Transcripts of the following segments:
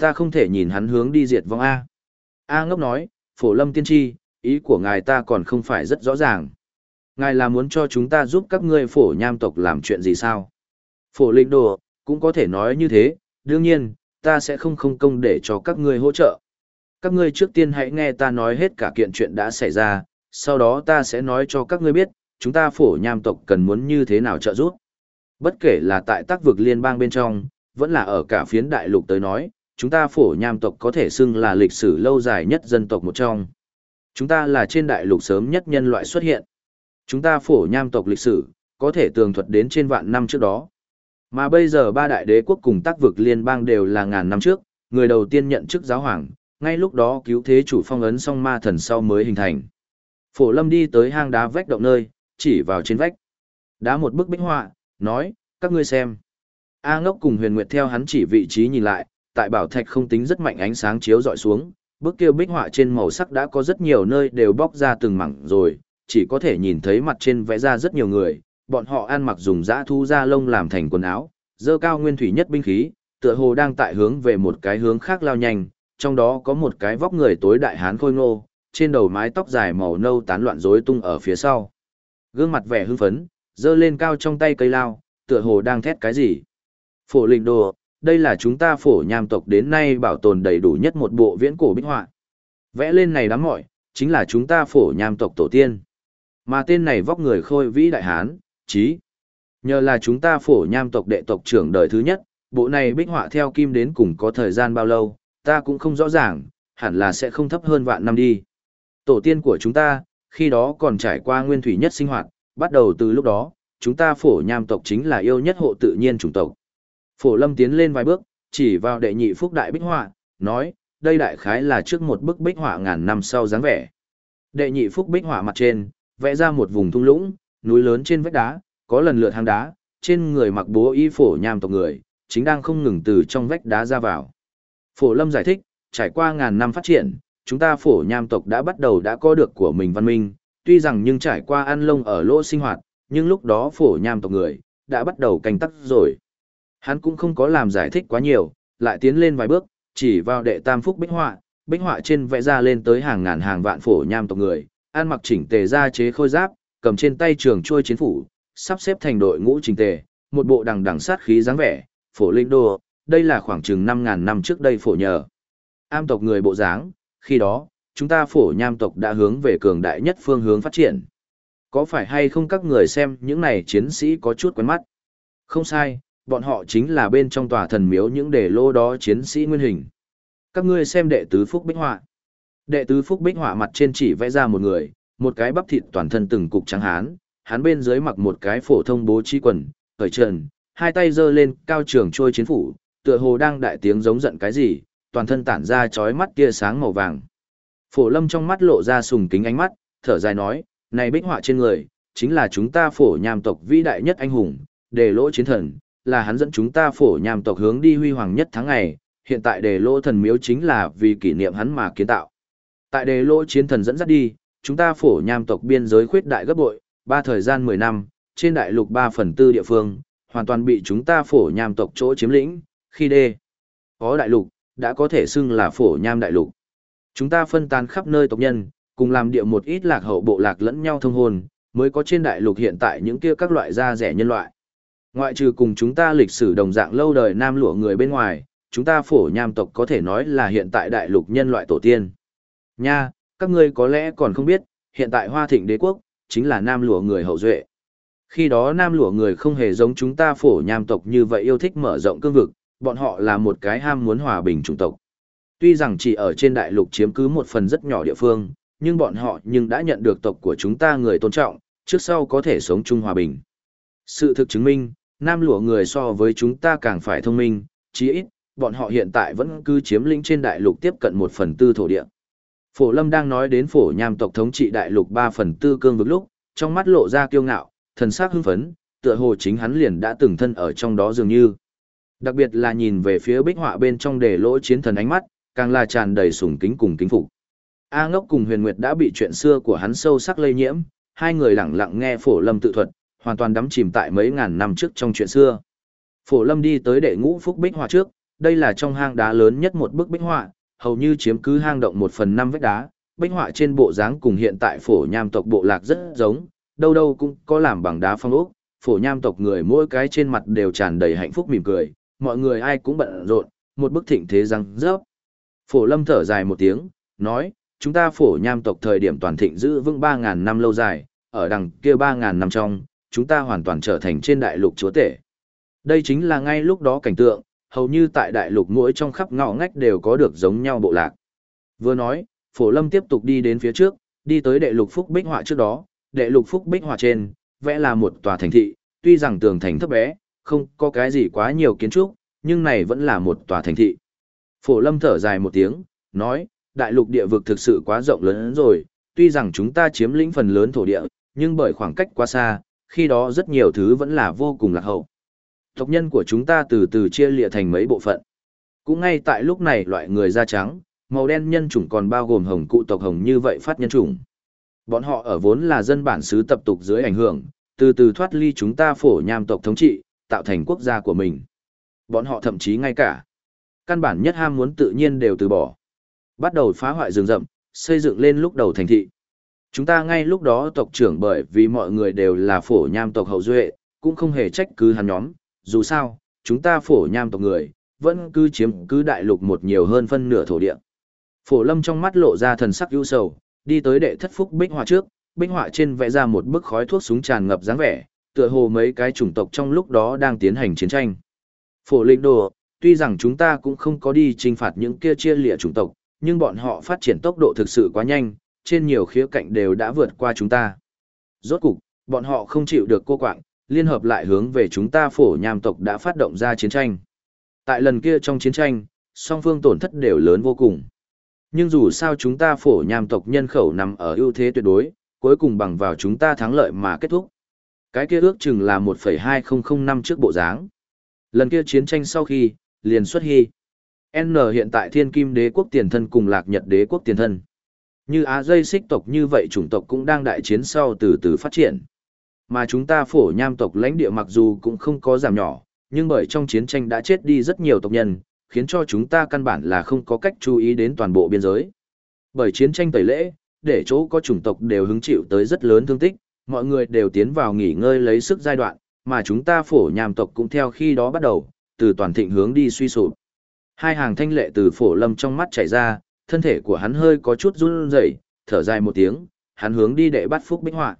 Ta không thể nhìn hắn hướng đi diệt vong A. A ngốc nói, phổ lâm tiên tri, ý của ngài ta còn không phải rất rõ ràng. Ngài là muốn cho chúng ta giúp các ngươi phổ nham tộc làm chuyện gì sao? Phổ Lĩnh đồ, cũng có thể nói như thế, đương nhiên, ta sẽ không không công để cho các ngươi hỗ trợ. Các ngươi trước tiên hãy nghe ta nói hết cả kiện chuyện đã xảy ra, sau đó ta sẽ nói cho các ngươi biết, chúng ta phổ nham tộc cần muốn như thế nào trợ giúp. Bất kể là tại tác vực liên bang bên trong, vẫn là ở cả phiến đại lục tới nói, chúng ta phổ nham tộc có thể xưng là lịch sử lâu dài nhất dân tộc một trong. Chúng ta là trên đại lục sớm nhất nhân loại xuất hiện. Chúng ta phổ nham tộc lịch sử, có thể tường thuật đến trên vạn năm trước đó. Mà bây giờ ba đại đế quốc cùng tác vực liên bang đều là ngàn năm trước, người đầu tiên nhận chức giáo hoàng, ngay lúc đó cứu thế chủ phong ấn song ma thần sau mới hình thành. Phổ lâm đi tới hang đá vách động nơi, chỉ vào trên vách. Đá một bức bích họa, nói, các ngươi xem. A ngốc cùng huyền nguyệt theo hắn chỉ vị trí nhìn lại, tại bảo thạch không tính rất mạnh ánh sáng chiếu dọi xuống, bức kia bích họa trên màu sắc đã có rất nhiều nơi đều bóc ra từng mảng rồi, chỉ có thể nhìn thấy mặt trên vẽ ra rất nhiều người, bọn họ ăn mặc dùng dã thu da lông làm thành quần áo, dơ cao nguyên thủy nhất binh khí, tựa hồ đang tại hướng về một cái hướng khác lao nhanh, trong đó có một cái vóc người tối đại hán khôi ngô, trên đầu mái tóc dài màu nâu tán loạn rối tung ở phía sau. Gương mặt vẻ hưng phấn, dơ lên cao trong tay cây lao, tựa hồ đang thét cái gì. Phổ lĩnh đồ, đây là chúng ta phổ nham tộc đến nay bảo tồn đầy đủ nhất một bộ viễn cổ bích họa. Vẽ lên này đám mọi, chính là chúng ta phổ nham tộc tổ tiên. Mà tên này vóc người khôi vĩ đại hán, chí. Nhờ là chúng ta phổ nham tộc đệ tộc trưởng đời thứ nhất, bộ này bích họa theo kim đến cùng có thời gian bao lâu, ta cũng không rõ ràng, hẳn là sẽ không thấp hơn vạn năm đi. Tổ tiên của chúng ta, khi đó còn trải qua nguyên thủy nhất sinh hoạt, bắt đầu từ lúc đó, chúng ta phổ nham tộc chính là yêu nhất hộ tự nhiên chủng tộc. Phổ lâm tiến lên vài bước, chỉ vào đệ nhị phúc đại bích họa, nói, đây đại khái là trước một bức bích họa ngàn năm sau dáng vẻ. Đệ nhị phúc bích họa mặt trên, vẽ ra một vùng thung lũng, núi lớn trên vách đá, có lần lượt hang đá, trên người mặc bố y phổ nham tộc người, chính đang không ngừng từ trong vách đá ra vào. Phổ lâm giải thích, trải qua ngàn năm phát triển, chúng ta phổ nham tộc đã bắt đầu đã có được của mình văn minh, tuy rằng nhưng trải qua ăn lông ở lỗ sinh hoạt, nhưng lúc đó phổ nham tộc người, đã bắt đầu canh tắc rồi. Hắn cũng không có làm giải thích quá nhiều, lại tiến lên vài bước, chỉ vào đệ tam phúc bích họa, bích họa trên vẽ ra lên tới hàng ngàn hàng vạn phổ nham tộc người, ăn mặc chỉnh tề ra chế khôi giáp, cầm trên tay trường chuôi chiến phủ, sắp xếp thành đội ngũ chỉnh tề, một bộ đằng đằng sát khí dáng vẻ, phổ linh đô, đây là khoảng chừng 5.000 năm trước đây phổ nhờ. Am tộc người bộ dáng, khi đó, chúng ta phổ nham tộc đã hướng về cường đại nhất phương hướng phát triển. Có phải hay không các người xem những này chiến sĩ có chút quen mắt? Không sai, bọn họ chính là bên trong tòa thần miếu những đề lô đó chiến sĩ nguyên hình. Các ngươi xem đệ tứ phúc bích họa. Đệ tứ phúc bích họa mặt trên chỉ vẽ ra một người, một cái bắp thịt toàn thân từng cục trắng hán, hắn bên dưới mặc một cái phổ thông bố trí quần, khởi trần, hai tay giơ lên, cao trường trôi chiến phủ, tựa hồ đang đại tiếng giống giận cái gì, toàn thân tản ra chói mắt tia sáng màu vàng. Phổ lâm trong mắt lộ ra sùng kính ánh mắt, thở dài nói, này bích họa trên người, chính là chúng ta phổ nham tộc vĩ đại nhất anh hùng, đề lỗ chiến thần, là hắn dẫn chúng ta phổ nhàm tộc hướng đi huy hoàng nhất tháng ngày, hiện tại đề lỗ thần miếu chính là vì kỷ niệm hắn mà kiến tạo. Tại đề lỗ chiến thần dẫn dắt đi, chúng ta phổ nham tộc biên giới khuyết đại gấp bội, ba thời gian 10 năm, trên đại lục 3 phần tư địa phương, hoàn toàn bị chúng ta phổ nham tộc chỗ chiếm lĩnh, khi đê. Có đại lục, đã có thể xưng là phổ nham đại lục. Chúng ta phân tán khắp nơi tộc nhân, cùng làm địa một ít lạc hậu bộ lạc lẫn nhau thông hồn, mới có trên đại lục hiện tại những kia các loại da rẻ nhân loại. Ngoại trừ cùng chúng ta lịch sử đồng dạng lâu đời nam lụa người bên ngoài, chúng ta phổ nham tộc có thể nói là hiện tại đại lục nhân loại tổ tiên. Nha, các ngươi có lẽ còn không biết, hiện tại hoa thịnh đế quốc, chính là nam lụa người hậu duệ. Khi đó nam lụa người không hề giống chúng ta phổ nham tộc như vậy yêu thích mở rộng cương vực, bọn họ là một cái ham muốn hòa bình chủng tộc. Tuy rằng chỉ ở trên đại lục chiếm cứ một phần rất nhỏ địa phương, nhưng bọn họ nhưng đã nhận được tộc của chúng ta người tôn trọng, trước sau có thể sống chung hòa bình. Sự thực chứng minh, nam lụa người so với chúng ta càng phải thông minh, chí ít, bọn họ hiện tại vẫn cứ chiếm lĩnh trên đại lục tiếp cận một phần tư thổ địa. Phổ Lâm đang nói đến phổ nham tộc thống trị đại lục 3 phần tư cương vực lúc, trong mắt lộ ra kiêu ngạo, thần sắc hưng phấn, tựa hồ chính hắn liền đã từng thân ở trong đó dường như. Đặc biệt là nhìn về phía bích họa bên trong để lỗ chiến thần ánh mắt, càng là tràn đầy sùng kính cùng kính phục. A Ngốc cùng Huyền Nguyệt đã bị chuyện xưa của hắn sâu sắc lây nhiễm, hai người lặng lặng nghe Phổ Lâm tự thuật, hoàn toàn đắm chìm tại mấy ngàn năm trước trong chuyện xưa. Phổ Lâm đi tới đệ ngũ phúc bích họa trước, đây là trong hang đá lớn nhất một bức bích họa, hầu như chiếm cứ hang động một phần năm vách đá, bích họa trên bộ dáng cùng hiện tại phổ nham tộc bộ lạc rất giống, đâu đâu cũng có làm bằng đá phong ốc, phổ nham tộc người mỗi cái trên mặt đều tràn đầy hạnh phúc mỉm cười, mọi người ai cũng bận rộn, một bức thịnh thế răng rớp. Phổ lâm thở dài một tiếng, nói, chúng ta phổ nham tộc thời điểm toàn thịnh giữ vững 3.000 năm lâu dài, ở đằng kia 3.000 năm trong, chúng ta hoàn toàn trở thành trên đại lục chúa tể. Đây chính là ngay lúc đó cảnh tượng, hầu như tại đại lục mỗi trong khắp ngõ ngách đều có được giống nhau bộ lạc. Vừa nói, Phổ Lâm tiếp tục đi đến phía trước, đi tới đệ lục phúc bích họa trước đó, đệ lục phúc bích họa trên, vẽ là một tòa thành thị, tuy rằng tường thành thấp bé, không có cái gì quá nhiều kiến trúc, nhưng này vẫn là một tòa thành thị. Phổ Lâm thở dài một tiếng, nói, đại lục địa vực thực sự quá rộng lớn rồi, tuy rằng chúng ta chiếm lĩnh phần lớn thổ địa, nhưng bởi khoảng cách quá xa, khi đó rất nhiều thứ vẫn là vô cùng lạc hậu. Tộc nhân của chúng ta từ từ chia lịa thành mấy bộ phận. Cũng ngay tại lúc này loại người da trắng, màu đen nhân chủng còn bao gồm hồng cụ tộc hồng như vậy phát nhân chủng. Bọn họ ở vốn là dân bản xứ tập tục dưới ảnh hưởng, từ từ thoát ly chúng ta phổ nham tộc thống trị, tạo thành quốc gia của mình. Bọn họ thậm chí ngay cả căn bản nhất ham muốn tự nhiên đều từ bỏ. Bắt đầu phá hoại rừng rậm, xây dựng lên lúc đầu thành thị. Chúng ta ngay lúc đó tộc trưởng bởi vì mọi người đều là phổ nham tộc hậu duệ, cũng không hề trách cứ hắn nhóm, dù sao, chúng ta phổ nham tộc người, vẫn cứ chiếm cứ đại lục một nhiều hơn phân nửa thổ địa. Phổ lâm trong mắt lộ ra thần sắc ưu sầu, đi tới đệ thất phúc bích họa trước, bích họa trên vẽ ra một bức khói thuốc súng tràn ngập dáng vẻ, tựa hồ mấy cái chủng tộc trong lúc đó đang tiến hành chiến tranh. Phổ linh đồ, tuy rằng chúng ta cũng không có đi trinh phạt những kia chia lịa chủng tộc, nhưng bọn họ phát triển tốc độ thực sự quá nhanh, trên nhiều khía cạnh đều đã vượt qua chúng ta. Rốt cục, bọn họ không chịu được cô quạng, liên hợp lại hướng về chúng ta phổ nham tộc đã phát động ra chiến tranh. Tại lần kia trong chiến tranh, song phương tổn thất đều lớn vô cùng. Nhưng dù sao chúng ta phổ nham tộc nhân khẩu nằm ở ưu thế tuyệt đối, cuối cùng bằng vào chúng ta thắng lợi mà kết thúc. Cái kia ước chừng là 1,2005 năm trước bộ dáng. Lần kia chiến tranh sau khi, liền xuất hy. N hiện tại thiên kim đế quốc tiền thân cùng lạc nhật đế quốc tiền thân. Như Á dây xích tộc như vậy chủng tộc cũng đang đại chiến sau từ từ phát triển. Mà chúng ta phổ nham tộc lãnh địa mặc dù cũng không có giảm nhỏ, nhưng bởi trong chiến tranh đã chết đi rất nhiều tộc nhân, khiến cho chúng ta căn bản là không có cách chú ý đến toàn bộ biên giới. Bởi chiến tranh tẩy lễ, để chỗ có chủng tộc đều hứng chịu tới rất lớn thương tích, mọi người đều tiến vào nghỉ ngơi lấy sức giai đoạn, mà chúng ta phổ nham tộc cũng theo khi đó bắt đầu, từ toàn thịnh hướng đi suy sụp. Hai hàng thanh lệ từ phổ lâm trong mắt chảy ra, thân thể của hắn hơi có chút run rẩy, thở dài một tiếng, hắn hướng đi đệ bắt phúc bích họa.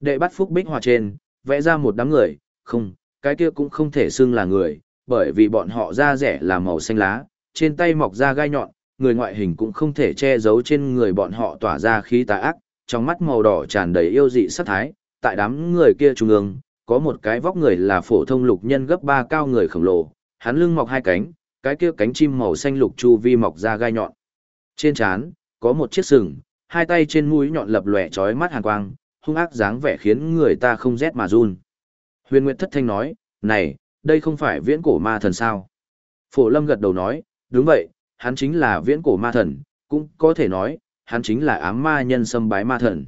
Đệ bắt phúc bích họa trên, vẽ ra một đám người, không, cái kia cũng không thể xưng là người, bởi vì bọn họ da rẻ là màu xanh lá, trên tay mọc ra gai nhọn, người ngoại hình cũng không thể che giấu trên người bọn họ tỏa ra khí tà ác, trong mắt màu đỏ tràn đầy yêu dị sát thái, tại đám người kia trung ương, có một cái vóc người là phổ thông lục nhân gấp ba cao người khổng lồ, hắn lưng mọc hai cánh, cái kia cánh chim màu xanh lục chu vi mọc ra gai nhọn. Trên trán có một chiếc sừng, hai tay trên mũi nhọn lập lòe chói mắt hàn quang, hung ác dáng vẻ khiến người ta không rét mà run. Huyền Nguyệt Thất Thanh nói, này, đây không phải viễn cổ ma thần sao? Phổ Lâm gật đầu nói, đúng vậy, hắn chính là viễn cổ ma thần, cũng có thể nói, hắn chính là ám ma nhân xâm bái ma thần.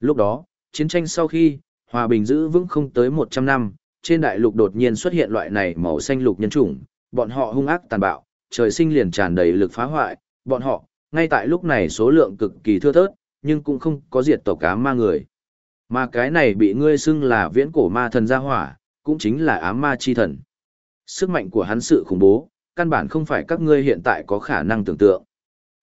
Lúc đó, chiến tranh sau khi, hòa bình giữ vững không tới 100 năm, trên đại lục đột nhiên xuất hiện loại này màu xanh lục nhân chủng, bọn họ hung ác tàn bạo, trời sinh liền tràn đầy lực phá hoại, bọn họ, ngay tại lúc này số lượng cực kỳ thưa thớt, nhưng cũng không có diệt tộc ám ma người. Mà cái này bị ngươi xưng là viễn cổ ma thần gia hỏa, cũng chính là ám ma chi thần. Sức mạnh của hắn sự khủng bố, căn bản không phải các ngươi hiện tại có khả năng tưởng tượng.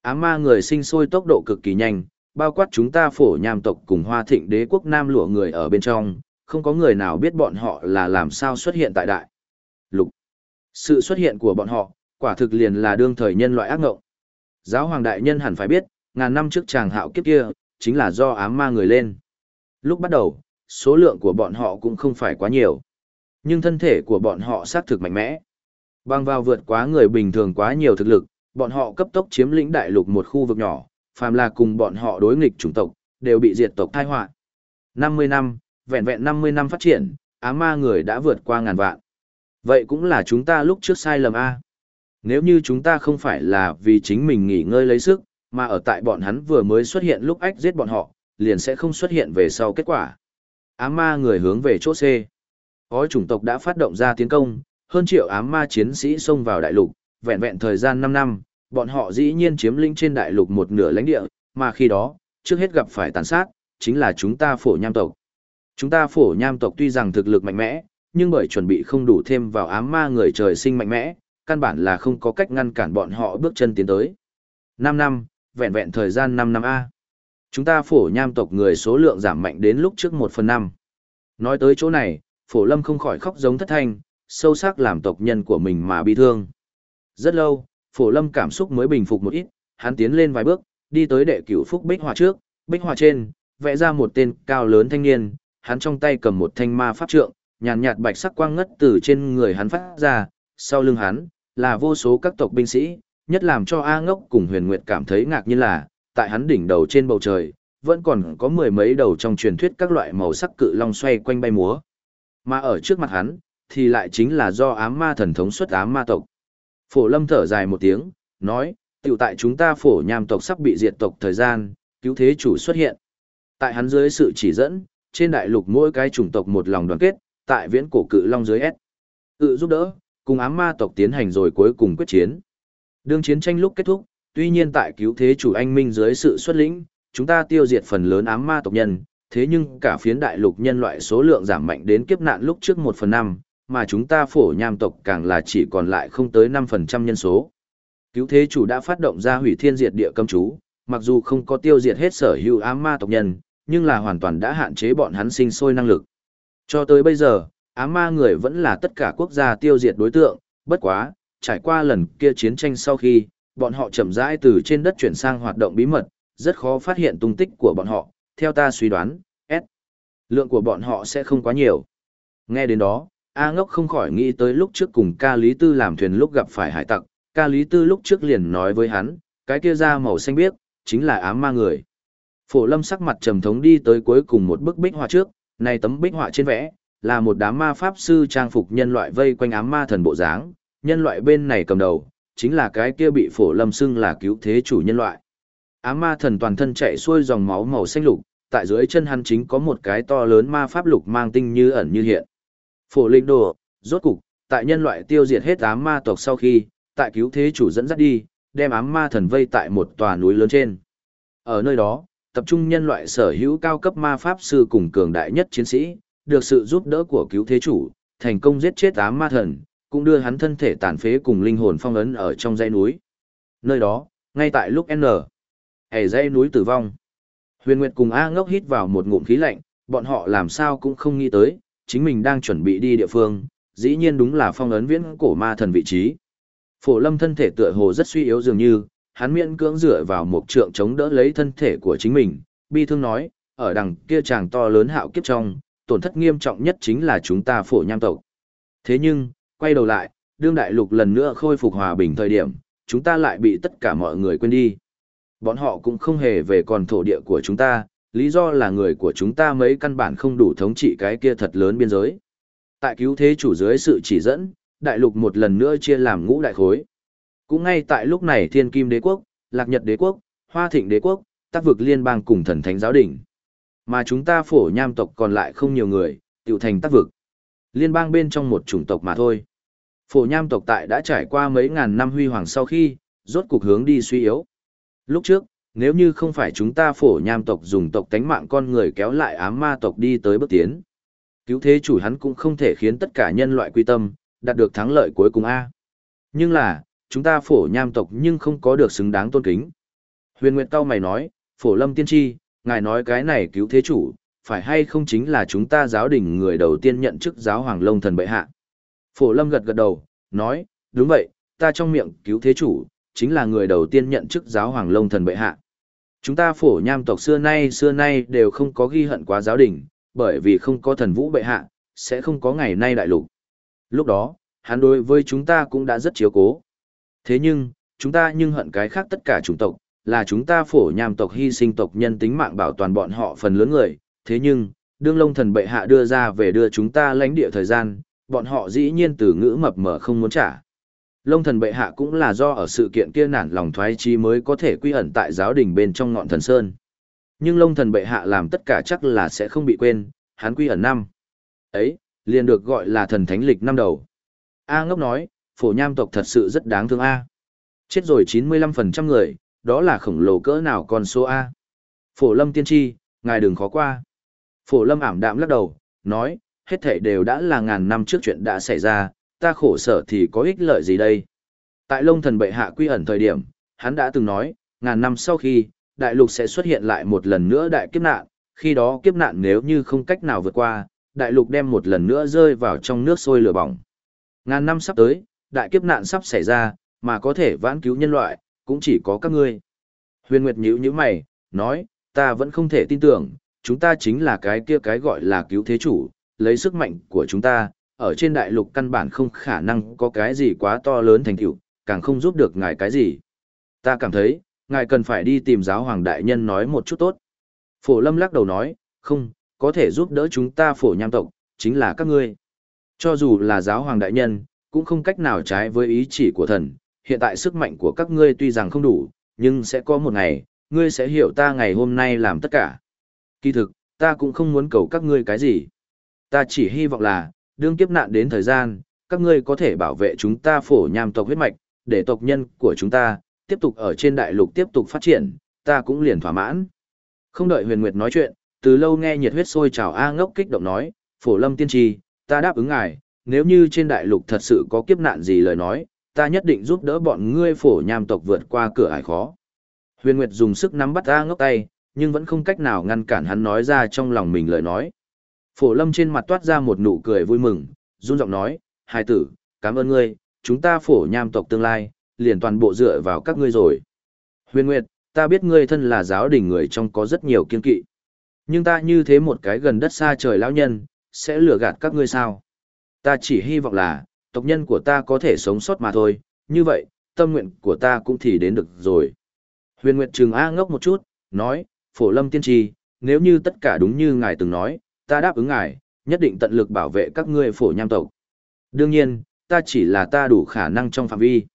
Ám ma người sinh sôi tốc độ cực kỳ nhanh, bao quát chúng ta phổ nham tộc cùng hoa thịnh đế quốc nam lụa người ở bên trong, không có người nào biết bọn họ là làm sao xuất hiện tại đại. Lục. Sự xuất hiện của bọn họ, quả thực liền là đương thời nhân loại ác ngộng. Giáo hoàng đại nhân hẳn phải biết, ngàn năm trước chàng hạo kiếp kia, chính là do ám ma người lên. Lúc bắt đầu, số lượng của bọn họ cũng không phải quá nhiều. Nhưng thân thể của bọn họ xác thực mạnh mẽ. Bang vào vượt quá người bình thường quá nhiều thực lực, bọn họ cấp tốc chiếm lĩnh đại lục một khu vực nhỏ, phàm là cùng bọn họ đối nghịch chủng tộc, đều bị diệt tộc thai họa. 50 năm, vẹn vẹn 50 năm phát triển, ám ma người đã vượt qua ngàn vạn. Vậy cũng là chúng ta lúc trước sai lầm A. Nếu như chúng ta không phải là vì chính mình nghỉ ngơi lấy sức, mà ở tại bọn hắn vừa mới xuất hiện lúc ách giết bọn họ, liền sẽ không xuất hiện về sau kết quả. Ám ma người hướng về chỗ C. Có chủng tộc đã phát động ra tiến công, hơn triệu ám ma chiến sĩ xông vào đại lục, vẹn vẹn thời gian 5 năm, bọn họ dĩ nhiên chiếm lĩnh trên đại lục một nửa lãnh địa, mà khi đó, trước hết gặp phải tàn sát, chính là chúng ta phổ nham tộc. Chúng ta phổ nham tộc tuy rằng thực lực mạnh mẽ, nhưng bởi chuẩn bị không đủ thêm vào ám ma người trời sinh mạnh mẽ, căn bản là không có cách ngăn cản bọn họ bước chân tiến tới. 5 năm, vẹn vẹn thời gian 5 năm A. Chúng ta phổ nham tộc người số lượng giảm mạnh đến lúc trước 1 phần 5. Nói tới chỗ này, phổ lâm không khỏi khóc giống thất thanh, sâu sắc làm tộc nhân của mình mà bị thương. Rất lâu, phổ lâm cảm xúc mới bình phục một ít, hắn tiến lên vài bước, đi tới đệ cửu phúc bích họa trước, bích họa trên, vẽ ra một tên cao lớn thanh niên, hắn trong tay cầm một thanh ma pháp trượng, nhàn nhạt bạch sắc quang ngất từ trên người hắn phát ra, sau lưng hắn, là vô số các tộc binh sĩ, nhất làm cho A ngốc cùng huyền nguyệt cảm thấy ngạc nhiên là, tại hắn đỉnh đầu trên bầu trời, vẫn còn có mười mấy đầu trong truyền thuyết các loại màu sắc cự long xoay quanh bay múa. Mà ở trước mặt hắn, thì lại chính là do ám ma thần thống xuất ám ma tộc. Phổ lâm thở dài một tiếng, nói, tiểu tại chúng ta phổ nham tộc sắp bị diệt tộc thời gian, cứu thế chủ xuất hiện. Tại hắn dưới sự chỉ dẫn, trên đại lục mỗi cái chủng tộc một lòng đoàn kết, tại viễn cổ cự long dưới S. Tự giúp đỡ, cùng ám ma tộc tiến hành rồi cuối cùng quyết chiến. Đương chiến tranh lúc kết thúc, tuy nhiên tại cứu thế chủ anh minh dưới sự xuất lĩnh, chúng ta tiêu diệt phần lớn ám ma tộc nhân, thế nhưng cả phiến đại lục nhân loại số lượng giảm mạnh đến kiếp nạn lúc trước 1 phần 5, mà chúng ta phổ nham tộc càng là chỉ còn lại không tới 5% nhân số. Cứu thế chủ đã phát động ra hủy thiên diệt địa cấm chú, mặc dù không có tiêu diệt hết sở hữu ám ma tộc nhân, nhưng là hoàn toàn đã hạn chế bọn hắn sinh sôi năng lực. Cho tới bây giờ, ám ma người vẫn là tất cả quốc gia tiêu diệt đối tượng, bất quá, trải qua lần kia chiến tranh sau khi, bọn họ chậm rãi từ trên đất chuyển sang hoạt động bí mật, rất khó phát hiện tung tích của bọn họ, theo ta suy đoán, S. Lượng của bọn họ sẽ không quá nhiều. Nghe đến đó, A ngốc không khỏi nghĩ tới lúc trước cùng ca Lý Tư làm thuyền lúc gặp phải hải tặc, ca Lý Tư lúc trước liền nói với hắn, cái kia da màu xanh biếc, chính là ám ma người. Phổ lâm sắc mặt trầm thống đi tới cuối cùng một bức bích họa trước, này tấm bích họa trên vẽ, là một đám ma pháp sư trang phục nhân loại vây quanh ám ma thần bộ dáng, nhân loại bên này cầm đầu, chính là cái kia bị phổ lâm xưng là cứu thế chủ nhân loại. Ám ma thần toàn thân chạy xuôi dòng máu màu xanh lục, tại dưới chân hắn chính có một cái to lớn ma pháp lục mang tinh như ẩn như hiện. Phổ linh đồ, rốt cục, tại nhân loại tiêu diệt hết ám ma tộc sau khi, tại cứu thế chủ dẫn dắt đi, đem ám ma thần vây tại một tòa núi lớn trên. Ở nơi đó, tập trung nhân loại sở hữu cao cấp ma pháp sư cùng cường đại nhất chiến sĩ, được sự giúp đỡ của cứu thế chủ, thành công giết chết ám ma thần, cũng đưa hắn thân thể tàn phế cùng linh hồn phong ấn ở trong dãy núi. Nơi đó, ngay tại lúc N, hề dãy núi tử vong. Huyền Nguyệt cùng A ngốc hít vào một ngụm khí lạnh, bọn họ làm sao cũng không nghĩ tới, chính mình đang chuẩn bị đi địa phương, dĩ nhiên đúng là phong ấn viễn cổ ma thần vị trí. Phổ lâm thân thể tựa hồ rất suy yếu dường như, hắn miễn cưỡng dựa vào một trượng chống đỡ lấy thân thể của chính mình, bi thương nói, ở đằng kia chàng to lớn hạo kiếp trong, tổn thất nghiêm trọng nhất chính là chúng ta phổ nham tộc. Thế nhưng, quay đầu lại, đương đại lục lần nữa khôi phục hòa bình thời điểm, chúng ta lại bị tất cả mọi người quên đi. Bọn họ cũng không hề về còn thổ địa của chúng ta, lý do là người của chúng ta mấy căn bản không đủ thống trị cái kia thật lớn biên giới. Tại cứu thế chủ dưới sự chỉ dẫn, đại lục một lần nữa chia làm ngũ đại khối. Cũng ngay tại lúc này Thiên Kim Đế quốc, Lạc Nhật Đế quốc, Hoa Thịnh Đế quốc, tác vực liên bang cùng thần thánh giáo đình. Mà chúng ta phổ nham tộc còn lại không nhiều người, tiểu thành tác vực. Liên bang bên trong một chủng tộc mà thôi. Phổ nham tộc tại đã trải qua mấy ngàn năm huy hoàng sau khi, rốt cục hướng đi suy yếu. Lúc trước, nếu như không phải chúng ta phổ nham tộc dùng tộc tánh mạng con người kéo lại ám ma tộc đi tới bước tiến. Cứu thế chủ hắn cũng không thể khiến tất cả nhân loại quy tâm, đạt được thắng lợi cuối cùng A. Nhưng là, chúng ta phổ nham tộc nhưng không có được xứng đáng tôn kính. Huyền Nguyệt tâu mày nói, phổ lâm tiên tri, ngài nói cái này cứu thế chủ, phải hay không chính là chúng ta giáo đình người đầu tiên nhận chức giáo hoàng lông thần bệ hạ. Phổ lâm gật gật đầu, nói, đúng vậy, ta trong miệng cứu thế chủ, chính là người đầu tiên nhận chức giáo hoàng lông thần bệ hạ. Chúng ta phổ nham tộc xưa nay xưa nay đều không có ghi hận quá giáo đình, bởi vì không có thần vũ bệ hạ, sẽ không có ngày nay đại lục. Lúc đó, hắn đối với chúng ta cũng đã rất chiếu cố. Thế nhưng, chúng ta nhưng hận cái khác tất cả chủng tộc, là chúng ta phổ nham tộc hy sinh tộc nhân tính mạng bảo toàn bọn họ phần lớn người. Thế nhưng, đương lông thần bệ hạ đưa ra về đưa chúng ta lãnh địa thời gian, bọn họ dĩ nhiên từ ngữ mập mờ không muốn trả. Lông thần bệ hạ cũng là do ở sự kiện kia nản lòng thoái chi mới có thể quy ẩn tại giáo đình bên trong ngọn thần sơn. Nhưng lông thần bệ hạ làm tất cả chắc là sẽ không bị quên, hắn quy ẩn năm. Ấy, liền được gọi là thần thánh lịch năm đầu. A ngốc nói, phổ nham tộc thật sự rất đáng thương A. Chết rồi 95% người, đó là khổng lồ cỡ nào con số A. Phổ lâm tiên tri, ngài đừng khó qua. Phổ lâm ảm đạm lắc đầu, nói, hết thảy đều đã là ngàn năm trước chuyện đã xảy ra, ta khổ sở thì có ích lợi gì đây. Tại lông thần bệ hạ quy ẩn thời điểm, hắn đã từng nói, ngàn năm sau khi, đại lục sẽ xuất hiện lại một lần nữa đại kiếp nạn, khi đó kiếp nạn nếu như không cách nào vượt qua, đại lục đem một lần nữa rơi vào trong nước sôi lửa bỏng. Ngàn năm sắp tới, đại kiếp nạn sắp xảy ra, mà có thể vãn cứu nhân loại, cũng chỉ có các ngươi. Huyền Nguyệt nhíu nhíu mày, nói, ta vẫn không thể tin tưởng, chúng ta chính là cái kia cái gọi là cứu thế chủ, lấy sức mạnh của chúng ta, ở trên đại lục căn bản không khả năng có cái gì quá to lớn thành tựu, càng không giúp được ngài cái gì. Ta cảm thấy, ngài cần phải đi tìm giáo hoàng đại nhân nói một chút tốt. Phổ Lâm lắc đầu nói, không, có thể giúp đỡ chúng ta phổ nham tộc, chính là các ngươi. Cho dù là giáo hoàng đại nhân, cũng không cách nào trái với ý chỉ của thần, hiện tại sức mạnh của các ngươi tuy rằng không đủ, nhưng sẽ có một ngày, ngươi sẽ hiểu ta ngày hôm nay làm tất cả. Kỳ thực, ta cũng không muốn cầu các ngươi cái gì. Ta chỉ hy vọng là, đương kiếp nạn đến thời gian, các ngươi có thể bảo vệ chúng ta phổ nham tộc huyết mạch, để tộc nhân của chúng ta, tiếp tục ở trên đại lục tiếp tục phát triển, ta cũng liền thỏa mãn. Không đợi huyền nguyệt nói chuyện, từ lâu nghe nhiệt huyết sôi trào A ngốc kích động nói, phổ lâm tiên tri, ta đáp ứng ngài, nếu như trên đại lục thật sự có kiếp nạn gì lời nói, ta nhất định giúp đỡ bọn ngươi phổ nham tộc vượt qua cửa ải khó. Huyền Nguyệt dùng sức nắm bắt A ngốc tay, nhưng vẫn không cách nào ngăn cản hắn nói ra trong lòng mình lời nói. Phổ lâm trên mặt toát ra một nụ cười vui mừng, run giọng nói, hai tử, cảm ơn ngươi, chúng ta phổ nham tộc tương lai, liền toàn bộ dựa vào các ngươi rồi. Huyền Nguyệt, ta biết ngươi thân là giáo đình người trong có rất nhiều kiên kỵ. Nhưng ta như thế một cái gần đất xa trời lão nhân, sẽ lừa gạt các ngươi sao? Ta chỉ hy vọng là, tộc nhân của ta có thể sống sót mà thôi, như vậy, tâm nguyện của ta cũng thì đến được rồi. Huyền Nguyệt Trừng A ngốc một chút, nói, phổ lâm tiên tri, nếu như tất cả đúng như ngài từng nói, ta đáp ứng ngài, nhất định tận lực bảo vệ các ngươi phổ nham tộc. Đương nhiên, ta chỉ là ta đủ khả năng trong phạm vi.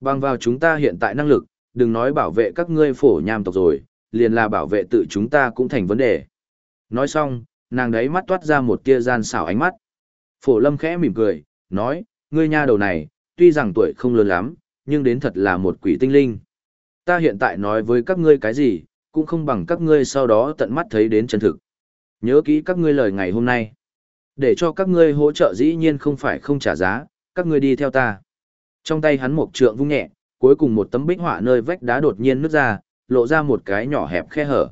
Bằng vào chúng ta hiện tại năng lực, đừng nói bảo vệ các ngươi phổ nham tộc rồi, liền là bảo vệ tự chúng ta cũng thành vấn đề. Nói xong, nàng đấy mắt toát ra một tia gian xảo ánh mắt. Phổ lâm khẽ mỉm cười, nói, ngươi nha đầu này, tuy rằng tuổi không lớn lắm, nhưng đến thật là một quỷ tinh linh. Ta hiện tại nói với các ngươi cái gì, cũng không bằng các ngươi sau đó tận mắt thấy đến chân thực. Nhớ kỹ các ngươi lời ngày hôm nay. Để cho các ngươi hỗ trợ dĩ nhiên không phải không trả giá, các ngươi đi theo ta. Trong tay hắn một trượng vung nhẹ, cuối cùng một tấm bích họa nơi vách đá đột nhiên nứt ra, lộ ra một cái nhỏ hẹp khe hở.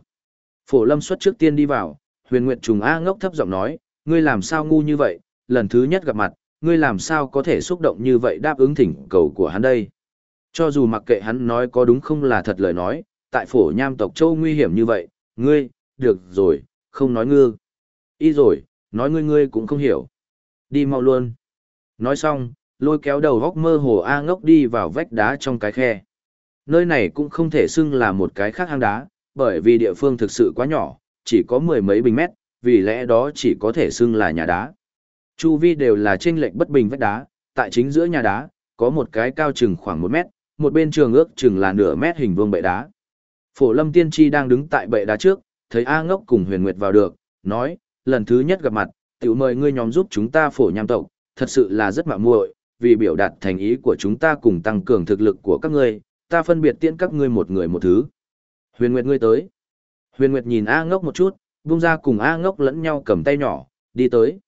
Phổ Lâm xuất trước tiên đi vào, Huyền Nguyệt Trùng A ngốc thấp giọng nói, ngươi làm sao ngu như vậy, lần thứ nhất gặp mặt, ngươi làm sao có thể xúc động như vậy đáp ứng thỉnh cầu của hắn đây. Cho dù mặc kệ hắn nói có đúng không là thật lời nói, tại phổ nham tộc châu nguy hiểm như vậy, ngươi, được rồi, không nói ngư. Y rồi, nói ngươi ngươi cũng không hiểu. Đi mau luôn. Nói xong, lôi kéo đầu góc mơ hồ A ngốc đi vào vách đá trong cái khe. Nơi này cũng không thể xưng là một cái khác hang đá, bởi vì địa phương thực sự quá nhỏ, chỉ có mười mấy bình mét, vì lẽ đó chỉ có thể xưng là nhà đá. Chu vi đều là trên lệch bất bình vách đá, tại chính giữa nhà đá, có một cái cao chừng khoảng một mét, một bên trường ước chừng là nửa mét hình vuông bệ đá. Phổ lâm tiên tri đang đứng tại bệ đá trước, thấy A ngốc cùng huyền nguyệt vào được, nói, lần thứ nhất gặp mặt, tiểu mời ngươi nhóm giúp chúng ta phổ nham tộc, thật sự là rất mạo muội, vì biểu đạt thành ý của chúng ta cùng tăng cường thực lực của các ngươi, ta phân biệt tiễn các ngươi một người một thứ. Huyền Nguyệt ngươi tới. Huyền Nguyệt nhìn A ngốc một chút, buông ra cùng A ngốc lẫn nhau cầm tay nhỏ, đi tới.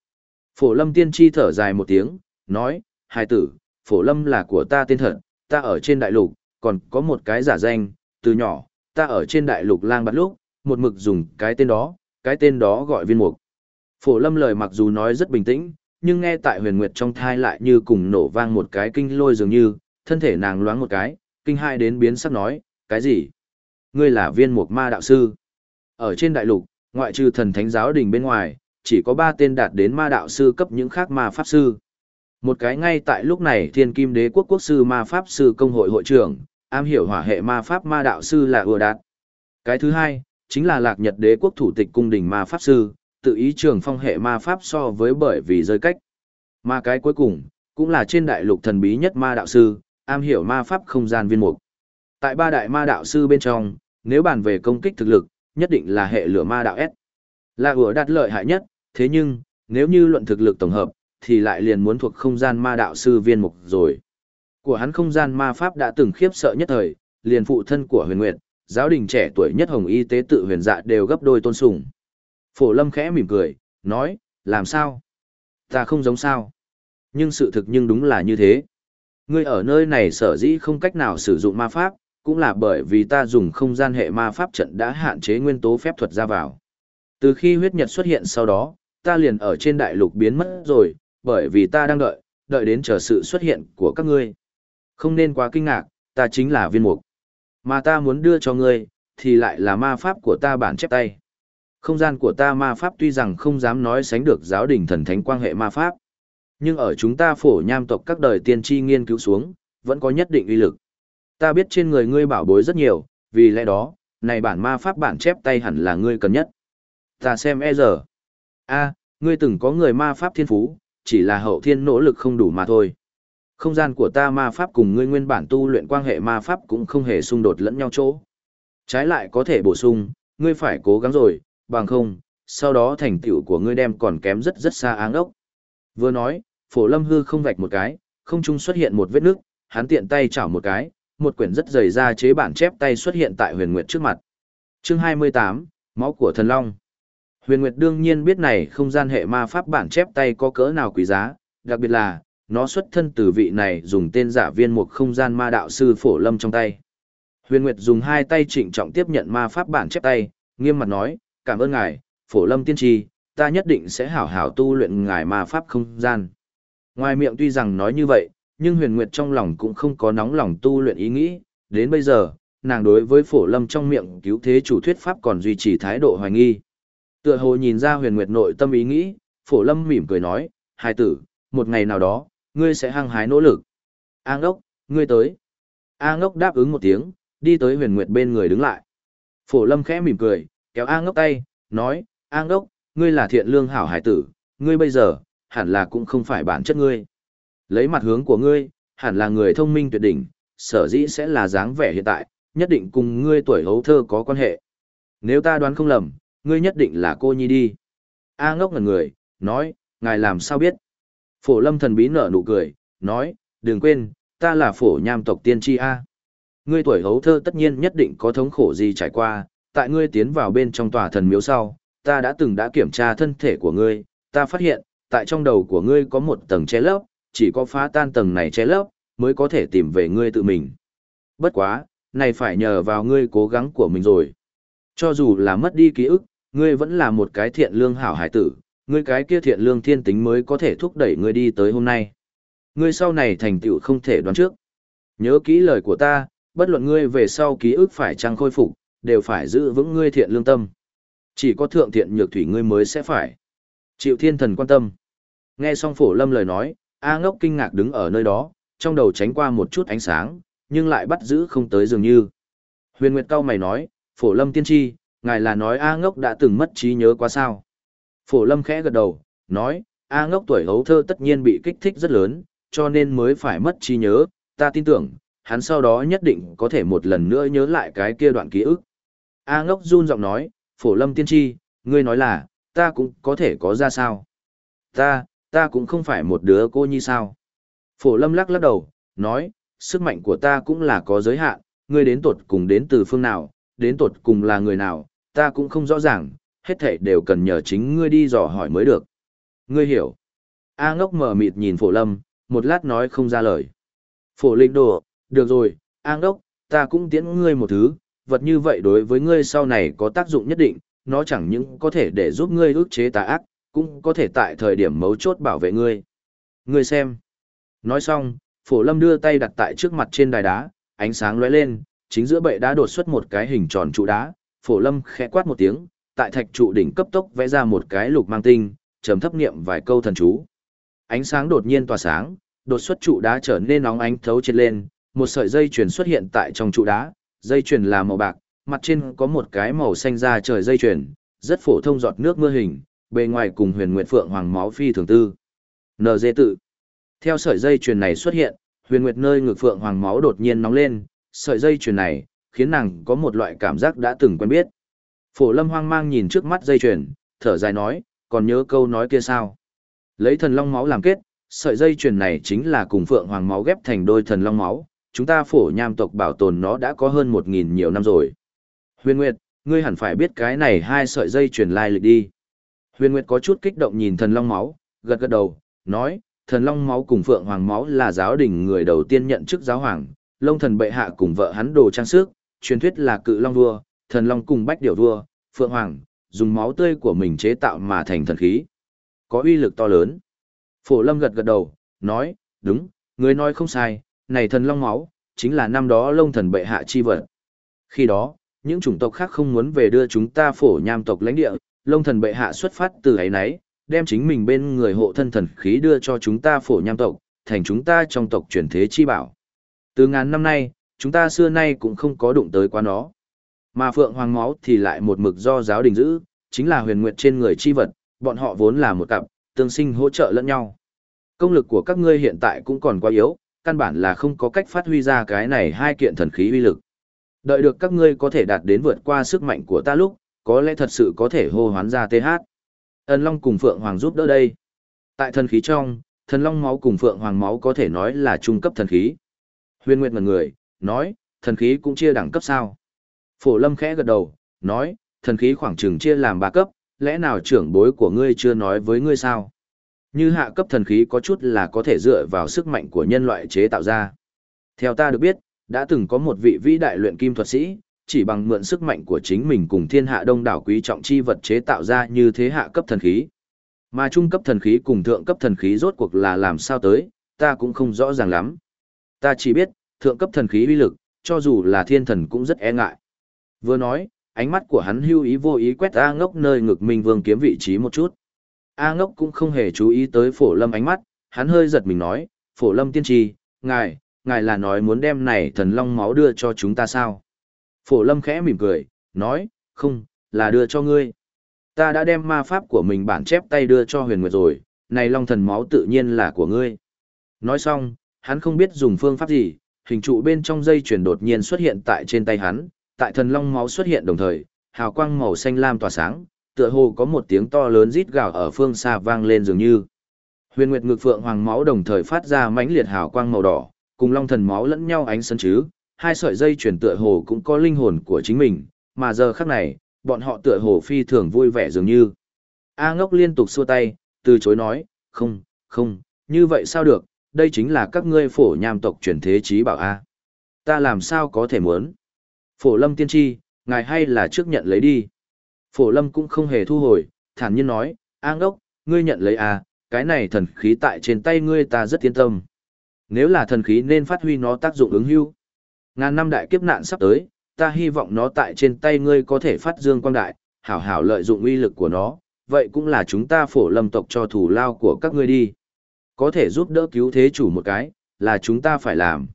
Phổ Lâm tiên tri thở dài một tiếng, nói, hai tử, Phổ Lâm là của ta tên thật, ta ở trên đại lục, còn có một cái giả danh, từ nhỏ, ta ở trên đại lục lang bắt lúc, một mực dùng cái tên đó, cái tên đó gọi viên mục. Phổ Lâm lời mặc dù nói rất bình tĩnh, nhưng nghe tại huyền nguyệt trong thai lại như cùng nổ vang một cái kinh lôi dường như, thân thể nàng loáng một cái, kinh hai đến biến sắc nói, cái gì? Ngươi là viên mục ma đạo sư. Ở trên đại lục, ngoại trừ thần thánh giáo đình bên ngoài, chỉ có ba tên đạt đến ma đạo sư cấp những khác ma pháp sư. Một cái ngay tại lúc này thiên kim đế quốc quốc sư ma pháp sư công hội hội trưởng, am hiểu hỏa hệ ma pháp ma đạo sư là ưa đạt. Cái thứ hai, chính là lạc nhật đế quốc thủ tịch cung đình ma pháp sư, tự ý trường phong hệ ma pháp so với bởi vì rơi cách. Mà cái cuối cùng, cũng là trên đại lục thần bí nhất ma đạo sư, am hiểu ma pháp không gian viên mục. Tại ba đại ma đạo sư bên trong, nếu bàn về công kích thực lực, nhất định là hệ lửa ma đạo S. Là vừa đạt lợi hại nhất, thế nhưng, nếu như luận thực lực tổng hợp, thì lại liền muốn thuộc không gian ma đạo sư viên mục rồi. Của hắn không gian ma pháp đã từng khiếp sợ nhất thời, liền phụ thân của huyền nguyệt, giáo đình trẻ tuổi nhất hồng y tế tự huyền dạ đều gấp đôi tôn sùng. Phổ lâm khẽ mỉm cười, nói, làm sao? Ta không giống sao. Nhưng sự thực nhưng đúng là như thế. Ngươi ở nơi này sở dĩ không cách nào sử dụng ma pháp, cũng là bởi vì ta dùng không gian hệ ma pháp trận đã hạn chế nguyên tố phép thuật ra vào. Từ khi huyết nhật xuất hiện sau đó, ta liền ở trên đại lục biến mất rồi, bởi vì ta đang đợi, đợi đến chờ sự xuất hiện của các ngươi. Không nên quá kinh ngạc, ta chính là viên mục. Mà ta muốn đưa cho ngươi, thì lại là ma pháp của ta bản chép tay. Không gian của ta ma pháp tuy rằng không dám nói sánh được giáo đình thần thánh quan hệ ma pháp. Nhưng ở chúng ta phổ nham tộc các đời tiên tri nghiên cứu xuống, vẫn có nhất định uy lực. Ta biết trên người ngươi bảo bối rất nhiều, vì lẽ đó, này bản ma pháp bản chép tay hẳn là ngươi cần nhất. Ta xem e giờ. a ngươi từng có người ma pháp thiên phú, chỉ là hậu thiên nỗ lực không đủ mà thôi. Không gian của ta ma pháp cùng ngươi nguyên bản tu luyện quan hệ ma pháp cũng không hề xung đột lẫn nhau chỗ. Trái lại có thể bổ sung, ngươi phải cố gắng rồi, bằng không, sau đó thành tựu của ngươi đem còn kém rất rất xa áng ốc. Vừa nói, phổ lâm hư không vạch một cái, không trung xuất hiện một vết nước, hắn tiện tay chảo một cái, một quyển rất dày ra chế bản chép tay xuất hiện tại huyền nguyệt trước mặt. Chương 28, Máu của thần long. Huyền Nguyệt đương nhiên biết này không gian hệ ma pháp bản chép tay có cỡ nào quý giá, đặc biệt là, nó xuất thân từ vị này dùng tên giả viên một không gian ma đạo sư phổ lâm trong tay. Huyền Nguyệt dùng hai tay trịnh trọng tiếp nhận ma pháp bản chép tay, nghiêm mặt nói, cảm ơn ngài, phổ lâm tiên tri, ta nhất định sẽ hảo hảo tu luyện ngài ma pháp không gian. Ngoài miệng tuy rằng nói như vậy, nhưng huyền nguyệt trong lòng cũng không có nóng lòng tu luyện ý nghĩ, đến bây giờ, nàng đối với phổ lâm trong miệng cứu thế chủ thuyết pháp còn duy trì thái độ hoài nghi. Tựa hồ nhìn ra huyền nguyệt nội tâm ý nghĩ, phổ lâm mỉm cười nói, hài tử, một ngày nào đó, ngươi sẽ hăng hái nỗ lực. A ngốc, ngươi tới. A ngốc đáp ứng một tiếng, đi tới huyền nguyệt bên người đứng lại. Phổ lâm khẽ mỉm cười, kéo A ngốc tay, nói, A ngốc, ngươi là thiện lương hảo hải tử, ngươi bây giờ, hẳn là cũng không phải bản chất ngươi. Lấy mặt hướng của ngươi, hẳn là người thông minh tuyệt đỉnh, sở dĩ sẽ là dáng vẻ hiện tại, nhất định cùng ngươi tuổi hấu thơ có quan hệ. Nếu ta đoán không lầm, ngươi nhất định là cô nhi đi. A ngốc ngần người, nói, ngài làm sao biết? Phổ lâm thần bí nở nụ cười, nói, đừng quên, ta là phổ nham tộc tiên tri A. Ngươi tuổi hấu thơ tất nhiên nhất định có thống khổ gì trải qua, tại ngươi tiến vào bên trong tòa thần miếu sau, ta đã từng đã kiểm tra thân thể của ngươi, ta phát hiện, tại trong đầu của ngươi có một tầng che lấp, chỉ có phá tan tầng này che lấp, mới có thể tìm về ngươi tự mình. Bất quá, này phải nhờ vào ngươi cố gắng của mình rồi. Cho dù là mất đi ký ức, ngươi vẫn là một cái thiện lương hảo hải tử, ngươi cái kia thiện lương thiên tính mới có thể thúc đẩy ngươi đi tới hôm nay. Ngươi sau này thành tựu không thể đoán trước. Nhớ kỹ lời của ta, bất luận ngươi về sau ký ức phải chăng khôi phục, đều phải giữ vững ngươi thiện lương tâm. Chỉ có thượng thiện nhược thủy ngươi mới sẽ phải. Chịu thiên thần quan tâm. Nghe xong phổ lâm lời nói, A ngốc kinh ngạc đứng ở nơi đó, trong đầu tránh qua một chút ánh sáng, nhưng lại bắt giữ không tới dường như. Huyền Nguyệt cao mày nói, phổ lâm tiên tri, ngài là nói A ngốc đã từng mất trí nhớ quá sao. Phổ lâm khẽ gật đầu, nói, A ngốc tuổi hấu thơ tất nhiên bị kích thích rất lớn, cho nên mới phải mất trí nhớ, ta tin tưởng, hắn sau đó nhất định có thể một lần nữa nhớ lại cái kia đoạn ký ức. A ngốc run giọng nói, phổ lâm tiên tri, ngươi nói là, ta cũng có thể có ra sao. Ta, ta cũng không phải một đứa cô nhi sao. Phổ lâm lắc lắc đầu, nói, sức mạnh của ta cũng là có giới hạn, ngươi đến tột cùng đến từ phương nào, đến tột cùng là người nào, ta cũng không rõ ràng, hết thảy đều cần nhờ chính ngươi đi dò hỏi mới được. Ngươi hiểu. A ngốc mở mịt nhìn phổ lâm, một lát nói không ra lời. Phổ linh đồ, được rồi, A ngốc, ta cũng tiễn ngươi một thứ, vật như vậy đối với ngươi sau này có tác dụng nhất định, nó chẳng những có thể để giúp ngươi ức chế tà ác, cũng có thể tại thời điểm mấu chốt bảo vệ ngươi. Ngươi xem. Nói xong, phổ lâm đưa tay đặt tại trước mặt trên đài đá, ánh sáng lóe lên, chính giữa bệ đá đột xuất một cái hình tròn trụ đá, phổ lâm khẽ quát một tiếng, tại thạch trụ đỉnh cấp tốc vẽ ra một cái lục mang tinh, trầm thấp niệm vài câu thần chú. Ánh sáng đột nhiên tỏa sáng, đột xuất trụ đá trở nên nóng ánh thấu trên lên, một sợi dây chuyền xuất hiện tại trong trụ đá, dây chuyền là màu bạc, mặt trên có một cái màu xanh da trời dây chuyền, rất phổ thông giọt nước mưa hình, bề ngoài cùng huyền nguyệt phượng hoàng máu phi thường tư. NG tự. Theo sợi dây chuyền này xuất hiện, huyền nguyệt nơi ngực phượng hoàng máu đột nhiên nóng lên, sợi dây chuyền này, khiến nàng có một loại cảm giác đã từng quen biết. Phổ lâm hoang mang nhìn trước mắt dây chuyền, thở dài nói, còn nhớ câu nói kia sao? Lấy thần long máu làm kết, sợi dây chuyền này chính là cùng phượng hoàng máu ghép thành đôi thần long máu, chúng ta phổ nham tộc bảo tồn nó đã có hơn một nghìn nhiều năm rồi. Huyền Nguyệt, ngươi hẳn phải biết cái này hai sợi dây chuyền lai lịch đi. Huyền Nguyệt có chút kích động nhìn thần long máu, gật gật đầu, nói, thần long máu cùng phượng hoàng máu là giáo đình người đầu tiên nhận chức giáo hoàng, lông thần bệ hạ cùng vợ hắn đồ trang sức, truyền thuyết là cự long vua, thần long cùng bách điểu vua, phượng hoàng, dùng máu tươi của mình chế tạo mà thành thần khí. Có uy lực to lớn. Phổ lâm gật gật đầu, nói, đúng, người nói không sai, này thần long máu, chính là năm đó lông thần bệ hạ chi vật. Khi đó, những chủng tộc khác không muốn về đưa chúng ta phổ nham tộc lãnh địa, lông thần bệ hạ xuất phát từ ấy nấy, đem chính mình bên người hộ thân thần khí đưa cho chúng ta phổ nham tộc, thành chúng ta trong tộc truyền thế chi bảo. Từ ngàn năm nay, chúng ta xưa nay cũng không có đụng tới qua nó. Mà phượng hoàng máu thì lại một mực do giáo đình giữ, chính là huyền nguyệt trên người chi vật, bọn họ vốn là một cặp, tương sinh hỗ trợ lẫn nhau. Công lực của các ngươi hiện tại cũng còn quá yếu, căn bản là không có cách phát huy ra cái này hai kiện thần khí uy lực. Đợi được các ngươi có thể đạt đến vượt qua sức mạnh của ta lúc, có lẽ thật sự có thể hô hoán ra TH. Ân Long cùng Phượng Hoàng giúp đỡ đây. Tại thần khí trong, thần Long máu cùng Phượng Hoàng máu có thể nói là trung cấp thần khí. Huyền Nguyệt ngần người, nói, thần khí cũng chia đẳng cấp sao. Phổ Lâm khẽ gật đầu, nói, thần khí khoảng chừng chia làm ba cấp, lẽ nào trưởng bối của ngươi chưa nói với ngươi sao? Như hạ cấp thần khí có chút là có thể dựa vào sức mạnh của nhân loại chế tạo ra. Theo ta được biết, đã từng có một vị vĩ đại luyện kim thuật sĩ, chỉ bằng mượn sức mạnh của chính mình cùng thiên hạ đông đảo quý trọng chi vật chế tạo ra như thế hạ cấp thần khí. Mà trung cấp thần khí cùng thượng cấp thần khí rốt cuộc là làm sao tới, ta cũng không rõ ràng lắm. Ta chỉ biết, thượng cấp thần khí uy lực, cho dù là thiên thần cũng rất e ngại. Vừa nói, ánh mắt của hắn hưu ý vô ý quét A ngốc nơi ngực Minh Vương kiếm vị trí một chút. A ngốc cũng không hề chú ý tới phổ lâm ánh mắt, hắn hơi giật mình nói, phổ lâm tiên tri, ngài, ngài là nói muốn đem này thần long máu đưa cho chúng ta sao? Phổ lâm khẽ mỉm cười, nói, không, là đưa cho ngươi. Ta đã đem ma pháp của mình bản chép tay đưa cho huyền nguyệt rồi, này long thần máu tự nhiên là của ngươi. Nói xong, hắn không biết dùng phương pháp gì, hình trụ bên trong dây chuyển đột nhiên xuất hiện tại trên tay hắn, tại thần long máu xuất hiện đồng thời, hào quang màu xanh lam tỏa sáng, tựa hồ có một tiếng to lớn rít gào ở phương xa vang lên dường như. Huyền Nguyệt ngực phượng hoàng máu đồng thời phát ra mãnh liệt hào quang màu đỏ, cùng long thần máu lẫn nhau ánh sân chứ, hai sợi dây chuyển tựa hồ cũng có linh hồn của chính mình, mà giờ khắc này, bọn họ tựa hồ phi thường vui vẻ dường như. A ngốc liên tục xua tay, từ chối nói, không, không, như vậy sao được, đây chính là các ngươi phổ nham tộc truyền thế trí bảo A. Ta làm sao có thể muốn. Phổ lâm tiên tri, ngài hay là trước nhận lấy đi. Phổ lâm cũng không hề thu hồi, thản nhiên nói, A ngốc, ngươi nhận lấy A, cái này thần khí tại trên tay ngươi ta rất yên tâm. Nếu là thần khí nên phát huy nó tác dụng ứng hưu. Ngàn năm đại kiếp nạn sắp tới, ta hy vọng nó tại trên tay ngươi có thể phát dương quang đại, hảo hảo lợi dụng uy lực của nó, vậy cũng là chúng ta phổ lâm tộc cho thủ lao của các ngươi đi. Có thể giúp đỡ cứu thế chủ một cái, là chúng ta phải làm.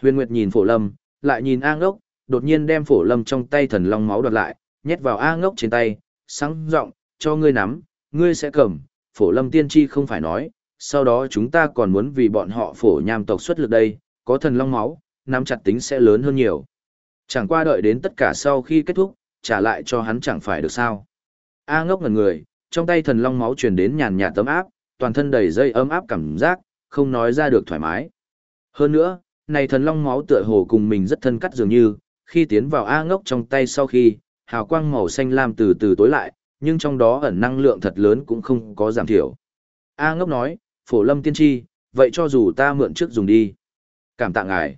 Huyền Nguyệt nhìn phổ lâm, lại nhìn A ngốc, đột nhiên đem phổ lâm trong tay thần long máu đoạt lại, nhét vào A ngốc trên tay, sáng rộng cho ngươi nắm, ngươi sẽ cầm, phổ lâm tiên tri không phải nói, sau đó chúng ta còn muốn vì bọn họ phổ nham tộc xuất lực đây, có thần long máu, nắm chặt tính sẽ lớn hơn nhiều. Chẳng qua đợi đến tất cả sau khi kết thúc, trả lại cho hắn chẳng phải được sao. A ngốc ngần người, trong tay thần long máu truyền đến nhàn nhạt tấm áp, toàn thân đầy dây ấm áp cảm giác, không nói ra được thoải mái. Hơn nữa, này thần long máu tựa hồ cùng mình rất thân cắt dường như, khi tiến vào A ngốc trong tay sau khi, hào quang màu xanh lam từ từ tối lại, nhưng trong đó ẩn năng lượng thật lớn cũng không có giảm thiểu. A ngốc nói, phổ lâm tiên tri, vậy cho dù ta mượn trước dùng đi. Cảm tạ ngài.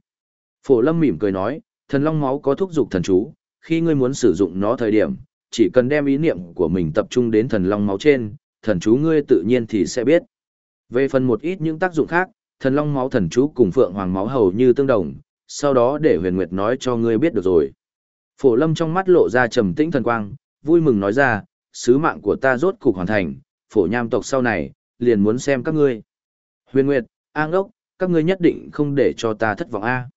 Phổ lâm mỉm cười nói, thần long máu có thúc dục thần chú, khi ngươi muốn sử dụng nó thời điểm, chỉ cần đem ý niệm của mình tập trung đến thần long máu trên, thần chú ngươi tự nhiên thì sẽ biết. Về phần một ít những tác dụng khác, thần long máu thần chú cùng phượng hoàng máu hầu như tương đồng, sau đó để huyền nguyệt nói cho ngươi biết được rồi. Phổ lâm trong mắt lộ ra trầm tĩnh thần quang, vui mừng nói ra, sứ mạng của ta rốt cục hoàn thành, phổ nham tộc sau này, liền muốn xem các ngươi. Huyền nguyệt, an ốc, các ngươi nhất định không để cho ta thất vọng a.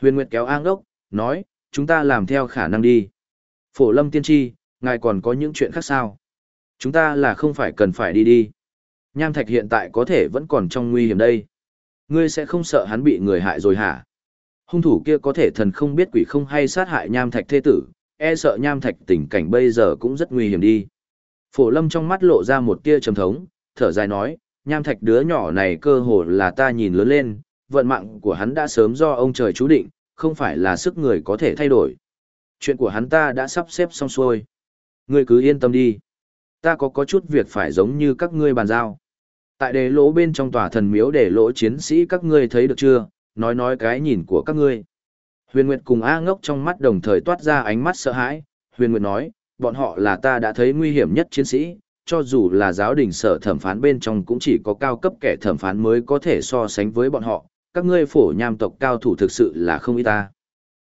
Huyền nguyệt kéo an ốc, nói, chúng ta làm theo khả năng đi. Phổ lâm tiên tri, ngài còn có những chuyện khác sao? Chúng ta là không phải cần phải đi đi. Nham thạch hiện tại có thể vẫn còn trong nguy hiểm đây. Ngươi sẽ không sợ hắn bị người hại rồi hả? Hung thủ kia có thể thần không biết quỷ không hay sát hại nham thạch thế tử, e sợ nham thạch tình cảnh bây giờ cũng rất nguy hiểm đi. Phổ lâm trong mắt lộ ra một tia trầm thống, thở dài nói, nham thạch đứa nhỏ này cơ hồ là ta nhìn lớn lên, vận mạng của hắn đã sớm do ông trời chú định, không phải là sức người có thể thay đổi. Chuyện của hắn ta đã sắp xếp xong xuôi. Ngươi cứ yên tâm đi. Ta có có chút việc phải giống như các ngươi bàn giao. Tại đề lỗ bên trong tòa thần miếu để lỗ chiến sĩ các ngươi thấy được chưa, nói nói cái nhìn của các ngươi. Huyền Nguyệt cùng A ngốc trong mắt đồng thời toát ra ánh mắt sợ hãi, Huyền Nguyệt nói, bọn họ là ta đã thấy nguy hiểm nhất chiến sĩ, cho dù là giáo đình sở thẩm phán bên trong cũng chỉ có cao cấp kẻ thẩm phán mới có thể so sánh với bọn họ, các ngươi phổ nham tộc cao thủ thực sự là không ít ta.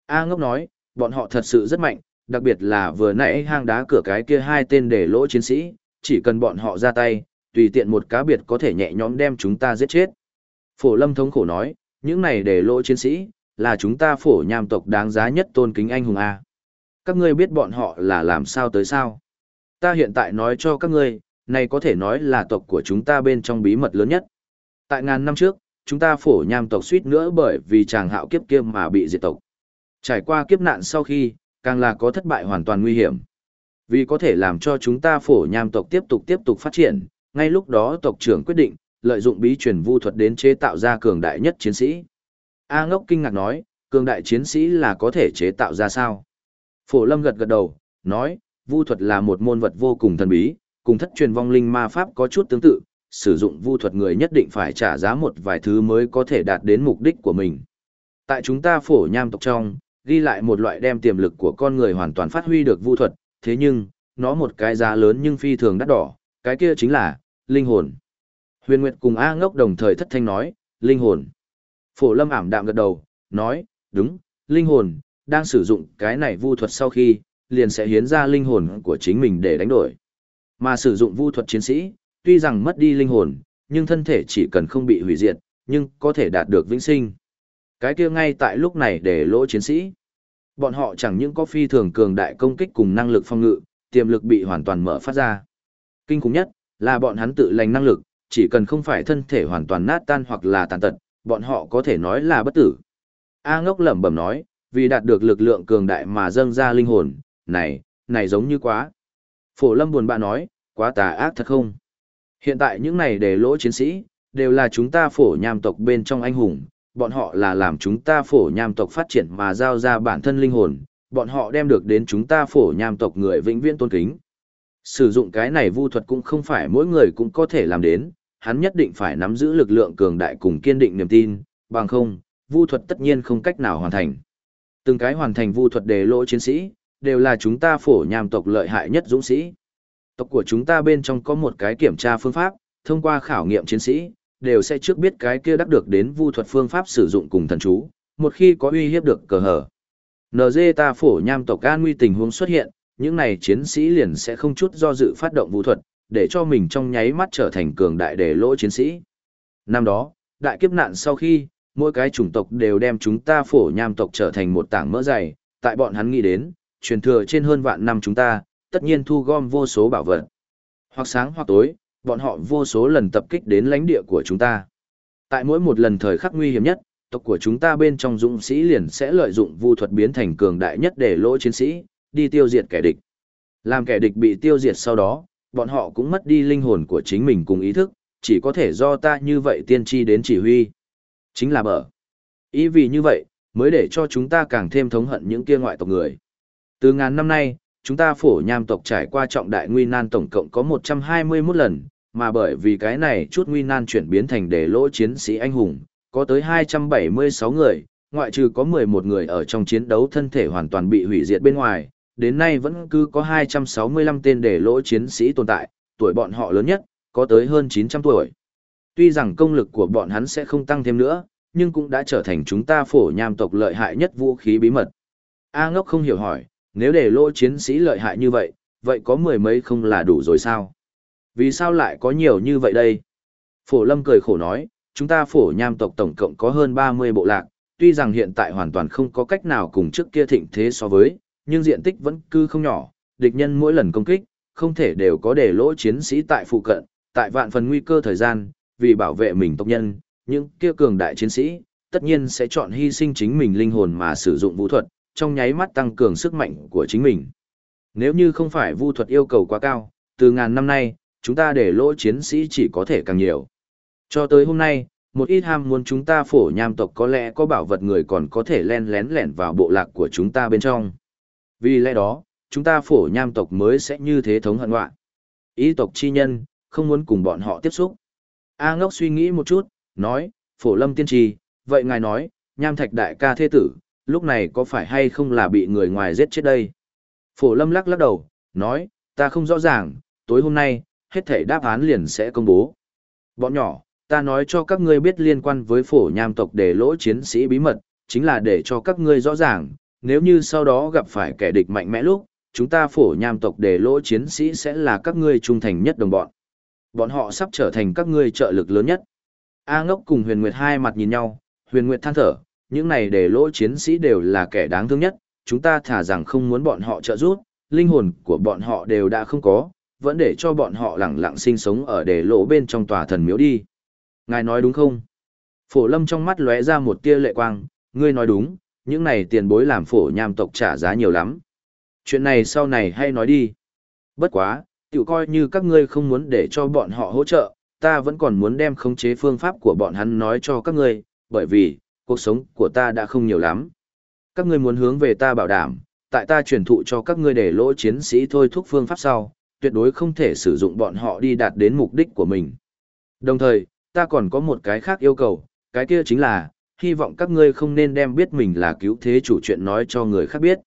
A ngốc nói, bọn họ thật sự rất mạnh, đặc biệt là vừa nãy hang đá cửa cái kia hai tên để lỗ chiến sĩ, chỉ cần bọn họ ra tay, tùy tiện một cá biệt có thể nhẹ nhõm đem chúng ta giết chết. Phổ lâm thống khổ nói, những này để lỗ chiến sĩ, là chúng ta phổ nham tộc đáng giá nhất tôn kính anh hùng A. Các ngươi biết bọn họ là làm sao tới sao? Ta hiện tại nói cho các ngươi, này có thể nói là tộc của chúng ta bên trong bí mật lớn nhất. Tại ngàn năm trước, chúng ta phổ nham tộc suýt nữa bởi vì chàng hạo kiếp kia mà bị diệt tộc. Trải qua kiếp nạn sau khi, càng là có thất bại hoàn toàn nguy hiểm. Vì có thể làm cho chúng ta phổ nham tộc tiếp tục tiếp tục phát triển, ngay lúc đó tộc trưởng quyết định, lợi dụng bí truyền vu thuật đến chế tạo ra cường đại nhất chiến sĩ. A ngốc kinh ngạc nói, cường đại chiến sĩ là có thể chế tạo ra sao? Phổ lâm gật gật đầu, nói, vu thuật là một môn vật vô cùng thần bí, cùng thất truyền vong linh ma pháp có chút tương tự, sử dụng vu thuật người nhất định phải trả giá một vài thứ mới có thể đạt đến mục đích của mình. Tại chúng ta phổ nham tộc trong, ghi lại một loại đem tiềm lực của con người hoàn toàn phát huy được vu thuật, thế nhưng, nó một cái giá lớn nhưng phi thường đắt đỏ, cái kia chính là, linh hồn. Huyền Nguyệt cùng A ngốc đồng thời thất thanh nói, linh hồn. Phổ lâm ảm đạm gật đầu, nói, đúng, linh hồn, đang sử dụng cái này vu thuật sau khi, liền sẽ hiến ra linh hồn của chính mình để đánh đổi. Mà sử dụng vu thuật chiến sĩ, tuy rằng mất đi linh hồn, nhưng thân thể chỉ cần không bị hủy diệt, nhưng có thể đạt được vĩnh sinh. Cái kia ngay tại lúc này để lỗ chiến sĩ. Bọn họ chẳng những có phi thường cường đại công kích cùng năng lực phong ngự, tiềm lực bị hoàn toàn mở phát ra. Kinh khủng nhất là bọn hắn tự lành năng lực, chỉ cần không phải thân thể hoàn toàn nát tan hoặc là tàn tật, bọn họ có thể nói là bất tử. A ngốc lẩm bẩm nói, vì đạt được lực lượng cường đại mà dâng ra linh hồn, này, này giống như quá. Phổ lâm buồn bã nói, quá tà ác thật không? Hiện tại những này để lỗ chiến sĩ, đều là chúng ta phổ nham tộc bên trong anh hùng, bọn họ là làm chúng ta phổ nham tộc phát triển mà giao ra bản thân linh hồn, bọn họ đem được đến chúng ta phổ nham tộc người vĩnh viễn tôn kính. Sử dụng cái này vu thuật cũng không phải mỗi người cũng có thể làm đến, hắn nhất định phải nắm giữ lực lượng cường đại cùng kiên định niềm tin, bằng không, vu thuật tất nhiên không cách nào hoàn thành. Từng cái hoàn thành vu thuật đề lỗ chiến sĩ, đều là chúng ta phổ nham tộc lợi hại nhất dũng sĩ. Tộc của chúng ta bên trong có một cái kiểm tra phương pháp, thông qua khảo nghiệm chiến sĩ, đều sẽ trước biết cái kia đắc được đến vu thuật phương pháp sử dụng cùng thần chú, một khi có uy hiếp được cờ hở. NG ta phổ nham tộc an nguy tình huống xuất hiện, những này chiến sĩ liền sẽ không chút do dự phát động vu thuật, để cho mình trong nháy mắt trở thành cường đại để lỗ chiến sĩ. Năm đó, đại kiếp nạn sau khi, mỗi cái chủng tộc đều đem chúng ta phổ nham tộc trở thành một tảng mỡ dày, tại bọn hắn nghĩ đến, truyền thừa trên hơn vạn năm chúng ta, tất nhiên thu gom vô số bảo vật. Hoặc sáng hoặc tối, bọn họ vô số lần tập kích đến lãnh địa của chúng ta. Tại mỗi một lần thời khắc nguy hiểm nhất, tộc của chúng ta bên trong dũng sĩ liền sẽ lợi dụng vu thuật biến thành cường đại nhất để lỗ chiến sĩ, đi tiêu diệt kẻ địch. Làm kẻ địch bị tiêu diệt sau đó, bọn họ cũng mất đi linh hồn của chính mình cùng ý thức, chỉ có thể do ta như vậy tiên tri đến chỉ huy. Chính là bở. Ý vì như vậy, mới để cho chúng ta càng thêm thống hận những kia ngoại tộc người. Từ ngàn năm nay, chúng ta phổ nham tộc trải qua trọng đại nguy nan tổng cộng có 121 lần, mà bởi vì cái này chút nguy nan chuyển biến thành để lỗ chiến sĩ anh hùng, có tới 276 người, ngoại trừ có 11 người ở trong chiến đấu thân thể hoàn toàn bị hủy diệt bên ngoài, đến nay vẫn cứ có 265 tên để lỗ chiến sĩ tồn tại, tuổi bọn họ lớn nhất, có tới hơn 900 tuổi. Tuy rằng công lực của bọn hắn sẽ không tăng thêm nữa, nhưng cũng đã trở thành chúng ta phổ nham tộc lợi hại nhất vũ khí bí mật. A ngốc không hiểu hỏi, nếu để lỗ chiến sĩ lợi hại như vậy, vậy có mười mấy không là đủ rồi sao? Vì sao lại có nhiều như vậy đây? Phổ Lâm cười khổ nói, chúng ta phổ nham tộc tổng cộng có hơn 30 bộ lạc, tuy rằng hiện tại hoàn toàn không có cách nào cùng trước kia thịnh thế so với, nhưng diện tích vẫn cư không nhỏ, địch nhân mỗi lần công kích, không thể đều có để lỗ chiến sĩ tại phụ cận, tại vạn phần nguy cơ thời gian, vì bảo vệ mình tộc nhân, những kia cường đại chiến sĩ, tất nhiên sẽ chọn hy sinh chính mình linh hồn mà sử dụng vũ thuật, trong nháy mắt tăng cường sức mạnh của chính mình. Nếu như không phải vu thuật yêu cầu quá cao, từ ngàn năm nay, chúng ta để lỗ chiến sĩ chỉ có thể càng nhiều. Cho tới hôm nay, một ít ham muốn chúng ta phổ nham tộc có lẽ có bảo vật người còn có thể len lén lẻn vào bộ lạc của chúng ta bên trong. Vì lẽ đó, chúng ta phổ nham tộc mới sẽ như thế thống hận ngoạn. Ý tộc chi nhân, không muốn cùng bọn họ tiếp xúc. A ngốc suy nghĩ một chút, nói, phổ lâm tiên tri, vậy ngài nói, nham thạch đại ca thế tử, lúc này có phải hay không là bị người ngoài giết chết đây? Phổ lâm lắc lắc đầu, nói, ta không rõ ràng, tối hôm nay, hết thể đáp án liền sẽ công bố. Bọn nhỏ, ta nói cho các ngươi biết liên quan với phổ nham tộc để lỗ chiến sĩ bí mật, chính là để cho các ngươi rõ ràng, nếu như sau đó gặp phải kẻ địch mạnh mẽ lúc, chúng ta phổ nham tộc để lỗ chiến sĩ sẽ là các ngươi trung thành nhất đồng bọn. Bọn họ sắp trở thành các ngươi trợ lực lớn nhất. A ngốc cùng huyền nguyệt hai mặt nhìn nhau, huyền nguyệt than thở, những này để lỗ chiến sĩ đều là kẻ đáng thương nhất, chúng ta thả rằng không muốn bọn họ trợ giúp, linh hồn của bọn họ đều đã không có, vẫn để cho bọn họ lẳng lặng sinh sống ở để lỗ bên trong tòa thần miếu đi. Ngài nói đúng không? Phổ lâm trong mắt lóe ra một tia lệ quang, ngươi nói đúng, những này tiền bối làm phổ nham tộc trả giá nhiều lắm. Chuyện này sau này hay nói đi. Bất quá, tiểu coi như các ngươi không muốn để cho bọn họ hỗ trợ, ta vẫn còn muốn đem khống chế phương pháp của bọn hắn nói cho các ngươi, bởi vì, cuộc sống của ta đã không nhiều lắm. Các ngươi muốn hướng về ta bảo đảm, tại ta truyền thụ cho các ngươi để lỗ chiến sĩ thôi thúc phương pháp sau, tuyệt đối không thể sử dụng bọn họ đi đạt đến mục đích của mình. Đồng thời, ta còn có một cái khác yêu cầu, cái kia chính là, hy vọng các ngươi không nên đem biết mình là cứu thế chủ chuyện nói cho người khác biết.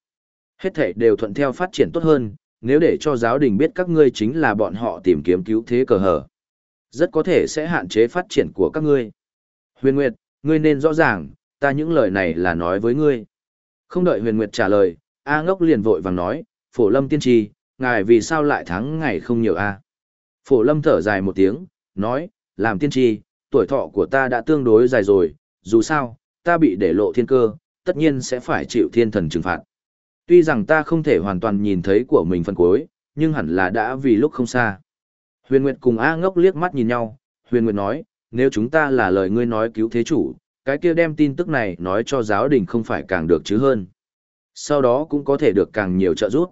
Hết thể đều thuận theo phát triển tốt hơn, nếu để cho giáo đình biết các ngươi chính là bọn họ tìm kiếm cứu thế cờ hở. Rất có thể sẽ hạn chế phát triển của các ngươi. Huyền Nguyệt, ngươi nên rõ ràng, ta những lời này là nói với ngươi. Không đợi Huyền Nguyệt trả lời, A ngốc liền vội vàng nói, phổ lâm tiên tri, ngài vì sao lại thắng ngày không nhiều A. Phổ lâm thở dài một tiếng, nói, làm tiên tri, tuổi thọ của ta đã tương đối dài rồi, dù sao, ta bị để lộ thiên cơ, tất nhiên sẽ phải chịu thiên thần trừng phạt. Tuy rằng ta không thể hoàn toàn nhìn thấy của mình phần cuối, nhưng hẳn là đã vì lúc không xa. Huyền Nguyệt cùng A ngốc liếc mắt nhìn nhau, Huyền Nguyệt nói, nếu chúng ta là lời ngươi nói cứu thế chủ, cái kia đem tin tức này nói cho giáo đình không phải càng được chứ hơn. Sau đó cũng có thể được càng nhiều trợ giúp.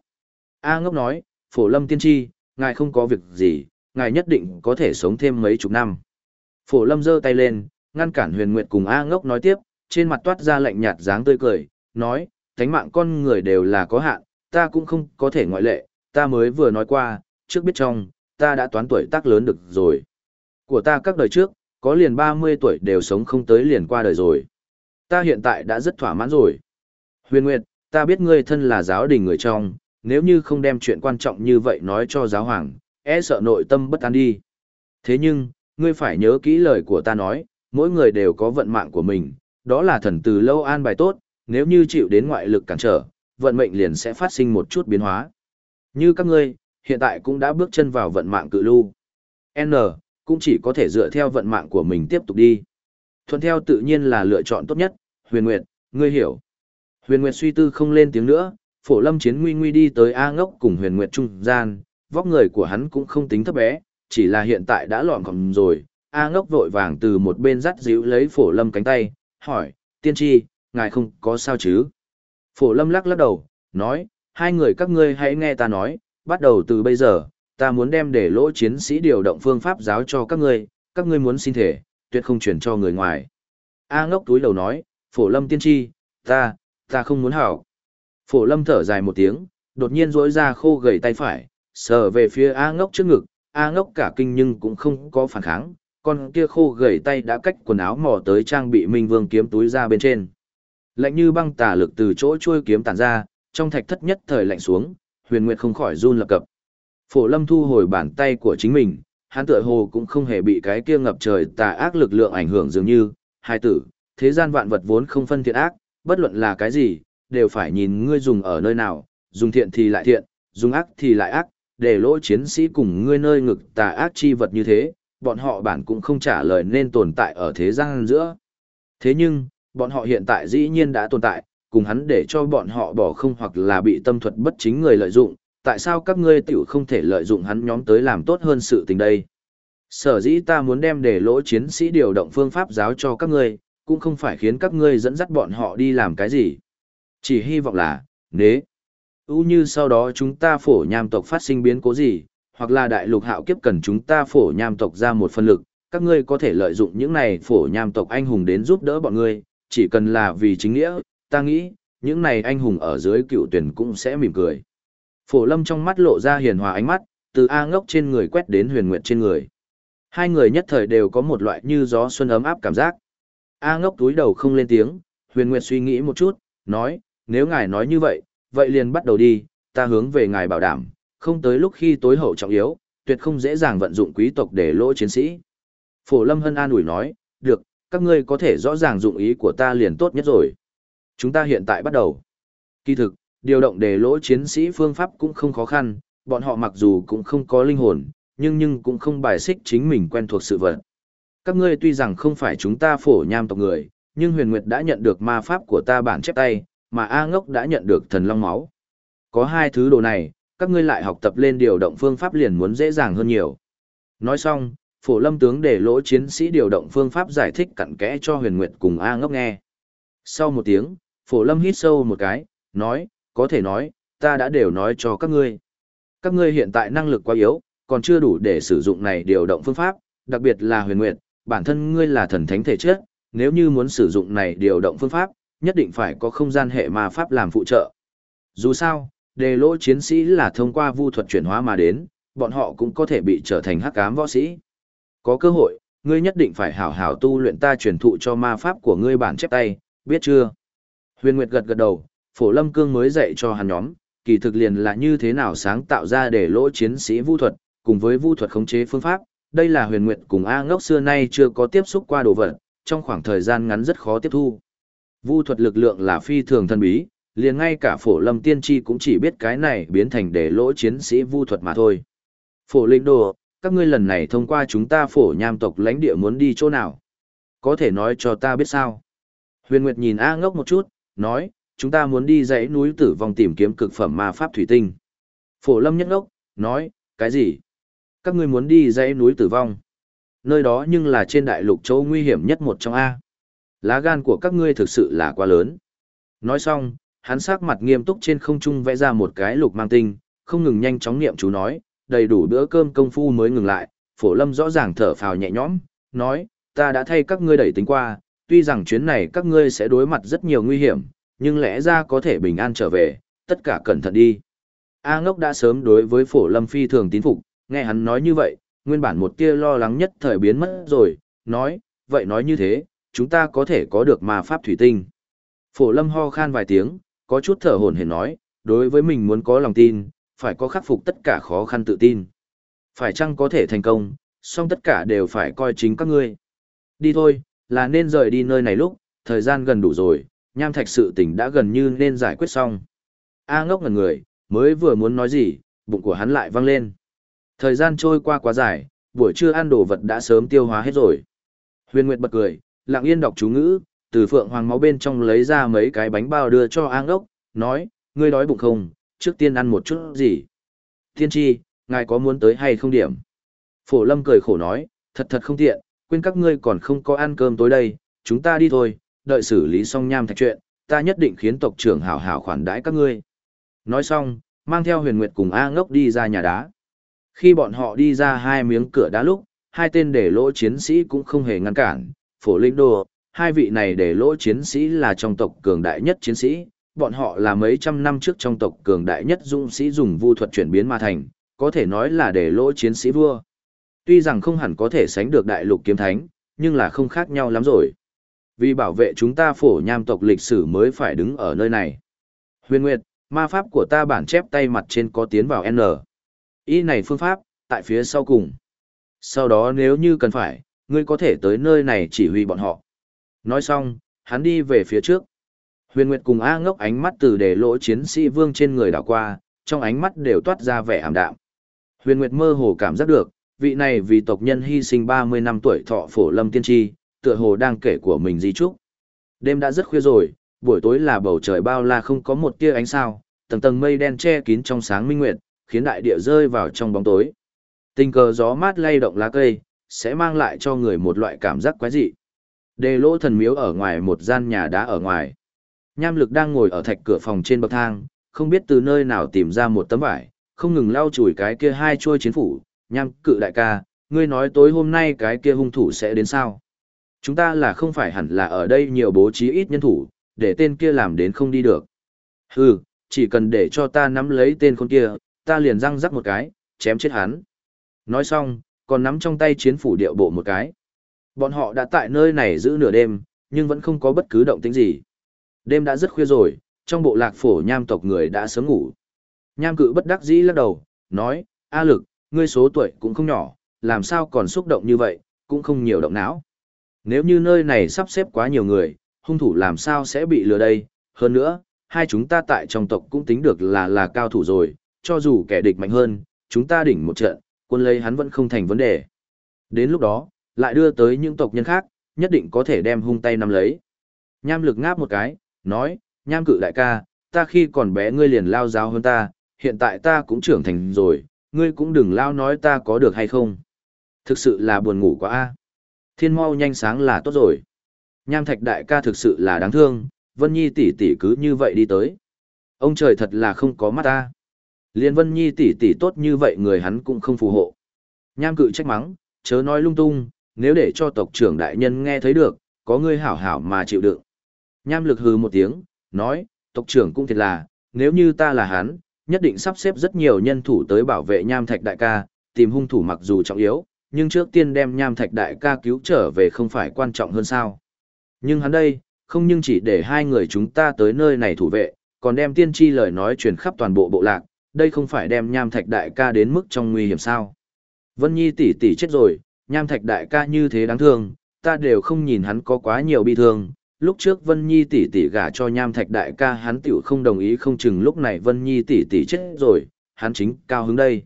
A ngốc nói, phổ lâm tiên tri, ngài không có việc gì, ngài nhất định có thể sống thêm mấy chục năm. Phổ lâm giơ tay lên, ngăn cản huyền nguyệt cùng A ngốc nói tiếp, trên mặt toát ra lạnh nhạt dáng tươi cười, nói, thánh mạng con người đều là có hạn, ta cũng không có thể ngoại lệ, ta mới vừa nói qua, trước biết trong, ta đã toán tuổi tác lớn được rồi. Của ta các đời trước, có liền 30 tuổi đều sống không tới liền qua đời rồi. Ta hiện tại đã rất thỏa mãn rồi. Huyền Nguyệt, ta biết ngươi thân là giáo đình người trong, nếu như không đem chuyện quan trọng như vậy nói cho giáo hoàng, e sợ nội tâm bất an đi. Thế nhưng, ngươi phải nhớ kỹ lời của ta nói, mỗi người đều có vận mạng của mình, đó là thần từ lâu an bài tốt, nếu như chịu đến ngoại lực cản trở, vận mệnh liền sẽ phát sinh một chút biến hóa. Như các ngươi, hiện tại cũng đã bước chân vào vận mạng cự lưu. N, cũng chỉ có thể dựa theo vận mạng của mình tiếp tục đi. Thuận theo tự nhiên là lựa chọn tốt nhất, huyền nguyệt, ngươi hiểu. Huyền nguyệt suy tư không lên tiếng nữa, phổ lâm chiến nguy nguy đi tới A ngốc cùng huyền nguyệt trung gian, vóc người của hắn cũng không tính thấp bé, chỉ là hiện tại đã lọn còng rồi. A ngốc vội vàng từ một bên dắt díu lấy phổ lâm cánh tay, hỏi, tiên tri, ngài không có sao chứ? Phổ lâm lắc lắc đầu, nói, hai người các ngươi hãy nghe ta nói, bắt đầu từ bây giờ, ta muốn đem để lỗ chiến sĩ điều động phương pháp giáo cho các ngươi, các ngươi muốn xin thể, tuyệt không chuyển cho người ngoài. A ngốc túi đầu nói, phổ lâm tiên tri, ta, ta không muốn hảo. Phổ lâm thở dài một tiếng, đột nhiên rỗi ra khô gầy tay phải, sờ về phía A ngốc trước ngực, A ngốc cả kinh nhưng cũng không có phản kháng, con kia khô gầy tay đã cách quần áo mò tới trang bị minh vương kiếm túi ra bên trên. Lạnh như băng tà lực từ chỗ trôi kiếm tản ra, trong thạch thất nhất thời lạnh xuống, huyền nguyệt không khỏi run lập cập. Phổ lâm thu hồi bàn tay của chính mình, hắn tựa hồ cũng không hề bị cái kia ngập trời tà ác lực lượng ảnh hưởng dường như, hai tử, thế gian vạn vật vốn không phân thiện ác, bất luận là cái gì, đều phải nhìn ngươi dùng ở nơi nào, dùng thiện thì lại thiện, dùng ác thì lại ác, để lỗ chiến sĩ cùng ngươi nơi ngực tà ác chi vật như thế, bọn họ bản cũng không trả lời nên tồn tại ở thế gian giữa. Thế nhưng, bọn họ hiện tại dĩ nhiên đã tồn tại, cùng hắn để cho bọn họ bỏ không hoặc là bị tâm thuật bất chính người lợi dụng, tại sao các ngươi tiểu không thể lợi dụng hắn nhóm tới làm tốt hơn sự tình đây? Sở dĩ ta muốn đem để lỗ chiến sĩ điều động phương pháp giáo cho các ngươi, cũng không phải khiến các ngươi dẫn dắt bọn họ đi làm cái gì. Chỉ hy vọng là, nế. ưu như sau đó chúng ta phổ nham tộc phát sinh biến cố gì, hoặc là đại lục hạo kiếp cần chúng ta phổ nham tộc ra một phần lực, các ngươi có thể lợi dụng những này phổ nham tộc anh hùng đến giúp đỡ bọn ngươi, chỉ cần là vì chính nghĩa, ta nghĩ, những này anh hùng ở dưới cựu tuyển cũng sẽ mỉm cười. Phổ lâm trong mắt lộ ra hiền hòa ánh mắt, từ A ngốc trên người quét đến huyền nguyệt trên người. Hai người nhất thời đều có một loại như gió xuân ấm áp cảm giác. A ngốc túi đầu không lên tiếng, huyền nguyệt suy nghĩ một chút, nói, nếu ngài nói như vậy, vậy liền bắt đầu đi, ta hướng về ngài bảo đảm, không tới lúc khi tối hậu trọng yếu, tuyệt không dễ dàng vận dụng quý tộc để lỗ chiến sĩ. Phổ Lâm Hân an ủi nói, được, các ngươi có thể rõ ràng dụng ý của ta liền tốt nhất rồi. Chúng ta hiện tại bắt đầu. Kỳ thực, điều động để lỗ chiến sĩ phương pháp cũng không khó khăn, bọn họ mặc dù cũng không có linh hồn, nhưng nhưng cũng không bài xích chính mình quen thuộc sự vật. Các ngươi tuy rằng không phải chúng ta phổ nham tộc người, nhưng huyền nguyệt đã nhận được ma pháp của ta bản chép tay, mà A ngốc đã nhận được thần long máu. Có hai thứ đồ này, các ngươi lại học tập lên điều động phương pháp liền muốn dễ dàng hơn nhiều. Nói xong, phổ lâm tướng để lỗ chiến sĩ điều động phương pháp giải thích cặn kẽ cho huyền nguyệt cùng A ngốc nghe. Sau một tiếng, phổ lâm hít sâu một cái, nói, có thể nói, ta đã đều nói cho các ngươi. Các ngươi hiện tại năng lực quá yếu, còn chưa đủ để sử dụng này điều động phương pháp, đặc biệt là huyền nguyệt, bản thân ngươi là thần thánh thể chất, nếu như muốn sử dụng này điều động phương pháp, nhất định phải có không gian hệ ma pháp làm phụ trợ. Dù sao, đề lỗ chiến sĩ là thông qua vu thuật chuyển hóa mà đến, bọn họ cũng có thể bị trở thành hắc ám võ sĩ. Có cơ hội, ngươi nhất định phải hảo hảo tu luyện ta truyền thụ cho ma pháp của ngươi bản chép tay, biết chưa? Huyền Nguyệt gật gật đầu, Phổ Lâm Cương mới dạy cho hắn nhóm, kỳ thực liền là như thế nào sáng tạo ra để lỗ chiến sĩ vu thuật, cùng với vu thuật khống chế phương pháp, đây là Huyền Nguyệt cùng A Ngốc xưa nay chưa có tiếp xúc qua đồ vật, trong khoảng thời gian ngắn rất khó tiếp thu. Vu thuật lực lượng là phi thường thân bí, liền ngay cả phổ lâm tiên tri cũng chỉ biết cái này biến thành để lỗ chiến sĩ vu thuật mà thôi. Phổ linh đồ, các ngươi lần này thông qua chúng ta phổ nham tộc lãnh địa muốn đi chỗ nào? Có thể nói cho ta biết sao? Huyền Nguyệt nhìn A ngốc một chút, nói, chúng ta muốn đi dãy núi tử vong tìm kiếm cực phẩm ma pháp thủy tinh. Phổ lâm nhất ngốc, nói, cái gì? Các ngươi muốn đi dãy núi tử vong? Nơi đó nhưng là trên đại lục châu nguy hiểm nhất một trong A. Lá gan của các ngươi thực sự là quá lớn. Nói xong, hắn sắc mặt nghiêm túc trên không trung vẽ ra một cái lục mang tinh, không ngừng nhanh chóng niệm chú nói, đầy đủ bữa cơm công phu mới ngừng lại, phổ lâm rõ ràng thở phào nhẹ nhõm, nói, ta đã thay các ngươi đẩy tính qua, tuy rằng chuyến này các ngươi sẽ đối mặt rất nhiều nguy hiểm, nhưng lẽ ra có thể bình an trở về, tất cả cẩn thận đi. A ngốc đã sớm đối với phổ lâm phi thường tín phục, nghe hắn nói như vậy, nguyên bản một tia lo lắng nhất thời biến mất rồi, nói, vậy nói như thế, chúng ta có thể có được ma pháp thủy tinh. Phổ lâm ho khan vài tiếng, có chút thở hổn hển nói, đối với mình muốn có lòng tin, phải có khắc phục tất cả khó khăn tự tin. Phải chăng có thể thành công, song tất cả đều phải coi chính các ngươi. Đi thôi, là nên rời đi nơi này lúc, thời gian gần đủ rồi, nham thạch sự tình đã gần như nên giải quyết xong. A ngốc ngần người, mới vừa muốn nói gì, bụng của hắn lại văng lên. Thời gian trôi qua quá dài, buổi trưa ăn đồ vật đã sớm tiêu hóa hết rồi. Huyền Nguyệt bật cười, lặng yên đọc chú ngữ, từ phượng hoàng máu bên trong lấy ra mấy cái bánh bao đưa cho A ngốc, nói, ngươi đói bụng không, trước tiên ăn một chút gì. Thiên tri, ngài có muốn tới hay không điểm? Phổ lâm cười khổ nói, thật thật không tiện, quên các ngươi còn không có ăn cơm tối đây, chúng ta đi thôi, đợi xử lý xong nham thạch chuyện, ta nhất định khiến tộc trưởng hảo hảo khoản đãi các ngươi. Nói xong, mang theo huyền nguyệt cùng A ngốc đi ra nhà đá. Khi bọn họ đi ra hai miếng cửa đá lúc, hai tên để lỗ chiến sĩ cũng không hề ngăn cản, phổ linh đồ, hai vị này để lỗ chiến sĩ là trong tộc cường đại nhất chiến sĩ, bọn họ là mấy trăm năm trước trong tộc cường đại nhất dũng sĩ dùng vu thuật chuyển biến ma thành, có thể nói là để lỗ chiến sĩ vua. Tuy rằng không hẳn có thể sánh được đại lục kiếm thánh, nhưng là không khác nhau lắm rồi. Vì bảo vệ chúng ta phổ nham tộc lịch sử mới phải đứng ở nơi này. Huyền Nguyệt, ma pháp của ta bản chép tay mặt trên có tiến vào N. Y này phương pháp, tại phía sau cùng. Sau đó nếu như cần phải, ngươi có thể tới nơi này chỉ huy bọn họ. Nói xong, hắn đi về phía trước. Huyền Nguyệt cùng A ngốc ánh mắt từ để lỗ chiến sĩ vương trên người đảo qua, trong ánh mắt đều toát ra vẻ hàm đạm. Huyền Nguyệt mơ hồ cảm giác được, vị này vì tộc nhân hy sinh 30 năm tuổi thọ phổ lâm tiên tri, tựa hồ đang kể của mình di trúc. Đêm đã rất khuya rồi, buổi tối là bầu trời bao la không có một tia ánh sao, tầng tầng mây đen che kín trong sáng minh nguyệt, khiến đại địa rơi vào trong bóng tối. Tình cờ gió mát lay động lá cây, sẽ mang lại cho người một loại cảm giác quái dị. Đề lỗ thần miếu ở ngoài một gian nhà đá ở ngoài. Nham lực đang ngồi ở thạch cửa phòng trên bậc thang, không biết từ nơi nào tìm ra một tấm vải, không ngừng lau chùi cái kia hai chuôi chiến phủ. Nham cự đại ca, ngươi nói tối hôm nay cái kia hung thủ sẽ đến sao? Chúng ta là không phải hẳn là ở đây nhiều bố trí ít nhân thủ, để tên kia làm đến không đi được. Hừ, chỉ cần để cho ta nắm lấy tên con kia, ta liền răng rắc một cái, chém chết hắn. Nói xong, còn nắm trong tay chiến phủ điệu bộ một cái. Bọn họ đã tại nơi này giữ nửa đêm, nhưng vẫn không có bất cứ động tĩnh gì. Đêm đã rất khuya rồi, trong bộ lạc phổ nham tộc người đã sớm ngủ. Nham cự bất đắc dĩ lắc đầu, nói, A lực, ngươi số tuổi cũng không nhỏ, làm sao còn xúc động như vậy, cũng không nhiều động não. Nếu như nơi này sắp xếp quá nhiều người, hung thủ làm sao sẽ bị lừa đây, hơn nữa, hai chúng ta tại trong tộc cũng tính được là là cao thủ rồi, cho dù kẻ địch mạnh hơn, chúng ta đỉnh một trận, quân lấy hắn vẫn không thành vấn đề. Đến lúc đó, lại đưa tới những tộc nhân khác, nhất định có thể đem hung tay nắm lấy. Nham lực ngáp một cái, nói, nham cự đại ca, ta khi còn bé ngươi liền lao giáo hơn ta, hiện tại ta cũng trưởng thành rồi, ngươi cũng đừng lao nói ta có được hay không. Thực sự là buồn ngủ quá a. Thiên mau nhanh sáng là tốt rồi. Nham thạch đại ca thực sự là đáng thương, Vân Nhi tỷ tỷ cứ như vậy đi tới. Ông trời thật là không có mắt ta. Liên Vân Nhi tỷ tỷ tốt như vậy người hắn cũng không phù hộ. Nham cự trách mắng, chớ nói lung tung, nếu để cho tộc trưởng đại nhân nghe thấy được, có ngươi hảo hảo mà chịu đựng. Nham lực hừ một tiếng, nói, tộc trưởng cũng thiệt là, nếu như ta là hắn, nhất định sắp xếp rất nhiều nhân thủ tới bảo vệ nham thạch đại ca, tìm hung thủ mặc dù trọng yếu, nhưng trước tiên đem nham thạch đại ca cứu trở về không phải quan trọng hơn sao. Nhưng hắn đây, không nhưng chỉ để hai người chúng ta tới nơi này thủ vệ, còn đem tiên tri lời nói truyền khắp toàn bộ bộ lạc, đây không phải đem nham thạch đại ca đến mức trong nguy hiểm sao. Vân Nhi tỷ tỷ chết rồi, nham thạch đại ca như thế đáng thương, ta đều không nhìn hắn có quá nhiều bi thương. Lúc trước Vân Nhi tỷ tỷ gả cho nham thạch đại ca hắn tiểu không đồng ý không chừng lúc này Vân Nhi tỷ tỷ chết rồi, hắn chính cao hứng đây.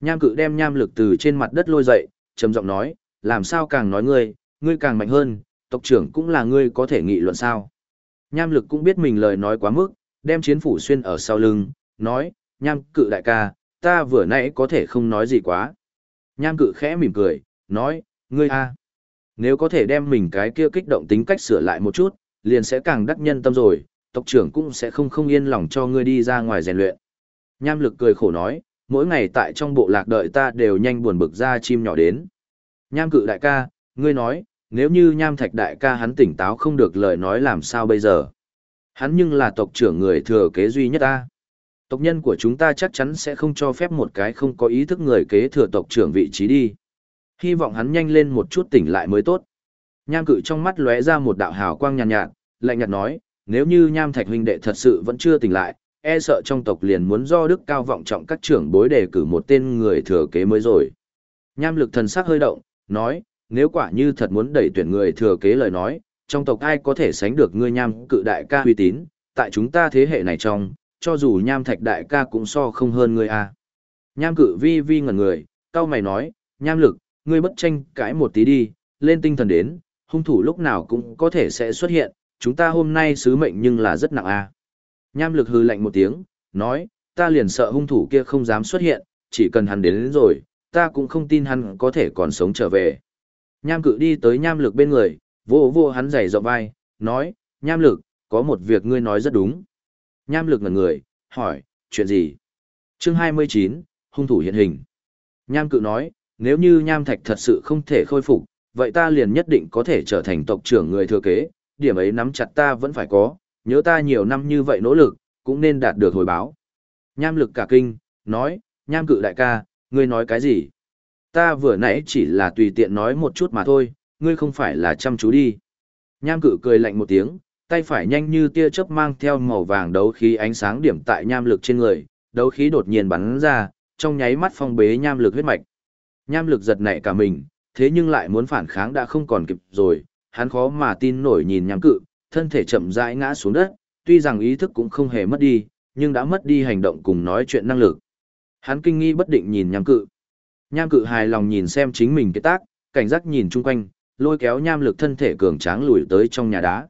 Nham cự đem nham lực từ trên mặt đất lôi dậy, trầm giọng nói, làm sao càng nói ngươi, ngươi càng mạnh hơn, tộc trưởng cũng là ngươi có thể nghị luận sao. Nham lực cũng biết mình lời nói quá mức, đem chiến phủ xuyên ở sau lưng, nói, nham cự đại ca, ta vừa nãy có thể không nói gì quá. Nham cự khẽ mỉm cười, nói, ngươi a, nếu có thể đem mình cái kia kích động tính cách sửa lại một chút, liền sẽ càng đắc nhân tâm rồi, tộc trưởng cũng sẽ không không yên lòng cho ngươi đi ra ngoài rèn luyện. Nham lực cười khổ nói, mỗi ngày tại trong bộ lạc đợi ta đều nhanh buồn bực ra chim nhỏ đến. Nham cự đại ca, ngươi nói, nếu như nham thạch đại ca hắn tỉnh táo không được lời nói làm sao bây giờ. Hắn nhưng là tộc trưởng người thừa kế duy nhất ta. Tộc nhân của chúng ta chắc chắn sẽ không cho phép một cái không có ý thức người kế thừa tộc trưởng vị trí đi. Hy vọng hắn nhanh lên một chút tỉnh lại mới tốt. Nham cự trong mắt lóe ra một đạo hào quang nhàn nhạt, nhạt, lạnh nhạt nói, nếu như nham thạch huynh đệ thật sự vẫn chưa tỉnh lại, e sợ trong tộc liền muốn do đức cao vọng trọng các trưởng bối đề cử một tên người thừa kế mới rồi. Nham lực thần sắc hơi động, nói, nếu quả như thật muốn đẩy tuyển người thừa kế lời nói, trong tộc ai có thể sánh được ngươi nham cự đại ca uy tín, tại chúng ta thế hệ này trong, cho dù nham thạch đại ca cũng so không hơn ngươi a. Nham cự vi vi ngẩn người, cao mày nói, nham lực, ngươi bất tranh cãi một tí đi, lên tinh thần đến, hung thủ lúc nào cũng có thể sẽ xuất hiện, chúng ta hôm nay sứ mệnh nhưng là rất nặng a. Nham lực hư lạnh một tiếng, nói, ta liền sợ hung thủ kia không dám xuất hiện, chỉ cần hắn đến, đến rồi, ta cũng không tin hắn có thể còn sống trở về. Nham cự đi tới nham lực bên người, vô vô hắn giày rộng vai, nói, nham lực, có một việc ngươi nói rất đúng. Nham lực ngẩn người, hỏi, chuyện gì? Chương 29, hung thủ hiện hình. Nham cự nói, nếu như nham thạch thật sự không thể khôi phục, vậy ta liền nhất định có thể trở thành tộc trưởng người thừa kế, điểm ấy nắm chặt ta vẫn phải có, nhớ ta nhiều năm như vậy nỗ lực, cũng nên đạt được hồi báo. Nham lực cả kinh, nói, nham cự đại ca, ngươi nói cái gì? Ta vừa nãy chỉ là tùy tiện nói một chút mà thôi, ngươi không phải là chăm chú đi. Nham cự cười lạnh một tiếng, tay phải nhanh như tia chớp mang theo màu vàng đấu khí ánh sáng điểm tại nham lực trên người, đấu khí đột nhiên bắn ra, trong nháy mắt phong bế nham lực huyết mạch. Nham lực giật nảy cả mình, thế nhưng lại muốn phản kháng đã không còn kịp rồi, hắn khó mà tin nổi nhìn nham cự, thân thể chậm rãi ngã xuống đất, tuy rằng ý thức cũng không hề mất đi, nhưng đã mất đi hành động cùng nói chuyện năng lực. Hắn kinh nghi bất định nhìn nham cự. Nham cự hài lòng nhìn xem chính mình cái tác, cảnh giác nhìn chung quanh, lôi kéo nham lực thân thể cường tráng lùi tới trong nhà đá.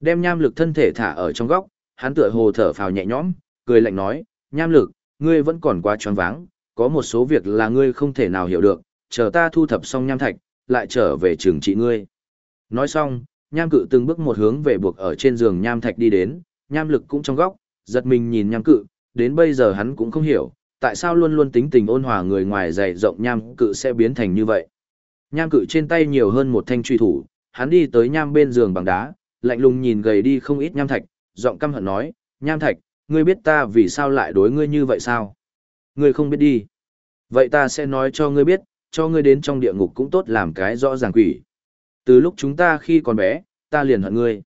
Đem nham lực thân thể thả ở trong góc, hắn tựa hồ thở phào nhẹ nhõm, cười lạnh nói, nham lực, ngươi vẫn còn quá tròn váng, có một số việc là ngươi không thể nào hiểu được, chờ ta thu thập xong nham thạch, lại trở về trường trị ngươi. Nói xong, nham cự từng bước một hướng về buộc ở trên giường nham thạch đi đến, nham lực cũng trong góc, giật mình nhìn nham cự, đến bây giờ hắn cũng không hiểu, tại sao luôn luôn tính tình ôn hòa người ngoài dày rộng nham cự sẽ biến thành như vậy. Nham cự trên tay nhiều hơn một thanh truy thủ, hắn đi tới nham bên giường bằng đá, lạnh lùng nhìn gầy đi không ít nham thạch, giọng căm hận nói, nham thạch, ngươi biết ta vì sao lại đối ngươi như vậy sao? Ngươi không biết đi. Vậy ta sẽ nói cho ngươi biết, cho ngươi đến trong địa ngục cũng tốt làm cái rõ ràng quỷ. Từ lúc chúng ta khi còn bé, ta liền hận ngươi.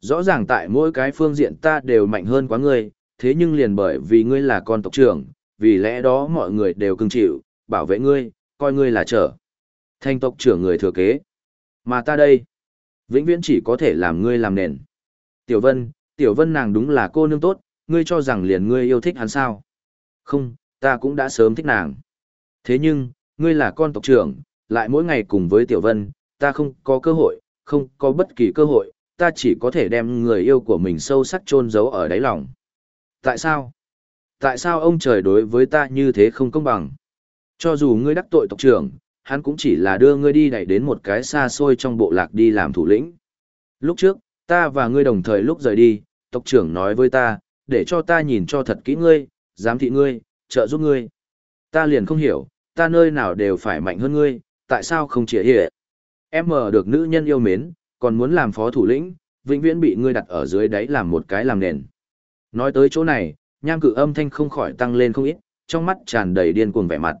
Rõ ràng tại mỗi cái phương diện ta đều mạnh hơn quá ngươi, thế nhưng liền bởi vì ngươi là con tộc trưởng, vì lẽ đó mọi người đều cưng chịu, bảo vệ ngươi, coi ngươi là trở. Thanh tộc trưởng người thừa kế. Mà ta đây, vĩnh viễn chỉ có thể làm ngươi làm nền. Tiểu Vân, Tiểu Vân nàng đúng là cô nương tốt, ngươi cho rằng liền ngươi yêu thích hắn sao? Không, ta cũng đã sớm thích nàng. Thế nhưng, ngươi là con tộc trưởng, lại mỗi ngày cùng với Tiểu Vân, ta không có cơ hội, không có bất kỳ cơ hội, ta chỉ có thể đem người yêu của mình sâu sắc chôn giấu ở đáy lòng. Tại sao? Tại sao ông trời đối với ta như thế không công bằng? Cho dù ngươi đắc tội tộc trưởng, hắn cũng chỉ là đưa ngươi đi đẩy đến một cái xa xôi trong bộ lạc đi làm thủ lĩnh. Lúc trước, ta và ngươi đồng thời lúc rời đi, tộc trưởng nói với ta, để cho ta nhìn cho thật kỹ ngươi, giám thị ngươi, trợ giúp ngươi. Ta liền không hiểu, ta nơi nào đều phải mạnh hơn ngươi, tại sao không chỉ hiểu? Em mở được nữ nhân yêu mến, còn muốn làm phó thủ lĩnh, vĩnh viễn bị ngươi đặt ở dưới đáy làm một cái làm nền. Nói tới chỗ này, nham cự âm thanh không khỏi tăng lên không ít, trong mắt tràn đầy điên cuồng vẻ mặt.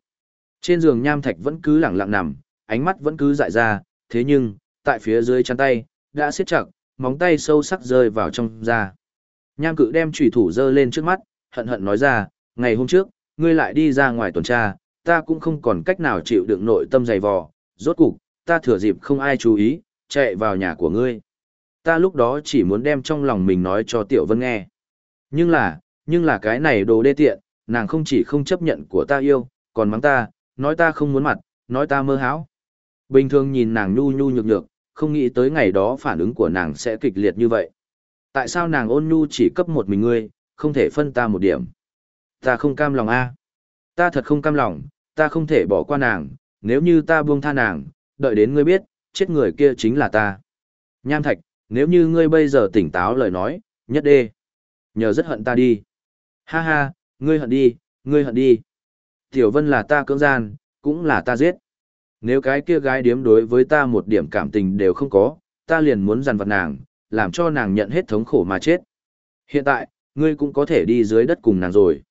Trên giường nham thạch vẫn cứ lẳng lặng nằm, ánh mắt vẫn cứ dại ra, thế nhưng, tại phía dưới chắn tay, đã siết chặt, móng tay sâu sắc rơi vào trong da. Nham cự đem chủy thủ dơ lên trước mắt, hận hận nói ra, ngày hôm trước, ngươi lại đi ra ngoài tuần tra, ta cũng không còn cách nào chịu đựng nội tâm dày vò, rốt cục, ta thừa dịp không ai chú ý, chạy vào nhà của ngươi. Ta lúc đó chỉ muốn đem trong lòng mình nói cho Tiểu Vân nghe. Nhưng là, nhưng là cái này đồ đê tiện, nàng không chỉ không chấp nhận của ta yêu, còn mắng ta, nói ta không muốn mặt, nói ta mơ hão. Bình thường nhìn nàng nhu nhu nhược nhược, không nghĩ tới ngày đó phản ứng của nàng sẽ kịch liệt như vậy. Tại sao nàng ôn nhu chỉ cấp một mình ngươi, không thể phân ta một điểm? Ta không cam lòng a. Ta thật không cam lòng, ta không thể bỏ qua nàng, nếu như ta buông tha nàng, đợi đến ngươi biết, chết người kia chính là ta. Nham Thạch, nếu như ngươi bây giờ tỉnh táo lời nói, nhất đê. Nhờ rất hận ta đi. Ha ha, ngươi hận đi, ngươi hận đi. Tiểu Vân là ta cưỡng gian, cũng là ta giết. Nếu cái kia gái điếm đối với ta một điểm cảm tình đều không có, ta liền muốn dằn vặt nàng, làm cho nàng nhận hết thống khổ mà chết. Hiện tại, ngươi cũng có thể đi dưới đất cùng nàng rồi.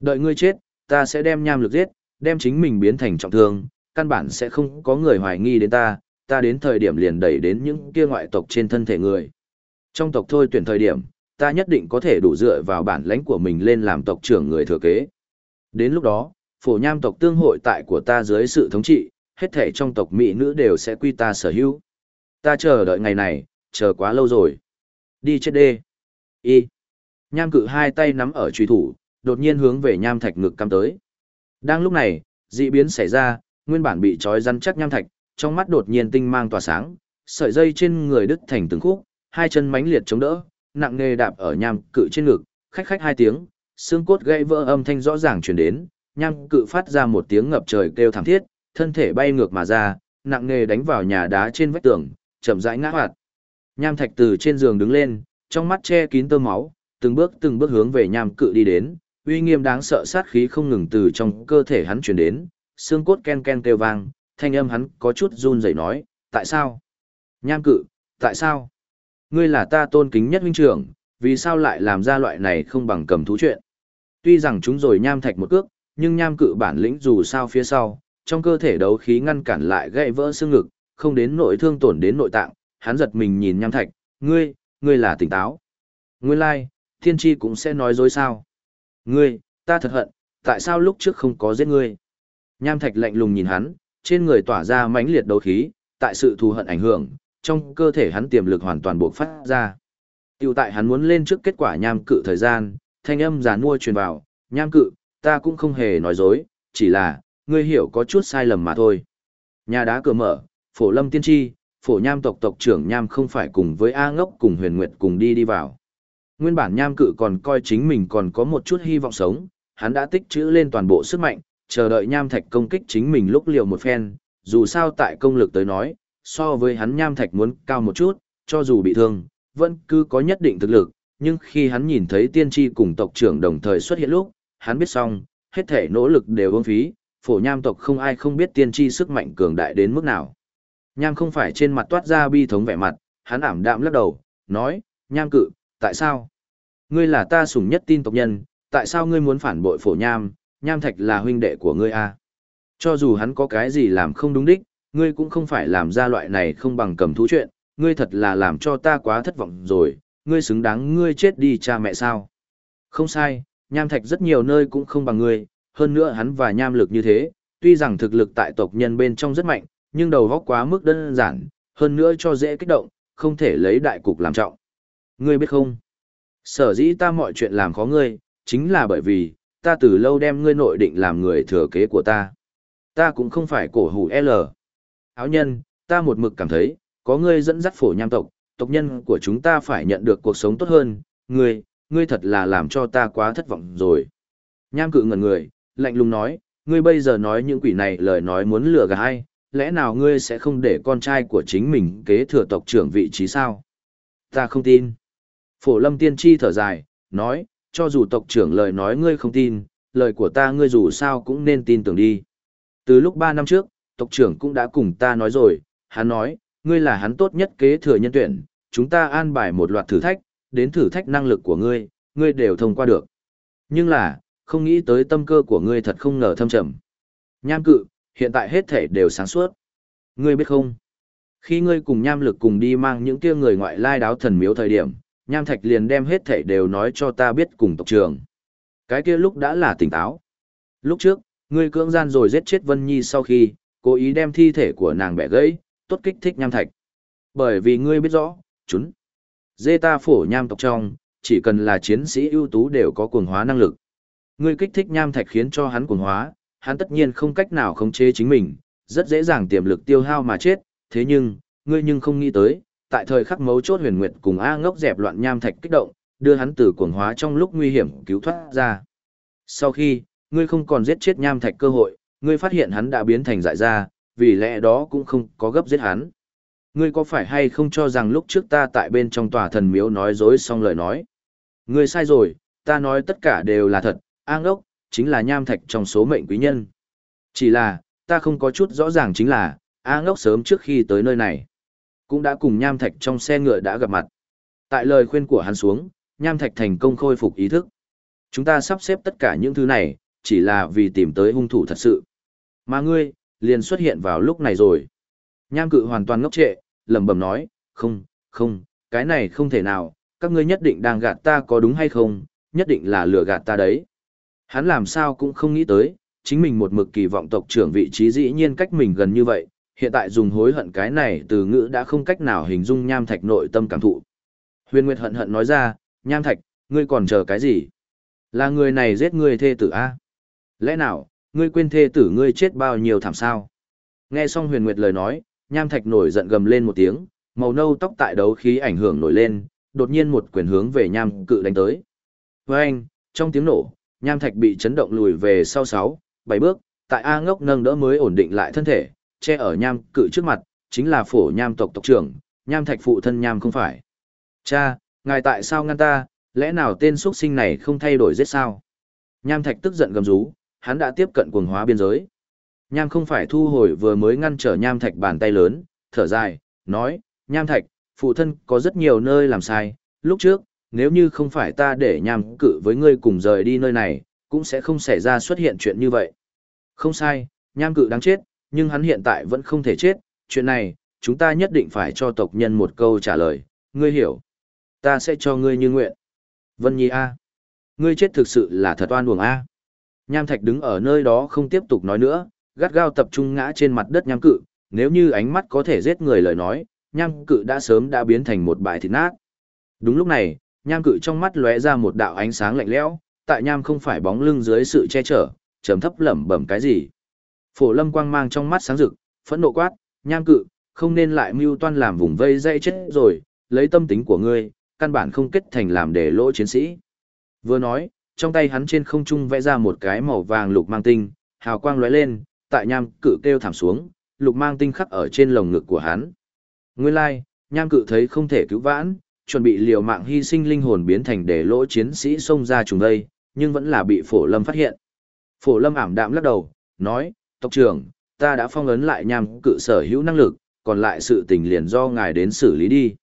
Đợi ngươi chết, ta sẽ đem nham lực giết, đem chính mình biến thành trọng thương, căn bản sẽ không có người hoài nghi đến ta, ta đến thời điểm liền đẩy đến những kia ngoại tộc trên thân thể người. Trong tộc thôi tuyển thời điểm, ta nhất định có thể đủ dựa vào bản lãnh của mình lên làm tộc trưởng người thừa kế. Đến lúc đó, phổ nham tộc tương hội tại của ta dưới sự thống trị, hết thể trong tộc mỹ nữ đều sẽ quy ta sở hữu. Ta chờ đợi ngày này, chờ quá lâu rồi. Đi chết đê. Y. Nham cự hai tay nắm ở truy thủ, đột nhiên hướng về nham thạch ngực cắm tới. Đang lúc này, dị biến xảy ra, nguyên bản bị trói rắn chắc nham thạch, trong mắt đột nhiên tinh mang tỏa sáng, sợi dây trên người đứt thành từng khúc, hai chân mãnh liệt chống đỡ, nặng nề đạp ở nham cự trên ngực, khách khách hai tiếng, xương cốt gãy vỡ âm thanh rõ ràng truyền đến, nham cự phát ra một tiếng ngập trời kêu thảm thiết, thân thể bay ngược mà ra, nặng nề đánh vào nhà đá trên vách tường, chậm rãi ngã hoạt. Nham thạch từ trên giường đứng lên, trong mắt che kín tơ máu, từng bước từng bước hướng về nham cự đi đến, uy nghiêm đáng sợ sát khí không ngừng từ trong cơ thể hắn truyền đến, xương cốt ken ken kêu vang, thanh âm hắn có chút run rẩy nói, tại sao? Nham cự, tại sao? Ngươi là ta tôn kính nhất huynh trưởng, vì sao lại làm ra loại này không bằng cầm thú chuyện? Tuy rằng chúng rồi nham thạch một cước, nhưng nham cự bản lĩnh dù sao phía sau, trong cơ thể đấu khí ngăn cản lại gãy vỡ xương ngực, không đến nội thương tổn đến nội tạng, hắn giật mình nhìn nham thạch, ngươi, ngươi là tỉnh táo. Ngươi lai, thiên tri cũng sẽ nói dối sao. Ngươi, ta thật hận, tại sao lúc trước không có giết ngươi? Nham thạch lạnh lùng nhìn hắn, trên người tỏa ra mãnh liệt đấu khí, tại sự thù hận ảnh hưởng, trong cơ thể hắn tiềm lực hoàn toàn bộc phát ra. Tiểu tại hắn muốn lên trước kết quả nham cự thời gian, thanh âm giàn mua truyền vào, nham cự, ta cũng không hề nói dối, chỉ là, ngươi hiểu có chút sai lầm mà thôi. Nhà đá cửa mở, phổ lâm tiên tri, phổ nham tộc tộc trưởng nham không phải cùng với A ngốc cùng huyền nguyệt cùng đi đi vào. Nguyên bản nham cự còn coi chính mình còn có một chút hy vọng sống, hắn đã tích trữ lên toàn bộ sức mạnh, chờ đợi nham thạch công kích chính mình lúc liều một phen, dù sao tại công lực tới nói, so với hắn nham thạch muốn cao một chút, cho dù bị thương, vẫn cứ có nhất định thực lực, nhưng khi hắn nhìn thấy tiên tri cùng tộc trưởng đồng thời xuất hiện lúc, hắn biết xong, hết thể nỗ lực đều ương phí, phổ nham tộc không ai không biết tiên tri sức mạnh cường đại đến mức nào. Nham không phải trên mặt toát ra bi thống vẻ mặt, hắn ảm đạm lắc đầu, nói, nham cự, tại sao? Ngươi là ta sủng nhất tin tộc nhân, tại sao ngươi muốn phản bội phổ nham, nham thạch là huynh đệ của ngươi à? Cho dù hắn có cái gì làm không đúng đích, ngươi cũng không phải làm ra loại này không bằng cầm thú chuyện, ngươi thật là làm cho ta quá thất vọng rồi, ngươi xứng đáng ngươi chết đi cha mẹ sao? Không sai, nham thạch rất nhiều nơi cũng không bằng ngươi, hơn nữa hắn và nham lực như thế, tuy rằng thực lực tại tộc nhân bên trong rất mạnh, nhưng đầu góc quá mức đơn giản, hơn nữa cho dễ kích động, không thể lấy đại cục làm trọng. Ngươi biết không? Sở dĩ ta mọi chuyện làm khó ngươi, chính là bởi vì, ta từ lâu đem ngươi nội định làm người thừa kế của ta. Ta cũng không phải cổ hủ L. Áo nhân, ta một mực cảm thấy, có ngươi dẫn dắt phổ nham tộc, tộc nhân của chúng ta phải nhận được cuộc sống tốt hơn, ngươi, ngươi thật là làm cho ta quá thất vọng rồi. Nham cự ngẩn người, lạnh lùng nói, ngươi bây giờ nói những quỷ này lời nói muốn lừa gạt ai, lẽ nào ngươi sẽ không để con trai của chính mình kế thừa tộc trưởng vị trí sao? Ta không tin. Phổ lâm tiên tri thở dài, nói, cho dù tộc trưởng lời nói ngươi không tin, lời của ta ngươi dù sao cũng nên tin tưởng đi. Từ lúc 3 năm trước, tộc trưởng cũng đã cùng ta nói rồi, hắn nói, ngươi là hắn tốt nhất kế thừa nhân tuyển, chúng ta an bài một loạt thử thách, đến thử thách năng lực của ngươi, ngươi đều thông qua được. Nhưng là, không nghĩ tới tâm cơ của ngươi thật không ngờ thâm trầm. Nham cự, hiện tại hết thể đều sáng suốt. Ngươi biết không? Khi ngươi cùng nham lực cùng đi mang những kia người ngoại lai đáo thần miếu thời điểm, nham thạch liền đem hết thể đều nói cho ta biết cùng tộc trường. Cái kia lúc đã là tỉnh táo. Lúc trước, ngươi cưỡng gian rồi giết chết Vân Nhi sau khi, cố ý đem thi thể của nàng bẻ gãy, tốt kích thích nham thạch. Bởi vì ngươi biết rõ, chúng. Dê ta phổ nham tộc trong, chỉ cần là chiến sĩ ưu tú đều có cuồng hóa năng lực. Ngươi kích thích nham thạch khiến cho hắn cuồng hóa, hắn tất nhiên không cách nào khống chế chính mình, rất dễ dàng tiềm lực tiêu hao mà chết, thế nhưng, ngươi nhưng không nghĩ tới, tại thời khắc mấu chốt huyền nguyệt cùng A ngốc dẹp loạn nham thạch kích động, đưa hắn từ cuồng hóa trong lúc nguy hiểm cứu thoát ra. Sau khi, ngươi không còn giết chết nham thạch cơ hội, ngươi phát hiện hắn đã biến thành dại ra, vì lẽ đó cũng không có gấp giết hắn. Ngươi có phải hay không cho rằng lúc trước ta tại bên trong tòa thần miếu nói dối xong lời nói? Ngươi sai rồi, ta nói tất cả đều là thật, A ngốc, chính là nham thạch trong số mệnh quý nhân. Chỉ là, ta không có chút rõ ràng chính là, A ngốc sớm trước khi tới nơi này, cũng đã cùng nham thạch trong xe ngựa đã gặp mặt. Tại lời khuyên của hắn xuống, nham thạch thành công khôi phục ý thức. Chúng ta sắp xếp tất cả những thứ này, chỉ là vì tìm tới hung thủ thật sự. Mà ngươi, liền xuất hiện vào lúc này rồi. Nham cự hoàn toàn ngốc trệ, lẩm bẩm nói, không, không, cái này không thể nào, các ngươi nhất định đang gạt ta có đúng hay không, nhất định là lừa gạt ta đấy. Hắn làm sao cũng không nghĩ tới, chính mình một mực kỳ vọng tộc trưởng vị trí dĩ nhiên cách mình gần như vậy, hiện tại dùng hối hận cái này từ ngữ đã không cách nào hình dung nham thạch nội tâm cảm thụ. Huyền Nguyệt hận hận nói ra, nham thạch, ngươi còn chờ cái gì? Là người này giết ngươi thê tử A. Lẽ nào, ngươi quên thê tử ngươi chết bao nhiêu thảm sao? Nghe xong huyền Nguyệt lời nói, nham thạch nổi giận gầm lên một tiếng, màu nâu tóc tại đấu khí ảnh hưởng nổi lên, đột nhiên một quyền hướng về nham cự đánh tới. Với anh, trong tiếng nổ, nham thạch bị chấn động lùi về sau sáu, bảy bước, tại A ngốc nâng đỡ mới ổn định lại thân thể, che ở nham cự trước mặt, chính là phổ nham tộc tộc trưởng, nham thạch phụ thân nham không phải. Cha, ngài tại sao ngăn ta, lẽ nào tên xuất sinh này không thay đổi giết sao? Nham thạch tức giận gầm rú, hắn đã tiếp cận cuồng hóa biên giới. Nham không phải thu hồi vừa mới ngăn trở nham thạch bàn tay lớn, thở dài, nói, nham thạch, phụ thân có rất nhiều nơi làm sai, lúc trước, nếu như không phải ta để nham cự với ngươi cùng rời đi nơi này, cũng sẽ không xảy ra xuất hiện chuyện như vậy. Không sai, nham cự đáng chết, nhưng hắn hiện tại vẫn không thể chết, chuyện này, chúng ta nhất định phải cho tộc nhân một câu trả lời, ngươi hiểu. Ta sẽ cho ngươi như nguyện. Vân Nhi A. Ngươi chết thực sự là thật oan uổng A. Nham thạch đứng ở nơi đó không tiếp tục nói nữa, gắt gao tập trung ngã trên mặt đất nham cự, nếu như ánh mắt có thể giết người lời nói, nham cự đã sớm đã biến thành một bãi thịt nát. Đúng lúc này, nham cự trong mắt lóe ra một đạo ánh sáng lạnh lẽo, tại nham không phải bóng lưng dưới sự che chở, trầm thấp lẩm bẩm cái gì. Phổ lâm quang mang trong mắt sáng rực, phẫn nộ quát, nham cự, không nên lại mưu toan làm vùng vây dây chết rồi, lấy tâm tính của ngươi, căn bản không kết thành làm để lỗ chiến sĩ. Vừa nói, trong tay hắn trên không trung vẽ ra một cái màu vàng lục mang tinh, hào quang lóe lên, tại nham cự kêu thảm xuống, lục mang tinh khắc ở trên lồng ngực của hắn. Nguyên lai, like, nham cự thấy không thể cứu vãn, chuẩn bị liều mạng hy sinh linh hồn biến thành để lỗ chiến sĩ xông ra trùng đây, nhưng vẫn là bị phổ lâm phát hiện. Phổ lâm ảm đạm lắc đầu, nói, tộc trưởng, ta đã phong ấn lại nham cự sở hữu năng lực, còn lại sự tình liền do ngài đến xử lý đi.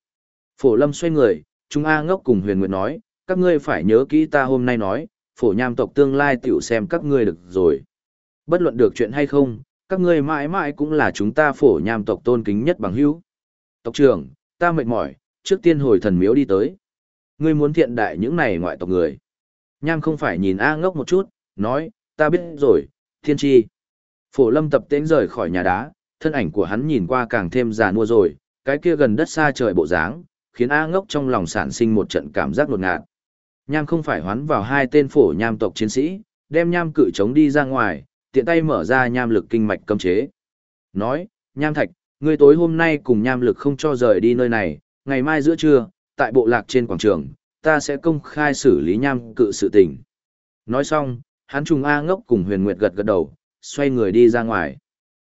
Phổ lâm xoay người, Trung A ngốc cùng huyền nguyệt nói, các ngươi phải nhớ kỹ ta hôm nay nói, phổ nham tộc tương lai tiểu xem các ngươi được rồi. Bất luận được chuyện hay không, các ngươi mãi mãi cũng là chúng ta phổ nham tộc tôn kính nhất bằng hữu. Tộc trưởng, ta mệt mỏi, trước tiên hồi thần miếu đi tới. Ngươi muốn thiện đại những này ngoại tộc người. Nham không phải nhìn A ngốc một chút, nói, ta biết rồi, thiên tri. Phổ lâm tập tễnh rời khỏi nhà đá, thân ảnh của hắn nhìn qua càng thêm già nua rồi, cái kia gần đất xa trời bộ dáng, khiến A ngốc trong lòng sản sinh một trận cảm giác ngột ngạt. Nham không phải hoán vào hai tên phổ nham tộc chiến sĩ, đem nham cự chống đi ra ngoài, tiện tay mở ra nham lực kinh mạch cấm chế. Nói, nham thạch, ngươi tối hôm nay cùng nham lực không cho rời đi nơi này, ngày mai giữa trưa, tại bộ lạc trên quảng trường, ta sẽ công khai xử lý nham cự sự tình. Nói xong, hắn trùng A ngốc cùng huyền nguyệt gật gật đầu, xoay người đi ra ngoài.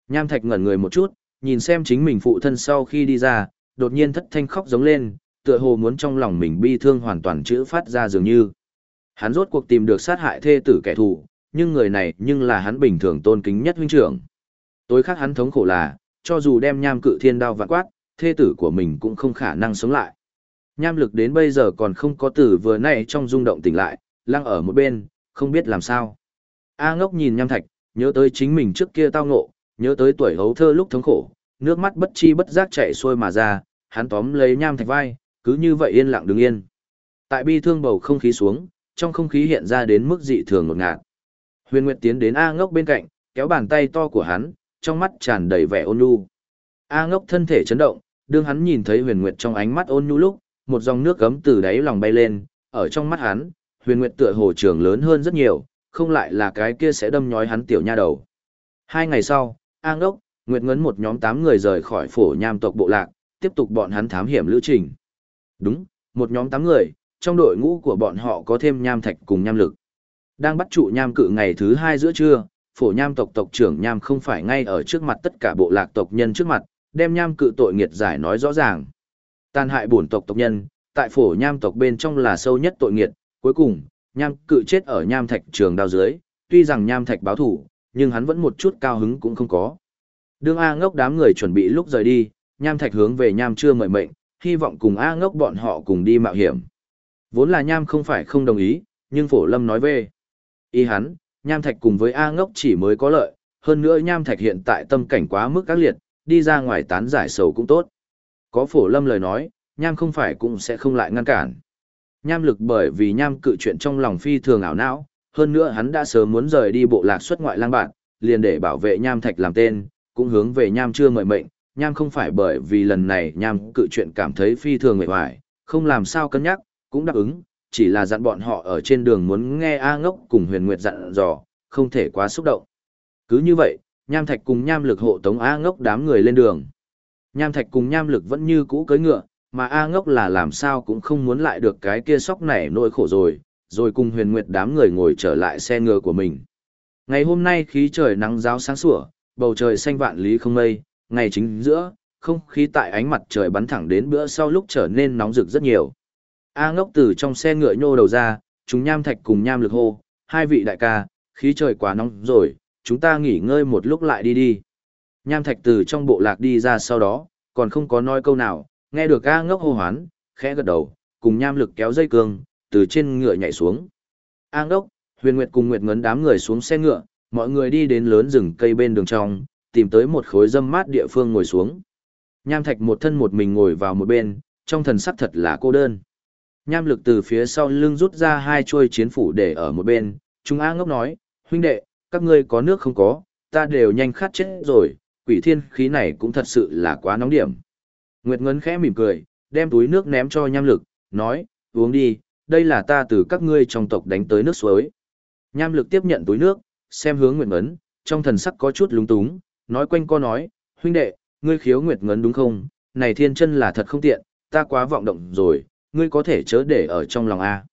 Nham thạch ngẩn người một chút, nhìn xem chính mình phụ thân sau khi đi ra, đột nhiên thất thanh khóc giống lên, tựa hồ muốn trong lòng mình bi thương hoàn toàn chữ phát ra dường như. Hắn rốt cuộc tìm được sát hại thê tử kẻ thù, nhưng người này nhưng là hắn bình thường tôn kính nhất huynh trưởng. Tối khác hắn thống khổ là, cho dù đem nham cự thiên đao vạn quát, thê tử của mình cũng không khả năng sống lại. Nham lực đến bây giờ còn không có tử vừa nãy trong rung động tỉnh lại, lăng ở một bên, không biết làm sao. A ngốc nhìn nham thạch, nhớ tới chính mình trước kia tao ngộ, nhớ tới tuổi hấu thơ lúc thống khổ, nước mắt bất chi bất giác chạy xuôi mà ra, hắn tóm lấy nham thạch vai, cứ như vậy yên lặng đứng yên. Tại bi thương bầu không khí xuống, trong không khí hiện ra đến mức dị thường ngột ngạt. Huyền Nguyệt tiến đến A Ngốc bên cạnh, kéo bàn tay to của hắn, trong mắt tràn đầy vẻ ôn nhu. A Ngốc thân thể chấn động, đương hắn nhìn thấy Huyền Nguyệt trong ánh mắt ôn nhu lúc, một dòng nước gấm từ đáy lòng bay lên, ở trong mắt hắn, Huyền Nguyệt tựa hồ trường lớn hơn rất nhiều, không lại là cái kia sẽ đâm nhói hắn tiểu nha đầu. Hai ngày sau, An Đốc, Nguyệt Ngấn một nhóm tám người rời khỏi phổ nham tộc bộ lạc, tiếp tục bọn hắn thám hiểm lữ trình. Đúng, một nhóm tám người, trong đội ngũ của bọn họ có thêm nham thạch cùng nham lực. Đang bắt trụ nham cự ngày thứ hai giữa trưa, phổ nham tộc tộc trưởng nham không phải ngay ở trước mặt tất cả bộ lạc tộc nhân trước mặt, đem nham cự tội nghiệt giải nói rõ ràng. Tàn hại bổn tộc tộc nhân, tại phổ nham tộc bên trong là sâu nhất tội nghiệt, cuối cùng, nham cự chết ở nham thạch trường đao dưới, tuy rằng nham thạch báo thủ, nhưng hắn vẫn một chút cao hứng cũng không có. Đương A ngốc đám người chuẩn bị lúc rời đi, nham thạch hướng về nham chưa mời mệnh, hy vọng cùng A ngốc bọn họ cùng đi mạo hiểm. Vốn là nham không phải không đồng ý, nhưng phổ lâm nói về. Ý hắn, nham thạch cùng với A ngốc chỉ mới có lợi, hơn nữa nham thạch hiện tại tâm cảnh quá mức các liệt, đi ra ngoài tán giải sầu cũng tốt. Có phổ lâm lời nói, nham không phải cũng sẽ không lại ngăn cản. Nham lực bởi vì nham cự chuyện trong lòng phi thường ảo não, hơn nữa hắn đã sớm muốn rời đi bộ lạc xuất ngoại lang bạn, liền để bảo vệ nham thạch làm tên, cũng hướng về nham chưa mời mệnh, nham không phải bởi vì lần này nham cự chuyện cảm thấy phi thường mệt mỏi, không làm sao cân nhắc, cũng đáp ứng, chỉ là dặn bọn họ ở trên đường muốn nghe A ngốc cùng huyền nguyệt dặn dò, không thể quá xúc động. Cứ như vậy, nham thạch cùng nham lực hộ tống A ngốc đám người lên đường. Nham thạch cùng nham lực vẫn như cũ cưỡi ngựa, mà A ngốc là làm sao cũng không muốn lại được cái kia sóc này nỗi khổ rồi, rồi cùng huyền nguyệt đám người ngồi trở lại xe ngựa của mình. Ngày hôm nay khí trời nắng giáo sáng sủa, bầu trời xanh vạn lý không mây, ngày chính giữa, không khí tại ánh mặt trời bắn thẳng đến bữa sau lúc trở nên nóng rực rất nhiều. A ngốc từ trong xe ngựa nhô đầu ra, chúng nham thạch cùng nham lực hô, hai vị đại ca, khí trời quá nóng rồi, chúng ta nghỉ ngơi một lúc lại đi đi. Nham thạch từ trong bộ lạc đi ra sau đó, còn không có nói câu nào, nghe được A ngốc hô hoán, khẽ gật đầu, cùng nham lực kéo dây cương, từ trên ngựa nhảy xuống. A ngốc, huyền nguyệt cùng nguyệt ngấn đám người xuống xe ngựa, mọi người đi đến lớn rừng cây bên đường trong, tìm tới một khối dâm mát địa phương ngồi xuống. Nham thạch một thân một mình ngồi vào một bên, trong thần sắc thật là cô đơn. Nham lực từ phía sau lưng rút ra hai chuôi chiến phủ để ở một bên, chúng A ngốc nói, huynh đệ, các ngươi có nước không có, ta đều nhanh khát chết rồi, quỷ thiên khí này cũng thật sự là quá nóng điểm. Nguyệt Ngân khẽ mỉm cười, đem túi nước ném cho nham lực, nói, uống đi, đây là ta từ các ngươi trong tộc đánh tới nước suối. Nham lực tiếp nhận túi nước, xem hướng Nguyệt Ngân, trong thần sắc có chút lúng túng, nói quanh co nói, huynh đệ, ngươi khiếu Nguyệt Ngân đúng không, này thiên chân là thật không tiện, ta quá vọng động rồi, ngươi có thể chớ để ở trong lòng A.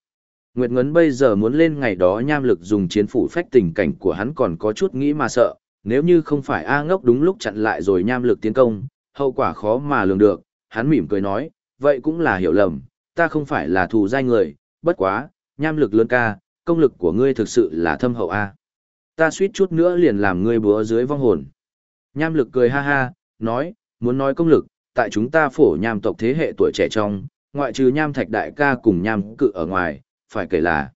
Nguyệt Ngấn bây giờ muốn lên ngày đó nham lực dùng chiến phủ phách tình cảnh của hắn còn có chút nghĩ mà sợ, nếu như không phải A ngốc đúng lúc chặn lại rồi nham lực tiến công, hậu quả khó mà lường được, hắn mỉm cười nói, vậy cũng là hiểu lầm, ta không phải là thù giai người, bất quá, nham lực lớn ca, công lực của ngươi thực sự là thâm hậu A. Ta suýt chút nữa liền làm ngươi búa dưới vong hồn. Nham lực cười ha ha, nói, muốn nói công lực, tại chúng ta phổ nham tộc thế hệ tuổi trẻ trong, ngoại trừ nham thạch đại ca cùng nham cự ở ngoài, phải kể là.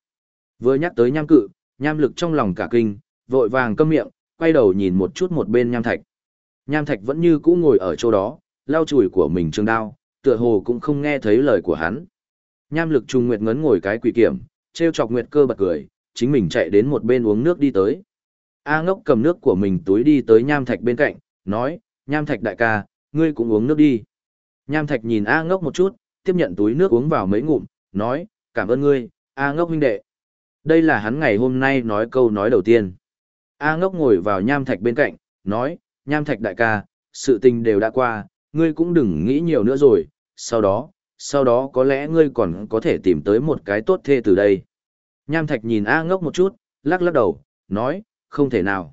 Vừa nhắc tới nham cự, nham lực trong lòng cả kinh, vội vàng câm miệng, quay đầu nhìn một chút một bên nham thạch. Nham thạch vẫn như cũ ngồi ở chỗ đó, lau chùi của mình trường đao, tựa hồ cũng không nghe thấy lời của hắn. Nham lực Trung nguyệt ngấn ngồi cái quỷ kiểm, treo chọc nguyệt cơ bật cười, chính mình chạy đến một bên uống nước đi tới. A ngốc cầm nước của mình túi đi tới nham thạch bên cạnh, nói, nham thạch đại ca, ngươi cũng uống nước đi. Nham thạch nhìn A ngốc một chút, tiếp nhận túi nước uống vào mấy ngụm, nói, cảm ơn ngươi, A ngốc huynh đệ. Đây là hắn ngày hôm nay nói câu nói đầu tiên. A ngốc ngồi vào nham thạch bên cạnh, nói, nham thạch đại ca, sự tình đều đã qua, ngươi cũng đừng nghĩ nhiều nữa rồi, sau đó, sau đó có lẽ ngươi còn có thể tìm tới một cái tốt thê từ đây. Nham thạch nhìn A ngốc một chút, lắc lắc đầu, nói, không thể nào.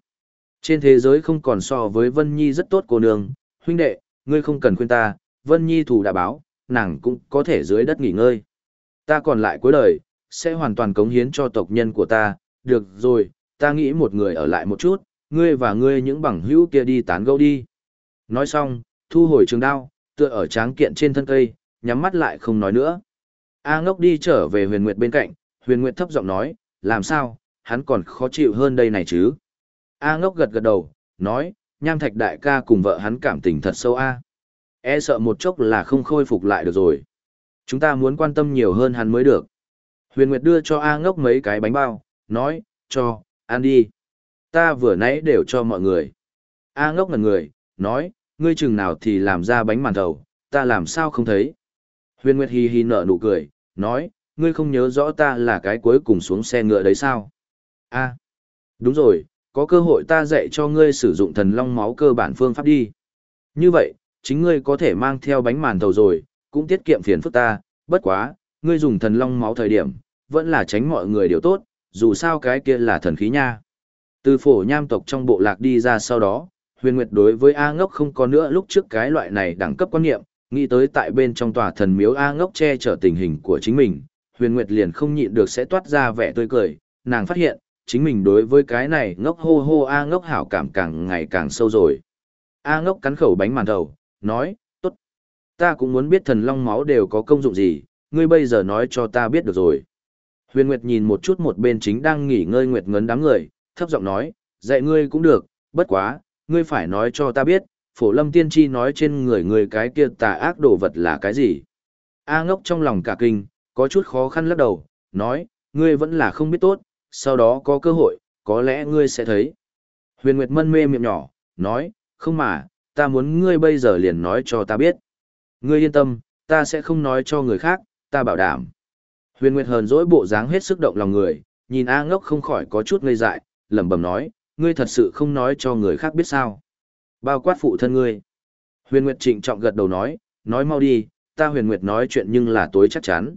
Trên thế giới không còn so với Vân Nhi rất tốt cô nương, huynh đệ, ngươi không cần khuyên ta, Vân Nhi thủ đã báo, nàng cũng có thể dưới đất nghỉ ngơi. Ta còn lại cuối đời, sẽ hoàn toàn cống hiến cho tộc nhân của ta, được rồi, ta nghĩ một người ở lại một chút, ngươi và ngươi những bằng hữu kia đi tán gẫu đi. Nói xong, thu hồi trường đao, tựa ở tráng kiện trên thân cây, nhắm mắt lại không nói nữa. A ngốc đi trở về huyền nguyệt bên cạnh, huyền nguyệt thấp giọng nói, làm sao, hắn còn khó chịu hơn đây này chứ. A ngốc gật gật đầu, nói, nham thạch đại ca cùng vợ hắn cảm tình thật sâu a. E sợ một chốc là không khôi phục lại được rồi. Chúng ta muốn quan tâm nhiều hơn hắn mới được. Huyền Nguyệt đưa cho A ngốc mấy cái bánh bao, nói, cho, ăn đi. Ta vừa nãy đều cho mọi người. A ngốc ngần người, nói, ngươi chừng nào thì làm ra bánh màn thầu, ta làm sao không thấy. Huyền Nguyệt hi hi nở nụ cười, nói, ngươi không nhớ rõ ta là cái cuối cùng xuống xe ngựa đấy sao? A, đúng rồi, có cơ hội ta dạy cho ngươi sử dụng thần long máu cơ bản phương pháp đi. Như vậy, chính ngươi có thể mang theo bánh màn thầu rồi, cũng tiết kiệm phiền phức ta, bất quá, ngươi dùng thần long máu thời điểm, vẫn là tránh mọi người điều tốt, dù sao cái kia là thần khí nha. Từ phổ nham tộc trong bộ lạc đi ra sau đó, huyền nguyệt đối với A ngốc không có nữa lúc trước cái loại này đẳng cấp quan niệm, nghĩ tới tại bên trong tòa thần miếu A ngốc che chở tình hình của chính mình, huyền nguyệt liền không nhịn được sẽ toát ra vẻ tươi cười, nàng phát hiện, chính mình đối với cái này ngốc hô hô A ngốc hảo cảm càng ngày càng sâu rồi. A ngốc cắn khẩu bánh màn đầu, nói, tốt. Ta cũng muốn biết thần long máu đều có công dụng gì, ngươi bây giờ nói cho ta biết được rồi. Huyền Nguyệt nhìn một chút một bên chính đang nghỉ ngơi Nguyệt ngấn đám người, thấp giọng nói, dạy ngươi cũng được, bất quá, ngươi phải nói cho ta biết, phổ lâm tiên tri nói trên người người cái kia tà ác đồ vật là cái gì. A ngốc trong lòng cả kinh, có chút khó khăn lắc đầu, nói, ngươi vẫn là không biết tốt, sau đó có cơ hội, có lẽ ngươi sẽ thấy. Huyền Nguyệt mân mê miệng nhỏ, nói, không mà, ta muốn ngươi bây giờ liền nói cho ta biết. Ngươi yên tâm, ta sẽ không nói cho người khác, ta bảo đảm. Huyền Nguyệt hờn dỗi bộ dáng hết sức động lòng người, nhìn A ngốc không khỏi có chút ngây dại, lẩm bẩm nói, ngươi thật sự không nói cho người khác biết sao. Bao quát phụ thân ngươi. Huyền Nguyệt trịnh trọng gật đầu nói, nói mau đi, ta Huyền Nguyệt nói chuyện nhưng là tối chắc chắn.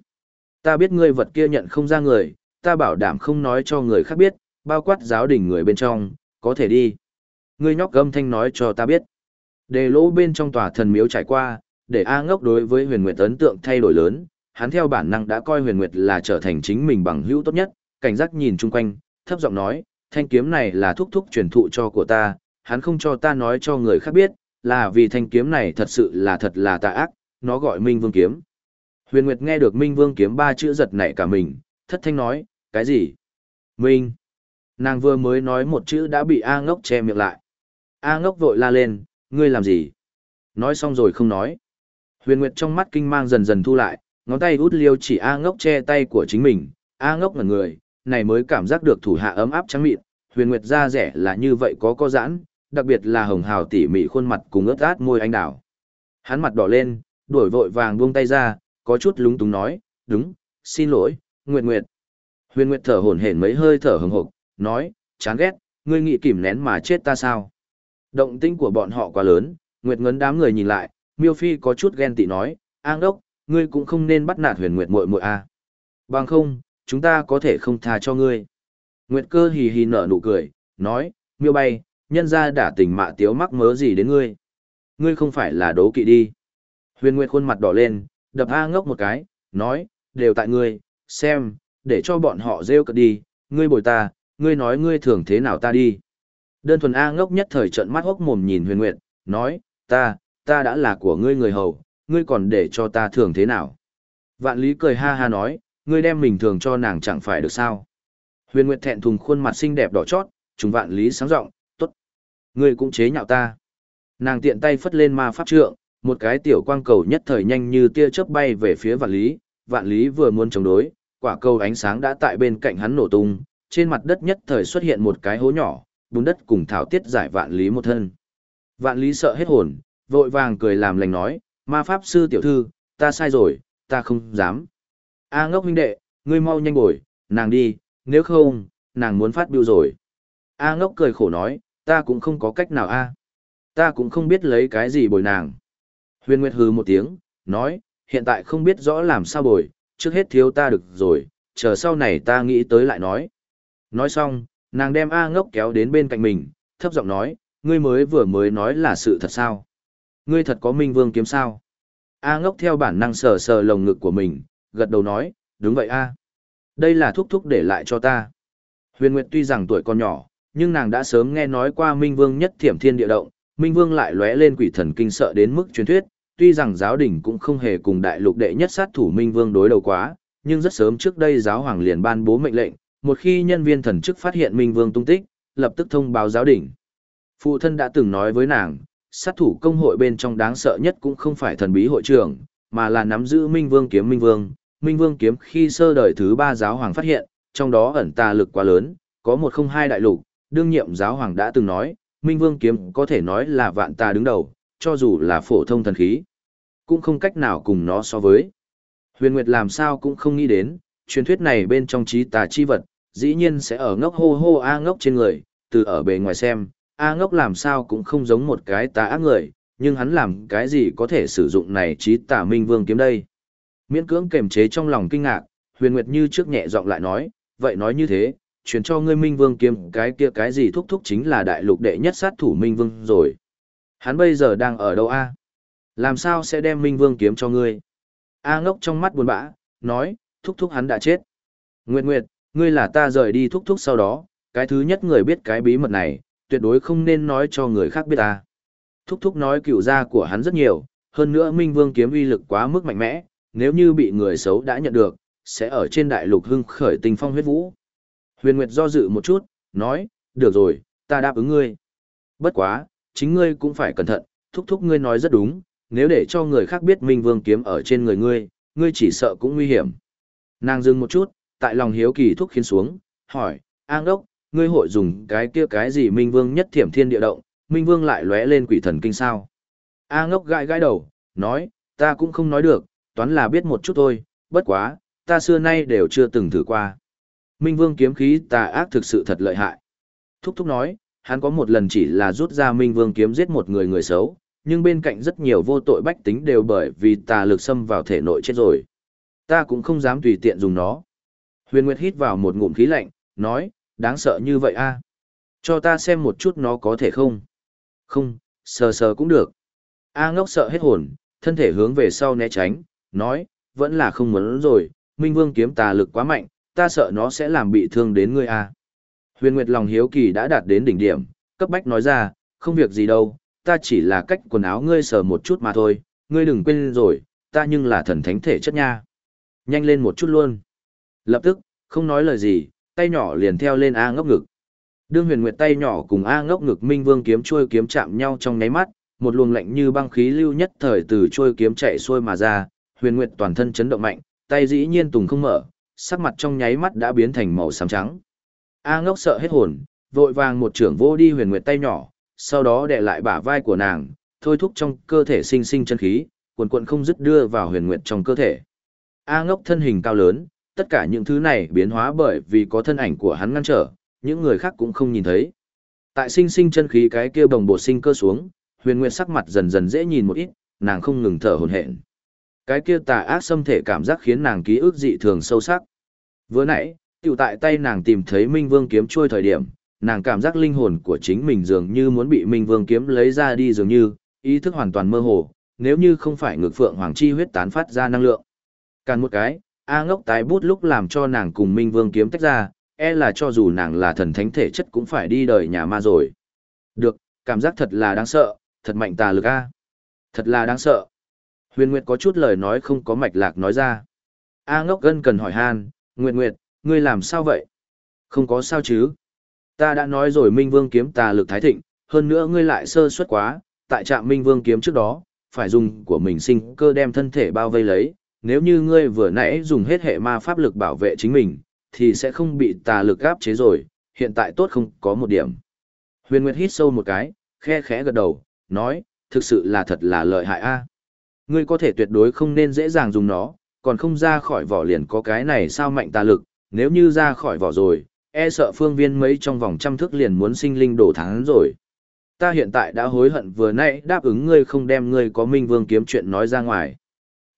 Ta biết ngươi vật kia nhận không ra người, ta bảo đảm không nói cho người khác biết, bao quát giáo đình người bên trong, có thể đi. Ngươi nhóc gâm thanh nói cho ta biết. Đề lỗ bên trong tòa thần miếu trải qua, để A ngốc đối với huyền nguyệt ấn tượng thay đổi lớn, hắn theo bản năng đã coi huyền nguyệt là trở thành chính mình bằng hữu tốt nhất, cảnh giác nhìn chung quanh, thấp giọng nói, thanh kiếm này là thúc thúc truyền thụ cho của ta, hắn không cho ta nói cho người khác biết, là vì thanh kiếm này thật sự là thật là tà ác, nó gọi Minh Vương kiếm. Huyền Nguyệt nghe được Minh Vương kiếm ba chữ giật nảy cả mình, thất thanh nói, cái gì? Minh. Nàng vừa mới nói một chữ đã bị A ngốc che miệng lại. A ngốc vội la lên, ngươi làm gì? Nói xong rồi không nói. Huyền Nguyệt trong mắt kinh mang dần dần thu lại, ngón tay út liêu chỉ A ngốc che tay của chính mình. A ngốc ngẩn người, này mới cảm giác được thủ hạ ấm áp trắng mịn. Huyền Nguyệt da rẻ là như vậy có có giãn, đặc biệt là hồng hào tỉ mỉ khuôn mặt cùng ướt át môi anh đào. Hắn mặt đỏ lên, đuổi vội vàng buông tay ra, có chút lúng túng nói, đúng, xin lỗi, Nguyệt Nguyệt. Huyền Nguyệt thở hổn hển mấy hơi thở hừng hực, nói, chán ghét, ngươi nghĩ kìm nén mà chết ta sao? Động tĩnh của bọn họ quá lớn, Nguyệt ngấn đám người nhìn lại, Miêu Phi có chút ghen tị nói, An đốc, ngươi cũng không nên bắt nạt Huyền Nguyệt muội muội a. Bằng không, chúng ta có thể không tha cho ngươi. Nguyệt cơ hì hì nở nụ cười, nói, Miêu bay, nhân ra đã tình mạ tiếu mắc mớ gì đến ngươi. Ngươi không phải là đố kỵ đi. Huyền Nguyệt khuôn mặt đỏ lên, đập A ngốc một cái, nói, đều tại ngươi, xem, để cho bọn họ rêu cợt đi, ngươi bồi ta, ngươi nói ngươi thường thế nào ta đi. Đơn thuần A ngốc nhất thời trận mắt hốc mồm nhìn huyền nguyệt, nói, ta, ta đã là của ngươi người hầu, ngươi còn để cho ta thường thế nào. Vạn lý cười ha ha nói, ngươi đem mình thường cho nàng chẳng phải được sao. Huyền nguyệt thẹn thùng khuôn mặt xinh đẹp đỏ chót, chúng vạn lý sáng rộng, tốt. Ngươi cũng chế nhạo ta. Nàng tiện tay phất lên ma pháp trượng, một cái tiểu quang cầu nhất thời nhanh như tia chớp bay về phía vạn lý, vạn lý vừa muốn chống đối, quả cầu ánh sáng đã tại bên cạnh hắn nổ tung, trên mặt đất nhất thời xuất hiện một cái hố nhỏ, bùn đất cùng thảo tiết giải vạn lý một thân. Vạn lý sợ hết hồn, vội vàng cười làm lành nói, ma pháp sư tiểu thư, ta sai rồi, ta không dám. A ngốc huynh đệ, ngươi mau nhanh bồi, nàng đi, nếu không, nàng muốn phát biểu rồi. A ngốc cười khổ nói, ta cũng không có cách nào a, Ta cũng không biết lấy cái gì bồi nàng. Huyền Nguyệt hừ một tiếng, nói, hiện tại không biết rõ làm sao bồi, trước hết thiếu ta được rồi, chờ sau này ta nghĩ tới lại nói. Nói xong, nàng đem A ngốc kéo đến bên cạnh mình, thấp giọng nói, ngươi mới vừa mới nói là sự thật sao? Ngươi thật có minh vương kiếm sao? A ngốc theo bản năng sờ sờ lồng ngực của mình, gật đầu nói, đúng vậy A. Đây là thúc thúc để lại cho ta. Huyền Nguyệt tuy rằng tuổi còn nhỏ, nhưng nàng đã sớm nghe nói qua Minh Vương nhất thiểm thiên địa động, Minh Vương lại lóe lên quỷ thần kinh sợ đến mức truyền thuyết, tuy rằng giáo đình cũng không hề cùng đại lục đệ nhất sát thủ Minh Vương đối đầu quá, nhưng rất sớm trước đây giáo hoàng liền ban bố mệnh lệnh, một khi nhân viên thần chức phát hiện Minh Vương tung tích, lập tức thông báo giáo đình. Phụ thân đã từng nói với nàng, sát thủ công hội bên trong đáng sợ nhất cũng không phải thần bí hội trưởng, mà là nắm giữ Minh Vương kiếm Minh Vương. Minh Vương kiếm khi sơ đời thứ ba giáo hoàng phát hiện, trong đó ẩn tà lực quá lớn, có một không hai đại lục, đương nhiệm giáo hoàng đã từng nói, Minh Vương kiếm có thể nói là vạn tà đứng đầu, cho dù là phổ thông thần khí, cũng không cách nào cùng nó so với. Huyền Nguyệt làm sao cũng không nghĩ đến, truyền thuyết này bên trong trí tà chi vật, dĩ nhiên sẽ ở ngốc hô hô A ngốc trên người, từ ở bề ngoài xem, A ngốc làm sao cũng không giống một cái tà ác người, nhưng hắn làm cái gì có thể sử dụng này trí tà minh vương kiếm đây. Miễn cưỡng kềm chế trong lòng kinh ngạc, huyền nguyệt như trước nhẹ giọng lại nói, vậy nói như thế, truyền cho ngươi minh vương kiếm cái kia cái gì thúc thúc chính là đại lục đệ nhất sát thủ minh vương rồi. Hắn bây giờ đang ở đâu a? Làm sao sẽ đem minh vương kiếm cho ngươi? A ngốc trong mắt buồn bã, nói, thúc thúc hắn đã chết. Nguyệt Nguyệt, ngươi là ta rời đi thúc thúc sau đó, cái thứ nhất người biết cái bí mật này, tuyệt đối không nên nói cho người khác biết ta. Thúc thúc nói cựu gia của hắn rất nhiều, hơn nữa Minh Vương kiếm uy lực quá mức mạnh mẽ, nếu như bị người xấu đã nhận được, sẽ ở trên đại lục hưng khởi tình phong huyết vũ. Huyền Nguyệt do dự một chút, nói, được rồi, ta đáp ứng ngươi. Bất quá, chính ngươi cũng phải cẩn thận, thúc thúc ngươi nói rất đúng, nếu để cho người khác biết Minh Vương kiếm ở trên người ngươi, ngươi chỉ sợ cũng nguy hiểm. Nàng dừng một chút, tại lòng hiếu kỳ thúc khiến xuống, hỏi, An đốc, ngươi hội dùng cái kia cái gì Minh Vương nhất thiểm thiên địa động, Minh Vương lại lóe lên quỷ thần kinh sao? A ngốc gãi gãi đầu, nói, ta cũng không nói được, toán là biết một chút thôi, bất quá, ta xưa nay đều chưa từng thử qua. Minh Vương kiếm khí tà ác thực sự thật lợi hại. Thúc thúc nói, hắn có một lần chỉ là rút ra Minh Vương kiếm giết một người người xấu, nhưng bên cạnh rất nhiều vô tội bách tính đều bởi vì tà lực xâm vào thể nội chết rồi. Ta cũng không dám tùy tiện dùng nó. Huyền Nguyệt hít vào một ngụm khí lạnh, nói, đáng sợ như vậy a à? Cho ta xem một chút nó có thể không? Không, sờ sờ cũng được. A ngốc sợ hết hồn, thân thể hướng về sau né tránh, nói, vẫn là không muốn rồi, Minh Vương kiếm tà lực quá mạnh, ta sợ nó sẽ làm bị thương đến ngươi a. Huyền Nguyệt lòng hiếu kỳ đã đạt đến đỉnh điểm, cấp bách nói ra, không việc gì đâu, ta chỉ là cách quần áo ngươi sờ một chút mà thôi, ngươi đừng quên rồi, ta nhưng là thần thánh thể chất nha. Nhanh lên một chút luôn. Lập tức, không nói lời gì, tay nhỏ liền theo lên A ngốc ngực. Đương huyền nguyệt tay nhỏ cùng A ngốc ngực minh vương kiếm trôi kiếm chạm nhau trong nháy mắt, một luồng lạnh như băng khí lưu nhất thời từ trôi kiếm chạy xuôi mà ra, huyền nguyệt toàn thân chấn động mạnh, tay dĩ nhiên tùng không mở, sắc mặt trong nháy mắt đã biến thành màu xám trắng. A ngốc sợ hết hồn, vội vàng một trưởng vô đi huyền nguyệt tay nhỏ, sau đó đè lại bả vai của nàng, thôi thúc trong cơ thể sinh sinh chân khí, cuồn cuộn không dứt đưa vào huyền nguyệt trong cơ thể. A ngốc thân hình cao lớn, tất cả những thứ này biến hóa bởi vì có thân ảnh của hắn ngăn trở, những người khác cũng không nhìn thấy. Tại sinh sinh chân khí cái kia bồng bột sinh cơ xuống, huyền nguyệt sắc mặt dần dần dễ nhìn một ít, nàng không ngừng thở hổn hển. Cái kia tà ác xâm thể cảm giác khiến nàng ký ức dị thường sâu sắc. Vừa nãy, tiểu tại tay nàng tìm thấy Minh Vương kiếm trôi thời điểm, nàng cảm giác linh hồn của chính mình dường như muốn bị Minh Vương kiếm lấy ra đi dường như, ý thức hoàn toàn mơ hồ, nếu như không phải ngược phượng hoàng chi huyết tán phát ra năng lượng. Càng một cái, A ngốc tái bút lúc làm cho nàng cùng Minh Vương kiếm tách ra, e là cho dù nàng là thần thánh thể chất cũng phải đi đời nhà ma rồi. Được, cảm giác thật là đáng sợ, thật mạnh tà lực a. Thật là đáng sợ. Huyền Nguyệt có chút lời nói không có mạch lạc nói ra. A ngốc gân cần hỏi han, Nguyệt Nguyệt, ngươi làm sao vậy? Không có sao chứ? Ta đã nói rồi Minh Vương kiếm tà lực thái thịnh, hơn nữa ngươi lại sơ suất quá, tại trạm Minh Vương kiếm trước đó, phải dùng của mình sinh cơ đem thân thể bao vây lấy, nếu như ngươi vừa nãy dùng hết hệ ma pháp lực bảo vệ chính mình, thì sẽ không bị tà lực áp chế rồi, hiện tại tốt không có một điểm. Huyền Nguyệt hít sâu một cái, khe khẽ gật đầu, nói, thực sự là thật là lợi hại a. Ngươi có thể tuyệt đối không nên dễ dàng dùng nó, còn không ra khỏi vỏ liền có cái này sao mạnh tà lực, nếu như ra khỏi vỏ rồi, e sợ phương viên mấy trong vòng trăm thước liền muốn sinh linh đổ thắng rồi. Ta hiện tại đã hối hận vừa nãy đáp ứng ngươi không đem ngươi có minh vương kiếm chuyện nói ra ngoài.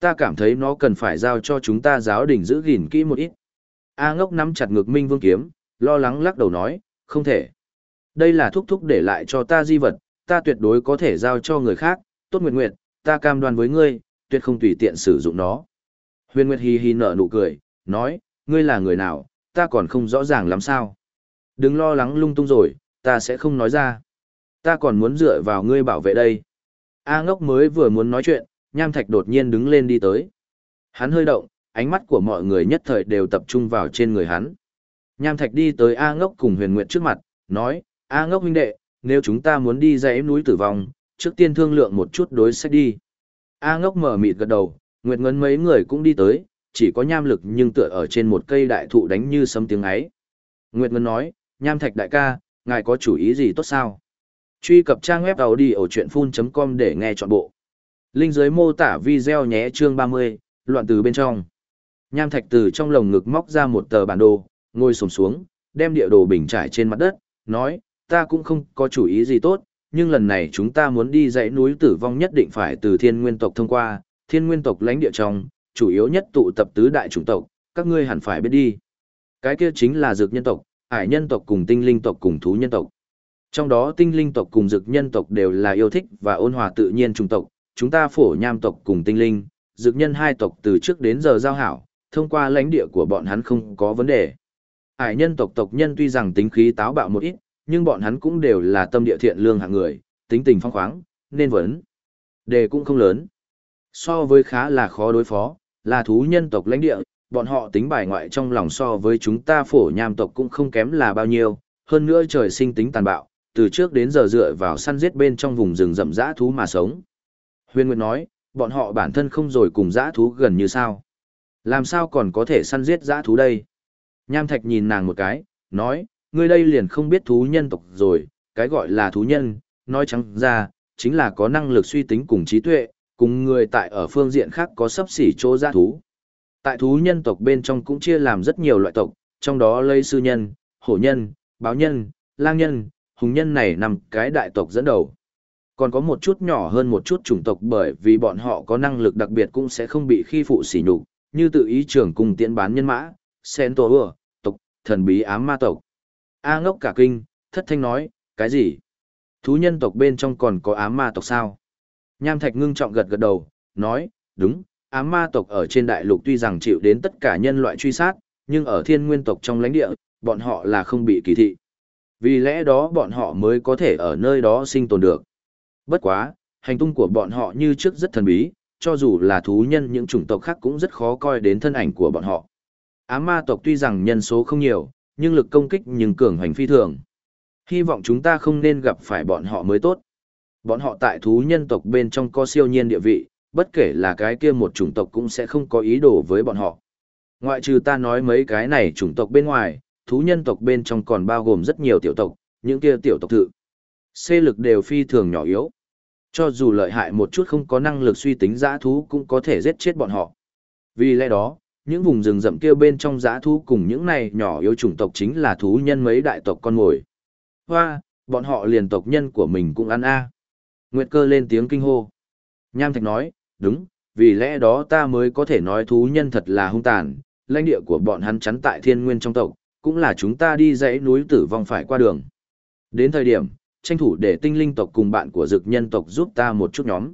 Ta cảm thấy nó cần phải giao cho chúng ta giáo đình giữ gìn kỹ một ít. A ngốc nắm chặt ngực minh vương kiếm, lo lắng lắc đầu nói, không thể. Đây là thúc thúc để lại cho ta di vật, ta tuyệt đối có thể giao cho người khác, tốt nguyệt nguyệt, ta cam đoan với ngươi, tuyệt không tùy tiện sử dụng nó. Huyền Nguyệt hì hì nở nụ cười, nói, ngươi là người nào, ta còn không rõ ràng lắm sao. Đừng lo lắng lung tung rồi, ta sẽ không nói ra. Ta còn muốn dựa vào ngươi bảo vệ đây. A ngốc mới vừa muốn nói chuyện, nham thạch đột nhiên đứng lên đi tới. Hắn hơi động, ánh mắt của mọi người nhất thời đều tập trung vào trên người hắn. Nham thạch đi tới A ngốc cùng huyền Nguyệt trước mặt, nói, A ngốc huynh đệ, nếu chúng ta muốn đi dãy núi tử vong, trước tiên thương lượng một chút đối sách đi. A ngốc mở mịt gật đầu, Nguyệt Ngân mấy người cũng đi tới, chỉ có nham lực nhưng tựa ở trên một cây đại thụ đánh như sấm tiếng ấy. Nguyệt Ngân nói, nham thạch đại ca, ngài có chủ ý gì tốt sao? Truy cập trang web đầu đi ở chuyện full.com để nghe trọn bộ. Linh dưới mô tả video nhé chương 30, loạn từ bên trong. Nham thạch từ trong lồng ngực móc ra một tờ bản đồ, ngồi sồm xuống, đem địa đồ bình trải trên mặt đất, nói, ta cũng không có chủ ý gì tốt, nhưng lần này chúng ta muốn đi dãy núi tử vong nhất định phải từ thiên nguyên tộc thông qua, thiên nguyên tộc lãnh địa trong, chủ yếu nhất tụ tập tứ đại chủng tộc, các ngươi hẳn phải biết đi. Cái kia chính là dược nhân tộc, ải nhân tộc cùng tinh linh tộc cùng thú nhân tộc. Trong đó tinh linh tộc cùng dược nhân tộc đều là yêu thích và ôn hòa tự nhiên chủng tộc, chúng ta phổ nham tộc cùng tinh linh, dược nhân hai tộc từ trước đến giờ giao hảo, thông qua lãnh địa của bọn hắn không có vấn đề. Ải nhân tộc tộc nhân tuy rằng tính khí táo bạo một ít, nhưng bọn hắn cũng đều là tâm địa thiện lương hạng người, tính tình phong khoáng, nên vấn. Đề cũng không lớn. So với khá là khó đối phó, là thú nhân tộc lãnh địa, bọn họ tính bài ngoại trong lòng so với chúng ta phổ nham tộc cũng không kém là bao nhiêu, hơn nữa trời sinh tính tàn bạo, từ trước đến giờ dựa vào săn giết bên trong vùng rừng rậm rã thú mà sống. Huyền Nguyệt nói, bọn họ bản thân không rồi cùng dã thú gần như sao. Làm sao còn có thể săn giết dã thú đây? Nham Thạch nhìn nàng một cái, nói, ngươi đây liền không biết thú nhân tộc rồi, cái gọi là thú nhân, nói trắng ra, chính là có năng lực suy tính cùng trí tuệ, cùng người tại ở phương diện khác có sấp xỉ chỗ giã thú. Tại thú nhân tộc bên trong cũng chia làm rất nhiều loại tộc, trong đó lây sư nhân, hổ nhân, báo nhân, lang nhân, hùng nhân này nằm cái đại tộc dẫn đầu. Còn có một chút nhỏ hơn một chút chủng tộc bởi vì bọn họ có năng lực đặc biệt cũng sẽ không bị khi phụ sỉ nhục, như tự ý trưởng cùng tiễn bán nhân mã, sen tổ ưa, tộc, thần bí ám ma tộc. A ngốc cả kinh, thất thanh nói, cái gì? Thú nhân tộc bên trong còn có ám ma tộc sao? Nham Thạch ngưng trọng gật gật đầu, nói, đúng, ám ma tộc ở trên đại lục tuy rằng chịu đến tất cả nhân loại truy sát, nhưng ở thiên nguyên tộc trong lãnh địa, bọn họ là không bị kỳ thị. Vì lẽ đó bọn họ mới có thể ở nơi đó sinh tồn được. Bất quá, hành tung của bọn họ như trước rất thần bí, cho dù là thú nhân những chủng tộc khác cũng rất khó coi đến thân ảnh của bọn họ. Ám ma tộc tuy rằng nhân số không nhiều, nhưng lực công kích nhưng cường hành phi thường. Hy vọng chúng ta không nên gặp phải bọn họ mới tốt. Bọn họ tại thú nhân tộc bên trong có siêu nhiên địa vị, bất kể là cái kia một chủng tộc cũng sẽ không có ý đồ với bọn họ. Ngoại trừ ta nói mấy cái này chủng tộc bên ngoài, thú nhân tộc bên trong còn bao gồm rất nhiều tiểu tộc, những kia tiểu tộc thự. Xê lực đều phi thường nhỏ yếu. Cho dù lợi hại một chút không có năng lực suy tính giã thú cũng có thể giết chết bọn họ. Vì lẽ đó, những vùng rừng rậm kia bên trong giã thú cùng những này nhỏ yếu chủng tộc chính là thú nhân mấy đại tộc con mồi. Hoa, bọn họ liền tộc nhân của mình cũng ăn a. Nguyệt cơ lên tiếng kinh hô. Nham Thạch nói, đúng, vì lẽ đó ta mới có thể nói thú nhân thật là hung tàn, lãnh địa của bọn hắn chắn tại thiên nguyên trong tộc, cũng là chúng ta đi dãy núi tử vong phải qua đường. Đến thời điểm, tranh thủ để tinh linh tộc cùng bạn của dực nhân tộc giúp ta một chút nhóm.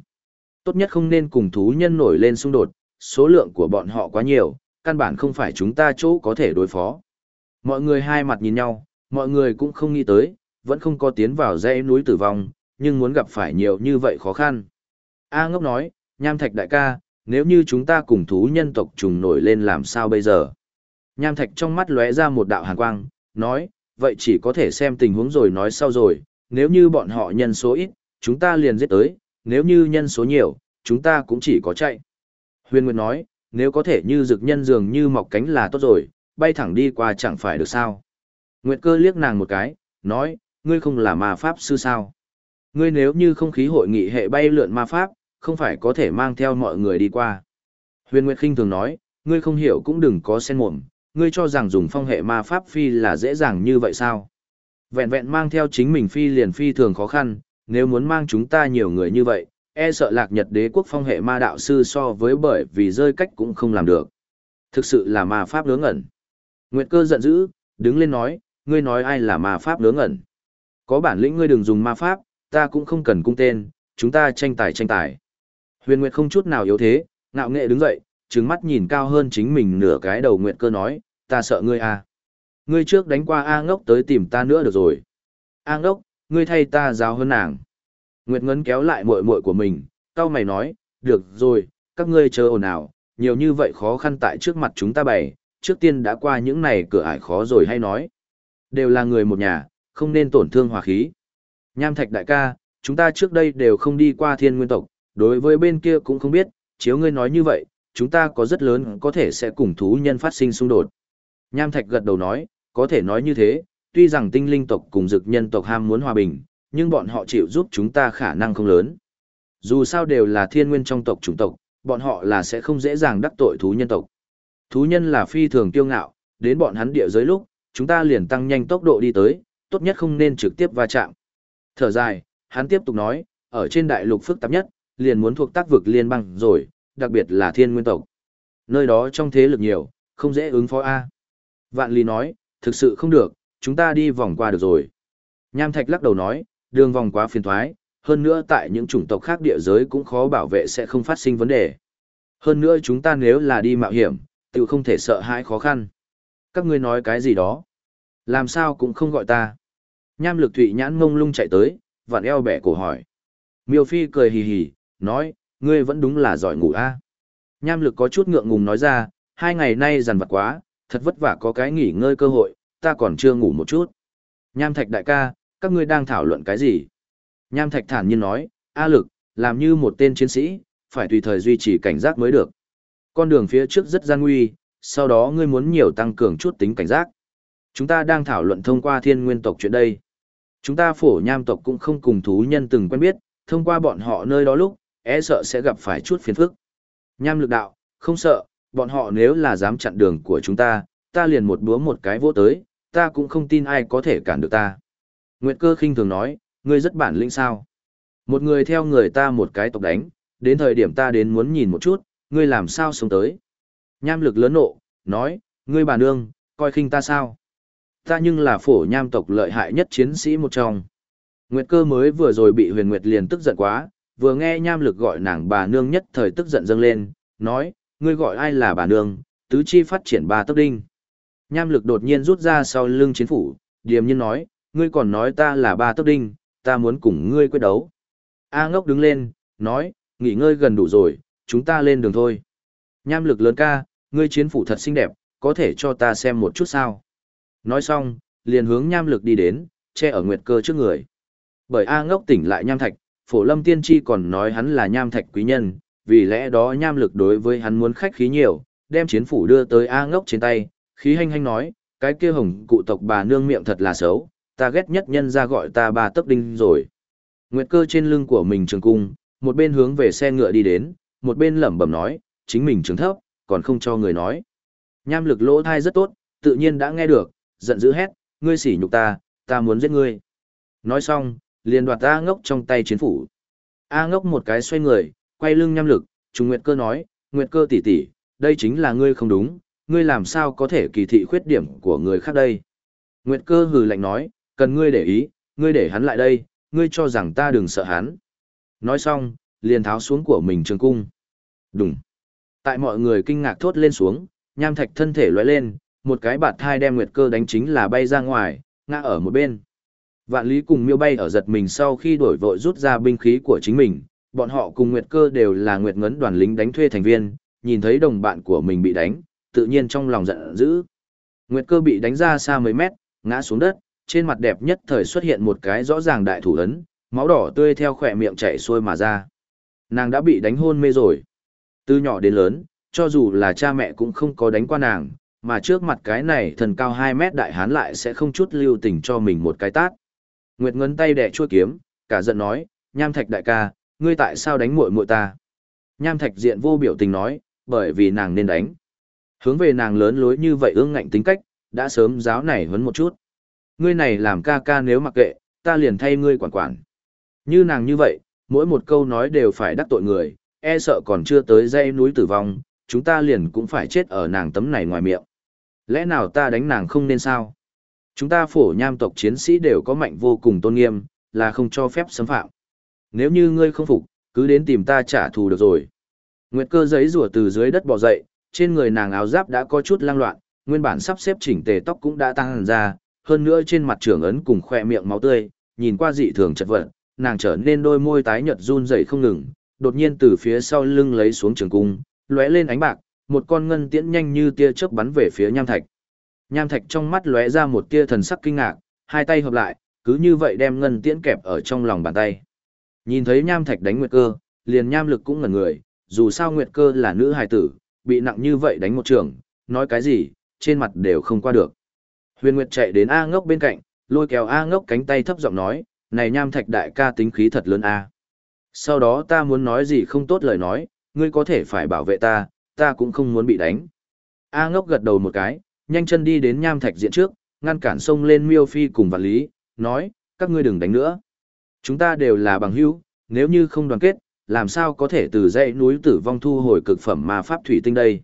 Tốt nhất không nên cùng thú nhân nổi lên xung đột, số lượng của bọn họ quá nhiều, căn bản không phải chúng ta chỗ có thể đối phó. Mọi người hai mặt nhìn nhau, mọi người cũng không nghĩ tới, vẫn không có tiến vào dãy núi tử vong, nhưng muốn gặp phải nhiều như vậy khó khăn. A ngốc nói, nham thạch đại ca, nếu như chúng ta cùng thú nhân tộc trùng nổi lên làm sao bây giờ? Nham thạch trong mắt lóe ra một đạo hàn quang, nói, vậy chỉ có thể xem tình huống rồi nói sau rồi, nếu như bọn họ nhân số ít, chúng ta liền giết tới, nếu như nhân số nhiều, chúng ta cũng chỉ có chạy. Huyền Nguyệt nói, nếu có thể như dực nhân dường như mọc cánh là tốt rồi, bay thẳng đi qua chẳng phải được sao. Nguyệt cơ liếc nàng một cái, nói, ngươi không là ma pháp sư sao? Ngươi nếu như không khí hội nghị hệ bay lượn ma pháp, không phải có thể mang theo mọi người đi qua. Huyền Nguyệt khinh thường nói, ngươi không hiểu cũng đừng có sen mồm, ngươi cho rằng dùng phong hệ ma pháp phi là dễ dàng như vậy sao? Vẹn vẹn mang theo chính mình phi liền phi thường khó khăn, nếu muốn mang chúng ta nhiều người như vậy, e sợ lạc nhật đế quốc phong hệ ma đạo sư so với bởi vì rơi cách cũng không làm được. Thực sự là ma pháp ngớ ngẩn. Nguyệt cơ giận dữ, đứng lên nói, ngươi nói ai là ma pháp ngớ ngẩn. Có bản lĩnh ngươi đừng dùng ma pháp, ta cũng không cần cung tên, chúng ta tranh tài tranh tài. Huyền Nguyệt không chút nào yếu thế, ngạo nghệ đứng dậy, trừng mắt nhìn cao hơn chính mình nửa cái đầu Nguyệt cơ nói, ta sợ ngươi à. Ngươi trước đánh qua A ngốc tới tìm ta nữa được rồi. A ngốc, ngươi thay ta giáo hơn nàng. Nguyệt Ngân kéo lại muội muội của mình, cao mày nói, được rồi, các ngươi chờ ồn ào, nhiều như vậy khó khăn tại trước mặt chúng ta bày, trước tiên đã qua những này cửa ải khó rồi hay nói. Đều là người một nhà, không nên tổn thương hòa khí. Nham Thạch đại ca, chúng ta trước đây đều không đi qua thiên nguyên tộc, đối với bên kia cũng không biết, chiếu ngươi nói như vậy, chúng ta có rất lớn có thể sẽ cùng thú nhân phát sinh xung đột. Nham Thạch gật đầu nói, có thể nói như thế, tuy rằng tinh linh tộc cùng dực nhân tộc ham muốn hòa bình, nhưng bọn họ chịu giúp chúng ta khả năng không lớn. Dù sao đều là thiên nguyên trong tộc chủng tộc, bọn họ là sẽ không dễ dàng đắc tội thú nhân tộc. Thú nhân là phi thường kiêu ngạo, đến bọn hắn địa giới lúc, chúng ta liền tăng nhanh tốc độ đi tới, tốt nhất không nên trực tiếp va chạm. Thở dài, hắn tiếp tục nói, ở trên đại lục phức tạp nhất, liền muốn thuộc tác vực liên bang rồi, đặc biệt là thiên nguyên tộc. Nơi đó trong thế lực nhiều, không dễ ứng phó A. Vạn Lý nói, thực sự không được, chúng ta đi vòng qua được rồi. Nham Thạch lắc đầu nói, đường vòng quá phiền thoái, hơn nữa tại những chủng tộc khác địa giới cũng khó bảo vệ sẽ không phát sinh vấn đề. Hơn nữa chúng ta nếu là đi mạo hiểm, tự không thể sợ hãi khó khăn. Các ngươi nói cái gì đó? Làm sao cũng không gọi ta. Nham lực thụy nhãn ngông lung chạy tới, vặn eo bẻ cổ hỏi. Miêu Phi cười hì hì, nói, ngươi vẫn đúng là giỏi ngủ a. À? Nham lực có chút ngượng ngùng nói ra, hai ngày nay dằn vặt quá, thật vất vả có cái nghỉ ngơi cơ hội, ta còn chưa ngủ một chút. Nham thạch đại ca, các ngươi đang thảo luận cái gì? Nham thạch thản nhiên nói, A lực, làm như một tên chiến sĩ, phải tùy thời duy trì cảnh giác mới được. Con đường phía trước rất gian nguy, sau đó ngươi muốn nhiều tăng cường chút tính cảnh giác. Chúng ta đang thảo luận thông qua thiên nguyên tộc chuyện đây. Chúng ta phổ nham tộc cũng không cùng thú nhân từng quen biết, thông qua bọn họ nơi đó lúc, e sợ sẽ gặp phải chút phiền phức. Nham lực đạo, không sợ, bọn họ nếu là dám chặn đường của chúng ta, ta liền một búa một cái vỗ tới, ta cũng không tin ai có thể cản được ta. Nguyệt cơ khinh thường nói, ngươi rất bản lĩnh sao. Một người theo người ta một cái tộc đánh, đến thời điểm ta đến muốn nhìn một chút, ngươi làm sao sống tới. Nham lực lớn nộ, nói, ngươi bà nương, coi khinh ta sao. Ta nhưng là phổ nham tộc lợi hại nhất chiến sĩ một trong. Nguyệt cơ mới vừa rồi bị huyền nguyệt liền tức giận quá, vừa nghe nham lực gọi nàng bà nương nhất thời tức giận dâng lên, nói, ngươi gọi ai là bà nương, tứ chi phát triển ba tốc đinh. Nham lực đột nhiên rút ra sau lưng chiến phủ, điềm nhiên nói, ngươi còn nói ta là ba tấc đinh, ta muốn cùng ngươi quyết đấu. A ngốc đứng lên, nói, nghỉ ngơi gần đủ rồi, chúng ta lên đường thôi. Nham lực lớn ca, ngươi chiến phủ thật xinh đẹp, có thể cho ta xem một chút sao. Nói xong, liền hướng nham lực đi đến, che ở nguyệt cơ trước người. Bởi A ngốc tỉnh lại nham thạch, phổ lâm tiên tri còn nói hắn là nham thạch quý nhân, vì lẽ đó nham lực đối với hắn muốn khách khí nhiều, đem chiến phủ đưa tới A ngốc trên tay, khí hanh hanh nói, cái kia hồng cụ tộc bà nương miệng thật là xấu, ta ghét nhất nhân ra gọi ta bà tấc đinh rồi. Nguyệt cơ trên lưng của mình trường cung, một bên hướng về xe ngựa đi đến, một bên lẩm bẩm nói, chính mình trường thấp, còn không cho người nói. Nham lực lỗ thai rất tốt, tự nhiên đã nghe được, giận dữ hét, ngươi sỉ nhục ta, ta muốn giết ngươi. Nói xong, liền đoạt A ngốc trong tay chiến phủ. A ngốc một cái xoay người, quay lưng nham lực, trùng Nguyệt cơ nói, Nguyệt cơ tỷ tỷ, đây chính là ngươi không đúng, ngươi làm sao có thể kỳ thị khuyết điểm của người khác đây. Nguyệt cơ hừ lạnh nói, cần ngươi để ý, ngươi để hắn lại đây, ngươi cho rằng ta đừng sợ hắn. Nói xong, liền tháo xuống của mình trường cung. Đúng. Tại mọi người kinh ngạc thốt lên xuống, nham thạch thân thể lóe lên, một cái bạt thai đem Nguyệt Cơ đánh chính là bay ra ngoài, ngã ở một bên. Vạn Lý cùng Miêu bay ở giật mình sau khi đổi vội rút ra binh khí của chính mình, bọn họ cùng Nguyệt Cơ đều là Nguyệt Ngấn đoàn lính đánh thuê thành viên, nhìn thấy đồng bạn của mình bị đánh, tự nhiên trong lòng giận dữ. Nguyệt Cơ bị đánh ra xa mấy mét, ngã xuống đất, trên mặt đẹp nhất thời xuất hiện một cái rõ ràng đại thủ ấn, máu đỏ tươi theo khỏe miệng chảy xuôi mà ra. Nàng đã bị đánh hôn mê rồi. Từ nhỏ đến lớn, cho dù là cha mẹ cũng không có đánh qua nàng, mà trước mặt cái này thần cao 2 mét đại hán lại sẽ không chút lưu tình cho mình một cái tát. Nguyệt Ngân tay đẻ chua kiếm, cả giận nói, Nham Thạch đại ca, ngươi tại sao đánh muội muội ta? Nham Thạch diện vô biểu tình nói, bởi vì nàng nên đánh. Hướng về nàng lớn lối như vậy ương ngạnh tính cách, đã sớm giáo này huấn một chút. Ngươi này làm ca ca nếu mặc kệ, ta liền thay ngươi quản quản. Như nàng như vậy, mỗi một câu nói đều phải đắc tội người, e sợ còn chưa tới dây núi tử vong, chúng ta liền cũng phải chết ở nàng tấm này ngoài miệng. Lẽ nào ta đánh nàng không nên sao? Chúng ta phổ nham tộc chiến sĩ đều có mạnh vô cùng tôn nghiêm, là không cho phép xâm phạm. Nếu như ngươi không phục, cứ đến tìm ta trả thù được rồi. Nguyệt cơ giấy rùa từ dưới đất bò dậy, trên người nàng áo giáp đã có chút lang loạn, nguyên bản sắp xếp chỉnh tề tóc cũng đã tăng hẳn ra, hơn nữa trên mặt trưởng ấn cùng khoe miệng máu tươi, nhìn qua dị thường chật vật, nàng trở nên đôi môi tái nhợt run rẩy không ngừng, đột nhiên từ phía sau lưng lấy xuống trường cung, lóe lên ánh bạc, một con ngân tiễn nhanh như tia chớp bắn về phía Nham Thạch. Nham Thạch trong mắt lóe ra một tia thần sắc kinh ngạc, hai tay hợp lại, cứ như vậy đem ngân tiễn kẹp ở trong lòng bàn tay. Nhìn thấy Nham Thạch đánh Nguyệt Cơ, liền Nham Lực cũng ngẩn người, dù sao Nguyệt Cơ là nữ hài tử, bị nặng như vậy đánh một trường, nói cái gì, trên mặt đều không qua được. Huyền Nguyệt chạy đến A Ngốc bên cạnh, lôi kéo A Ngốc cánh tay thấp giọng nói, này Nham Thạch đại ca tính khí thật lớn A. Sau đó ta muốn nói gì không tốt lời nói, ngươi có thể phải bảo vệ ta, ta cũng không muốn bị đánh. A ngốc gật đầu một cái, nhanh chân đi đến nham thạch diện trước, ngăn cản sông lên miêu phi cùng vạn lý, nói, các ngươi đừng đánh nữa. Chúng ta đều là bằng hữu, nếu như không đoàn kết, làm sao có thể từ dãy núi tử vong thu hồi cực phẩm ma pháp thủy tinh đây.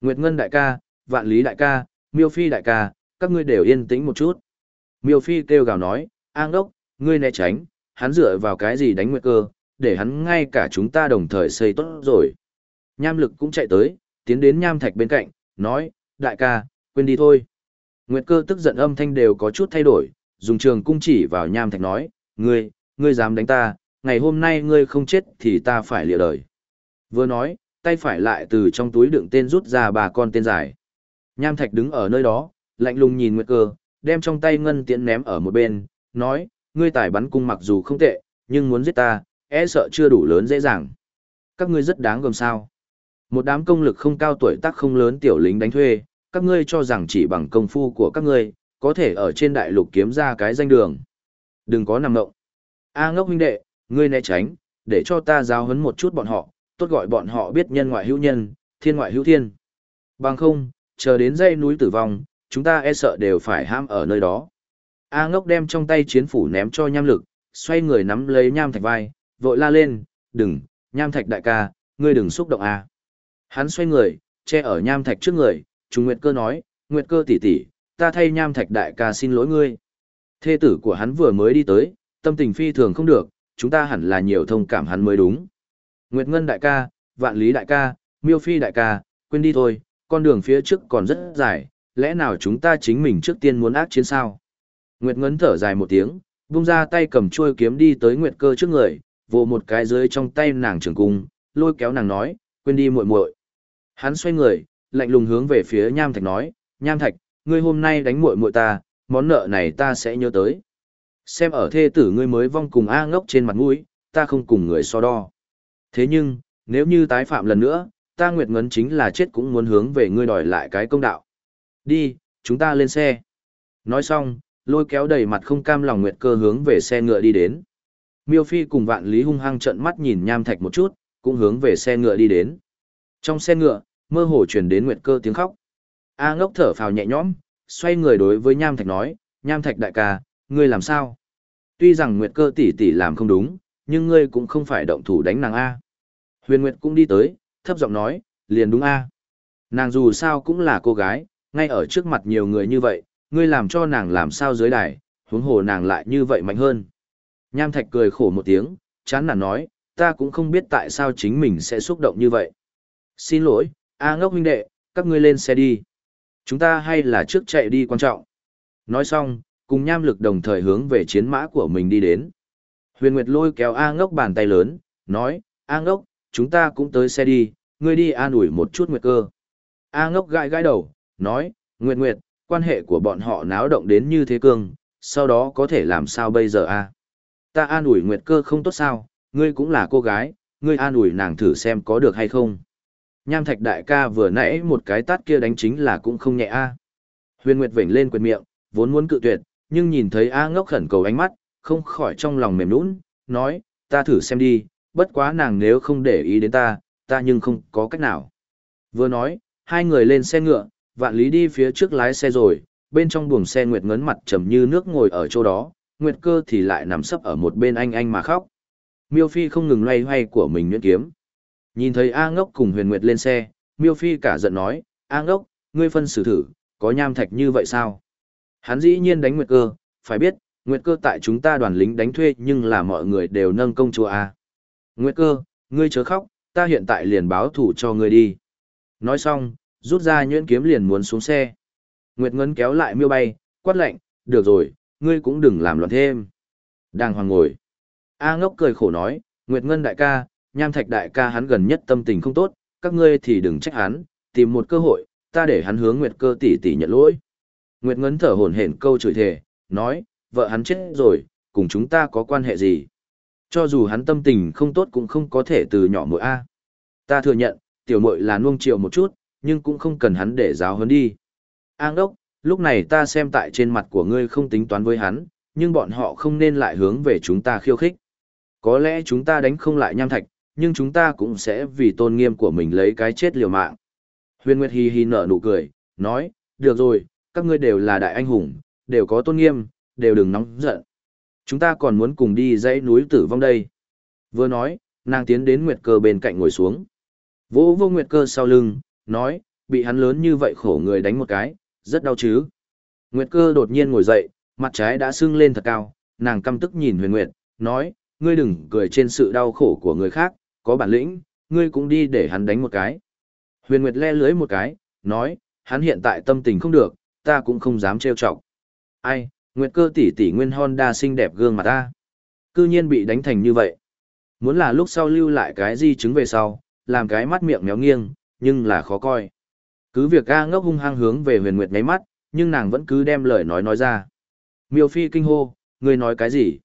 Nguyệt Ngân đại ca, vạn lý đại ca, miêu phi đại ca, các ngươi đều yên tĩnh một chút. Miêu phi kêu gào nói, A ngốc, ngươi né tránh, hắn dựa vào cái gì đánh nguyệt cơ, để hắn ngay cả chúng ta đồng thời xây tốt rồi. Nham lực cũng chạy tới, tiến đến nham thạch bên cạnh, nói, đại ca, quên đi thôi. Nguyệt cơ tức giận âm thanh đều có chút thay đổi, dùng trường cung chỉ vào nham thạch nói, ngươi, ngươi dám đánh ta, ngày hôm nay ngươi không chết thì ta phải lịa đời. Vừa nói, tay phải lại từ trong túi đựng tên rút ra bà con tên dài. Nham thạch đứng ở nơi đó, lạnh lùng nhìn Nguyệt cơ, đem trong tay ngân tiễn ném ở một bên, nói, ngươi tài bắn cung mặc dù không tệ, nhưng muốn giết ta, e sợ chưa đủ lớn dễ dàng. Các ngươi rất đáng gồm sao. Một đám công lực không cao tuổi tác không lớn tiểu lính đánh thuê, các ngươi cho rằng chỉ bằng công phu của các ngươi, có thể ở trên đại lục kiếm ra cái danh đường. Đừng có nằm ngộng. A ngốc huynh đệ, ngươi né tránh, để cho ta giáo huấn một chút bọn họ, tốt gọi bọn họ biết nhân ngoại hữu nhân, thiên ngoại hữu thiên. Bằng không, chờ đến dây núi tử vong, chúng ta e sợ đều phải ham ở nơi đó. A ngốc đem trong tay chiến phủ ném cho nham lực, xoay người nắm lấy nham thạch vai, vội la lên, đừng, nham thạch đại ca, ngươi đừng xúc động a. Hắn xoay người, che ở nham thạch trước người, Trung Nguyệt Cơ nói, Nguyệt Cơ tỷ tỷ, ta thay nham thạch đại ca xin lỗi ngươi. Thê tử của hắn vừa mới đi tới, tâm tình phi thường không được, chúng ta hẳn là nhiều thông cảm hắn mới đúng. Nguyệt Ngân đại ca, Vạn Lý đại ca, Miêu Phi đại ca, quên đi thôi, con đường phía trước còn rất dài, lẽ nào chúng ta chính mình trước tiên muốn ác chiến sao? Nguyệt ngấn thở dài một tiếng, bung ra tay cầm chuôi kiếm đi tới Nguyệt Cơ trước người, vồ một cái dưới trong tay nàng trường cung, lôi kéo nàng nói, quên đi muội muội. Hắn xoay người, lạnh lùng hướng về phía Nham Thạch nói, Nham Thạch, ngươi hôm nay đánh muội muội ta, món nợ này ta sẽ nhớ tới. Xem ở thê tử ngươi mới vong cùng A ngốc trên mặt mũi, ta không cùng người so đo. Thế nhưng, nếu như tái phạm lần nữa, ta nguyệt ngấn chính là chết cũng muốn hướng về ngươi đòi lại cái công đạo. Đi, chúng ta lên xe. Nói xong, lôi kéo đầy mặt không cam lòng nguyệt cơ hướng về xe ngựa đi đến. Miêu Phi cùng vạn lý hung hăng trợn mắt nhìn nham thạch một chút, cũng hướng về xe ngựa đi đến. Trong xe ngựa, mơ hồ truyền đến nguyệt cơ tiếng khóc. A ngốc thở phào nhẹ nhõm, xoay người đối với nham thạch nói, nham thạch đại ca, ngươi làm sao? Tuy rằng nguyệt cơ tỷ tỷ làm không đúng, nhưng ngươi cũng không phải động thủ đánh nàng A. Huyền Nguyệt cũng đi tới, thấp giọng nói, liền đúng A. Nàng dù sao cũng là cô gái, ngay ở trước mặt nhiều người như vậy, ngươi làm cho nàng làm sao dưới đài, huống hồ nàng lại như vậy mạnh hơn. Nham Thạch cười khổ một tiếng, chán nản nói, ta cũng không biết tại sao chính mình sẽ xúc động như vậy. Xin lỗi, A ngốc huynh đệ, các ngươi lên xe đi. Chúng ta hay là trước chạy đi quan trọng. Nói xong, cùng nham lực đồng thời hướng về chiến mã của mình đi đến. Huyền Nguyệt lôi kéo A ngốc bàn tay lớn, nói, A ngốc, chúng ta cũng tới xe đi, ngươi đi an ủi một chút Nguyệt cơ. A ngốc gãi gãi đầu, nói, Nguyệt Nguyệt, quan hệ của bọn họ náo động đến như thế cương, sau đó có thể làm sao bây giờ a? Ta an ủi Nguyệt cơ không tốt sao, ngươi cũng là cô gái, ngươi an ủi nàng thử xem có được hay không. Nham thạch đại ca vừa nãy một cái tát kia đánh chính là cũng không nhẹ a. Huyền Nguyệt vểnh lên quyền miệng, vốn muốn cự tuyệt, nhưng nhìn thấy A ngốc khẩn cầu ánh mắt, không khỏi trong lòng mềm nũng, nói, ta thử xem đi, bất quá nàng nếu không để ý đến ta, ta nhưng không có cách nào. Vừa nói, hai người lên xe ngựa, vạn lý đi phía trước lái xe rồi, bên trong buồng xe Nguyệt ngấn mặt trầm như nước ngồi ở chỗ đó, Nguyệt cơ thì lại nằm sấp ở một bên anh anh mà khóc. Miêu Phi không ngừng loay hoay của mình nhuyễn kiếm. Nhìn thấy A ngốc cùng huyền Nguyệt lên xe, Miêu Phi cả giận nói, A ngốc, ngươi phân xử thử, có nham thạch như vậy sao? Hắn dĩ nhiên đánh Nguyệt cơ, phải biết, Nguyệt cơ tại chúng ta đoàn lính đánh thuê nhưng là mọi người đều nâng công chúa A. Nguyệt cơ, ngươi chớ khóc, ta hiện tại liền báo thủ cho ngươi đi. Nói xong, rút ra nhuyễn kiếm liền muốn xuống xe. Nguyệt Ngân kéo lại miêu bay, quát lạnh, được rồi, ngươi cũng đừng làm loạn thêm. Đang hoàng ngồi. A ngốc cười khổ nói, Nguyệt Ngân đại ca, nham thạch đại ca hắn gần nhất tâm tình không tốt, các ngươi thì đừng trách hắn, tìm một cơ hội, ta để hắn hướng Nguyệt cơ tỷ tỷ nhận lỗi. Nguyệt Ngân thở hổn hển câu chửi thề, nói, vợ hắn chết rồi, cùng chúng ta có quan hệ gì? Cho dù hắn tâm tình không tốt cũng không có thể từ nhỏ muội A. Ta thừa nhận, tiểu muội là nuông chiều một chút, nhưng cũng không cần hắn để giáo huấn đi. An đốc, lúc này ta xem tại trên mặt của ngươi không tính toán với hắn, nhưng bọn họ không nên lại hướng về chúng ta khiêu khích. Có lẽ chúng ta đánh không lại nham thạch, nhưng chúng ta cũng sẽ vì tôn nghiêm của mình lấy cái chết liều mạng. Huyền Nguyệt hi hi nở nụ cười, nói, được rồi, các ngươi đều là đại anh hùng, đều có tôn nghiêm, đều đừng nóng giận. Chúng ta còn muốn cùng đi dãy núi tử vong đây. Vừa nói, nàng tiến đến Nguyệt cơ bên cạnh ngồi xuống. Vỗ vô Nguyệt cơ sau lưng, nói, bị hắn lớn như vậy khổ người đánh một cái, rất đau chứ. Nguyệt cơ đột nhiên ngồi dậy, mặt trái đã sưng lên thật cao, nàng căm tức nhìn huyền Nguyệt, nói, ngươi đừng cười trên sự đau khổ của người khác, có bản lĩnh, ngươi cũng đi để hắn đánh một cái. Huyền Nguyệt le lưới một cái, nói, hắn hiện tại tâm tình không được, ta cũng không dám trêu chọc. Ai, Nguyệt cơ tỷ tỷ nguyên Honda xinh đẹp gương mặt ta. Cư nhiên bị đánh thành như vậy. Muốn là lúc sau lưu lại cái di chứng về sau, làm cái mắt miệng méo nghiêng, nhưng là khó coi. Cứ việc A ngốc hung hăng hướng về huyền nguyệt ngáy mắt, nhưng nàng vẫn cứ đem lời nói nói ra. Miêu phi kinh hô, ngươi nói cái gì?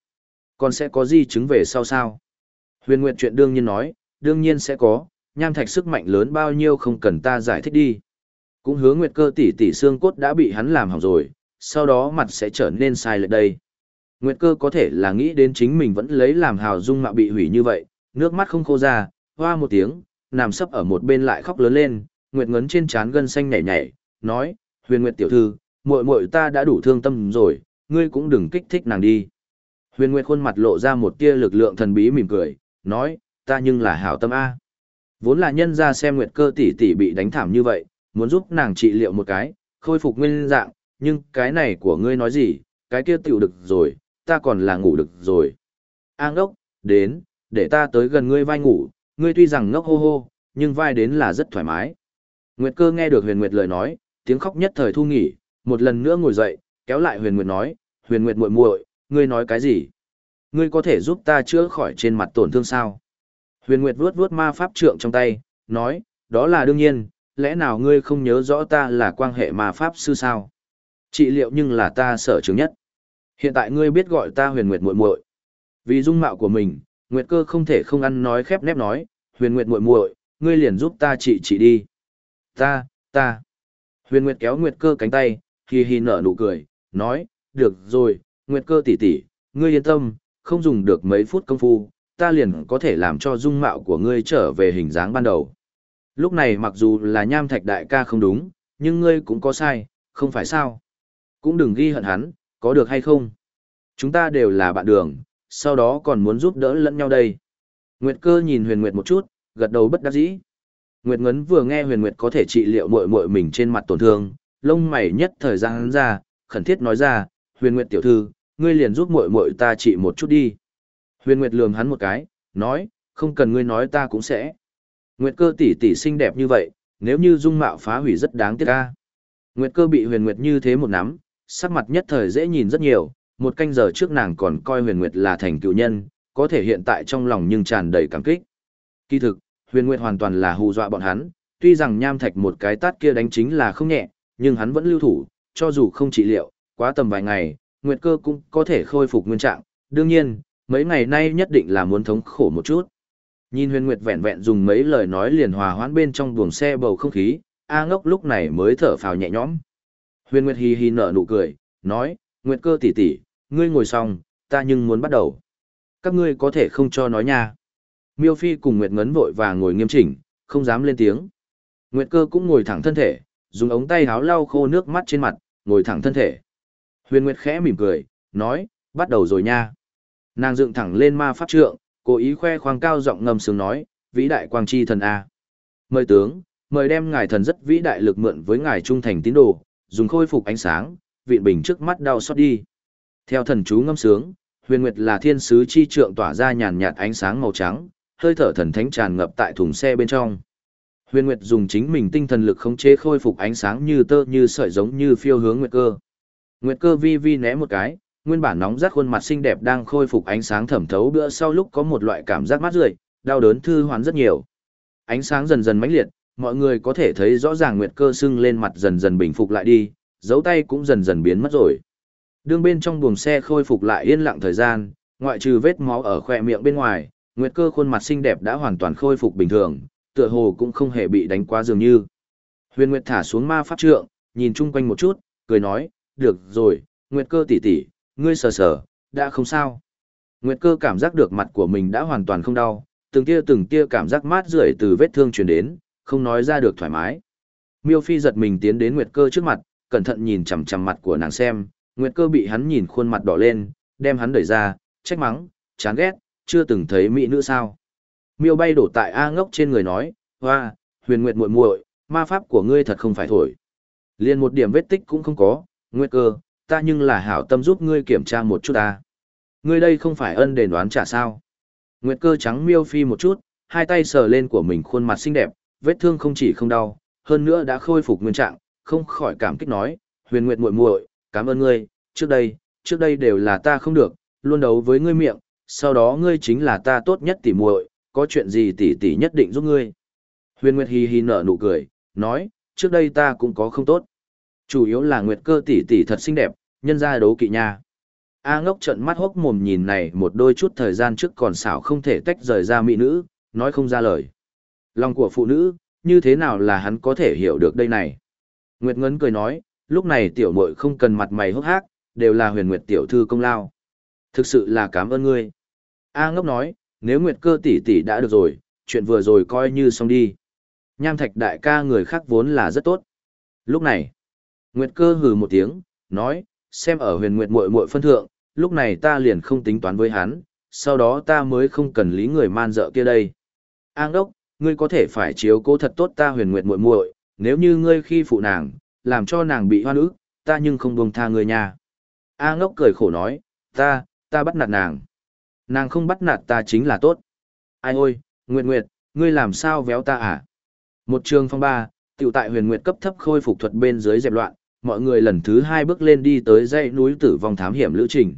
Còn sẽ có gì chứng về sau sao? Huyền nguyệt chuyện đương nhiên nói, đương nhiên sẽ có, nham thạch sức mạnh lớn bao nhiêu không cần ta giải thích đi. Cũng hứa nguyệt cơ tỷ tỷ xương cốt đã bị hắn làm hỏng rồi, sau đó mặt sẽ trở nên sai lệch đây. Nguyệt cơ có thể là nghĩ đến chính mình vẫn lấy làm hào dung mạo bị hủy như vậy, nước mắt không khô ra, hoa một tiếng, nằm sấp ở một bên lại khóc lớn lên, Nguyệt ngấn trên trán gân xanh nhảy nhảy, nói, huyền Nguyệt tiểu thư, muội muội ta đã đủ thương tâm rồi, ngươi cũng đừng kích thích nàng đi. Huyền Nguyệt khuôn mặt lộ ra một tia lực lượng thần bí mỉm cười, nói, ta nhưng là hảo tâm A. Vốn là nhân ra xem Nguyệt cơ tỷ tỷ bị đánh thảm như vậy, muốn giúp nàng trị liệu một cái, khôi phục nguyên dạng, nhưng cái này của ngươi nói gì, cái kia tiểu được rồi, ta còn là ngủ được rồi. A ngốc, đến, để ta tới gần ngươi vai ngủ, ngươi tuy rằng ngốc hô hô, nhưng vai đến là rất thoải mái. Nguyệt cơ nghe được huyền Nguyệt lời nói, tiếng khóc nhất thời thu nghỉ, một lần nữa ngồi dậy, kéo lại huyền Nguyệt nói, huyền Nguyệt muội muội, ngươi nói cái gì? Ngươi có thể giúp ta chữa khỏi trên mặt tổn thương sao? Huyền Nguyệt vuốt vuốt ma pháp trượng trong tay, nói, đó là đương nhiên, lẽ nào ngươi không nhớ rõ ta là quan hệ ma pháp sư sao? Trị liệu nhưng là ta sở trường nhất. Hiện tại ngươi biết gọi ta huyền Nguyệt muội muội. Vì dung mạo của mình, Nguyệt cơ không thể không ăn nói khép nép nói, huyền Nguyệt muội muội, ngươi liền giúp ta trị trị đi. Ta, ta. Huyền Nguyệt kéo Nguyệt cơ cánh tay, hi hi nở nụ cười, nói, được rồi, Nguyệt cơ tỷ tỷ, ngươi yên tâm, không dùng được mấy phút công phu, ta liền có thể làm cho dung mạo của ngươi trở về hình dáng ban đầu. Lúc này mặc dù là nham thạch đại ca không đúng, nhưng ngươi cũng có sai, không phải sao. Cũng đừng ghi hận hắn, có được hay không. Chúng ta đều là bạn đường, sau đó còn muốn giúp đỡ lẫn nhau đây. Nguyệt cơ nhìn huyền Nguyệt một chút, gật đầu bất đắc dĩ. Nguyệt Ngấn vừa nghe Huyền Nguyệt có thể trị liệu muội muội mình trên mặt tổn thương, lông mày nhất thời gian hắn ra, khẩn thiết nói ra, "Huyền Nguyệt tiểu thư, ngươi liền giúp muội muội ta trị một chút đi." Huyền Nguyệt lườm hắn một cái, nói, "Không cần ngươi nói ta cũng sẽ." Nguyệt Cơ tỷ tỷ xinh đẹp như vậy, nếu như dung mạo phá hủy rất đáng tiếc a. Nguyệt cơ bị huyền nguyệt như thế một nắm, sắc mặt nhất thời dễ nhìn rất nhiều, một canh giờ trước nàng còn coi huyền nguyệt là thành cựu nhân, có thể hiện tại trong lòng nhưng tràn đầy cảm kích. Kỳ thực, huyền nguyệt hoàn toàn là hù dọa bọn hắn, tuy rằng nham thạch một cái tát kia đánh chính là không nhẹ, nhưng hắn vẫn lưu thủ, cho dù không trị liệu, quá tầm vài ngày, nguyệt cơ cũng có thể khôi phục nguyên trạng, đương nhiên, mấy ngày nay nhất định là muốn thống khổ một chút. Nhìn huyền nguyệt vẹn vẹn dùng mấy lời nói liền hòa hoãn bên trong buồng xe bầu không khí, A ngốc lúc này mới thở phào nhẹ nhõm. Huyền nguyệt hì hì nở nụ cười, nói, nguyệt cơ tỷ tỷ, ngươi ngồi xong, ta nhưng muốn bắt đầu. Các ngươi có thể không cho nói nha. Miêu Phi cùng Nguyệt Ngấn vội và ngồi nghiêm chỉnh, không dám lên tiếng. Nguyệt cơ cũng ngồi thẳng thân thể, dùng ống tay háo lau khô nước mắt trên mặt, ngồi thẳng thân thể. Huyền Nguyệt khẽ mỉm cười, nói, bắt đầu rồi nha. Nàng dựng thẳng lên ma pháp trượng, cố ý khoe khoang cao giọng ngầm sướng nói, vĩ đại quang chi thần A. Mời tướng, mời đem ngài thần rất vĩ đại lực mượn với ngài trung thành tín đồ, dùng khôi phục ánh sáng, viện bình trước mắt đau xót đi. Theo thần chú ngâm sướng, huyền nguyệt là thiên sứ chi trượng tỏa ra nhàn nhạt ánh sáng màu trắng, hơi thở thần thánh tràn ngập tại thùng xe bên trong. Huyền Nguyệt dùng chính mình tinh thần lực khống chế khôi phục ánh sáng như tơ như sợi giống như phiêu hướng Nguyệt Cơ. Nguyệt Cơ vi vi né một cái, nguyên bản nóng rát khuôn mặt xinh đẹp đang khôi phục ánh sáng thẩm thấu bữa sau lúc có một loại cảm giác mát rượi, đau đớn thư hoán rất nhiều. Ánh sáng dần dần mãnh liệt, mọi người có thể thấy rõ ràng Nguyệt Cơ sưng lên mặt dần dần bình phục lại đi, dấu tay cũng dần dần biến mất rồi. Đường bên trong buồng xe khôi phục lại yên lặng thời gian, ngoại trừ vết máu ở khỏe miệng bên ngoài, Nguyệt Cơ khuôn mặt xinh đẹp đã hoàn toàn khôi phục bình thường, tựa hồ cũng không hề bị đánh quá dường như. Huyền Nguyệt thả xuống ma pháp trượng, nhìn chung quanh một chút, cười nói, được rồi, Nguyệt Cơ tỷ tỷ, ngươi sờ sờ, đã không sao. Nguyệt Cơ cảm giác được mặt của mình đã hoàn toàn không đau, từng tia từng tia cảm giác mát rượi từ vết thương truyền đến, không nói ra được thoải mái. Miêu Phi giật mình tiến đến Nguyệt Cơ trước mặt, cẩn thận nhìn chằm chằm mặt của nàng xem, Nguyệt Cơ bị hắn nhìn khuôn mặt đỏ lên, đem hắn đẩy ra, trách mắng, chán ghét, chưa từng thấy mỹ nữ sao? Miêu bay đổ tại A ngốc trên người nói, hoa, huyền nguyệt muội muội, ma pháp của ngươi thật không phải thổi. Liên một điểm vết tích cũng không có, nguyệt cơ, ta nhưng là hảo tâm giúp ngươi kiểm tra một chút ta. Ngươi đây không phải ân đền đoán trả sao. Nguyệt cơ trắng miêu phi một chút, hai tay sờ lên của mình khuôn mặt xinh đẹp, vết thương không chỉ không đau, hơn nữa đã khôi phục nguyên trạng, không khỏi cảm kích nói, huyền nguyệt muội muội, cảm ơn ngươi, trước đây, trước đây đều là ta không được, luôn đấu với ngươi miệng, sau đó ngươi chính là ta tốt nhất tỉ muội, có chuyện gì tỷ tỷ nhất định giúp ngươi. Huyền Nguyệt hi hi nở nụ cười, nói, trước đây ta cũng có không tốt. Chủ yếu là Nguyệt cơ tỷ tỷ thật xinh đẹp, nhân ra đấu kỵ nha. A ngốc trận mắt hốc mồm nhìn này một đôi chút thời gian trước còn xảo không thể tách rời ra mỹ nữ, nói không ra lời. Lòng của phụ nữ, như thế nào là hắn có thể hiểu được đây này. Nguyệt Ngấn cười nói, lúc này tiểu muội không cần mặt mày hốc hác, đều là huyền nguyệt tiểu thư công lao. Thực sự là cảm ơn ngươi. A ngốc nói, nếu Nguyệt cơ tỷ tỷ đã được rồi, chuyện vừa rồi coi như xong đi. Nham thạch đại ca người khác vốn là rất tốt. Lúc này, Nguyệt cơ hừ một tiếng, nói, xem ở huyền Nguyệt muội muội phân thượng, lúc này ta liền không tính toán với hắn, sau đó ta mới không cần lý người man dợ kia đây. An đốc, ngươi có thể phải chiếu cố thật tốt ta huyền Nguyệt muội muội, nếu như ngươi khi phụ nàng, làm cho nàng bị hoan ức, ta nhưng không buông tha người nhà. A ngốc cười khổ nói, ta, ta bắt nạt nàng. Nàng không bắt nạt ta chính là tốt. Ai ôi, Nguyệt Nguyệt, ngươi làm sao véo ta à? Một trường phong ba, tiểu tại huyền Nguyệt cấp thấp khôi phục thuật bên dưới dẹp loạn, mọi người lần thứ hai bước lên đi tới dãy núi tử vong thám hiểm lữ trình.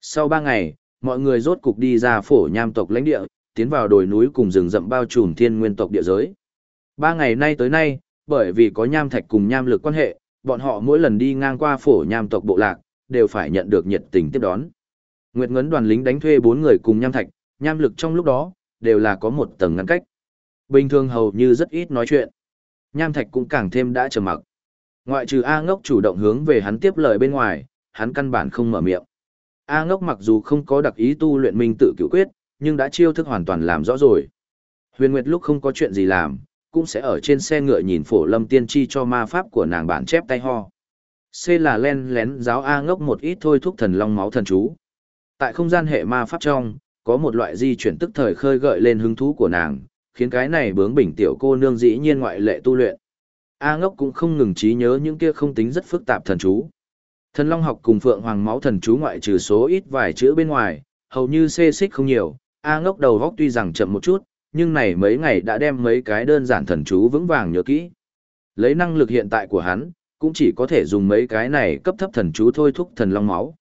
Sau ba ngày, mọi người rốt cục đi ra phổ nham tộc lãnh địa, tiến vào đồi núi cùng rừng rậm bao trùm thiên nguyên tộc địa giới. Ba ngày nay tới nay, bởi vì có nham thạch cùng nham lực quan hệ, bọn họ mỗi lần đi ngang qua phổ nham tộc bộ lạc, đều phải nhận được nhiệt tình tiếp đón. Nguyệt Ngấn đoàn lính đánh thuê bốn người cùng nham thạch, nham lực trong lúc đó, đều là có một tầng ngăn cách. Bình thường hầu như rất ít nói chuyện. Nham thạch cũng càng thêm đã trầm mặc. Ngoại trừ A ngốc chủ động hướng về hắn tiếp lời bên ngoài, hắn căn bản không mở miệng. A ngốc mặc dù không có đặc ý tu luyện minh tự cửu quyết, nhưng đã chiêu thức hoàn toàn làm rõ rồi. Huyền Nguyệt lúc không có chuyện gì làm, cũng sẽ ở trên xe ngựa nhìn phổ lâm tiên tri cho ma pháp của nàng bản chép tay ho. C là len lén giáo A ngốc một ít thôi thúc thần long máu thần chú. Tại không gian hệ ma pháp trong, có một loại di chuyển tức thời khơi gợi lên hứng thú của nàng, khiến cái này bướng bỉnh tiểu cô nương dĩ nhiên ngoại lệ tu luyện. A ngốc cũng không ngừng trí nhớ những kia không tính rất phức tạp thần chú. Thần Long học cùng Phượng Hoàng máu thần chú ngoại trừ số ít vài chữ bên ngoài, hầu như xê xích không nhiều. A ngốc đầu góc tuy rằng chậm một chút, nhưng này mấy ngày đã đem mấy cái đơn giản thần chú vững vàng nhớ kỹ. Lấy năng lực hiện tại của hắn, cũng chỉ có thể dùng mấy cái này cấp thấp thần chú thôi thúc thần long máu.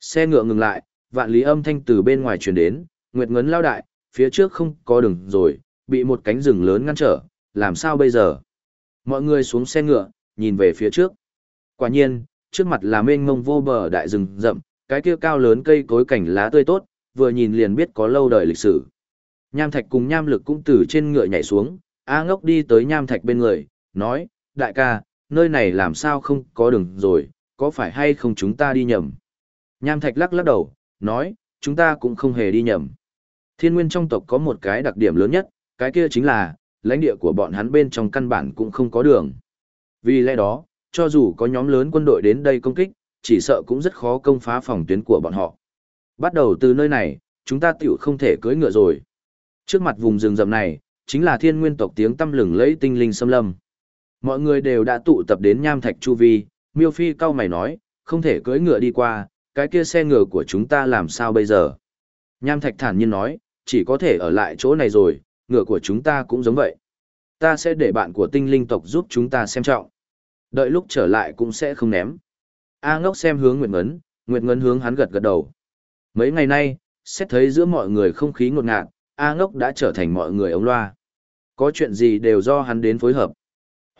Xe ngựa ngừng lại, vạn lý âm thanh từ bên ngoài truyền đến, Nguyệt Ngấn lao đại, phía trước không có đường rồi, bị một cánh rừng lớn ngăn trở, làm sao bây giờ? Mọi người xuống xe ngựa, nhìn về phía trước. Quả nhiên, trước mặt là mênh mông vô bờ đại rừng rậm, cái kia cao lớn cây cối cảnh lá tươi tốt, vừa nhìn liền biết có lâu đời lịch sử. Nham Thạch cùng Nham Lực cũng từ trên ngựa nhảy xuống, A Ngốc đi tới Nham Thạch bên người, nói, đại ca, nơi này làm sao không có đường rồi, có phải hay không chúng ta đi nhầm? Nham Thạch lắc lắc đầu, nói, chúng ta cũng không hề đi nhầm. Thiên nguyên trong tộc có một cái đặc điểm lớn nhất, cái kia chính là, lãnh địa của bọn hắn bên trong căn bản cũng không có đường. Vì lẽ đó, cho dù có nhóm lớn quân đội đến đây công kích, chỉ sợ cũng rất khó công phá phòng tuyến của bọn họ. Bắt đầu từ nơi này, chúng ta tiểu không thể cưỡi ngựa rồi. Trước mặt vùng rừng rậm này, chính là thiên nguyên tộc tiếng tâm lừng lẫy tinh linh xâm lâm. Mọi người đều đã tụ tập đến nham thạch chu vi, miêu phi cao mày nói, không thể cưỡi ngựa đi qua, cái kia xe ngựa của chúng ta làm sao bây giờ? Nham thạch thản nhiên nói, chỉ có thể ở lại chỗ này rồi, ngựa của chúng ta cũng giống vậy. Ta sẽ để bạn của tinh linh tộc giúp chúng ta xem trọng. Đợi lúc trở lại cũng sẽ không ném. A ngốc xem hướng Nguyệt Ngấn, Nguyệt Ngấn hướng hắn gật gật đầu. Mấy ngày nay, xét thấy giữa mọi người không khí ngột ngạt, A ngốc đã trở thành mọi người ống loa. Có chuyện gì đều do hắn đến phối hợp.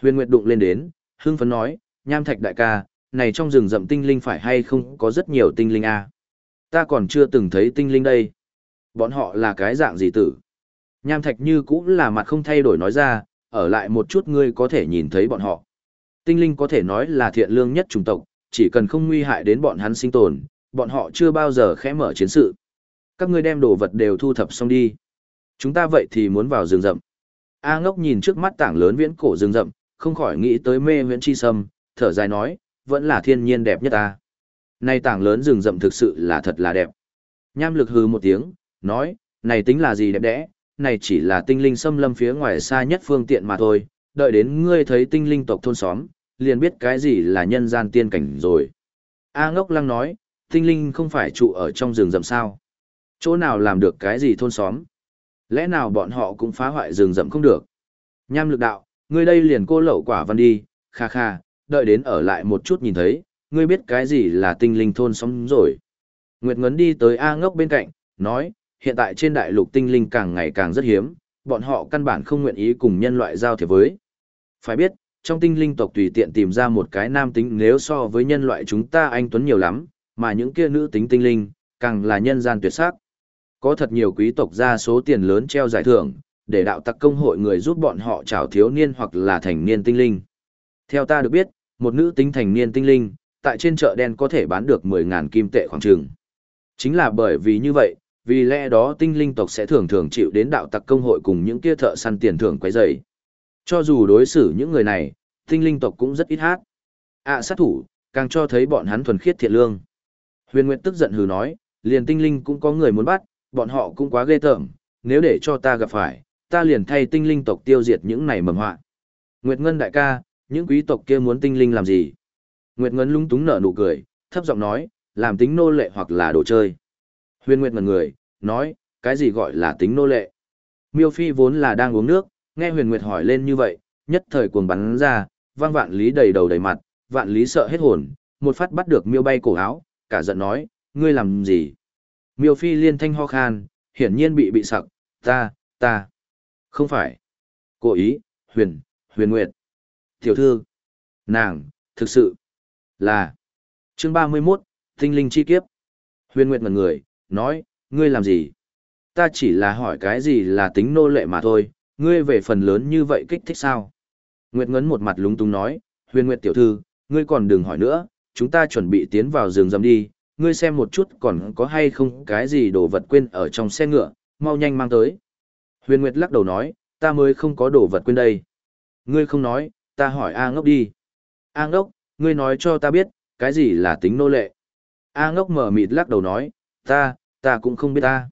Huyền Nguyệt đụng lên đến, hưng phấn nói, nham thạch đại ca, này trong rừng rậm tinh linh phải hay không có rất nhiều tinh linh a Ta còn chưa từng thấy tinh linh đây. Bọn họ là cái dạng gì tử? Nham thạch như cũng là mặt không thay đổi nói ra, ở lại một chút ngươi có thể nhìn thấy bọn họ. Tinh linh có thể nói là thiện lương nhất chủng tộc, chỉ cần không nguy hại đến bọn hắn sinh tồn, bọn họ chưa bao giờ khẽ mở chiến sự. Các ngươi đem đồ vật đều thu thập xong đi. Chúng ta vậy thì muốn vào rừng rậm. A ngốc nhìn trước mắt tảng lớn viễn cổ rừng rậm, không khỏi nghĩ tới mê viễn chi sâm, thở dài nói, vẫn là thiên nhiên đẹp nhất ta. Này tảng lớn rừng rậm thực sự là thật là đẹp. Nham lực hừ một tiếng, nói, này tính là gì đẹp đẽ, này chỉ là tinh linh xâm lâm phía ngoài xa nhất phương tiện mà thôi, đợi đến ngươi thấy tinh linh tộc thôn xóm, liền biết cái gì là nhân gian tiên cảnh rồi. A ngốc lăng nói, tinh linh không phải trụ ở trong rừng rậm sao. Chỗ nào làm được cái gì thôn xóm? Lẽ nào bọn họ cũng phá hoại rừng rậm không được? Nham lực đạo, ngươi đây liền cô lậu quả văn đi, kha kha, đợi đến ở lại một chút nhìn thấy, ngươi biết cái gì là tinh linh thôn sống rồi. Nguyệt Ngấn đi tới A ngốc bên cạnh, nói, hiện tại trên đại lục tinh linh càng ngày càng rất hiếm, bọn họ căn bản không nguyện ý cùng nhân loại giao thiệp với. Phải biết, trong tinh linh tộc tùy tiện tìm ra một cái nam tính nếu so với nhân loại chúng ta anh tuấn nhiều lắm, mà những kia nữ tính tinh linh, càng là nhân gian tuyệt sắc. Có thật nhiều quý tộc ra số tiền lớn treo giải thưởng, để đạo tặc công hội người giúp bọn họ trảo thiếu niên hoặc là thành niên tinh linh. Theo ta được biết, một nữ tính thành niên tinh linh, tại trên chợ đen có thể bán được 10.000 kim tệ khoảng trường. Chính là bởi vì như vậy, vì lẽ đó tinh linh tộc sẽ thường thường chịu đến đạo tặc công hội cùng những kia thợ săn tiền thưởng quấy rầy. Cho dù đối xử những người này, tinh linh tộc cũng rất ít hát. ạ sát thủ, càng cho thấy bọn hắn thuần khiết thiện lương. Huyền Nguyệt tức giận hừ nói, liền tinh linh cũng có người muốn bắt, bọn họ cũng quá ghê tởm, nếu để cho ta gặp phải, ta liền thay tinh linh tộc tiêu diệt những này mầm họa. Nguyệt Ngân đại ca, những quý tộc kia muốn tinh linh làm gì? Nguyệt Ngân lung túng nở nụ cười, thấp giọng nói, làm tính nô lệ hoặc là đồ chơi. Huyền Nguyệt ngần người, nói, cái gì gọi là tính nô lệ? Miêu Phi vốn là đang uống nước, nghe Huyền Nguyệt hỏi lên như vậy, nhất thời cuồng bắn ra, vang vạn lý đầy đầu đầy mặt, vạn lý sợ hết hồn, một phát bắt được Miêu bay cổ áo, cả giận nói, ngươi làm gì? Miêu Phi liên thanh ho khan, hiển nhiên bị bị sặc, ta, ta, không phải. Cố ý, Huyền, Huyền Nguyệt. Tiểu thư, nàng, thực sự, là. Chương 31, Tinh linh chi kiếp. Huyền Nguyệt ngần người, nói, ngươi làm gì? Ta chỉ là hỏi cái gì là tính nô lệ mà thôi, ngươi về phần lớn như vậy kích thích sao? Nguyệt Ngấn một mặt lúng túng nói, huyền Nguyệt tiểu thư, ngươi còn đừng hỏi nữa, chúng ta chuẩn bị tiến vào rừng rầm đi, ngươi xem một chút còn có hay không cái gì đồ vật quên ở trong xe ngựa, mau nhanh mang tới. Huyền Nguyệt lắc đầu nói, ta mới không có đồ vật quên đây. Ngươi không nói, ta hỏi A ngốc đi. A ngốc, ngươi nói cho ta biết, cái gì là tính nô lệ. A ngốc mở mịt lắc đầu nói, ta, ta cũng không biết ta.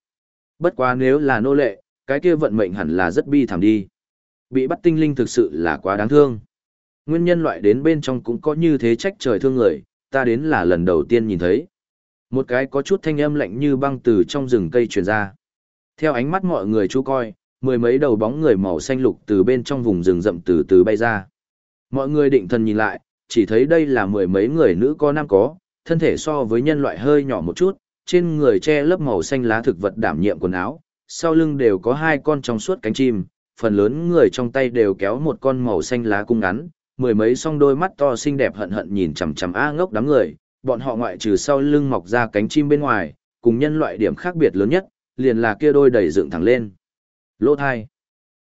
Bất quá nếu là nô lệ, cái kia vận mệnh hẳn là rất bi thảm đi. Bị bắt tinh linh thực sự là quá đáng thương. Nguyên nhân loại đến bên trong cũng có như thế trách trời thương người, ta đến là lần đầu tiên nhìn thấy. Một cái có chút thanh âm lạnh như băng từ trong rừng cây truyền ra. Theo ánh mắt mọi người chú coi, mười mấy đầu bóng người màu xanh lục từ bên trong vùng rừng rậm từ từ bay ra. Mọi người định thần nhìn lại, chỉ thấy đây là mười mấy người nữ có nam có, thân thể so với nhân loại hơi nhỏ một chút, trên người che lớp màu xanh lá thực vật đảm nhiệm quần áo, sau lưng đều có hai con trong suốt cánh chim, phần lớn người trong tay đều kéo một con màu xanh lá cung ngắn, mười mấy song đôi mắt to xinh đẹp hận hận nhìn chằm chằm A ngốc đám người, bọn họ ngoại trừ sau lưng mọc ra cánh chim bên ngoài, cùng nhân loại điểm khác biệt lớn nhất, liền là kia đôi đầy dựng thẳng lên. Lỗ thai.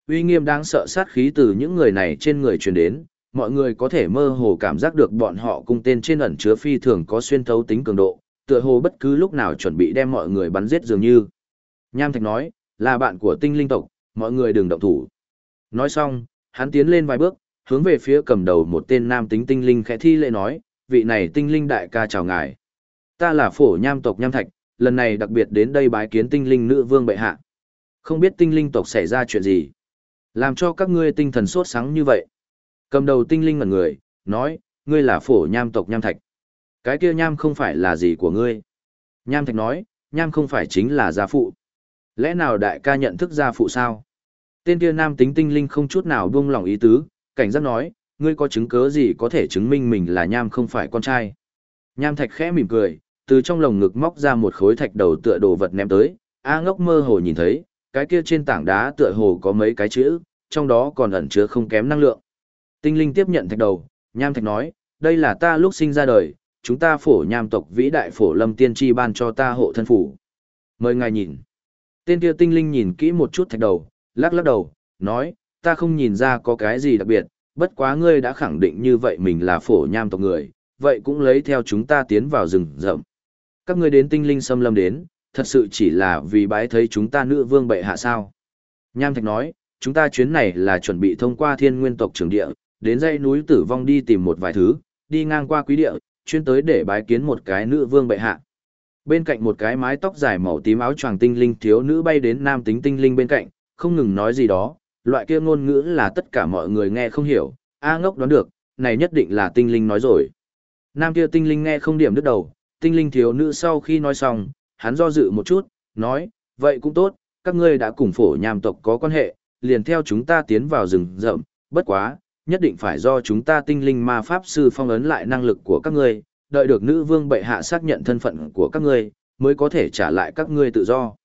Uy nghiêm đáng sợ sát khí từ những người này trên người truyền đến, mọi người có thể mơ hồ cảm giác được bọn họ cung tên trên ẩn chứa phi thường có xuyên thấu tính cường độ, tựa hồ bất cứ lúc nào chuẩn bị đem mọi người bắn giết dường như. Nham Thạch nói, là bạn của tinh linh tộc, mọi người đừng động thủ. Nói xong, hắn tiến lên vài bước, hướng về phía cầm đầu một tên nam tính tinh linh khẽ thi lễ nói, vị này tinh linh đại ca chào ngài. Ta là phổ nham tộc nham thạch, lần này đặc biệt đến đây bái kiến tinh linh nữ vương bệ hạ. Không biết tinh linh tộc xảy ra chuyện gì. Làm cho các ngươi tinh thần sốt sáng như vậy. Cầm đầu tinh linh ngẩn người, nói, ngươi là phổ nham tộc nham thạch. Cái kia nham không phải là gì của ngươi. Nham thạch nói, nham không phải chính là gia phụ. Lẽ nào đại ca nhận thức gia phụ sao? Tên kia nam tính tinh linh không chút nào buông lòng ý tứ, cảnh giác nói, ngươi có chứng cớ gì có thể chứng minh mình là nham không phải con trai. Nham thạch khẽ mỉm cười, từ trong lồng ngực móc ra một khối thạch đầu tựa đồ vật ném tới, A ngốc mơ hồ nhìn thấy, cái kia trên tảng đá tựa hồ có mấy cái chữ, trong đó còn ẩn chứa không kém năng lượng. Tinh linh tiếp nhận thạch đầu, nham thạch nói, đây là ta lúc sinh ra đời, chúng ta phổ nham tộc vĩ đại phổ lâm tiên tri ban cho ta hộ thân phủ. Mời ngài nhìn. Tên kia tinh linh nhìn kỹ một chút thạch đầu, lắc lắc đầu, nói, ta không nhìn ra có cái gì đặc biệt, bất quá ngươi đã khẳng định như vậy mình là phổ nham tộc người, vậy cũng lấy theo chúng ta tiến vào rừng rậm. Các ngươi đến tinh linh xâm lâm đến, thật sự chỉ là vì bái thấy chúng ta nữ vương bệ hạ sao. Nham Thạch nói, chúng ta chuyến này là chuẩn bị thông qua thiên nguyên tộc trưởng địa, đến dãy núi tử vong đi tìm một vài thứ, đi ngang qua quý địa, chuyên tới để bái kiến một cái nữ vương bệ hạ. Bên cạnh một cái mái tóc dài màu tím áo choàng tinh linh thiếu nữ bay đến nam tính tinh linh bên cạnh, không ngừng nói gì đó, loại kia ngôn ngữ là tất cả mọi người nghe không hiểu, A ngốc đoán được, này nhất định là tinh linh nói rồi. Nam kia tinh linh nghe không điểm đứt đầu, tinh linh thiếu nữ sau khi nói xong, hắn do dự một chút, nói, vậy cũng tốt, các ngươi đã cùng phổ nham tộc có quan hệ, liền theo chúng ta tiến vào rừng rậm, bất quá, nhất định phải do chúng ta tinh linh ma pháp sư phong ấn lại năng lực của các ngươi, đợi được nữ vương bệ hạ xác nhận thân phận của các ngươi, mới có thể trả lại các ngươi tự do.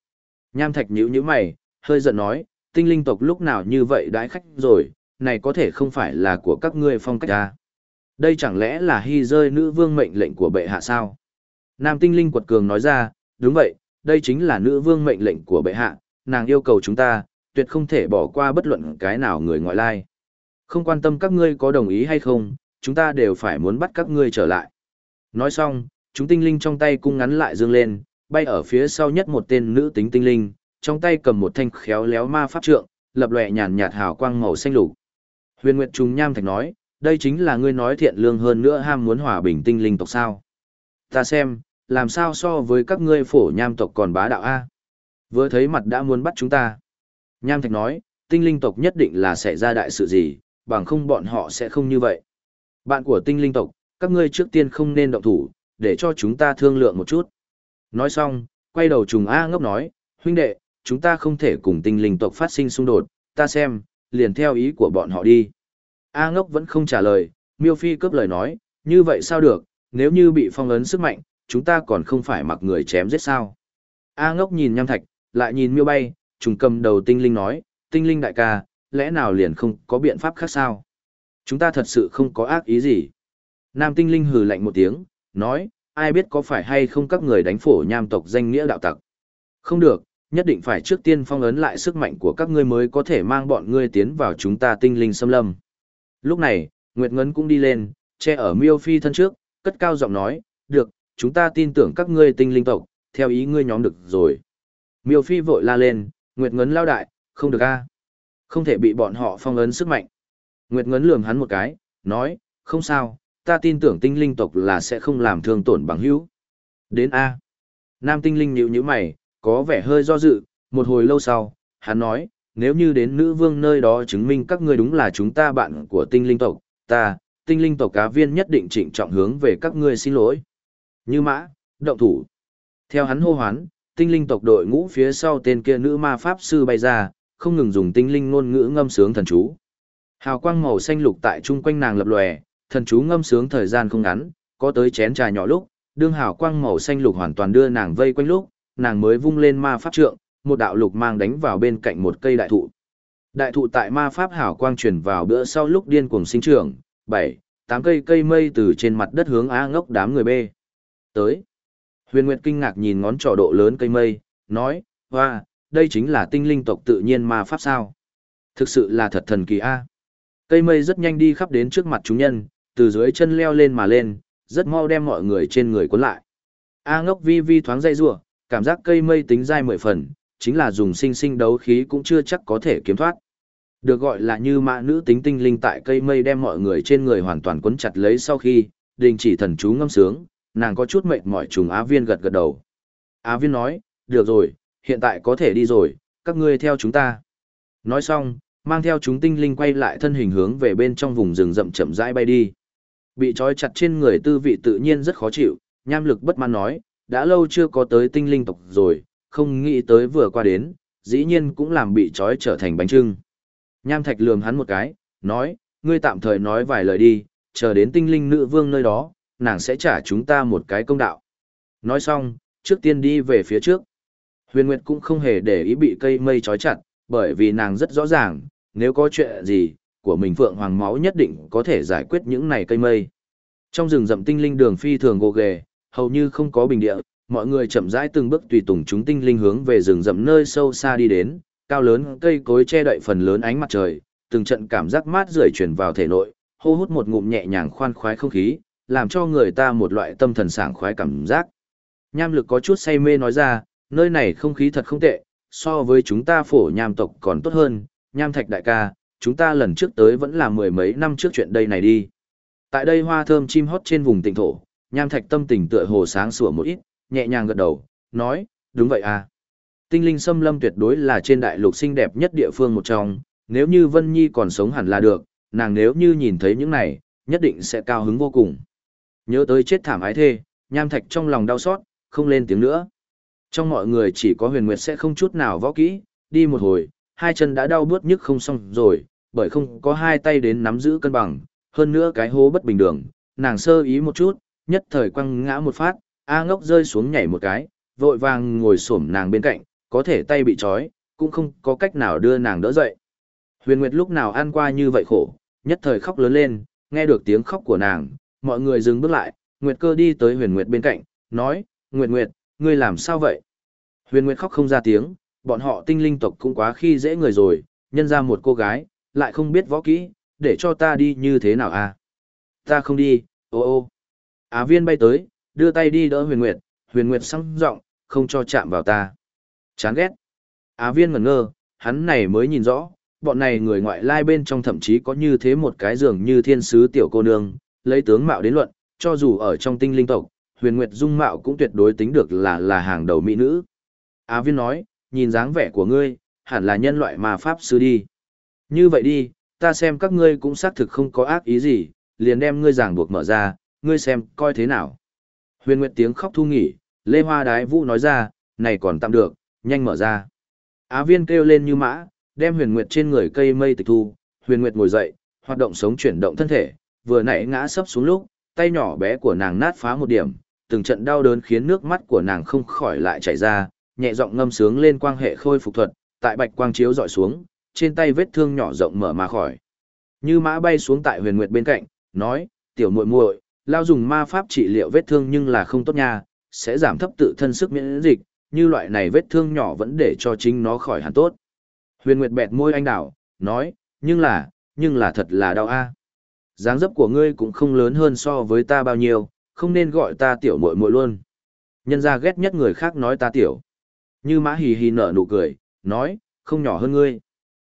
Nham thạch nhíu nhíu mày, hơi giận nói, tinh linh tộc lúc nào như vậy đãi khách rồi, này có thể không phải là của các ngươi phong cách ta? Đây chẳng lẽ là hy rơi nữ vương mệnh lệnh của bệ hạ sao? Nam tinh linh quật cường nói ra, đúng vậy, đây chính là nữ vương mệnh lệnh của bệ hạ, nàng yêu cầu chúng ta, tuyệt không thể bỏ qua bất luận cái nào người ngoại lai. Không quan tâm các ngươi có đồng ý hay không, chúng ta đều phải muốn bắt các ngươi trở lại. Nói xong, chúng tinh linh trong tay cung ngắn lại dương lên, bay ở phía sau nhất một tên nữ tính tinh linh, trong tay cầm một thanh khéo léo ma pháp trượng, lập lòe nhàn nhạt hào quang màu xanh lục. Huyền Nguyệt Trùng Nham Thạch nói, đây chính là ngươi nói thiện lương hơn nữa ham muốn hòa bình tinh linh tộc sao. Ta xem, làm sao so với các ngươi phổ nham tộc còn bá đạo A. Vừa thấy mặt đã muốn bắt chúng ta. Nham Thạch nói, tinh linh tộc nhất định là sẽ ra đại sự gì, bằng không bọn họ sẽ không như vậy. Bạn của tinh linh tộc, các ngươi trước tiên không nên động thủ, để cho chúng ta thương lượng một chút. Nói xong, quay đầu trùng A ngốc nói, huynh đệ, chúng ta không thể cùng tinh linh tộc phát sinh xung đột, ta xem, liền theo ý của bọn họ đi. A ngốc vẫn không trả lời, miêu phi cướp lời nói, như vậy sao được, nếu như bị phong ấn sức mạnh, chúng ta còn không phải mặc người chém giết sao. A ngốc nhìn nham thạch, lại nhìn miêu bay, trùng cầm đầu tinh linh nói, tinh linh đại ca, lẽ nào liền không có biện pháp khác sao? Chúng ta thật sự không có ác ý gì. Nam tinh linh hừ lạnh một tiếng, nói, ai biết có phải hay không các người đánh phổ nham tộc danh nghĩa đạo tặc. Không được, nhất định phải trước tiên phong ấn lại sức mạnh của các ngươi mới có thể mang bọn ngươi tiến vào chúng ta tinh linh xâm lâm. Lúc này, Nguyệt Ngân cũng đi lên, che ở miêu phi thân trước, cất cao giọng nói, được, chúng ta tin tưởng các ngươi tinh linh tộc, theo ý ngươi nhóm được rồi. Miêu phi vội la lên, Nguyệt Ngân lao đại, không được a Không thể bị bọn họ phong ấn sức mạnh. Nguyệt Ngân lườm hắn một cái, nói, không sao, ta tin tưởng tinh linh tộc là sẽ không làm thương tổn bằng hữu. Đến A. Nam tinh linh nhíu nhíu mày, có vẻ hơi do dự, một hồi lâu sau, hắn nói, nếu như đến nữ vương nơi đó chứng minh các ngươi đúng là chúng ta bạn của tinh linh tộc, ta, tinh linh tộc cá viên nhất định trịnh trọng hướng về các ngươi xin lỗi. Như mã, động thủ. Theo hắn hô hoán, tinh linh tộc đội ngũ phía sau tên kia nữ ma pháp sư bay ra, không ngừng dùng tinh linh ngôn ngữ ngâm sướng thần chú. Hào quang màu xanh lục tại chung quanh nàng lập lòe, Thần chú ngâm sướng thời gian không ngắn, có tới chén trà nhỏ lúc, đương hào quang màu xanh lục hoàn toàn đưa nàng vây quanh lúc, nàng mới vung lên ma pháp trượng, một đạo lục mang đánh vào bên cạnh một cây đại thụ. Đại thụ tại ma pháp hào quang truyền vào bữa sau lúc điên cuồng sinh trưởng, bảy, tám cây cây mây từ trên mặt đất hướng A ngốc đám người bê. Tới. Huyền Nguyệt kinh ngạc nhìn ngón trỏ độ lớn cây mây, nói, hoa, đây chính là tinh linh tộc tự nhiên ma pháp sao. Thực sự là thật thần kỳ a. Cây mây rất nhanh đi khắp đến trước mặt chúng nhân, từ dưới chân leo lên mà lên, rất mau đem mọi người trên người cuốn lại. A ngốc vi vi thoáng dây rủa, cảm giác cây mây tính dai mười phần, chính là dùng sinh sinh đấu khí cũng chưa chắc có thể kiếm thoát. Được gọi là như mã nữ tính tinh linh tại cây mây đem mọi người trên người hoàn toàn cuốn chặt lấy sau khi, đình chỉ thần chú ngâm sướng, nàng có chút mệt mỏi trùng Á Viên gật gật đầu. Á Viên nói, được rồi, hiện tại có thể đi rồi, các ngươi theo chúng ta. Nói xong, mang theo chúng tinh linh quay lại thân hình hướng về bên trong vùng rừng rậm chậm rãi bay đi. Bị trói chặt trên người tư vị tự nhiên rất khó chịu, nham lực bất mãn nói, đã lâu chưa có tới tinh linh tộc rồi, không nghĩ tới vừa qua đến, dĩ nhiên cũng làm bị trói trở thành bánh trưng. Nham thạch lườm hắn một cái, nói, ngươi tạm thời nói vài lời đi, chờ đến tinh linh nữ vương nơi đó, nàng sẽ trả chúng ta một cái công đạo. Nói xong, trước tiên đi về phía trước. Huyền Nguyệt cũng không hề để ý bị cây mây trói chặt, bởi vì nàng rất rõ ràng, nếu có chuyện gì, của mình Phượng Hoàng máu nhất định có thể giải quyết những này cây mây. Trong rừng rậm tinh linh đường phi thường gồ ghề, hầu như không có bình địa, mọi người chậm rãi từng bước tùy tùng chúng tinh linh hướng về rừng rậm nơi sâu xa đi đến, cao lớn cây cối che đậy phần lớn ánh mặt trời, từng trận cảm giác mát rượi truyền vào thể nội, hô hút một ngụm nhẹ nhàng khoan khoái không khí, làm cho người ta một loại tâm thần sảng khoái cảm giác. Nham lực có chút say mê nói ra, nơi này không khí thật không tệ, so với chúng ta phổ nham tộc còn tốt hơn, nham thạch đại ca, chúng ta lần trước tới vẫn là mười mấy năm trước chuyện đây này đi. Tại đây hoa thơm chim hót trên vùng tỉnh thổ, nham thạch tâm tình tựa hồ sáng sủa một ít, nhẹ nhàng gật đầu, nói, đúng vậy à. Tinh linh xâm lâm tuyệt đối là trên đại lục xinh đẹp nhất địa phương một trong, nếu như Vân Nhi còn sống hẳn là được, nàng nếu như nhìn thấy những này, nhất định sẽ cao hứng vô cùng. Nhớ tới chết thảm ái thê, nham thạch trong lòng đau xót, không lên tiếng nữa. Trong mọi người chỉ có huyền nguyệt sẽ không chút nào võ kỹ, đi một hồi, hai chân đã đau bước nhức không xong rồi, bởi không có hai tay đến nắm giữ cân bằng, hơn nữa cái hố bất bình thường, nàng sơ ý một chút, nhất thời quăng ngã một phát, A ngốc rơi xuống nhảy một cái, vội vàng ngồi xổm nàng bên cạnh, có thể tay bị trói, cũng không có cách nào đưa nàng đỡ dậy. Huyền Nguyệt lúc nào ăn qua như vậy khổ, nhất thời khóc lớn lên, nghe được tiếng khóc của nàng, mọi người dừng bước lại, Nguyệt cơ đi tới Huyền Nguyệt bên cạnh, nói, Nguyệt Nguyệt, ngươi làm sao vậy? Huyền Nguyệt khóc không ra tiếng, bọn họ tinh linh tộc cũng quá khi dễ người rồi, nhân ra một cô gái, lại không biết võ kỹ, để cho ta đi như thế nào à? Ta không đi, ô ô. Á viên bay tới, đưa tay đi đỡ huyền nguyệt, huyền nguyệt sang giọng không cho chạm vào ta. Chán ghét. Á viên ngẩn ngơ, hắn này mới nhìn rõ, bọn này người ngoại lai bên trong thậm chí có như thế một cái giường như thiên sứ tiểu cô nương, lấy tướng mạo đến luận, cho dù ở trong tinh linh tộc, huyền nguyệt dung mạo cũng tuyệt đối tính được là là hàng đầu mỹ nữ. Á viên nói, nhìn dáng vẻ của ngươi, hẳn là nhân loại mà pháp sư đi. Như vậy đi, ta xem các ngươi cũng xác thực không có ác ý gì, liền đem ngươi giảng buộc mở ra, ngươi xem coi thế nào. Huyền Nguyệt tiếng khóc thu nghỉ, Lê Hoa Đái Vũ nói ra, này còn tạm được, nhanh mở ra. Á viên kêu lên như mã, đem Huyền Nguyệt trên người cây mây tịch thu, Huyền Nguyệt ngồi dậy, hoạt động sống chuyển động thân thể, vừa nãy ngã sấp xuống lúc, tay nhỏ bé của nàng nát phá một điểm, từng trận đau đớn khiến nước mắt của nàng không khỏi lại chảy ra, nhẹ giọng ngâm sướng lên quan hệ khôi phục thuật, tại bạch quang chiếu dọi xuống, trên tay vết thương nhỏ rộng mở mà khỏi. Như mã bay xuống tại Huyền Nguyệt bên cạnh, nói, tiểu muội muội, lao dùng ma pháp trị liệu vết thương nhưng là không tốt nha, sẽ giảm thấp tự thân sức miễn dịch, như loại này vết thương nhỏ vẫn để cho chính nó khỏi hẳn tốt. Huyền Nguyệt bẹt môi anh đảo, nói, nhưng là, nhưng là thật là đau a. À. Dáng dấp của ngươi cũng không lớn hơn so với ta bao nhiêu, không nên gọi ta tiểu muội muội luôn. Nhân ra ghét nhất người khác nói ta tiểu. Như mã hì hì nở nụ cười, nói, không nhỏ hơn ngươi.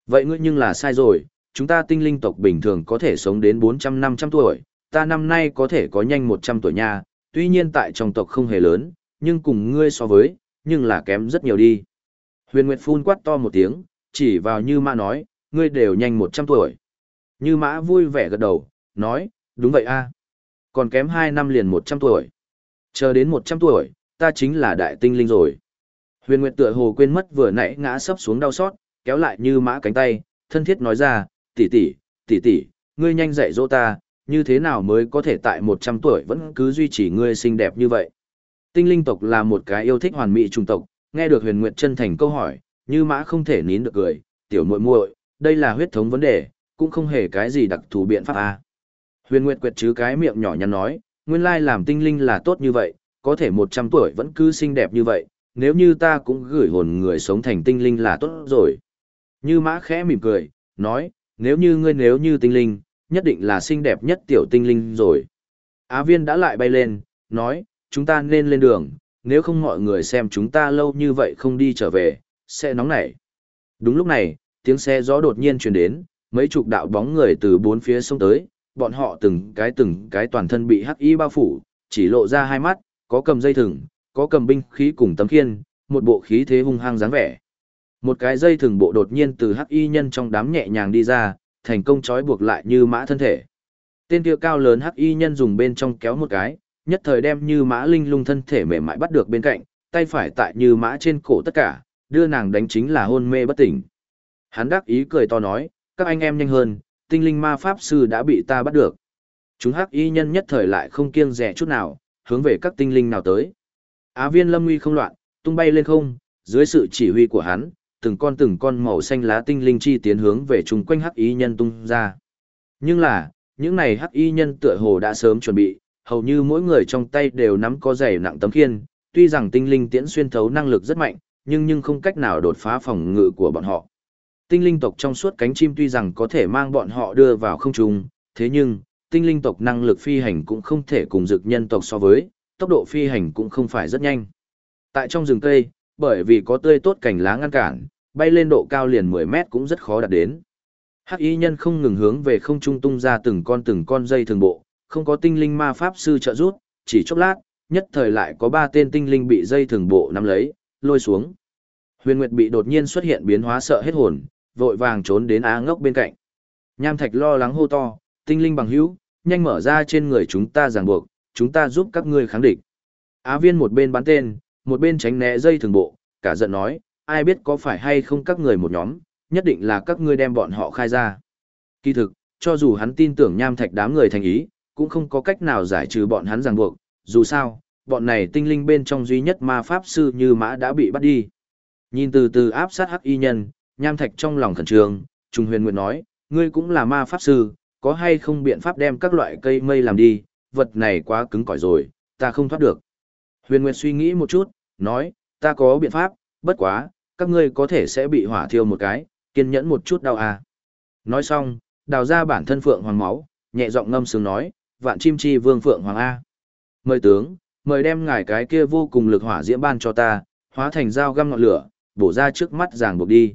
Vậy ngươi nhưng là sai rồi, chúng ta tinh linh tộc bình thường có thể sống đến 400-500 tuổi, ta năm nay có thể có nhanh 100 tuổi nha, tuy nhiên tại trong tộc không hề lớn, nhưng cùng ngươi so với, nhưng là kém rất nhiều đi. Huyền Nguyệt phun quát to một tiếng, chỉ vào Như Mã nói, ngươi đều nhanh 100 tuổi. Như Mã vui vẻ gật đầu, nói, đúng vậy a, Còn kém 2 năm liền 100 tuổi. Chờ đến 100 tuổi, ta chính là đại tinh linh rồi. Huyền Nguyệt tựa hồ quên mất vừa nãy ngã sấp xuống đau xót, kéo lại Như Mã cánh tay, thân thiết nói ra, tỷ tỷ, tỷ tỷ, ngươi nhanh dạy dỗ ta, như thế nào mới có thể tại 100 tuổi vẫn cứ duy trì ngươi xinh đẹp như vậy? Tinh linh tộc là một cái yêu thích hoàn mỹ trung tộc, nghe được huyền nguyệt chân thành câu hỏi, như mã không thể nín được cười, tiểu muội muội, đây là huyết thống vấn đề, cũng không hề cái gì đặc thù biện pháp a. Huyền Nguyệt quẹt chứ cái miệng nhỏ nhắn nói, nguyên lai làm tinh linh là tốt như vậy, có thể 100 tuổi vẫn cứ xinh đẹp như vậy, nếu như ta cũng gửi hồn người sống thành tinh linh là tốt rồi. Như mã khẽ mỉm cười, nói, nếu như ngươi nếu như tinh linh, nhất định là xinh đẹp nhất tiểu tinh linh rồi. Á viên đã lại bay lên, nói, chúng ta nên lên đường, nếu không mọi người xem chúng ta lâu như vậy không đi trở về, sẽ nóng nảy. Đúng lúc này, tiếng xe gió đột nhiên truyền đến, mấy chục đạo bóng người từ bốn phía sông tới, bọn họ từng cái từng cái toàn thân bị hắc y bao phủ, chỉ lộ ra hai mắt, có cầm dây thừng, có cầm binh khí cùng tấm khiên, một bộ khí thế hung hăng dáng vẻ. Một cái dây thừng bộ đột nhiên từ hắc y nhân trong đám nhẹ nhàng đi ra, thành công trói buộc lại như mã thân thể. Tên kia cao lớn hắc y nhân dùng bên trong kéo một cái, nhất thời đem như mã linh lung thân thể mềm mại bắt được bên cạnh, tay phải tại như mã trên cổ tất cả, đưa nàng đánh chính là hôn mê bất tỉnh. Hắn đắc ý cười to nói, các anh em nhanh hơn, tinh linh ma pháp sư đã bị ta bắt được. Chúng hắc y nhân nhất thời lại không kiêng rẻ chút nào, hướng về các tinh linh nào tới. Á viên lâm nguy không loạn, tung bay lên không, dưới sự chỉ huy của hắn, từng con từng con màu xanh lá tinh linh chi tiến hướng về chung quanh hắc y nhân tung ra. Nhưng là, những này hắc y nhân tựa hồ đã sớm chuẩn bị, hầu như mỗi người trong tay đều nắm có dày nặng tấm khiên, tuy rằng tinh linh tiễn xuyên thấu năng lực rất mạnh, nhưng nhưng không cách nào đột phá phòng ngự của bọn họ. Tinh linh tộc trong suốt cánh chim tuy rằng có thể mang bọn họ đưa vào không trung, thế nhưng, tinh linh tộc năng lực phi hành cũng không thể cùng dực nhân tộc so với, tốc độ phi hành cũng không phải rất nhanh. Tại trong rừng cây, bởi vì có tươi tốt cảnh lá ngăn cản, bay lên độ cao liền 10 mét cũng rất khó đạt đến. Hắc y nhân không ngừng hướng về không trung tung ra từng con từng con dây thường bộ, không có tinh linh ma pháp sư trợ giúp, chỉ chốc lát, nhất thời lại có ba tên tinh linh bị dây thường bộ nắm lấy, lôi xuống. Huyền Nguyệt bị đột nhiên xuất hiện biến hóa sợ hết hồn, vội vàng trốn đến Á Ngốc bên cạnh. Nham Thạch lo lắng hô to, tinh linh bằng hữu, nhanh mở ra trên người chúng ta ràng buộc, chúng ta giúp các ngươi kháng địch. Á Viên một bên bắn tên, một bên tránh né dây thường bộ, cả giận nói, ai biết có phải hay không các người một nhóm, nhất định là các ngươi đem bọn họ khai ra. Kỳ thực, cho dù hắn tin tưởng Nham Thạch đám người thành ý, cũng không có cách nào giải trừ bọn hắn ràng buộc, dù sao, bọn này tinh linh bên trong duy nhất ma pháp sư như mã đã bị bắt đi. Nhìn từ từ áp sát hắc y nhân, nham thạch trong lòng khẩn trương, Trung huyền nguyệt nói, ngươi cũng là ma pháp sư, có hay không biện pháp đem các loại cây mây làm đi, vật này quá cứng cỏi rồi, ta không thoát được. Huyền nguyệt suy nghĩ một chút, nói, ta có biện pháp, bất quá, các ngươi có thể sẽ bị hỏa thiêu một cái, kiên nhẫn một chút đau à. Nói xong, đào ra bản thân phượng hoàng máu, nhẹ giọng ngâm sướng nói, vạn chim chi vương phượng hoàng A. Mời tướng, mời đem ngài cái kia vô cùng lực hỏa diễm ban cho ta, hóa thành dao găm ngọn lửa, bổ ra trước mắt ràng buộc đi.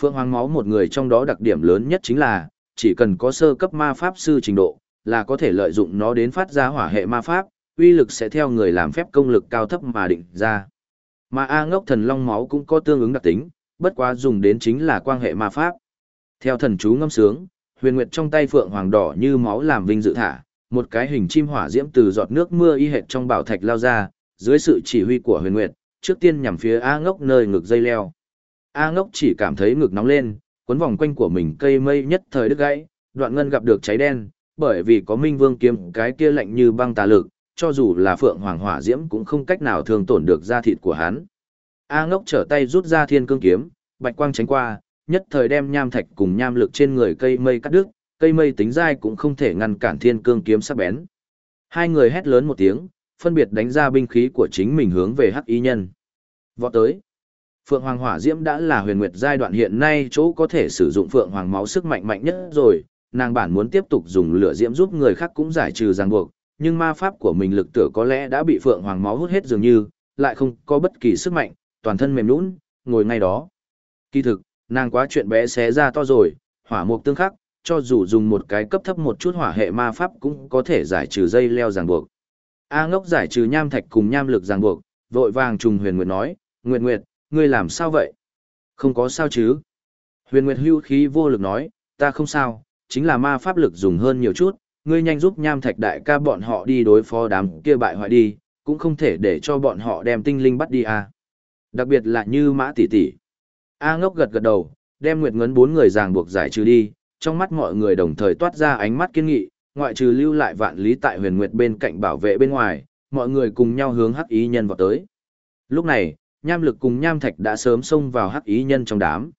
Phượng Hoàng máu một người trong đó đặc điểm lớn nhất chính là, chỉ cần có sơ cấp ma pháp sư trình độ, là có thể lợi dụng nó đến phát ra hỏa hệ ma pháp, uy lực sẽ theo người làm phép công lực cao thấp mà định ra. Mà A ngốc thần long máu cũng có tương ứng đặc tính, bất quá dùng đến chính là quan hệ ma pháp. Theo thần chú ngâm sướng, huyền nguyệt trong tay phượng hoàng đỏ như máu làm vinh dự thả, một cái hình chim hỏa diễm từ giọt nước mưa y hệt trong bảo thạch lao ra, dưới sự chỉ huy của huyền nguyệt, trước tiên nhằm phía A ngốc nơi ngực dây leo. A ngốc chỉ cảm thấy ngực nóng lên, cuốn vòng quanh của mình cây mây nhất thời đứt gãy, đoạn ngân gặp được cháy đen, bởi vì có minh vương kiếm cái kia lạnh như băng tà lực, cho dù là phượng hoàng hỏa diễm cũng không cách nào thường tổn được da thịt của hắn. A ngốc trở tay rút ra thiên cương kiếm, bạch quang tránh qua, nhất thời đem nham thạch cùng nham lực trên người cây mây cắt đứt, cây mây tính dai cũng không thể ngăn cản thiên cương kiếm sắc bén. Hai người hét lớn một tiếng, phân biệt đánh ra binh khí của chính mình hướng về hắc y nhân. Vọt tới. Phượng Hoàng Hỏa Diễm đã là huyền nguyệt giai đoạn hiện nay chỗ có thể sử dụng Phượng Hoàng máu sức mạnh mạnh nhất rồi, nàng bản muốn tiếp tục dùng lửa diễm giúp người khác cũng giải trừ ràng buộc, nhưng ma pháp của mình lực tựa có lẽ đã bị Phượng Hoàng máu hút hết dường như, lại không có bất kỳ sức mạnh, toàn thân mềm nhũn, ngồi ngay đó. Kỳ thực, nàng quá chuyện bé xé ra to rồi, hỏa mục tương khắc, cho dù dùng một cái cấp thấp một chút hỏa hệ ma pháp cũng có thể giải trừ dây leo ràng buộc. A ngốc giải trừ nham thạch cùng nham lực ràng buộc, vội vàng trùng huyền nguyệt nói, Nguyệt Nguyệt, ngươi làm sao vậy? Không có sao chứ? Huyền Nguyệt hưu khí vô lực nói, ta không sao, chính là ma pháp lực dùng hơn nhiều chút, ngươi nhanh giúp nham thạch đại ca bọn họ đi đối phó đám kia bại hoại đi, cũng không thể để cho bọn họ đem tinh linh bắt đi à. Đặc biệt là như mã tỷ tỷ. A ngốc gật gật đầu, đem Nguyệt Ngấn bốn người ràng buộc giải trừ đi, trong mắt mọi người đồng thời toát ra ánh mắt kiên nghị, ngoại trừ lưu lại vạn lý tại huyền nguyệt bên cạnh bảo vệ bên ngoài, mọi người cùng nhau hướng hắc ý nhân vào tới. Lúc này, nham lực cùng nham thạch đã sớm xông vào hắc ý nhân trong đám.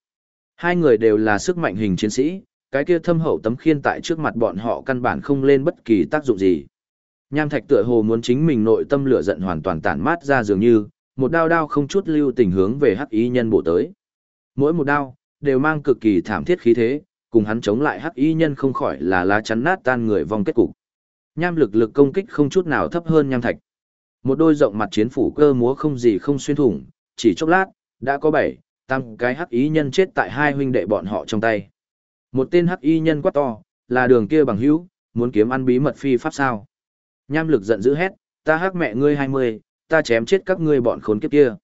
Hai người đều là sức mạnh hình chiến sĩ, cái kia thâm hậu tấm khiên tại trước mặt bọn họ căn bản không lên bất kỳ tác dụng gì. Nham thạch tựa hồ muốn chính mình nội tâm lửa giận hoàn toàn tản mát ra dường như, một đao đao không chút lưu tình hướng về hắc ý nhân bổ tới. Mỗi một đao, đều mang cực kỳ thảm thiết khí thế, cùng hắn chống lại hắc ý nhân không khỏi là lá chắn nát tan người vong kết cục. Nham lực lực công kích không chút nào thấp hơn nham thạch. Một đôi rộng mặt chiến phủ cơ múa không gì không xuyên thủng, chỉ chốc lát, đã có bảy, tăng cái hắc ý nhân chết tại hai huynh đệ bọn họ trong tay. Một tên hắc y nhân quát to, là đường kia bằng hữu, muốn kiếm ăn bí mật phi pháp sao. Nham lực giận dữ hét, ta hắc mẹ ngươi hai mươi, ta chém chết các ngươi bọn khốn kiếp kia.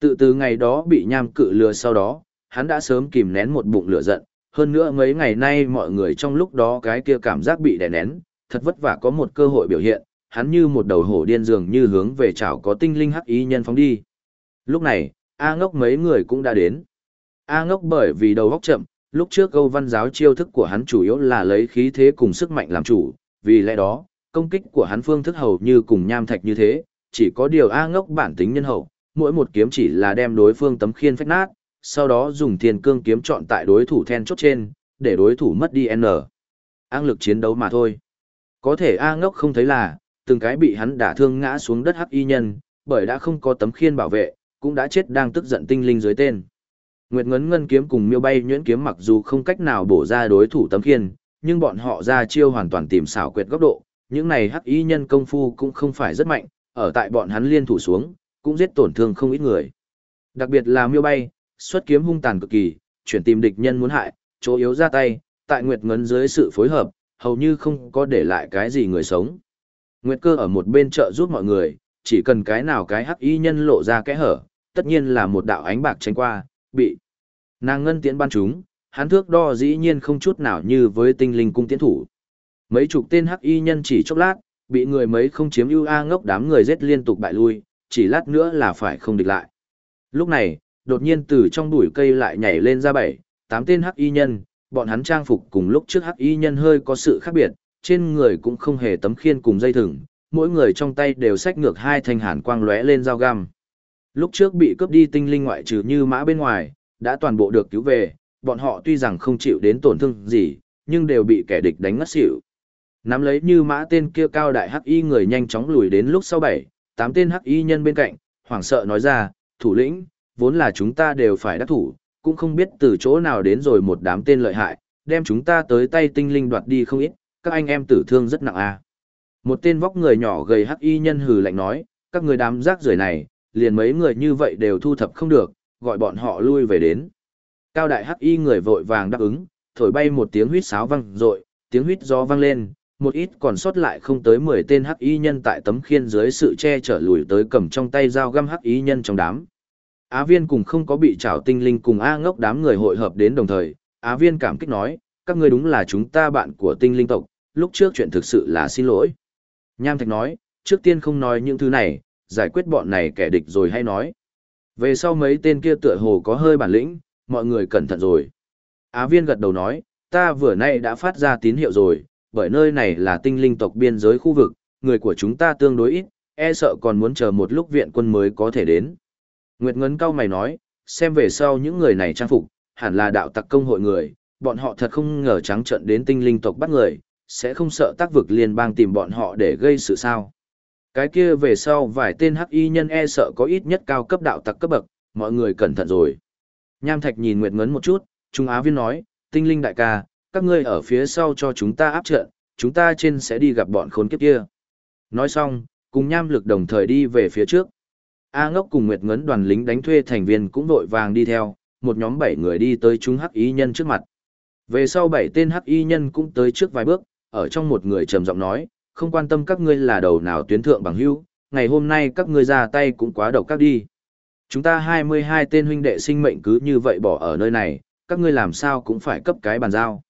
Tự từ ngày đó bị nham cự lừa sau đó, hắn đã sớm kìm nén một bụng lửa giận, hơn nữa mấy ngày nay mọi người trong lúc đó cái kia cảm giác bị đè nén, thật vất vả có một cơ hội biểu hiện, hắn như một đầu hổ điên dường như hướng về chảo có tinh linh hắc ý nhân phóng đi. Lúc này, A ngốc mấy người cũng đã đến. A ngốc bởi vì đầu góc chậm, lúc trước câu văn giáo chiêu thức của hắn chủ yếu là lấy khí thế cùng sức mạnh làm chủ, vì lẽ đó, công kích của hắn phương thức hầu như cùng nham thạch như thế, chỉ có điều A ngốc bản tính nhân hậu, mỗi một kiếm chỉ là đem đối phương tấm khiên phách nát, sau đó dùng thiên cương kiếm chọn tại đối thủ then chốt trên, để đối thủ mất đi N. Áng lực chiến đấu mà thôi. Có thể A ngốc không thấy là, từng cái bị hắn đả thương ngã xuống đất hắc y nhân, bởi đã không có tấm khiên bảo vệ, cũng đã chết đang tức giận tinh linh dưới tên. Nguyệt Ngấn Ngân kiếm cùng Miêu Bay nhuyễn kiếm mặc dù không cách nào bổ ra đối thủ tấm khiên, nhưng bọn họ ra chiêu hoàn toàn tìm xảo quyệt góc độ, những này hắc y nhân công phu cũng không phải rất mạnh, ở tại bọn hắn liên thủ xuống, cũng giết tổn thương không ít người. Đặc biệt là Miêu Bay, xuất kiếm hung tàn cực kỳ, chuyển tìm địch nhân muốn hại, chỗ yếu ra tay, tại Nguyệt Ngấn dưới sự phối hợp, hầu như không có để lại cái gì người sống. Nguyệt Cơ ở một bên trợ giúp mọi người, chỉ cần cái nào cái hắc y nhân lộ ra cái hở, tất nhiên là một đạo ánh bạc tránh qua, bị nàng ngân tiễn ban chúng, hắn thước đo dĩ nhiên không chút nào như với tinh linh cung tiễn thủ. Mấy chục tên hắc y nhân chỉ chốc lát, bị người mấy không chiếm ưu a ngốc đám người giết liên tục bại lui, chỉ lát nữa là phải không địch lại. Lúc này, đột nhiên từ trong bụi cây lại nhảy lên ra bảy, tám tên hắc y nhân, bọn hắn trang phục cùng lúc trước hắc y nhân hơi có sự khác biệt, trên người cũng không hề tấm khiên cùng dây thừng, mỗi người trong tay đều xách ngược hai thanh hàn quang lóe lên dao găm. Lúc trước bị cướp đi tinh linh ngoại trừ như mã bên ngoài, đã toàn bộ được cứu về, bọn họ tuy rằng không chịu đến tổn thương gì, nhưng đều bị kẻ địch đánh ngất xỉu. Nắm lấy như mã tên kia cao đại hắc y người nhanh chóng lùi đến lúc sau bảy, tám tên hắc y nhân bên cạnh, hoảng sợ nói ra, thủ lĩnh, vốn là chúng ta đều phải đắc thủ, cũng không biết từ chỗ nào đến rồi một đám tên lợi hại, đem chúng ta tới tay tinh linh đoạt đi không ít, các anh em tử thương rất nặng à. Một tên vóc người nhỏ gầy hắc y nhân hừ lạnh nói, các người đám rác rưởi này, liền mấy người như vậy đều thu thập không được, gọi bọn họ lui về đến. Cao đại hắc y người vội vàng đáp ứng, thổi bay một tiếng huýt sáo vang rội, tiếng huýt gió vang lên, một ít còn sót lại không tới 10 tên hắc y nhân tại tấm khiên dưới sự che chở lùi tới cầm trong tay dao găm hắc y nhân trong đám. Á viên cùng không có bị trảo tinh linh cùng A ngốc đám người hội hợp đến đồng thời, Á viên cảm kích nói, các ngươi đúng là chúng ta bạn của tinh linh tộc, lúc trước chuyện thực sự là xin lỗi. Nham Thạch nói, trước tiên không nói những thứ này, giải quyết bọn này kẻ địch rồi hay nói. Về sau mấy tên kia tựa hồ có hơi bản lĩnh, mọi người cẩn thận rồi. Á viên gật đầu nói, ta vừa nay đã phát ra tín hiệu rồi, bởi nơi này là tinh linh tộc biên giới khu vực, người của chúng ta tương đối ít, e sợ còn muốn chờ một lúc viện quân mới có thể đến. Nguyệt Ngân cao mày nói, xem về sau những người này trang phục, hẳn là đạo tặc công hội người, bọn họ thật không ngờ trắng trận đến tinh linh tộc bắt người, sẽ không sợ tác vực liên bang tìm bọn họ để gây sự sao. Cái kia về sau vài tên hắc y nhân e sợ có ít nhất cao cấp đạo tặc cấp bậc, mọi người cẩn thận rồi. Nham Thạch nhìn Nguyệt Ngấn một chút, Trung Á Viên nói, tinh linh đại ca, các ngươi ở phía sau cho chúng ta áp trận, chúng ta trên sẽ đi gặp bọn khốn kiếp kia. Nói xong, cùng Nham Lực đồng thời đi về phía trước. A ngốc cùng Nguyệt Ngấn đoàn lính đánh thuê thành viên cũng vội vàng đi theo, một nhóm bảy người đi tới chúng hắc y nhân trước mặt. Về sau bảy tên hắc y nhân cũng tới trước vài bước, ở trong một người trầm giọng nói, không quan tâm các ngươi là đầu nào tuyến thượng bằng hữu, ngày hôm nay các ngươi ra tay cũng quá độc các đi. Chúng ta 22 tên huynh đệ sinh mệnh cứ như vậy bỏ ở nơi này, các ngươi làm sao cũng phải cấp cái bàn giao.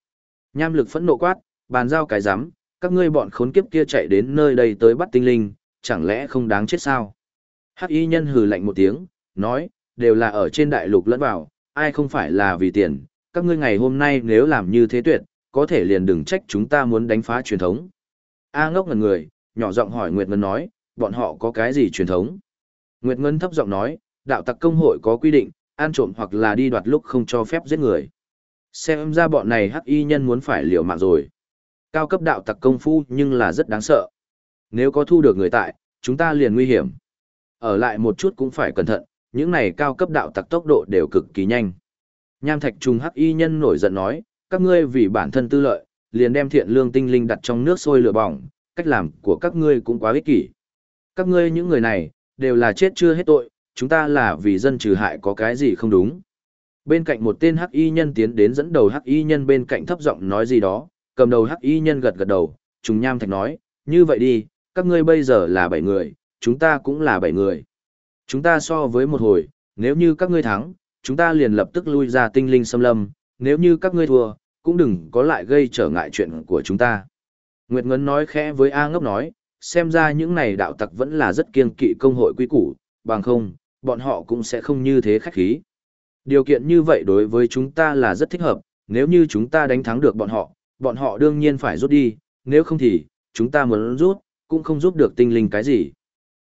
Nham lực phẫn nộ quát, bàn giao cái rắm các ngươi bọn khốn kiếp kia chạy đến nơi đây tới bắt tinh linh, chẳng lẽ không đáng chết sao? Hắc y nhân hừ lạnh một tiếng, nói, đều là ở trên đại lục lẫn vào, ai không phải là vì tiền, các ngươi ngày hôm nay nếu làm như thế tuyệt, có thể liền đừng trách chúng ta muốn đánh phá truyền thống. A ngốc ngần người, nhỏ giọng hỏi Nguyệt Ngân nói, bọn họ có cái gì truyền thống? Nguyệt Ngân thấp giọng nói, đạo tặc công hội có quy định, ăn trộm hoặc là đi đoạt lúc không cho phép giết người. Xem ra bọn này hắc y nhân muốn phải liều mạng rồi. Cao cấp đạo tặc công phu nhưng là rất đáng sợ. Nếu có thu được người tại, chúng ta liền nguy hiểm. Ở lại một chút cũng phải cẩn thận, những này cao cấp đạo tặc tốc độ đều cực kỳ nhanh. Nham thạch trùng hắc y nhân nổi giận nói, các ngươi vì bản thân tư lợi, liền đem thiện lương tinh linh đặt trong nước sôi lửa bỏng, cách làm của các ngươi cũng quá ích kỷ. Các ngươi những người này, đều là chết chưa hết tội, chúng ta là vì dân trừ hại có cái gì không đúng. Bên cạnh một tên hắc y nhân tiến đến dẫn đầu hắc y nhân bên cạnh thấp giọng nói gì đó, cầm đầu hắc y nhân gật gật đầu, trùng nham thạch nói, như vậy đi, các ngươi bây giờ là bảy người, chúng ta cũng là bảy người. Chúng ta so với một hồi, nếu như các ngươi thắng, chúng ta liền lập tức lui ra tinh linh xâm lâm, nếu như các ngươi thua, cũng đừng có lại gây trở ngại chuyện của chúng ta. Nguyệt Ngân nói khẽ với A ngốc nói, xem ra những này đạo tặc vẫn là rất kiêng kỵ công hội quy củ, bằng không, bọn họ cũng sẽ không như thế khách khí. Điều kiện như vậy đối với chúng ta là rất thích hợp, nếu như chúng ta đánh thắng được bọn họ, bọn họ đương nhiên phải rút đi, nếu không thì, chúng ta muốn rút, cũng không giúp được tinh linh cái gì.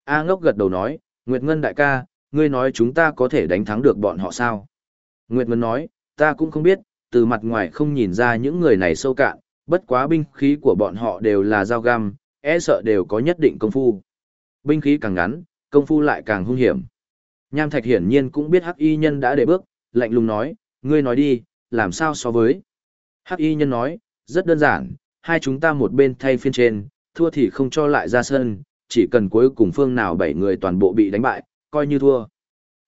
A ngốc gật đầu nói, Nguyệt Ngân đại ca, ngươi nói chúng ta có thể đánh thắng được bọn họ sao? Nguyệt Ngân nói, ta cũng không biết, từ mặt ngoài không nhìn ra những người này sâu cạn, bất quá binh khí của bọn họ đều là dao găm, e sợ đều có nhất định công phu. Binh khí càng ngắn, công phu lại càng hung hiểm. Nham Thạch hiển nhiên cũng biết Hắc Y Nhân đã để bước, lạnh lùng nói, ngươi nói đi, làm sao so với? Hắc Y Nhân nói, rất đơn giản, hai chúng ta một bên thay phiên trên, thua thì không cho lại ra sân, chỉ cần cuối cùng phương nào bảy người toàn bộ bị đánh bại, coi như thua.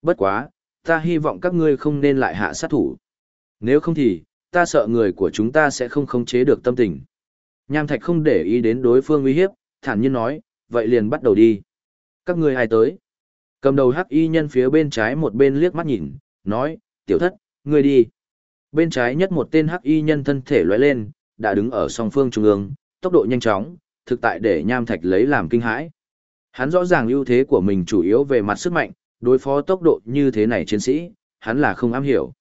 Bất quá, ta hy vọng các ngươi không nên lại hạ sát thủ. Nếu không thì, ta sợ người của chúng ta sẽ không khống chế được tâm tình. Nham Thạch không để ý đến đối phương uy hiếp, thản nhiên nói, vậy liền bắt đầu đi. Các ngươi ai tới? Cầm đầu hắc y nhân phía bên trái một bên liếc mắt nhìn, nói, tiểu thất, ngươi đi. Bên trái nhất một tên hắc y nhân thân thể lóe lên, đã đứng ở song phương trung ương, tốc độ nhanh chóng, thực tại để Nham Thạch lấy làm kinh hãi. Hắn rõ ràng ưu thế của mình chủ yếu về mặt sức mạnh, đối phó tốc độ như thế này chiến sĩ, hắn là không am hiểu.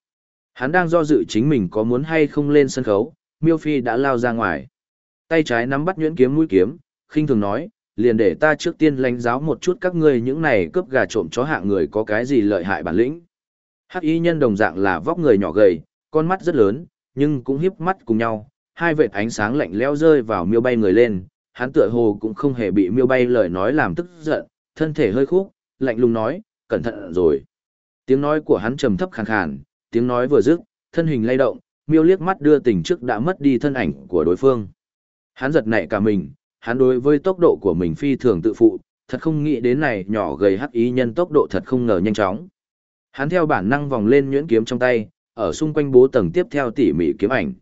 Hắn đang do dự chính mình có muốn hay không lên sân khấu, Miêu Phi đã lao ra ngoài. Tay trái nắm bắt nhuyễn kiếm mũi kiếm, khinh thường nói, liền để ta trước tiên lãnh giáo một chút các ngươi những này cướp gà trộm chó hạ người có cái gì lợi hại bản lĩnh. Hắc y nhân đồng dạng là vóc người nhỏ gầy, con mắt rất lớn, nhưng cũng hiếp mắt cùng nhau, hai vệt ánh sáng lạnh lẽo rơi vào miêu bay người lên, hắn tựa hồ cũng không hề bị miêu bay lời nói làm tức giận, thân thể hơi khúc, lạnh lùng nói, cẩn thận rồi. Tiếng nói của hắn trầm thấp khàn khàn, tiếng nói vừa dứt, thân hình lay động, miêu liếc mắt đưa tình trước đã mất đi thân ảnh của đối phương. Hắn giật nảy cả mình, hắn đối với tốc độ của mình phi thường tự phụ, thật không nghĩ đến này nhỏ gầy hắc ý nhân tốc độ thật không ngờ nhanh chóng. Hắn theo bản năng vòng lên nhuyễn kiếm trong tay, ở xung quanh bố tầng tiếp theo tỉ mỉ kiếm ảnh.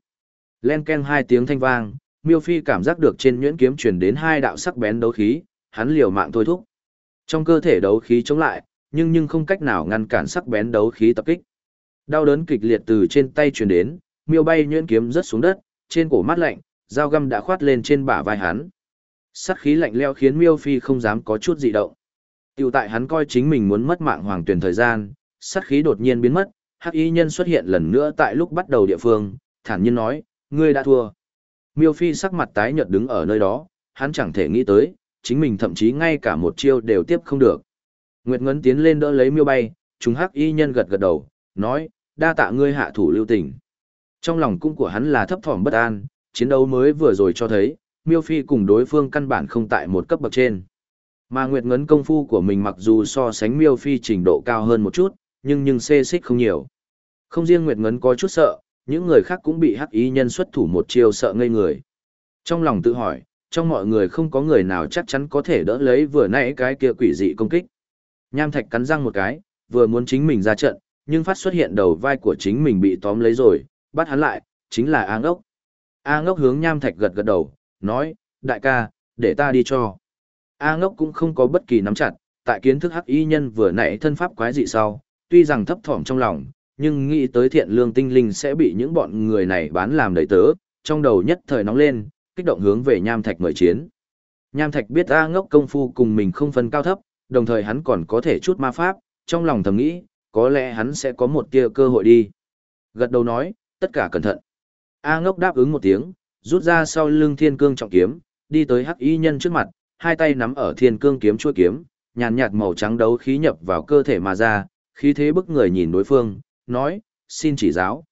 Len ken hai tiếng thanh vang, Miêu Phi cảm giác được trên nhuyễn kiếm truyền đến hai đạo sắc bén đấu khí, hắn liều mạng thôi thúc. Trong cơ thể đấu khí chống lại, nhưng nhưng không cách nào ngăn cản sắc bén đấu khí tập kích. Đau đớn kịch liệt từ trên tay truyền đến, Miêu bay nhuyễn kiếm rất xuống đất, trên cổ mắt lạnh, dao găm đã khoát lên trên bả vai hắn. Sát khí lạnh lẽo khiến Miêu Phi không dám có chút dị động. Tiểu tại hắn coi chính mình muốn mất mạng hoàng tuyển thời gian, sát khí đột nhiên biến mất, hắc y nhân xuất hiện lần nữa tại lúc bắt đầu địa phương, thản nhiên nói, ngươi đã thua. Miêu Phi sắc mặt tái nhợt đứng ở nơi đó, hắn chẳng thể nghĩ tới, chính mình thậm chí ngay cả một chiêu đều tiếp không được. Nguyệt Ngân tiến lên đỡ lấy Miêu bay, chúng hắc y nhân gật gật đầu, nói, đa tạ ngươi hạ thủ lưu tình. Trong lòng cung của hắn là thấp thỏm bất an, chiến đấu mới vừa rồi cho thấy, Miêu Phi cùng đối phương căn bản không tại một cấp bậc trên. Mà Nguyệt Ngấn công phu của mình mặc dù so sánh Miêu Phi trình độ cao hơn một chút, nhưng nhưng xê xích không nhiều. Không riêng Nguyệt Ngấn có chút sợ, những người khác cũng bị hắc ý nhân xuất thủ một chiêu sợ ngây người. Trong lòng tự hỏi, trong mọi người không có người nào chắc chắn có thể đỡ lấy vừa nãy cái kia quỷ dị công kích. Nham Thạch cắn răng một cái, vừa muốn chính mình ra trận, nhưng phát xuất hiện đầu vai của chính mình bị tóm lấy rồi, bắt hắn lại, chính là A ngốc. A ngốc hướng Nham Thạch gật gật đầu, nói, đại ca, để ta đi cho. A ngốc cũng không có bất kỳ nắm chặt, tại kiến thức hắc y nhân vừa nãy thân pháp quái dị sau, tuy rằng thấp thỏm trong lòng, nhưng nghĩ tới thiện lương tinh linh sẽ bị những bọn người này bán làm đầy tớ, trong đầu nhất thời nóng lên, kích động hướng về Nham Thạch mời chiến. Nham Thạch biết A ngốc công phu cùng mình không phân cao thấp, đồng thời hắn còn có thể chút ma pháp, trong lòng thầm nghĩ, có lẽ hắn sẽ có một tia cơ hội đi. Gật đầu nói, tất cả cẩn thận. A ngốc đáp ứng một tiếng, rút ra sau lưng thiên cương trọng kiếm, đi tới hắc y nhân trước mặt, hai tay nắm ở thiên cương kiếm chuôi kiếm, nhàn nhạt màu trắng đấu khí nhập vào cơ thể mà ra, khí thế bức người nhìn đối phương, nói, xin chỉ giáo.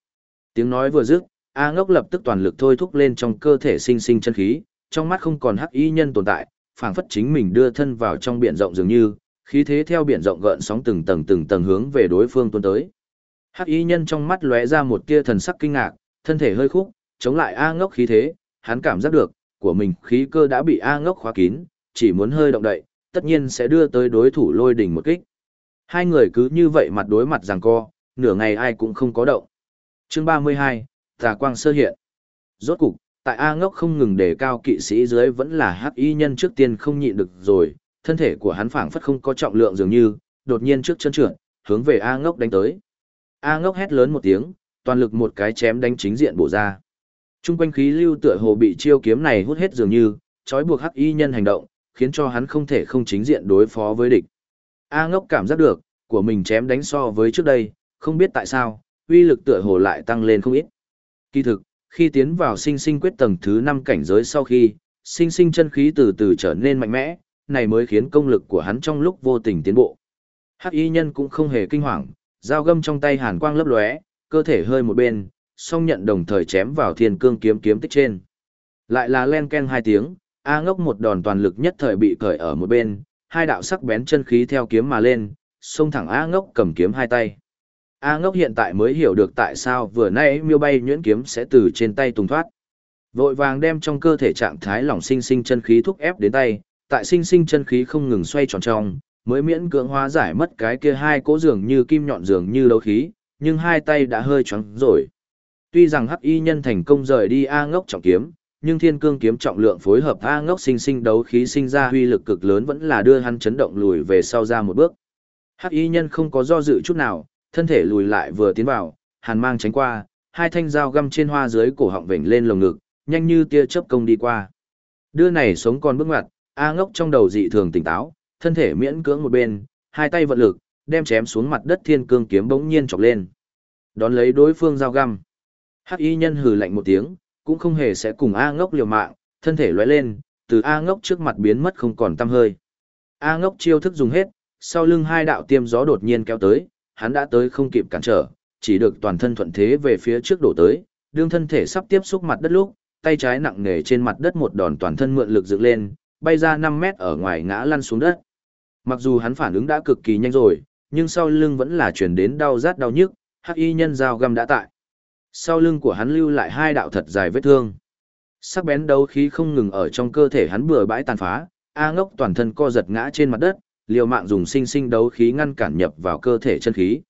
Tiếng nói vừa dứt, A ngốc lập tức toàn lực thôi thúc lên trong cơ thể sinh sinh chân khí, trong mắt không còn hắc y nhân tồn tại, phảng phất chính mình đưa thân vào trong biển rộng dường như, khí thế theo biển rộng gợn sóng từng tầng từng tầng hướng về đối phương tuôn tới. Hắc y nhân trong mắt lóe ra một tia thần sắc kinh ngạc, thân thể hơi khúc, chống lại A ngốc khí thế, hắn cảm giác được, của mình khí cơ đã bị A ngốc khóa kín, chỉ muốn hơi động đậy, tất nhiên sẽ đưa tới đối thủ lôi đỉnh một kích. Hai người cứ như vậy mặt đối mặt giằng co, nửa ngày ai cũng không có động. Chương 32, Tà Quang sơ hiện. Rốt cục, tại A ngốc không ngừng đề cao kỵ sĩ dưới vẫn là hắc y nhân trước tiên không nhịn được rồi, thân thể của hắn phảng phất không có trọng lượng dường như, đột nhiên trước chân trượt, hướng về A ngốc đánh tới. A ngốc hét lớn một tiếng, toàn lực một cái chém đánh chính diện bổ ra. Trung quanh khí lưu tựa hồ bị chiêu kiếm này hút hết dường như, trói buộc hắc y nhân hành động, khiến cho hắn không thể không chính diện đối phó với địch. A ngốc cảm giác được, của mình chém đánh so với trước đây, không biết tại sao, uy lực tựa hồ lại tăng lên không ít. Kỳ thực, khi tiến vào sinh sinh quyết tầng thứ 5 cảnh giới sau khi, sinh sinh chân khí từ từ trở nên mạnh mẽ, này mới khiến công lực của hắn trong lúc vô tình tiến bộ. Hắc y nhân cũng không hề kinh hoàng, dao găm trong tay hàn quang lấp lóe, cơ thể hơi một bên, song nhận đồng thời chém vào thiên cương kiếm kiếm tích trên. Lại là len ken hai tiếng, A ngốc một đòn toàn lực nhất thời bị cởi ở một bên, hai đạo sắc bén chân khí theo kiếm mà lên, xông thẳng A ngốc cầm kiếm hai tay. A ngốc hiện tại mới hiểu được tại sao vừa nãy miêu bay nhuyễn kiếm sẽ từ trên tay tung thoát. Vội vàng đem trong cơ thể trạng thái lỏng sinh sinh chân khí thúc ép đến tay, tại sinh sinh chân khí không ngừng xoay tròn trong, mới miễn cưỡng hóa giải mất cái kia hai cỗ dường như kim nhọn dường như đấu khí, nhưng hai tay đã hơi choáng rồi. Tuy rằng hắc y nhân thành công rời đi A ngốc trọng kiếm, nhưng thiên cương kiếm trọng lượng phối hợp A ngốc sinh sinh đấu khí sinh ra huy lực cực lớn vẫn là đưa hắn chấn động lùi về sau ra một bước. Hắc y nhân không có do dự chút nào, thân thể lùi lại vừa tiến vào, hàn mang tránh qua, hai thanh dao găm trên hoa dưới cổ họng vểnh lên lồng ngực, nhanh như tia chớp công đi qua. Đưa này sống còn bước ngoặt, A ngốc trong đầu dị thường tỉnh táo, thân thể miễn cưỡng một bên, hai tay vận lực, đem chém xuống mặt đất thiên cương kiếm bỗng nhiên chọc lên. Đón lấy đối phương dao găm. Hắc y nhân hừ lạnh một tiếng, cũng không hề sẽ cùng A ngốc liều mạng, thân thể lóe lên, từ A ngốc trước mặt biến mất không còn tăm hơi. A ngốc chiêu thức dùng hết, sau lưng hai đạo tiêm gió đột nhiên kéo tới, hắn đã tới không kịp cản trở, chỉ được toàn thân thuận thế về phía trước đổ tới, đương thân thể sắp tiếp xúc mặt đất lúc, tay trái nặng nề trên mặt đất một đòn toàn thân mượn lực dựng lên, bay ra 5 mét ở ngoài ngã lăn xuống đất. Mặc dù hắn phản ứng đã cực kỳ nhanh rồi, nhưng sau lưng vẫn là chuyển đến đau rát đau nhức, hắc y nhân dao găm đã tại. Sau lưng của hắn lưu lại hai đạo thật dài vết thương. Sắc bén đấu khí không ngừng ở trong cơ thể hắn bừa bãi tàn phá, A ngốc toàn thân co giật ngã trên mặt đất, liều mạng dùng sinh sinh đấu khí ngăn cản nhập vào cơ thể chân khí.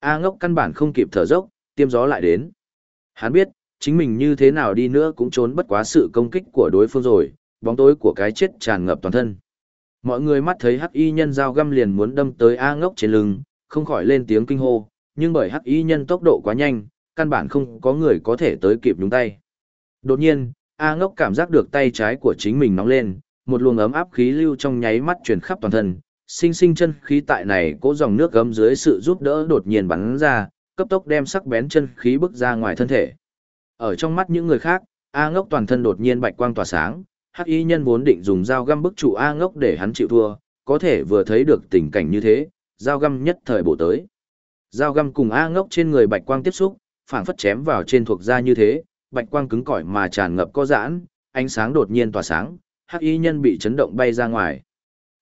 A ngốc căn bản không kịp thở dốc, tiêm gió lại đến. Hắn biết, chính mình như thế nào đi nữa cũng trốn bất quá sự công kích của đối phương rồi, bóng tối của cái chết tràn ngập toàn thân. Mọi người mắt thấy hắc y nhân dao găm liền muốn đâm tới A ngốc trên lưng, không khỏi lên tiếng kinh hô, nhưng bởi hắc y nhân tốc độ quá nhanh, căn bản không có người có thể tới kịp nhúng tay. Đột nhiên, A ngốc cảm giác được tay trái của chính mình nóng lên, một luồng ấm áp khí lưu trong nháy mắt truyền khắp toàn thân, sinh sinh chân khí tại này cố dòng nước gấm dưới sự giúp đỡ đột nhiên bắn ra, cấp tốc đem sắc bén chân khí bức ra ngoài thân thể. Ở trong mắt những người khác, A ngốc toàn thân đột nhiên bạch quang tỏa sáng, hắc y nhân vốn định dùng dao găm bức trụ A ngốc để hắn chịu thua, có thể vừa thấy được tình cảnh như thế, dao găm nhất thời bổ tới. Dao găm cùng A ngốc trên người bạch quang tiếp xúc, phảng phất chém vào trên thuộc da như thế, bạch quang cứng cỏi mà tràn ngập có giãn, ánh sáng đột nhiên tỏa sáng, hắc y nhân bị chấn động bay ra ngoài.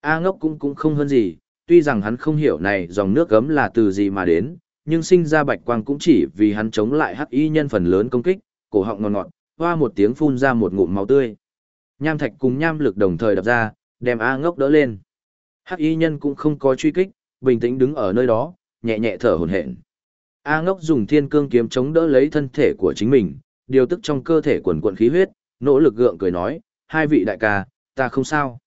A ngốc cũng cũng không hơn gì, tuy rằng hắn không hiểu này dòng nước gấm là từ gì mà đến, nhưng sinh ra bạch quang cũng chỉ vì hắn chống lại hắc y nhân phần lớn công kích, cổ họng ngọt ngọt, hoa một tiếng phun ra một ngụm máu tươi. Nham thạch cùng nham lực đồng thời đập ra, đem A ngốc đỡ lên. Hắc y nhân cũng không có truy kích, bình tĩnh đứng ở nơi đó, nhẹ nhẹ thở hổn hển. A ngốc dùng thiên cương kiếm chống đỡ lấy thân thể của chính mình, điều tức trong cơ thể quần quần khí huyết, nỗ lực gượng cười nói, hai vị đại ca, ta không sao.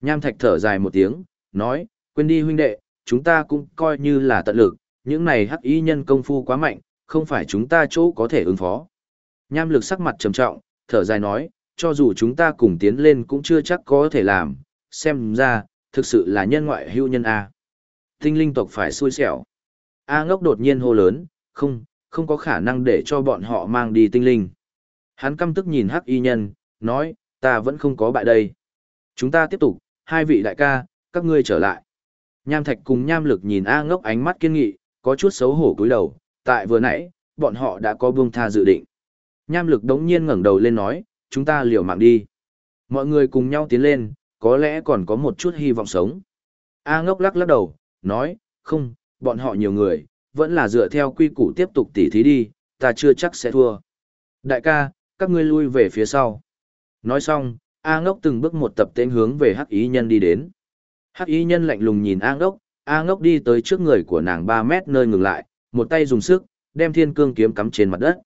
Nham thạch thở dài một tiếng, nói, quên đi huynh đệ, chúng ta cũng coi như là tận lực, những này hắc y nhân công phu quá mạnh, không phải chúng ta chỗ có thể ứng phó. Nham lực sắc mặt trầm trọng, thở dài nói, cho dù chúng ta cùng tiến lên cũng chưa chắc có thể làm, xem ra, thực sự là nhân ngoại hữu nhân A. Tinh linh tộc phải xui xẻo. A ngốc đột nhiên hô lớn, không, không có khả năng để cho bọn họ mang đi tinh linh. Hắn căm tức nhìn hắc y nhân, nói, ta vẫn không có bại đây. Chúng ta tiếp tục, hai vị đại ca, các ngươi trở lại. Nham Thạch cùng Nham Lực nhìn A ngốc ánh mắt kiên nghị, có chút xấu hổ cúi đầu, tại vừa nãy, bọn họ đã có buông tha dự định. Nham Lực đống nhiên ngẩng đầu lên nói, chúng ta liều mạng đi. Mọi người cùng nhau tiến lên, có lẽ còn có một chút hy vọng sống. A ngốc lắc lắc đầu, nói, không, bọn họ nhiều người, vẫn là dựa theo quy củ tiếp tục tỉ thí đi, ta chưa chắc sẽ thua. Đại ca, các ngươi lui về phía sau. Nói xong, A ngốc từng bước một tập tên hướng về hắc ý nhân đi đến. Hắc ý nhân lạnh lùng nhìn A ngốc, A ngốc đi tới trước người của nàng 3 mét nơi ngừng lại, một tay dùng sức, đem thiên cương kiếm cắm trên mặt đất.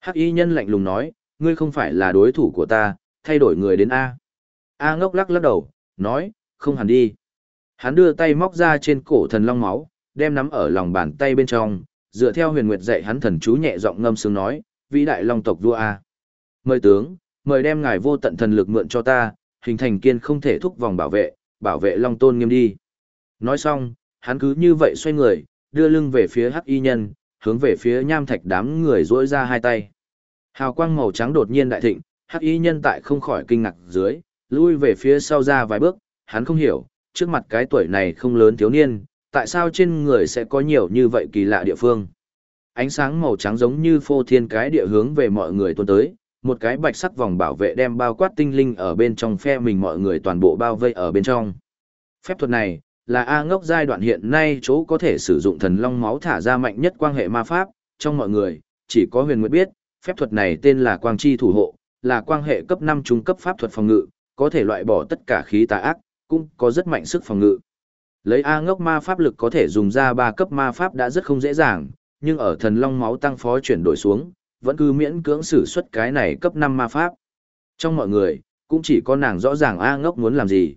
Hắc y nhân lạnh lùng nói, ngươi không phải là đối thủ của ta, thay đổi người đến A. A ngốc lắc lắc đầu, nói, không hẳn đi. Hắn đưa tay móc ra trên cổ thần long máu, đem nắm ở lòng bàn tay bên trong, dựa theo huyền nguyệt dạy hắn thần chú nhẹ giọng ngâm sướng nói, vĩ đại long tộc vua A. Mời tướng, mời đem ngài vô tận thần lực mượn cho ta, hình thành kiên không thể thúc vòng bảo vệ, bảo vệ long tôn nghiêm đi. Nói xong, hắn cứ như vậy xoay người, đưa lưng về phía hắc y nhân, hướng về phía nham thạch đám người duỗi ra hai tay. Hào quang màu trắng đột nhiên đại thịnh, hắc y nhân tại không khỏi kinh ngạc dưới, lui về phía sau ra vài bước, hắn không hiểu, trước mặt cái tuổi này không lớn thiếu niên, tại sao trên người sẽ có nhiều như vậy kỳ lạ địa phương. Ánh sáng màu trắng giống như phô thiên cái địa hướng về mọi người tuôn tới, một cái bạch sắc vòng bảo vệ đem bao quát tinh linh ở bên trong phe mình mọi người toàn bộ bao vây ở bên trong. Phép thuật này, là A ngốc giai đoạn hiện nay chỗ có thể sử dụng thần long máu thả ra mạnh nhất quan hệ ma pháp, trong mọi người, chỉ có huyền nguyệt biết, phép thuật này tên là quang chi thủ hộ, là quan hệ cấp 5 trung cấp pháp thuật phòng ngự, có thể loại bỏ tất cả khí tà ác, cũng có rất mạnh sức phòng ngự. Lấy A ngốc ma pháp lực có thể dùng ra 3 cấp ma pháp đã rất không dễ dàng, nhưng ở thần long máu tăng phó chuyển đổi xuống, vẫn cứ miễn cưỡng sử xuất cái này cấp 5 ma pháp. Trong mọi người, cũng chỉ có nàng rõ ràng A ngốc muốn làm gì.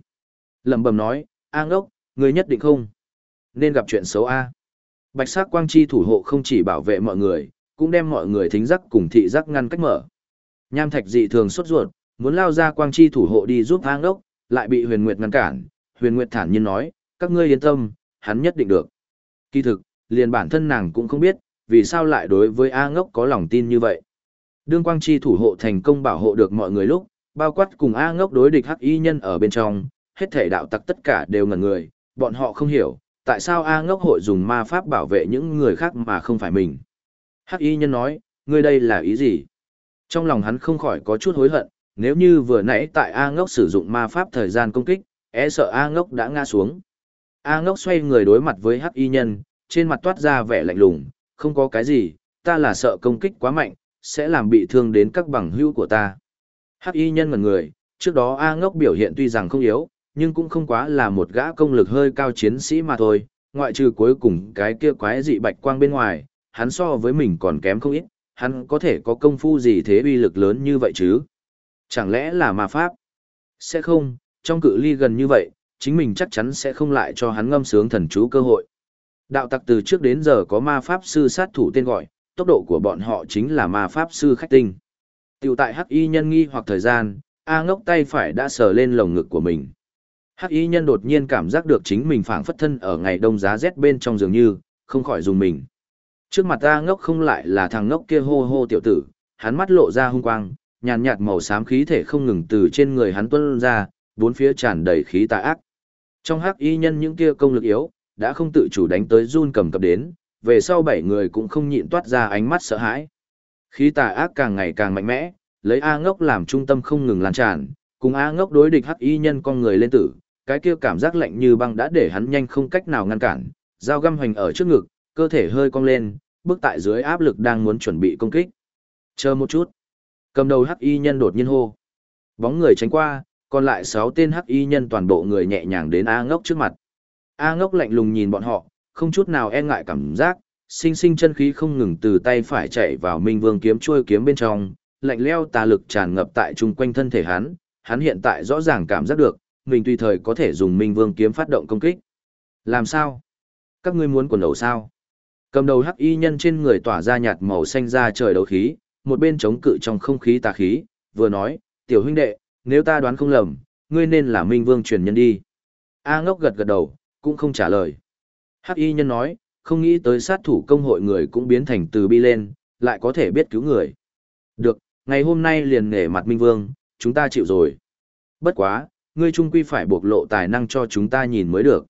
Lầm bầm nói, A ngốc, Ngươi nhất định không? Nên gặp chuyện xấu A. Bạch sắc quang chi thủ hộ không chỉ bảo vệ mọi người, cũng đem mọi người thính giác cùng thị giác ngăn cách mở. Nham thạch dị thường sốt ruột, muốn lao ra quang chi thủ hộ đi giúp hang đốc, lại bị huyền nguyệt ngăn cản. Huyền nguyệt thản nhiên nói, các ngươi yên tâm, hắn nhất định được. Kỳ thực, liền bản thân nàng cũng không biết, vì sao lại đối với A ngốc có lòng tin như vậy. Đương quang chi thủ hộ thành công bảo hộ được mọi người lúc, bao quát cùng A ngốc đối địch hắc y nhân ở bên trong, hết thể đạo tặc tất cả đều ngẩn người, bọn họ không hiểu, tại sao A ngốc hội dùng ma pháp bảo vệ những người khác mà không phải mình. Hắc y nhân nói, ngươi đây là ý gì? Trong lòng hắn không khỏi có chút hối hận, nếu như vừa nãy tại A ngốc sử dụng ma pháp thời gian công kích, e sợ A ngốc đã ngã xuống. A ngốc xoay người đối mặt với Hắc y nhân, trên mặt toát ra vẻ lạnh lùng, không có cái gì, ta là sợ công kích quá mạnh, sẽ làm bị thương đến các bằng hữu của ta. Hắc y nhân ngần người, trước đó A ngốc biểu hiện tuy rằng không yếu, nhưng cũng không quá là một gã công lực hơi cao chiến sĩ mà thôi, ngoại trừ cuối cùng cái kia quái dị bạch quang bên ngoài, hắn so với mình còn kém không ít, hắn có thể có công phu gì thế uy lực lớn như vậy chứ? Chẳng lẽ là ma pháp? Sẽ không, trong cự ly gần như vậy, chính mình chắc chắn sẽ không lại cho hắn ngâm sướng thần chú cơ hội. Đạo tặc từ trước đến giờ có ma pháp sư sát thủ tên gọi, tốc độ của bọn họ chính là ma pháp sư khách tinh. Tiểu tại hắc y nhân nghi hoặc thời gian, A ngốc tay phải đã sờ lên lồng ngực của mình. Hắc y nhân đột nhiên cảm giác được chính mình phảng phất thân ở ngày đông giá rét bên trong giường như, không khỏi dùng mình. Trước mặt ta ngốc không lại là thằng ngốc kia hô hô tiểu tử, hắn mắt lộ ra hung quang, nhàn nhạt màu xám khí thể không ngừng từ trên người hắn tuôn ra, bốn phía tràn đầy khí tà ác. Trong hắc y nhân những kia công lực yếu, đã không tự chủ đánh tới run cầm cập đến, về sau bảy người cũng không nhịn toát ra ánh mắt sợ hãi. Khí tà ác càng ngày càng mạnh mẽ, lấy A ngốc làm trung tâm không ngừng lan tràn, cùng A ngốc đối địch hắc y nhân con người lên tử, cái kia cảm giác lạnh như băng đã để hắn nhanh không cách nào ngăn cản, dao găm hoành ở trước ngực, cơ thể hơi cong lên, bước tại dưới áp lực đang muốn chuẩn bị công kích. Chờ một chút. Cầm đầu hắc y nhân đột nhiên hô. Bóng người tránh qua, còn lại 6 tên hắc y nhân toàn bộ người nhẹ nhàng đến A ngốc trước mặt. A ngốc lạnh lùng nhìn bọn họ, không chút nào e ngại cảm giác, sinh sinh chân khí không ngừng từ tay phải chạy vào Minh Vương kiếm chuôi kiếm bên trong, lạnh leo tà lực tràn ngập tại chung quanh thân thể hắn, hắn hiện tại rõ ràng cảm giác được, mình tùy thời có thể dùng Minh Vương kiếm phát động công kích. Làm sao? Các ngươi muốn quần đầu sao? Cầm đầu hắc y nhân trên người tỏa ra nhạt màu xanh ra trời đấu khí, một bên chống cự trong không khí tà khí, vừa nói, tiểu huynh đệ, nếu ta đoán không lầm, ngươi nên là Minh Vương truyền nhân đi. A ngốc gật gật đầu, cũng không trả lời. Hắc y nhân nói, không nghĩ tới sát thủ công hội người cũng biến thành từ bi lên, lại có thể biết cứu người. Được, ngày hôm nay liền nể mặt Minh Vương, chúng ta chịu rồi. Bất quá, ngươi trung quy phải bộc lộ tài năng cho chúng ta nhìn mới được.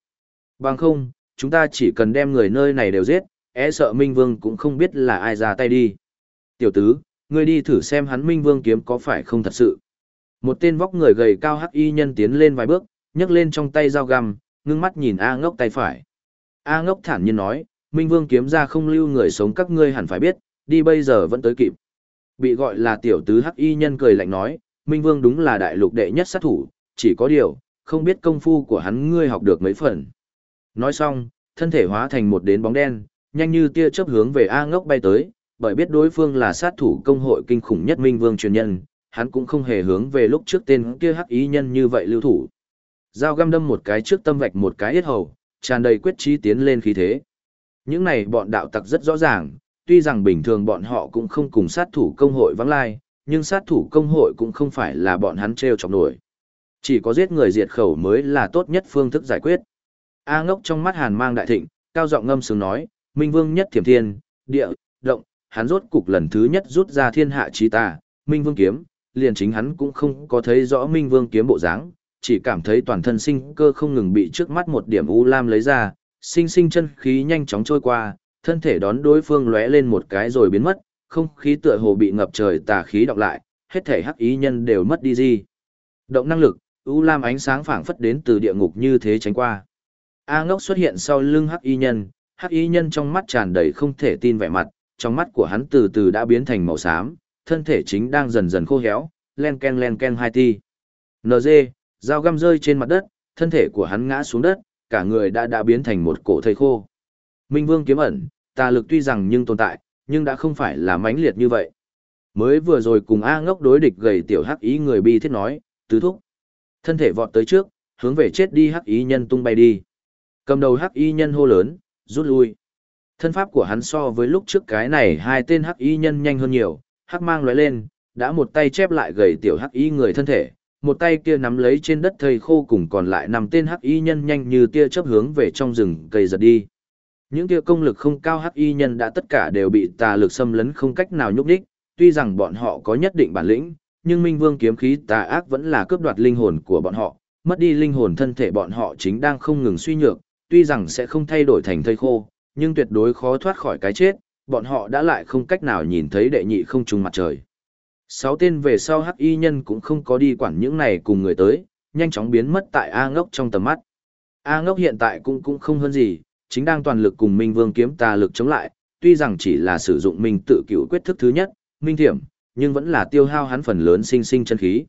Bằng không, chúng ta chỉ cần đem người nơi này đều giết, e sợ Minh Vương cũng không biết là ai ra tay đi. Tiểu tứ, ngươi đi thử xem hắn Minh Vương kiếm có phải không thật sự. Một tên vóc người gầy cao hắc y nhân tiến lên vài bước, nhấc lên trong tay dao găm, ngưng mắt nhìn A ngốc tay phải. A ngốc thản nhiên nói, Minh Vương kiếm ra không lưu người sống các ngươi hẳn phải biết, đi bây giờ vẫn tới kịp. Bị gọi là tiểu tứ hắc y nhân cười lạnh nói, Minh Vương đúng là đại lục đệ nhất sát thủ, chỉ có điều, không biết công phu của hắn ngươi học được mấy phần. Nói xong, thân thể hóa thành một đến bóng đen, nhanh như tia chớp hướng về A ngốc bay tới, bởi biết đối phương là sát thủ công hội kinh khủng nhất Minh Vương truyền nhân, hắn cũng không hề hướng về lúc trước tên kia hắc ý nhân như vậy lưu thủ. Dao găm đâm một cái trước tâm vạch một cái yết hầu, tràn đầy quyết chí tiến lên khí thế. Những này bọn đạo tặc rất rõ ràng, tuy rằng bình thường bọn họ cũng không cùng sát thủ công hội vắng lai, nhưng sát thủ công hội cũng không phải là bọn hắn treo chọc nổi. Chỉ có giết người diệt khẩu mới là tốt nhất phương thức giải quyết. A ngốc trong mắt hàn mang đại thịnh, cao giọng ngâm sướng nói, Minh Vương nhất thiểm thiên, địa, động, hắn rốt cục lần thứ nhất rút ra thiên hạ trí tà. Minh Vương kiếm, liền chính hắn cũng không có thấy rõ Minh Vương kiếm bộ dáng, chỉ cảm thấy toàn thân sinh cơ không ngừng bị trước mắt một điểm u lam lấy ra, sinh sinh chân khí nhanh chóng trôi qua, thân thể đón đối phương lóe lên một cái rồi biến mất, không khí tựa hồ bị ngập trời tà khí đọc lại, hết thể hắc ý nhân đều mất đi gì. Động năng lực, u lam ánh sáng phảng phất đến từ địa ngục như thế tránh qua. A ngốc xuất hiện sau lưng hắc y nhân, hắc y nhân trong mắt tràn đầy không thể tin vẻ mặt, trong mắt của hắn từ từ đã biến thành màu xám, thân thể chính đang dần dần khô héo, len ken len ken hai ti. NG, dao găm rơi trên mặt đất, thân thể của hắn ngã xuống đất, cả người đã đã biến thành một cổ thây khô. Minh Vương kiếm ẩn, tà lực tuy rằng nhưng tồn tại, nhưng đã không phải là mãnh liệt như vậy. Mới vừa rồi cùng A ngốc đối địch gầy tiểu hắc ý người bi thiết nói, tứ thúc. Thân thể vọt tới trước, hướng về chết đi hắc ý nhân tung bay đi. Cầm đầu hắc y nhân hô lớn, rút lui. Thân pháp của hắn so với lúc trước cái này hai tên hắc y nhân nhanh hơn nhiều, hắc mang lóe lên, đã một tay chép lại gầy tiểu hắc y người thân thể, một tay kia nắm lấy trên đất thầy khô cùng còn lại nằm tên hắc y nhân nhanh như tia chớp hướng về trong rừng cây giật đi. Những tia công lực không cao hắc y nhân đã tất cả đều bị tà lực xâm lấn không cách nào nhúc đích, tuy rằng bọn họ có nhất định bản lĩnh, nhưng Minh Vương kiếm khí tà ác vẫn là cướp đoạt linh hồn của bọn họ, mất đi linh hồn thân thể bọn họ chính đang không ngừng suy nhược, tuy rằng sẽ không thay đổi thành thây khô, nhưng tuyệt đối khó thoát khỏi cái chết, bọn họ đã lại không cách nào nhìn thấy đệ nhị không trùng mặt trời. Sáu tên về sau hắc y nhân cũng không có đi quản những này cùng người tới, nhanh chóng biến mất tại A ngốc trong tầm mắt. A ngốc hiện tại cũng cũng không hơn gì, chính đang toàn lực cùng Minh Vương kiếm tà lực chống lại, tuy rằng chỉ là sử dụng mình tự cửu quyết thức thứ nhất, Minh Thiểm, nhưng vẫn là tiêu hao hắn phần lớn sinh sinh chân khí.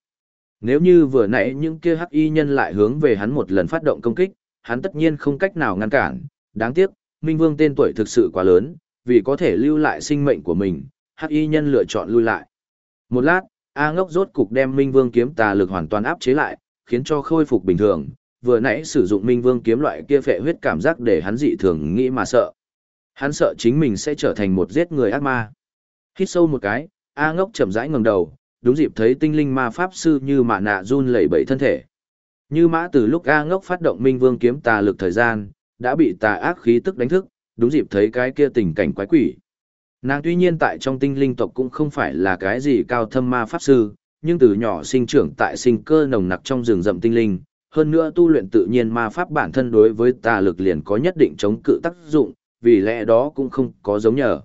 Nếu như vừa nãy những kia hắc y nhân lại hướng về hắn một lần phát động công kích, hắn tất nhiên không cách nào ngăn cản, đáng tiếc, Minh Vương tên tuổi thực sự quá lớn, vì có thể lưu lại sinh mệnh của mình, Hắc Y nhân lựa chọn lui lại. Một lát, A Ngốc rốt cục đem Minh Vương kiếm tà lực hoàn toàn áp chế lại, khiến cho khôi phục bình thường, vừa nãy sử dụng Minh Vương kiếm loại kia phệ huyết cảm giác để hắn dị thường nghĩ mà sợ. Hắn sợ chính mình sẽ trở thành một giết người ác ma. Hít sâu một cái, A Ngốc chậm rãi ngẩng đầu, đúng dịp thấy tinh linh ma pháp sư như mạ nạ run lẩy bẩy thân thể. Như mã từ lúc A ngốc phát động minh vương kiếm tà lực thời gian, đã bị tà ác khí tức đánh thức, đúng dịp thấy cái kia tình cảnh quái quỷ. Nàng tuy nhiên tại trong tinh linh tộc cũng không phải là cái gì cao thâm ma pháp sư, nhưng từ nhỏ sinh trưởng tại sinh cơ nồng nặc trong rừng rậm tinh linh, hơn nữa tu luyện tự nhiên ma pháp bản thân đối với tà lực liền có nhất định chống cự tác dụng, vì lẽ đó cũng không có giống nhờ.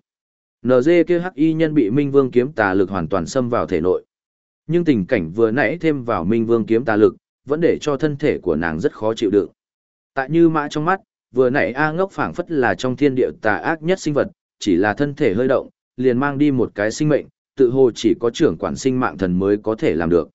NG kia hắc y nhân bị Minh Vương kiếm tà lực hoàn toàn xâm vào thể nội. Nhưng tình cảnh vừa nãy thêm vào Minh Vương kiếm tà lực, vẫn để cho thân thể của nàng rất khó chịu đựng. Tại như mã trong mắt, vừa nãy A ngốc phảng phất là trong thiên địa tà ác nhất sinh vật, chỉ là thân thể hơi động, liền mang đi một cái sinh mệnh, tự hồ chỉ có trưởng quản sinh mạng thần mới có thể làm được.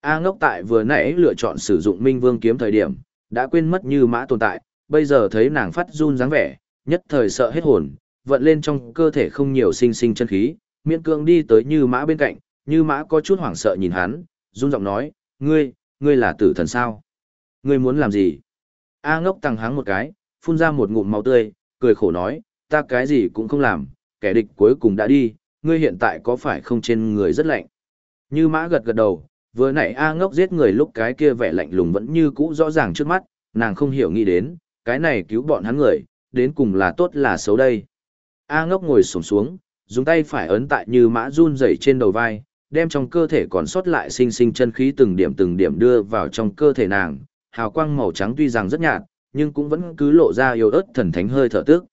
A ngốc tại vừa nãy lựa chọn sử dụng minh vương kiếm thời điểm, đã quên mất như mã tồn tại, bây giờ thấy nàng phát run dáng vẻ, nhất thời sợ hết hồn, vận lên trong cơ thể không nhiều sinh sinh chân khí, miễn cương đi tới như mã bên cạnh, như mã có chút hoảng sợ nhìn hắn, run giọng nói, ngươi, ngươi là tử thần sao? Ngươi muốn làm gì? A ngốc tăng háng một cái, phun ra một ngụm máu tươi, cười khổ nói, ta cái gì cũng không làm, kẻ địch cuối cùng đã đi, ngươi hiện tại có phải không trên người rất lạnh? Như mã gật gật đầu, vừa nãy A ngốc giết người lúc cái kia vẻ lạnh lùng vẫn như cũ rõ ràng trước mắt, nàng không hiểu nghĩ đến, cái này cứu bọn hắn người, đến cùng là tốt là xấu đây. A ngốc ngồi sổng xuống, dùng tay phải ấn tại như mã run rẩy trên đầu vai, đem trong cơ thể còn sót lại sinh sinh chân khí từng điểm từng điểm đưa vào trong cơ thể nàng, hào quang màu trắng tuy rằng rất nhạt, nhưng cũng vẫn cứ lộ ra yếu ớt thần thánh hơi thở tức.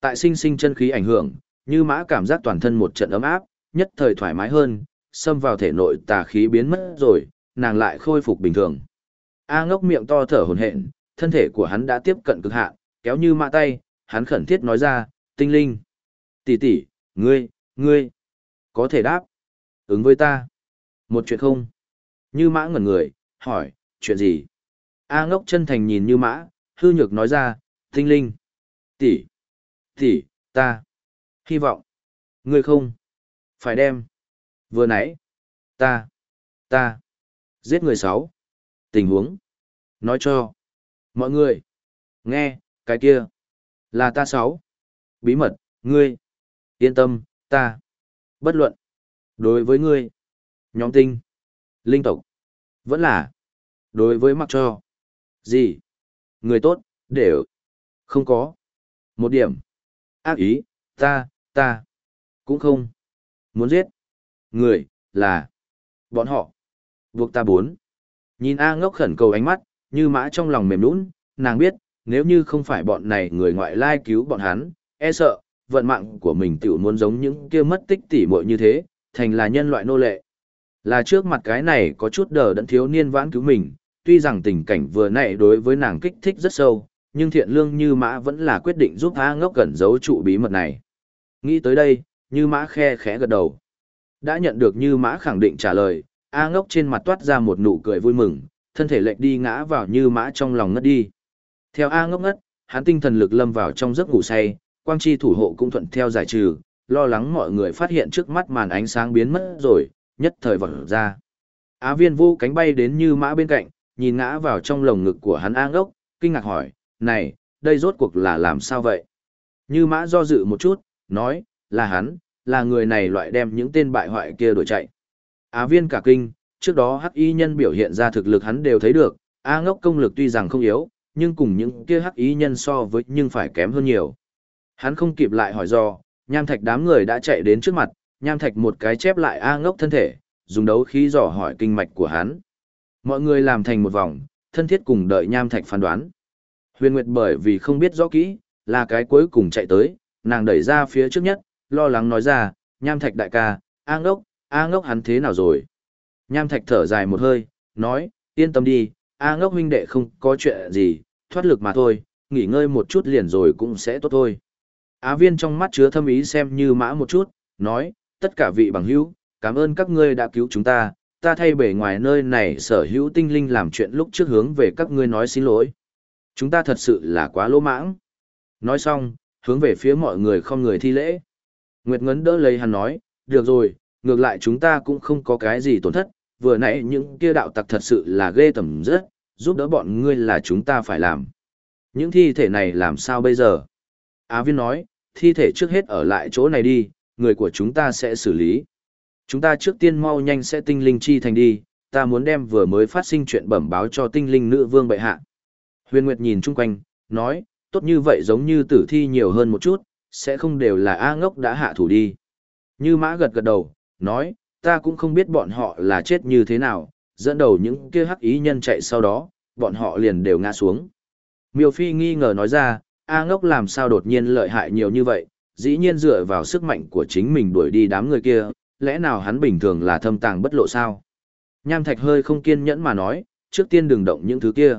Tại sinh sinh chân khí ảnh hưởng, như mã cảm giác toàn thân một trận ấm áp, nhất thời thoải mái hơn, xâm vào thể nội tà khí biến mất rồi, nàng lại khôi phục bình thường. A ngốc miệng to thở hổn hển, thân thể của hắn đã tiếp cận cực hạn, kéo như mã tay, hắn khẩn thiết nói ra, tinh linh. tỷ tỷ, ngươi, ngươi, có thể đáp. Ứng với ta. Một chuyện không? Như mã ngẩn người, hỏi, chuyện gì? A ngốc chân thành nhìn như mã, hư nhược nói ra, tinh linh. tỷ, tỷ, ta. Hy vọng. Ngươi không. Phải đem. Vừa nãy. Ta. Ta. Giết người sáu. Tình huống. Nói cho. Mọi người. Nghe, cái kia. Là ta sáu. Bí mật, ngươi. Yên tâm, ta. Bất luận. Đối với ngươi. Nhóm tinh. Linh tộc. Vẫn là. Đối với mặc cho. Gì? Người tốt, đều. Không có. Một điểm. Ác ý, ta, ta. Cũng không. Muốn giết. Người, là. Bọn họ. Buộc ta bốn. Nhìn A ngốc khẩn cầu ánh mắt, như mã trong lòng mềm nũng, nàng biết, nếu như không phải bọn này người ngoại lai cứu bọn hắn, e sợ, vận mạng của mình tự muốn giống những kia mất tích tỉ muội như thế, thành là nhân loại nô lệ. Là trước mặt cái này có chút đờ đẫn thiếu niên vãn cứu mình, tuy rằng tình cảnh vừa nãy đối với nàng kích thích rất sâu, nhưng thiện lương như mã vẫn là quyết định giúp A ngốc gần giấu trụ bí mật này. Nghĩ tới đây, như mã khe khẽ gật đầu. Đã nhận được như mã khẳng định trả lời, A ngốc trên mặt toát ra một nụ cười vui mừng, thân thể lệch đi ngã vào như mã trong lòng ngất đi. Theo A ngốc ngất, hắn tinh thần lực lâm vào trong giấc ngủ say, quang chi thủ hộ cũng thuận theo giải trừ, lo lắng mọi người phát hiện trước mắt màn ánh sáng biến mất rồi, nhất thời vọt ra. Á viên vô cánh bay đến như mã bên cạnh, nhìn ngã vào trong lồng ngực của hắn A ngốc, kinh ngạc hỏi, này, đây rốt cuộc là làm sao vậy? Như mã do dự một chút, nói, là hắn, là người này loại đem những tên bại hoại kia đuổi chạy. Á viên cả kinh, trước đó hắc y nhân biểu hiện ra thực lực hắn đều thấy được, A ngốc công lực tuy rằng không yếu, nhưng cùng những kia hắc y nhân so với nhưng phải kém hơn nhiều. Hắn không kịp lại hỏi do, nham thạch đám người đã chạy đến trước mặt, nham thạch một cái chép lại A ngốc thân thể, dùng đấu khí dò hỏi kinh mạch của hắn. Mọi người làm thành một vòng, thân thiết cùng đợi nham thạch phán đoán. Huyền Nguyệt bởi vì không biết rõ kỹ, là cái cuối cùng chạy tới, nàng đẩy ra phía trước nhất, lo lắng nói ra, nham thạch đại ca, A ngốc, A ngốc hắn thế nào rồi? Nham thạch thở dài một hơi, nói, yên tâm đi, A ngốc huynh đệ không có chuyện gì, thoát lực mà thôi, nghỉ ngơi một chút liền rồi cũng sẽ tốt thôi. Á viên trong mắt chứa thâm ý xem như mã một chút, nói, tất cả vị bằng hữu, cảm ơn các ngươi đã cứu chúng ta, ta thay bể ngoài nơi này sở hữu tinh linh làm chuyện lúc trước hướng về các ngươi nói xin lỗi. Chúng ta thật sự là quá lỗ mãng. Nói xong, hướng về phía mọi người không người thi lễ. Nguyệt Ngấn đỡ lấy hắn nói, được rồi, ngược lại chúng ta cũng không có cái gì tổn thất, vừa nãy những kia đạo tặc thật sự là ghê tầm rất, giúp đỡ bọn ngươi là chúng ta phải làm. Những thi thể này làm sao bây giờ? Á viên nói, thi thể trước hết ở lại chỗ này đi, người của chúng ta sẽ xử lý. Chúng ta trước tiên mau nhanh sẽ tinh linh chi thành đi, ta muốn đem vừa mới phát sinh chuyện bẩm báo cho tinh linh nữ vương bệ hạ. Huyền Nguyệt nhìn chung quanh, nói, tốt như vậy giống như tử thi nhiều hơn một chút, sẽ không đều là A ngốc đã hạ thủ đi. Như mã gật gật đầu, nói, ta cũng không biết bọn họ là chết như thế nào, dẫn đầu những kia hắc ý nhân chạy sau đó, bọn họ liền đều ngã xuống. Miêu Phi nghi ngờ nói ra, A ngốc làm sao đột nhiên lợi hại nhiều như vậy, dĩ nhiên dựa vào sức mạnh của chính mình đuổi đi đám người kia, lẽ nào hắn bình thường là thâm tàng bất lộ sao? Nham Thạch hơi không kiên nhẫn mà nói, trước tiên đừng động những thứ kia.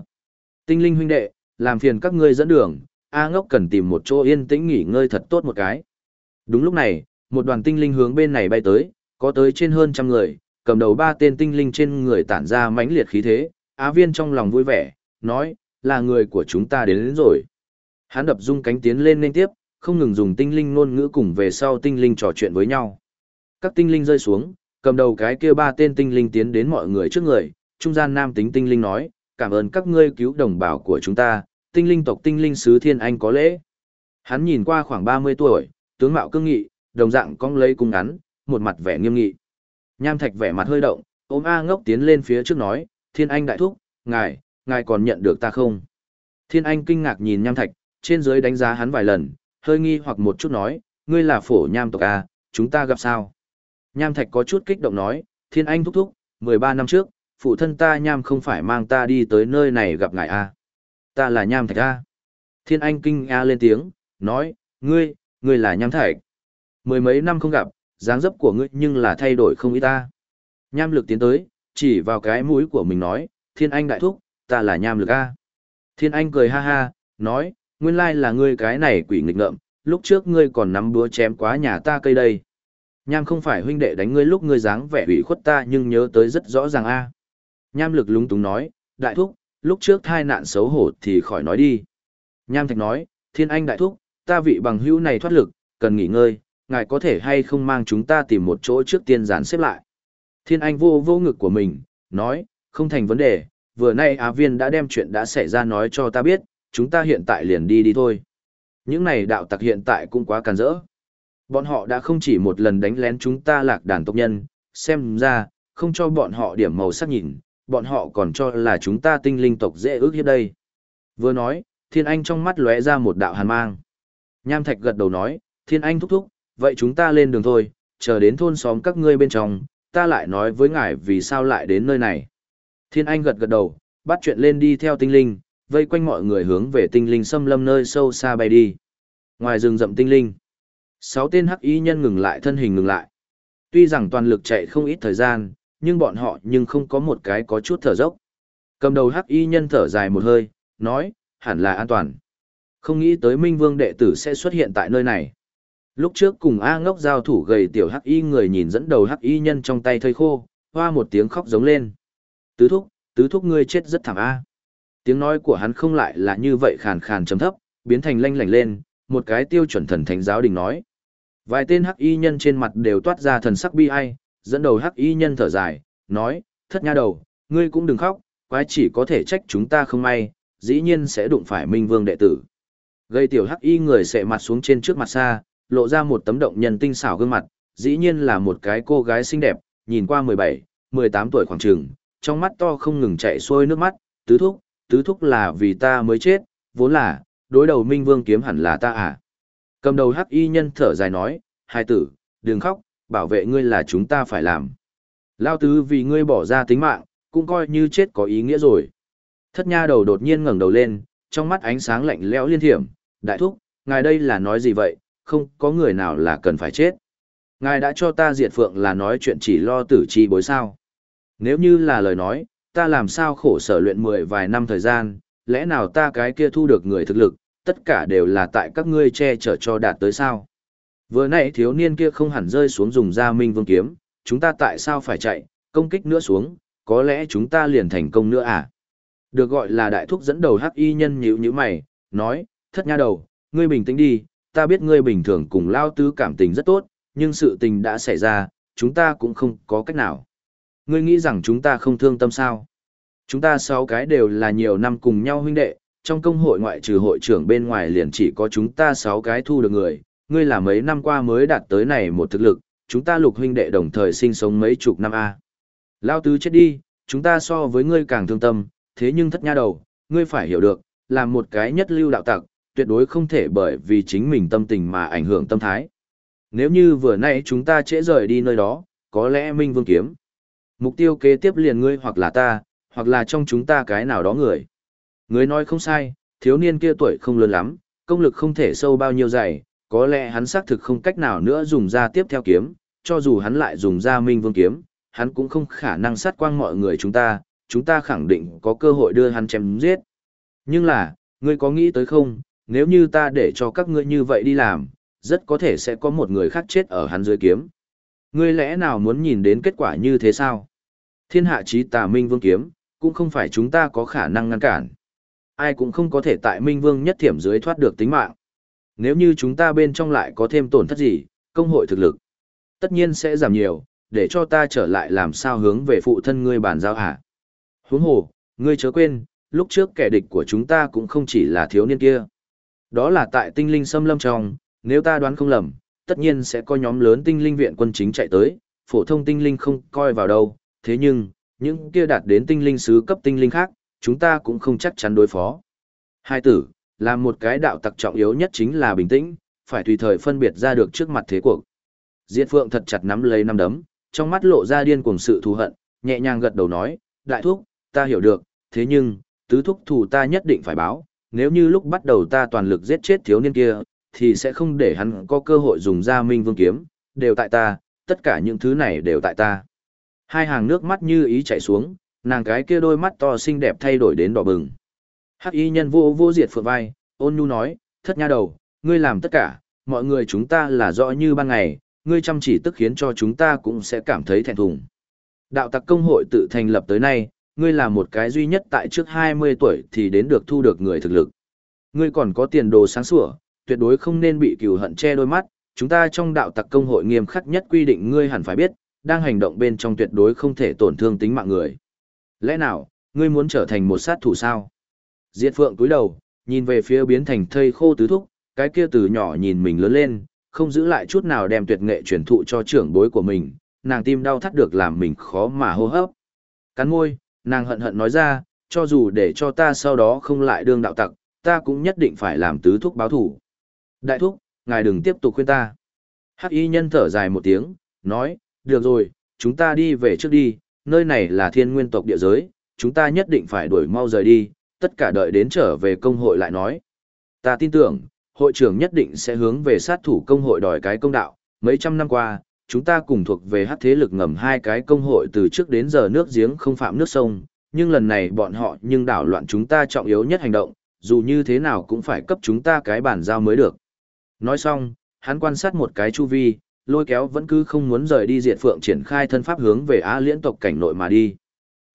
Tinh linh huynh đệ, làm phiền các ngươi dẫn đường, A ngốc cần tìm một chỗ yên tĩnh nghỉ ngơi thật tốt một cái. Đúng lúc này, một đoàn tinh linh hướng bên này bay tới, có tới trên hơn trăm người, cầm đầu ba tên tinh linh trên người tản ra mãnh liệt khí thế, Á viên trong lòng vui vẻ, nói, là người của chúng ta đến, đến rồi. Hắn đập dung cánh tiến lên liên tiếp, không ngừng dùng tinh linh ngôn ngữ cùng về sau tinh linh trò chuyện với nhau. Các tinh linh rơi xuống, cầm đầu cái kia ba tên tinh linh tiến đến mọi người trước người, trung gian nam tính tinh linh nói, cảm ơn các ngươi cứu đồng bào của chúng ta, tinh linh tộc tinh linh sứ thiên anh có lễ. Hắn nhìn qua khoảng 30 tuổi, tướng mạo cương nghị, đồng dạng cong lấy cung ngắn, một mặt vẻ nghiêm nghị. Nham Thạch vẻ mặt hơi động, ôm A ngốc tiến lên phía trước nói, thiên anh đại thúc, ngài, ngài còn nhận được ta không? Thiên anh kinh ngạc nhìn Nham Thạch, trên dưới đánh giá hắn vài lần, hơi nghi hoặc một chút nói, ngươi là phổ nham tộc A, chúng ta gặp sao? Nham Thạch có chút kích động nói, Thiên Anh thúc thúc, 13 năm trước, phụ thân ta nham không phải mang ta đi tới nơi này gặp ngài a Ta là nham thạch a Thiên Anh kinh a lên tiếng, nói, ngươi, ngươi là nham thạch. Mười mấy năm không gặp, dáng dấp của ngươi nhưng là thay đổi không ít ta. Nham lực tiến tới, chỉ vào cái mũi của mình nói, Thiên Anh đại thúc, ta là nham lực a Thiên Anh cười ha ha, nói, nguyên lai là ngươi cái này quỷ nghịch ngợm, lúc trước ngươi còn nắm búa chém quá nhà ta cây đây. Nham không phải huynh đệ đánh ngươi lúc ngươi dáng vẻ ủy khuất ta nhưng nhớ tới rất rõ ràng a. À. Nham lực lúng túng nói, đại thúc, lúc trước thai nạn xấu hổ thì khỏi nói đi. Nham thạch nói, thiên anh đại thúc, ta vị bằng hữu này thoát lực, cần nghỉ ngơi, ngài có thể hay không mang chúng ta tìm một chỗ trước tiên dàn xếp lại. Thiên anh vô vô ngực của mình, nói, không thành vấn đề, vừa nay Á Viên đã đem chuyện đã xảy ra nói cho ta biết, chúng ta hiện tại liền đi đi thôi. Những này đạo tặc hiện tại cũng quá càn rỡ. Bọn họ đã không chỉ một lần đánh lén chúng ta lạc đàn tộc nhân, xem ra, không cho bọn họ điểm màu sắc nhìn, bọn họ còn cho là chúng ta tinh linh tộc dễ ước hiếp đây. Vừa nói, Thiên Anh trong mắt lóe ra một đạo hàn mang. Nham Thạch gật đầu nói, Thiên Anh thúc thúc, vậy chúng ta lên đường thôi, chờ đến thôn xóm các ngươi bên trong, ta lại nói với ngài vì sao lại đến nơi này. Thiên Anh gật gật đầu, bắt chuyện lên đi theo tinh linh, vây quanh mọi người hướng về tinh linh xâm lâm nơi sâu xa bay đi. Ngoài rừng rậm tinh linh, sáu tên hắc y nhân ngừng lại thân hình ngừng lại. Tuy rằng toàn lực chạy không ít thời gian, nhưng bọn họ nhưng không có một cái có chút thở dốc. Cầm đầu hắc y nhân thở dài một hơi, nói, hẳn là an toàn. Không nghĩ tới Minh Vương đệ tử sẽ xuất hiện tại nơi này. Lúc trước cùng A ngốc giao thủ gầy tiểu hắc y người nhìn dẫn đầu hắc y nhân trong tay thơi khô, hoa một tiếng khóc giống lên. Tứ thúc, tứ thúc ngươi chết rất thảm A. Tiếng nói của hắn không lại là như vậy khàn khàn chấm thấp, biến thành lanh lảnh lên, một cái tiêu chuẩn thần thánh giáo đình nói. Vài tên hắc y nhân trên mặt đều toát ra thần sắc bi ai, dẫn đầu hắc y nhân thở dài, nói, thất nha đầu, ngươi cũng đừng khóc, quái chỉ có thể trách chúng ta không may, dĩ nhiên sẽ đụng phải minh vương đệ tử. Gây tiểu hắc y người sẽ mặt xuống trên trước mặt xa, lộ ra một tấm động nhân tinh xảo gương mặt, dĩ nhiên là một cái cô gái xinh đẹp, nhìn qua 17, 18 tuổi khoảng trường, trong mắt to không ngừng chạy xuôi nước mắt, tứ thúc, tứ thúc là vì ta mới chết, vốn là, đối đầu minh vương kiếm hẳn là ta à. Cầm đầu hắc y nhân thở dài nói, hai tử, đừng khóc, bảo vệ ngươi là chúng ta phải làm. Lao tứ vì ngươi bỏ ra tính mạng, cũng coi như chết có ý nghĩa rồi. Thất nha đầu đột nhiên ngẩng đầu lên, trong mắt ánh sáng lạnh lẽo liên thiểm, đại thúc, ngài đây là nói gì vậy, không có người nào là cần phải chết. Ngài đã cho ta diệt phượng là nói chuyện chỉ lo tử chi bối sao. Nếu như là lời nói, ta làm sao khổ sở luyện mười vài năm thời gian, lẽ nào ta cái kia thu được người thực lực, tất cả đều là tại các ngươi che chở cho đạt tới sao. Vừa nãy thiếu niên kia không hẳn rơi xuống dùng ra minh vương kiếm, chúng ta tại sao phải chạy, công kích nữa xuống, có lẽ chúng ta liền thành công nữa à? Được gọi là đại thúc dẫn đầu hắc y nhân nhíu nhíu mày, nói, thất nha đầu, ngươi bình tĩnh đi, ta biết ngươi bình thường cùng lao tứ cảm tình rất tốt, nhưng sự tình đã xảy ra, chúng ta cũng không có cách nào. Ngươi nghĩ rằng chúng ta không thương tâm sao? Chúng ta sáu cái đều là nhiều năm cùng nhau huynh đệ, trong công hội ngoại trừ hội trưởng bên ngoài liền chỉ có chúng ta sáu cái thu được người, ngươi là mấy năm qua mới đạt tới này một thực lực, chúng ta lục huynh đệ đồng thời sinh sống mấy chục năm a. Lao tứ chết đi, chúng ta so với ngươi càng thương tâm, thế nhưng thất nha đầu, ngươi phải hiểu được, làm một cái nhất lưu đạo tặc, tuyệt đối không thể bởi vì chính mình tâm tình mà ảnh hưởng tâm thái. Nếu như vừa nãy chúng ta trễ rời đi nơi đó, có lẽ Minh Vương kiếm. Mục tiêu kế tiếp liền ngươi hoặc là ta, hoặc là trong chúng ta cái nào đó người. Ngươi nói không sai, thiếu niên kia tuổi không lớn lắm, công lực không thể sâu bao nhiêu dày, có lẽ hắn xác thực không cách nào nữa dùng ra tiếp theo kiếm, cho dù hắn lại dùng ra Minh Vương kiếm, hắn cũng không khả năng sát quang mọi người chúng ta, chúng ta khẳng định có cơ hội đưa hắn chém giết. Nhưng là, ngươi có nghĩ tới không, nếu như ta để cho các ngươi như vậy đi làm, rất có thể sẽ có một người khác chết ở hắn dưới kiếm. Ngươi lẽ nào muốn nhìn đến kết quả như thế sao? Thiên hạ chí tà Minh Vương kiếm, cũng không phải chúng ta có khả năng ngăn cản. Ai cũng không có thể tại Minh Vương nhất thiểm dưới thoát được tính mạng. Nếu như chúng ta bên trong lại có thêm tổn thất gì, công hội thực lực, tất nhiên sẽ giảm nhiều, để cho ta trở lại làm sao hướng về phụ thân ngươi bàn giao hả. Huống hồ, ngươi chớ quên, lúc trước kẻ địch của chúng ta cũng không chỉ là thiếu niên kia. Đó là tại tinh linh xâm lâm trong, nếu ta đoán không lầm, tất nhiên sẽ có nhóm lớn tinh linh viện quân chính chạy tới, phổ thông tinh linh không coi vào đâu, thế nhưng, những kia đạt đến tinh linh sứ cấp tinh linh khác, chúng ta cũng không chắc chắn đối phó. Hai tử, là một cái đạo tặc trọng yếu nhất chính là bình tĩnh, phải tùy thời phân biệt ra được trước mặt thế cuộc. Diệt Phượng thật chặt nắm lấy năm đấm, trong mắt lộ ra điên cuồng sự thù hận, nhẹ nhàng gật đầu nói, đại thúc, ta hiểu được, thế nhưng, tứ thúc thù ta nhất định phải báo, nếu như lúc bắt đầu ta toàn lực giết chết thiếu niên kia, thì sẽ không để hắn có cơ hội dùng ra minh vương kiếm, đều tại ta, tất cả những thứ này đều tại ta. Hai hàng nước mắt như ý chảy xuống, nàng cái kia đôi mắt to xinh đẹp thay đổi đến đỏ bừng. Hắc y nhân vô vô diệt phượng vai, ôn nhu nói, thất nha đầu, ngươi làm tất cả, mọi người chúng ta là rõ như ban ngày, ngươi chăm chỉ tức khiến cho chúng ta cũng sẽ cảm thấy thẹn thùng. Đạo tặc công hội tự thành lập tới nay, ngươi là một cái duy nhất tại trước 20 tuổi thì đến được thu được người thực lực. Ngươi còn có tiền đồ sáng sủa, tuyệt đối không nên bị cừu hận che đôi mắt, chúng ta trong đạo tặc công hội nghiêm khắc nhất quy định ngươi hẳn phải biết, đang hành động bên trong tuyệt đối không thể tổn thương tính mạng người. Lẽ nào, ngươi muốn trở thành một sát thủ sao? Diệt Phượng túi đầu, nhìn về phía biến thành thây khô tứ thúc, cái kia từ nhỏ nhìn mình lớn lên, không giữ lại chút nào đem tuyệt nghệ truyền thụ cho trưởng bối của mình, nàng tim đau thắt được làm mình khó mà hô hấp. Cắn môi, nàng hận hận nói ra, cho dù để cho ta sau đó không lại đương đạo tặc, ta cũng nhất định phải làm tứ thúc báo thủ. Đại thúc, ngài đừng tiếp tục khuyên ta. Hắc y nhân thở dài một tiếng, nói, được rồi, chúng ta đi về trước đi, nơi này là thiên nguyên tộc địa giới, chúng ta nhất định phải đuổi mau rời đi, tất cả đợi đến trở về công hội lại nói. Ta tin tưởng, hội trưởng nhất định sẽ hướng về sát thủ công hội đòi cái công đạo, mấy trăm năm qua, chúng ta cùng thuộc về hát thế lực ngầm hai cái công hội từ trước đến giờ nước giếng không phạm nước sông, nhưng lần này bọn họ nhưng đảo loạn chúng ta trọng yếu nhất hành động, dù như thế nào cũng phải cấp chúng ta cái bản giao mới được. Nói xong, hắn quan sát một cái chu vi, lôi kéo vẫn cứ không muốn rời đi diệt phượng triển khai thân pháp hướng về Á liễn tộc cảnh nội mà đi.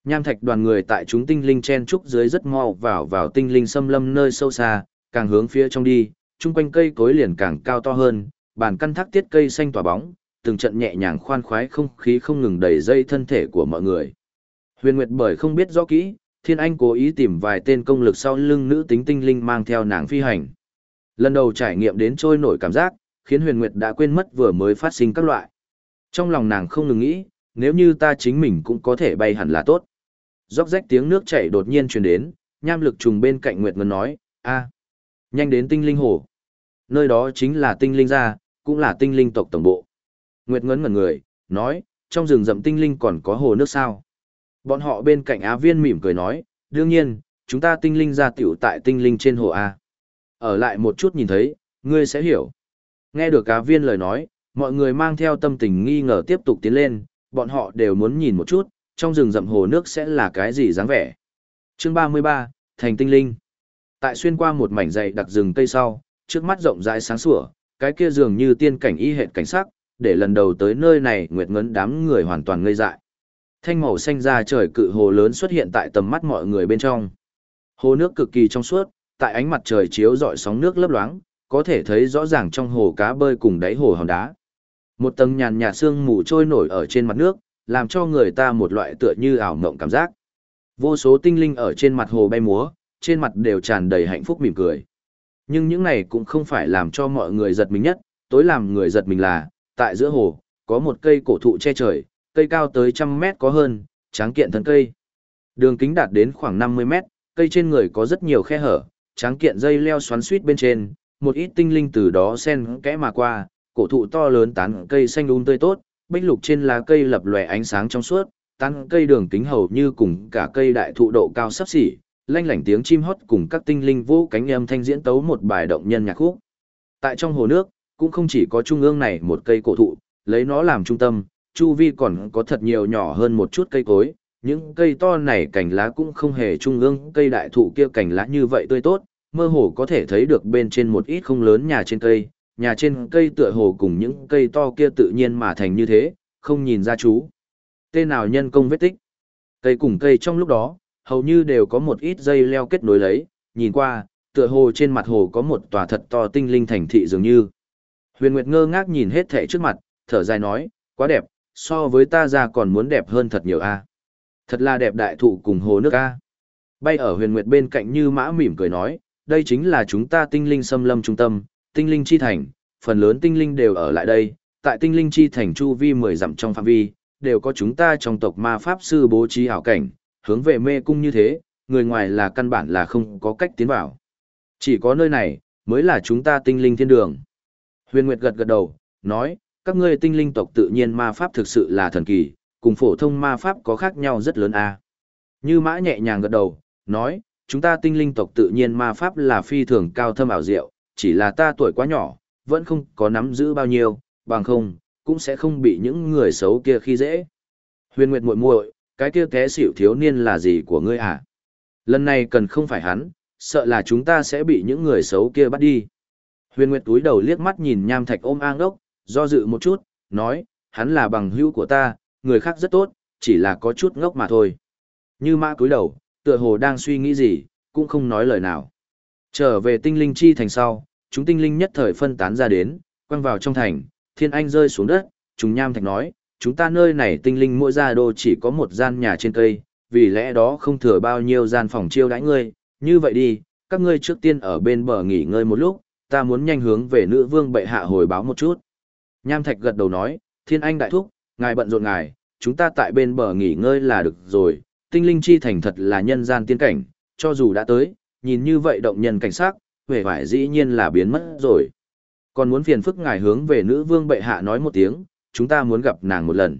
Nham thạch đoàn người tại chúng tinh linh chen trúc dưới rất mau vào vào tinh linh xâm lâm nơi sâu xa, càng hướng phía trong đi, chung quanh cây cối liền càng cao to hơn, bàn căn thác tiết cây xanh tỏa bóng, từng trận nhẹ nhàng khoan khoái không khí không ngừng đầy dây thân thể của mọi người. Huyền Nguyệt bởi không biết rõ kỹ, Thiên Anh cố ý tìm vài tên công lực sau lưng nữ tính tinh linh mang theo nàng phi hành. Lần đầu trải nghiệm đến trôi nổi cảm giác, khiến Huyền Nguyệt đã quên mất vừa mới phát sinh các loại. Trong lòng nàng không ngừng nghĩ, nếu như ta chính mình cũng có thể bay hẳn là tốt. Róc rách tiếng nước chảy đột nhiên truyền đến, nham lực trùng bên cạnh Nguyệt Ngân nói, a, nhanh đến tinh linh hồ. Nơi đó chính là tinh linh gia, cũng là tinh linh tộc tổng bộ. Nguyệt Ngân ngẩn người, nói, trong rừng rậm tinh linh còn có hồ nước sao. Bọn họ bên cạnh Á Viên mỉm cười nói, đương nhiên, chúng ta tinh linh gia tiểu tại tinh linh trên hồ A. Ở lại một chút nhìn thấy, ngươi sẽ hiểu. Nghe được cá Viên lời nói, mọi người mang theo tâm tình nghi ngờ tiếp tục tiến lên, bọn họ đều muốn nhìn một chút, trong rừng rậm hồ nước sẽ là cái gì dáng vẻ. Chương 33, Thành Tinh Linh Tại xuyên qua một mảnh dày đặc rừng cây sau, trước mắt rộng rãi sáng sủa, cái kia dường như tiên cảnh y hệt cảnh sắc, để lần đầu tới nơi này nguyệt ngấn đám người hoàn toàn ngây dại. Thanh màu xanh ra trời cự hồ lớn xuất hiện tại tầm mắt mọi người bên trong. Hồ nước cực kỳ trong suốt, tại ánh mặt trời chiếu rọi sóng nước lấp loáng, có thể thấy rõ ràng trong hồ cá bơi cùng đáy hồ hòn đá. Một tầng nhàn nhạt sương mù trôi nổi ở trên mặt nước, làm cho người ta một loại tựa như ảo mộng cảm giác. Vô số tinh linh ở trên mặt hồ bay múa, trên mặt đều tràn đầy hạnh phúc mỉm cười. Nhưng những này cũng không phải làm cho mọi người giật mình nhất, tối làm người giật mình là, tại giữa hồ, có một cây cổ thụ che trời, cây cao tới trăm mét có hơn, tráng kiện thân cây. Đường kính đạt đến khoảng 50 mét, cây trên người có rất nhiều khe hở, tráng kiện dây leo xoắn suýt bên trên, một ít tinh linh từ đó sen kẽ mà qua, cổ thụ to lớn tán cây xanh um tươi tốt, bích lục trên lá cây lập lòe ánh sáng trong suốt, tán cây đường kính hầu như cùng cả cây đại thụ độ cao sắp xỉ, lanh lảnh tiếng chim hót cùng các tinh linh vô cánh âm thanh diễn tấu một bài động nhân nhạc khúc. Tại trong hồ nước, cũng không chỉ có trung ương này một cây cổ thụ, lấy nó làm trung tâm, chu vi còn có thật nhiều nhỏ hơn một chút cây cối, những cây to này cành lá cũng không hề trung ương cây đại thụ kia cành lá như vậy tươi tốt, mơ hồ có thể thấy được bên trên một ít không lớn nhà trên cây, nhà trên cây tựa hồ cùng những cây to kia tự nhiên mà thành như thế, không nhìn ra chú. Tên nào nhân công vết tích. Cây cùng cây trong lúc đó, hầu như đều có một ít dây leo kết nối lấy, nhìn qua, tựa hồ trên mặt hồ có một tòa thật to tinh linh thành thị dường như. Huyền Nguyệt ngơ ngác nhìn hết thảy trước mặt, thở dài nói, quá đẹp, so với ta ra còn muốn đẹp hơn thật nhiều a. Thật là đẹp đại thụ cùng hồ nước a. Bay ở Huyền Nguyệt bên cạnh như mã mỉm cười nói, đây chính là chúng ta tinh linh xâm lâm trung tâm, tinh linh chi thành, phần lớn tinh linh đều ở lại đây, tại tinh linh chi thành chu vi 10 dặm trong phạm vi, đều có chúng ta trong tộc ma pháp sư bố trí ảo cảnh, hướng về mê cung như thế, người ngoài là căn bản là không có cách tiến vào. Chỉ có nơi này, mới là chúng ta tinh linh thiên đường. Huyền Nguyệt gật gật đầu, nói, các ngươi tinh linh tộc tự nhiên ma pháp thực sự là thần kỳ, cùng phổ thông ma pháp có khác nhau rất lớn a. Như mã nhẹ nhàng gật đầu, nói, chúng ta tinh linh tộc tự nhiên ma pháp là phi thường cao thâm ảo diệu, chỉ là ta tuổi quá nhỏ, vẫn không có nắm giữ bao nhiêu, bằng không, cũng sẽ không bị những người xấu kia khi dễ. Huyền Nguyệt muội muội, cái kia té xỉu thiếu niên là gì của ngươi hả? Lần này cần không phải hắn, sợ là chúng ta sẽ bị những người xấu kia bắt đi. Huyền Nguyệt túi đầu liếc mắt nhìn Nham Thạch ôm An Đốc, do dự một chút, nói, hắn là bằng hữu của ta, người khác rất tốt, chỉ là có chút ngốc mà thôi. Như mã cúi đầu, tựa hồ đang suy nghĩ gì, cũng không nói lời nào. Trở về tinh linh chi thành sau, chúng tinh linh nhất thời phân tán ra đến, quăng vào trong thành, thiên anh rơi xuống đất, chúng nham thạch nói, chúng ta nơi này tinh linh mỗi gia đô chỉ có một gian nhà trên cây, vì lẽ đó không thừa bao nhiêu gian phòng chiêu đãi ngươi, như vậy đi, các ngươi trước tiên ở bên bờ nghỉ ngơi một lúc, ta muốn nhanh hướng về nữ vương bệ hạ hồi báo một chút. Nham thạch gật đầu nói, thiên anh đại thúc, ngài bận rộn ngài, chúng ta tại bên bờ nghỉ ngơi là được rồi, tinh linh chi thành thật là nhân gian tiên cảnh, cho dù đã tới, nhìn như vậy động nhân cảnh sát, vẻ vải dĩ nhiên là biến mất rồi. Còn muốn phiền phức ngài hướng về nữ vương bệ hạ nói một tiếng, chúng ta muốn gặp nàng một lần.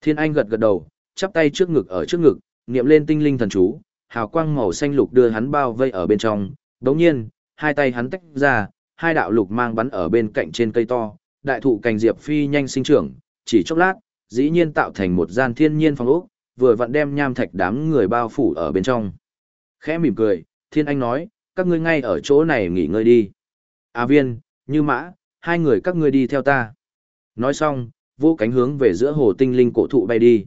Thiên Anh gật gật đầu, chắp tay trước ngực ở trước ngực, niệm lên tinh linh thần chú, hào quang màu xanh lục đưa hắn bao vây ở bên trong. Đồng nhiên, hai tay hắn tách ra, hai đạo lục mang bắn ở bên cạnh trên cây to, đại thụ cành diệp phi nhanh sinh trưởng, chỉ chốc lát, dĩ nhiên tạo thành một gian thiên nhiên phong ốc, vừa vặn đem nham thạch đám người bao phủ ở bên trong. Khẽ mỉm cười, Thiên Anh nói, các ngươi ngay ở chỗ này nghỉ ngơi đi. A viên, như mã, hai người các ngươi đi theo ta. Nói xong, vô cánh hướng về giữa hồ tinh linh cổ thụ bay đi.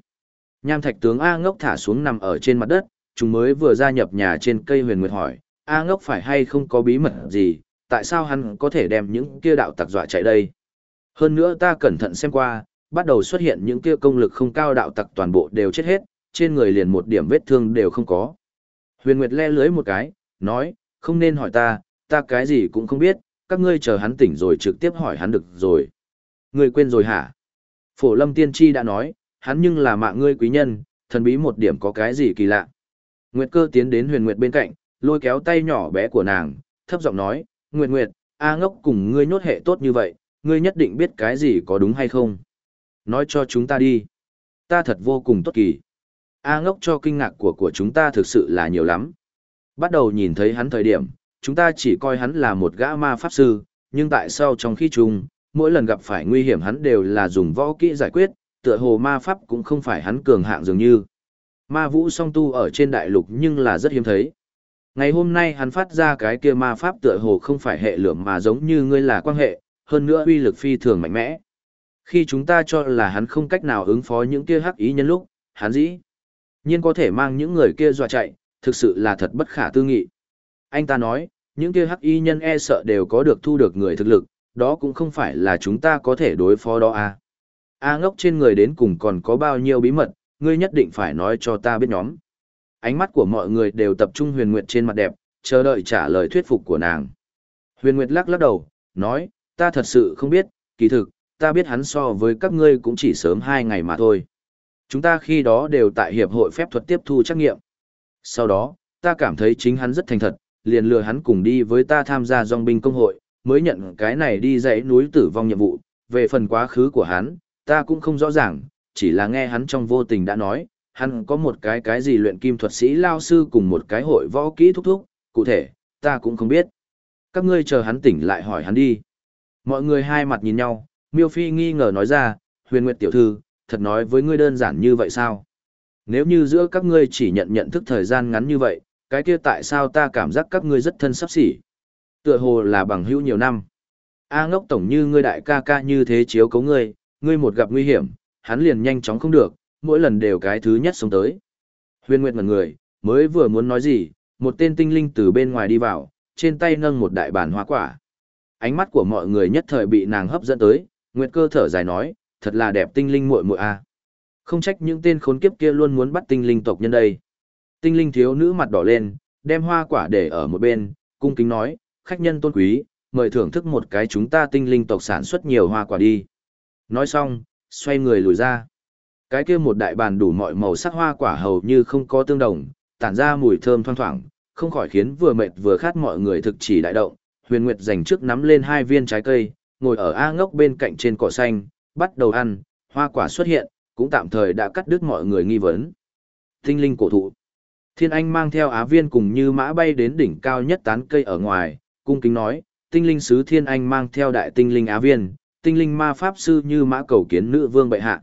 Nham thạch tướng A ngốc thả xuống nằm ở trên mặt đất, chúng mới vừa gia nhập nhà trên cây huyền nguyệt hỏi, A ngốc phải hay không có bí mật gì, tại sao hắn có thể đem những kia đạo tặc dọa chạy đây? Hơn nữa ta cẩn thận xem qua, bắt đầu xuất hiện những kia công lực không cao đạo tặc toàn bộ đều chết hết, trên người liền một điểm vết thương đều không có. Huyền Nguyệt le lưới một cái, nói, không nên hỏi ta, ta cái gì cũng không biết, các ngươi chờ hắn tỉnh rồi trực tiếp hỏi hắn được rồi. Ngươi quên rồi hả? Phổ lâm tiên tri đã nói, hắn nhưng là mạng ngươi quý nhân, thần bí một điểm có cái gì kỳ lạ. Nguyệt cơ tiến đến huyền nguyệt bên cạnh, lôi kéo tay nhỏ bé của nàng, thấp giọng nói, Nguyệt Nguyệt, A ngốc cùng ngươi nhốt hệ tốt như vậy, ngươi nhất định biết cái gì có đúng hay không. Nói cho chúng ta đi. Ta thật vô cùng tốt kỳ. A ngốc cho kinh ngạc của của chúng ta thực sự là nhiều lắm. Bắt đầu nhìn thấy hắn thời điểm, chúng ta chỉ coi hắn là một gã ma pháp sư, nhưng tại sao trong khi chung, mỗi lần gặp phải nguy hiểm hắn đều là dùng võ kỹ giải quyết, tựa hồ ma pháp cũng không phải hắn cường hạng dường như. Ma vũ song tu ở trên đại lục nhưng là rất hiếm thấy. Ngày hôm nay hắn phát ra cái kia ma pháp tựa hồ không phải hệ lượng mà giống như ngươi là quan hệ, hơn nữa uy lực phi thường mạnh mẽ. Khi chúng ta cho là hắn không cách nào ứng phó những kia hắc ý nhân lúc, hắn dĩ nhiên có thể mang những người kia dọa chạy, thực sự là thật bất khả tư nghị. Anh ta nói, những kia hắc y nhân e sợ đều có được thu được người thực lực, đó cũng không phải là chúng ta có thể đối phó đó à. A ngốc trên người đến cùng còn có bao nhiêu bí mật, ngươi nhất định phải nói cho ta biết nhóm. Ánh mắt của mọi người đều tập trung huyền nguyệt trên mặt đẹp, chờ đợi trả lời thuyết phục của nàng. Huyền nguyệt lắc lắc đầu, nói, ta thật sự không biết, kỳ thực, ta biết hắn so với các ngươi cũng chỉ sớm hai ngày mà thôi. Chúng ta khi đó đều tại hiệp hội phép thuật tiếp thu trắc nghiệm. Sau đó, ta cảm thấy chính hắn rất thành thật, liền lừa hắn cùng đi với ta tham gia dòng binh công hội, mới nhận cái này đi dãy núi tử vong nhiệm vụ. Về phần quá khứ của hắn, ta cũng không rõ ràng, chỉ là nghe hắn trong vô tình đã nói, hắn có một cái cái gì luyện kim thuật sĩ lao sư cùng một cái hội võ kỹ thúc thúc, cụ thể, ta cũng không biết. Các ngươi chờ hắn tỉnh lại hỏi hắn đi. Mọi người hai mặt nhìn nhau, Miêu Phi nghi ngờ nói ra, huyền nguyệt tiểu thư, thật nói với ngươi đơn giản như vậy sao? Nếu như giữa các ngươi chỉ nhận nhận thức thời gian ngắn như vậy, cái kia tại sao ta cảm giác các ngươi rất thân sắp xỉ? Tựa hồ là bằng hữu nhiều năm. A ngốc tổng như ngươi đại ca ca như thế chiếu cấu ngươi, ngươi một gặp nguy hiểm, hắn liền nhanh chóng không được, mỗi lần đều cái thứ nhất sống tới. Huyền Nguyệt ngẩn người, mới vừa muốn nói gì, một tên tinh linh từ bên ngoài đi vào, trên tay nâng một đại bản hoa quả. Ánh mắt của mọi người nhất thời bị nàng hấp dẫn tới, Nguyệt cơ thở dài nói, thật là đẹp tinh linh muội muội a. Không trách những tên khốn kiếp kia luôn muốn bắt tinh linh tộc nhân đây. Tinh linh thiếu nữ mặt đỏ lên, đem hoa quả để ở một bên, cung kính nói, khách nhân tôn quý, mời thưởng thức một cái chúng ta tinh linh tộc sản xuất nhiều hoa quả đi. Nói xong, xoay người lùi ra. Cái kia một đại bàn đủ mọi màu sắc hoa quả hầu như không có tương đồng, tản ra mùi thơm thoang thoảng, không khỏi khiến vừa mệt vừa khát mọi người thực chỉ đại động. Huyền Nguyệt dành trước nắm lên hai viên trái cây, ngồi ở A ngốc bên cạnh trên cỏ xanh, bắt đầu ăn, hoa quả xuất hiện, cũng tạm thời đã cắt đứt mọi người nghi vấn. Tinh linh cổ thụ. Thiên Anh mang theo Á Viên cùng như mã bay đến đỉnh cao nhất tán cây ở ngoài, cung kính nói, tinh linh sứ Thiên Anh mang theo đại tinh linh Á Viên, tinh linh ma pháp sư như mã cầu kiến nữ vương bệ hạ.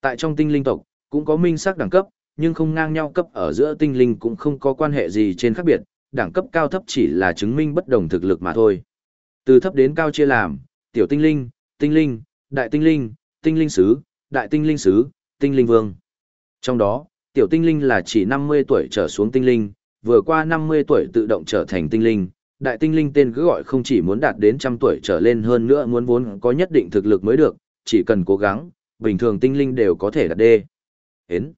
Tại trong tinh linh tộc, cũng có minh sắc đẳng cấp, nhưng không ngang nhau cấp ở giữa tinh linh cũng không có quan hệ gì trên khác biệt, đẳng cấp cao thấp chỉ là chứng minh bất đồng thực lực mà thôi. Từ thấp đến cao chia làm, tiểu tinh linh, tinh linh, đại tinh linh, tinh linh sứ, đại tinh linh sứ, tinh linh vương. Trong đó, tiểu tinh linh là chỉ 50 tuổi trở xuống tinh linh, vừa qua 50 tuổi tự động trở thành tinh linh. Đại tinh linh tên cứ gọi không chỉ muốn đạt đến trăm tuổi trở lên hơn nữa muốn vốn có nhất định thực lực mới được, chỉ cần cố gắng, bình thường tinh linh đều có thể đạt đê. Hến.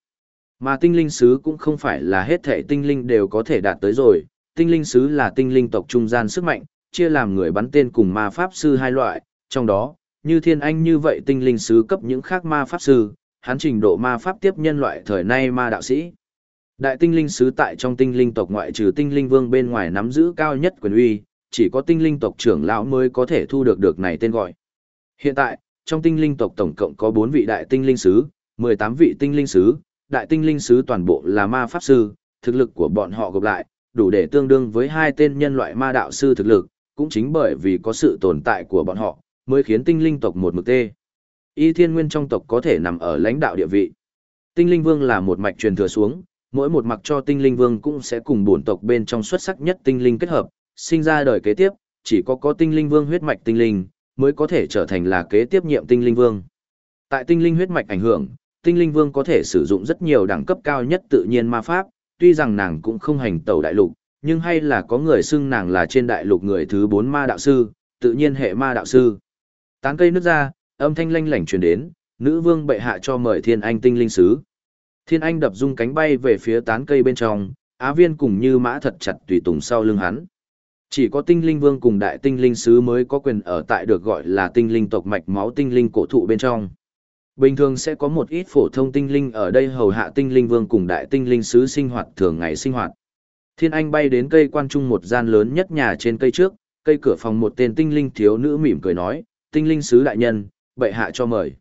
Mà tinh linh sứ cũng không phải là hết thể tinh linh đều có thể đạt tới rồi, tinh linh sứ là tinh linh tộc trung gian sức mạnh, chia làm người bắn tên cùng ma pháp sư hai loại, trong đó, như thiên anh như vậy tinh linh sứ cấp những khác ma pháp sư, hắn trình độ ma pháp tiếp nhân loại thời nay ma đạo sĩ. Đại tinh linh sứ tại trong tinh linh tộc ngoại trừ tinh linh vương bên ngoài nắm giữ cao nhất quyền uy, chỉ có tinh linh tộc trưởng lão mới có thể thu được được này tên gọi. Hiện tại, trong tinh linh tộc tổng cộng có 4 vị đại tinh linh sứ, 18 vị tinh linh sứ, đại tinh linh sứ toàn bộ là ma pháp sư, thực lực của bọn họ gộp lại, đủ để tương đương với hai tên nhân loại ma đạo sư thực lực, cũng chính bởi vì có sự tồn tại của bọn họ, mới khiến tinh linh tộc một mực tê. Y thiên nguyên trong tộc có thể nằm ở lãnh đạo địa vị. Tinh linh vương là một mạch truyền thừa xuống, mỗi một mặc cho tinh linh vương cũng sẽ cùng bổn tộc bên trong xuất sắc nhất tinh linh kết hợp, sinh ra đời kế tiếp, chỉ có có tinh linh vương huyết mạch tinh linh, mới có thể trở thành là kế tiếp nhiệm tinh linh vương. Tại tinh linh huyết mạch ảnh hưởng, tinh linh vương có thể sử dụng rất nhiều đẳng cấp cao nhất tự nhiên ma pháp, tuy rằng nàng cũng không hành tẩu đại lục, nhưng hay là có người xưng nàng là trên đại lục người thứ bốn ma đạo sư, tự nhiên hệ ma đạo sư. Tán cây nước ra, âm thanh lanh lảnh truyền đến, nữ vương bệ hạ cho mời thiên anh tinh linh sứ. Thiên anh đập rung cánh bay về phía tán cây bên trong, á viên cùng như mã thật chặt tùy tùng sau lưng hắn. Chỉ có tinh linh vương cùng đại tinh linh sứ mới có quyền ở tại được gọi là tinh linh tộc mạch máu tinh linh cổ thụ bên trong. Bình thường sẽ có một ít phổ thông tinh linh ở đây hầu hạ tinh linh vương cùng đại tinh linh sứ sinh hoạt thường ngày sinh hoạt. Thiên Anh bay đến cây quan trung một gian lớn nhất nhà trên cây trước, cây cửa phòng một tên tinh linh thiếu nữ mỉm cười nói, tinh linh sứ đại nhân, bệ hạ cho mời.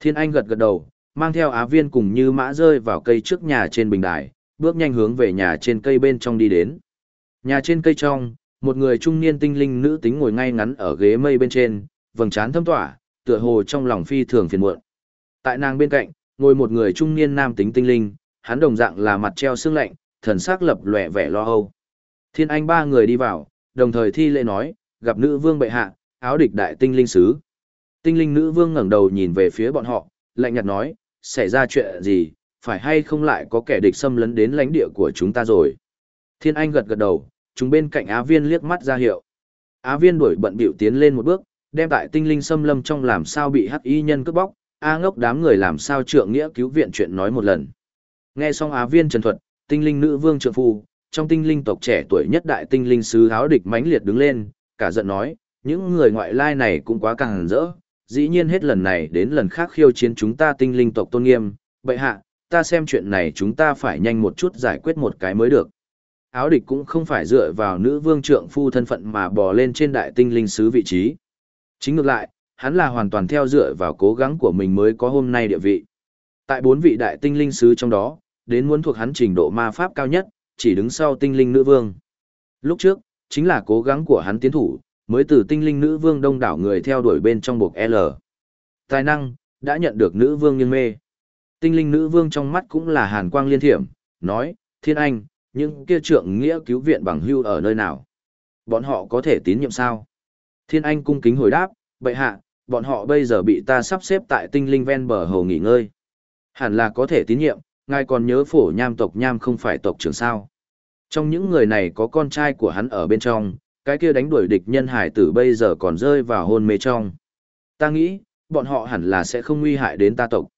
Thiên Anh gật gật đầu, mang theo á viên cùng như mã rơi vào cây trước nhà trên bình đài, bước nhanh hướng về nhà trên cây bên trong đi đến. Nhà trên cây trong, một người trung niên tinh linh nữ tính ngồi ngay ngắn ở ghế mây bên trên, vầng trán thâm tỏa, tựa hồ trong lòng phi thường phiền muộn. Tại nàng bên cạnh, ngồi một người trung niên nam tính tinh linh, hắn đồng dạng là mặt treo xương lạnh, thần sắc lập lòe vẻ lo âu. Thiên Anh ba người đi vào, đồng thời thi lễ nói, gặp nữ vương bệ hạ, áo địch đại tinh linh sứ. Tinh linh nữ vương ngẩng đầu nhìn về phía bọn họ, lạnh nhạt nói, xảy ra chuyện gì, phải hay không lại có kẻ địch xâm lấn đến lãnh địa của chúng ta rồi. Thiên Anh gật gật đầu, chúng bên cạnh Á Viên liếc mắt ra hiệu. Á Viên đuổi bận biểu tiến lên một bước, đem tại tinh linh xâm lâm trong làm sao bị hắc y nhân cướp bóc, A ngốc đám người làm sao trượng nghĩa cứu viện chuyện nói một lần. Nghe xong Á Viên trần thuật, tinh linh nữ vương trượng phu, trong tinh linh tộc trẻ tuổi nhất đại tinh linh sứ áo địch mãnh liệt đứng lên, cả giận nói, những người ngoại lai này cũng quá càng rỡ, dĩ nhiên hết lần này đến lần khác khiêu chiến chúng ta tinh linh tộc tôn nghiêm, bệ hạ, ta xem chuyện này chúng ta phải nhanh một chút giải quyết một cái mới được. Áo địch cũng không phải dựa vào nữ vương trượng phu thân phận mà bò lên trên đại tinh linh sứ vị trí. Chính ngược lại, hắn là hoàn toàn theo dựa vào cố gắng của mình mới có hôm nay địa vị. Tại bốn vị đại tinh linh sứ trong đó, đến muốn thuộc hắn trình độ ma pháp cao nhất, chỉ đứng sau tinh linh nữ vương. Lúc trước, chính là cố gắng của hắn tiến thủ, mới từ tinh linh nữ vương đông đảo người theo đuổi bên trong buộc L. Tài năng, đã nhận được nữ vương nhân mê. Tinh linh nữ vương trong mắt cũng là hàn quang liên thiểm, nói, thiên anh, những kia trượng nghĩa cứu viện bằng hưu ở nơi nào? Bọn họ có thể tín nhiệm sao? Thiên anh cung kính hồi đáp, bệ hạ, bọn họ bây giờ bị ta sắp xếp tại tinh linh ven bờ hồ nghỉ ngơi. Hẳn là có thể tín nhiệm, ngài còn nhớ phổ nham tộc nham không phải tộc trưởng sao. Trong những người này có con trai của hắn ở bên trong, cái kia đánh đuổi địch nhân hải tử bây giờ còn rơi vào hôn mê trong. Ta nghĩ, bọn họ hẳn là sẽ không nguy hại đến ta tộc.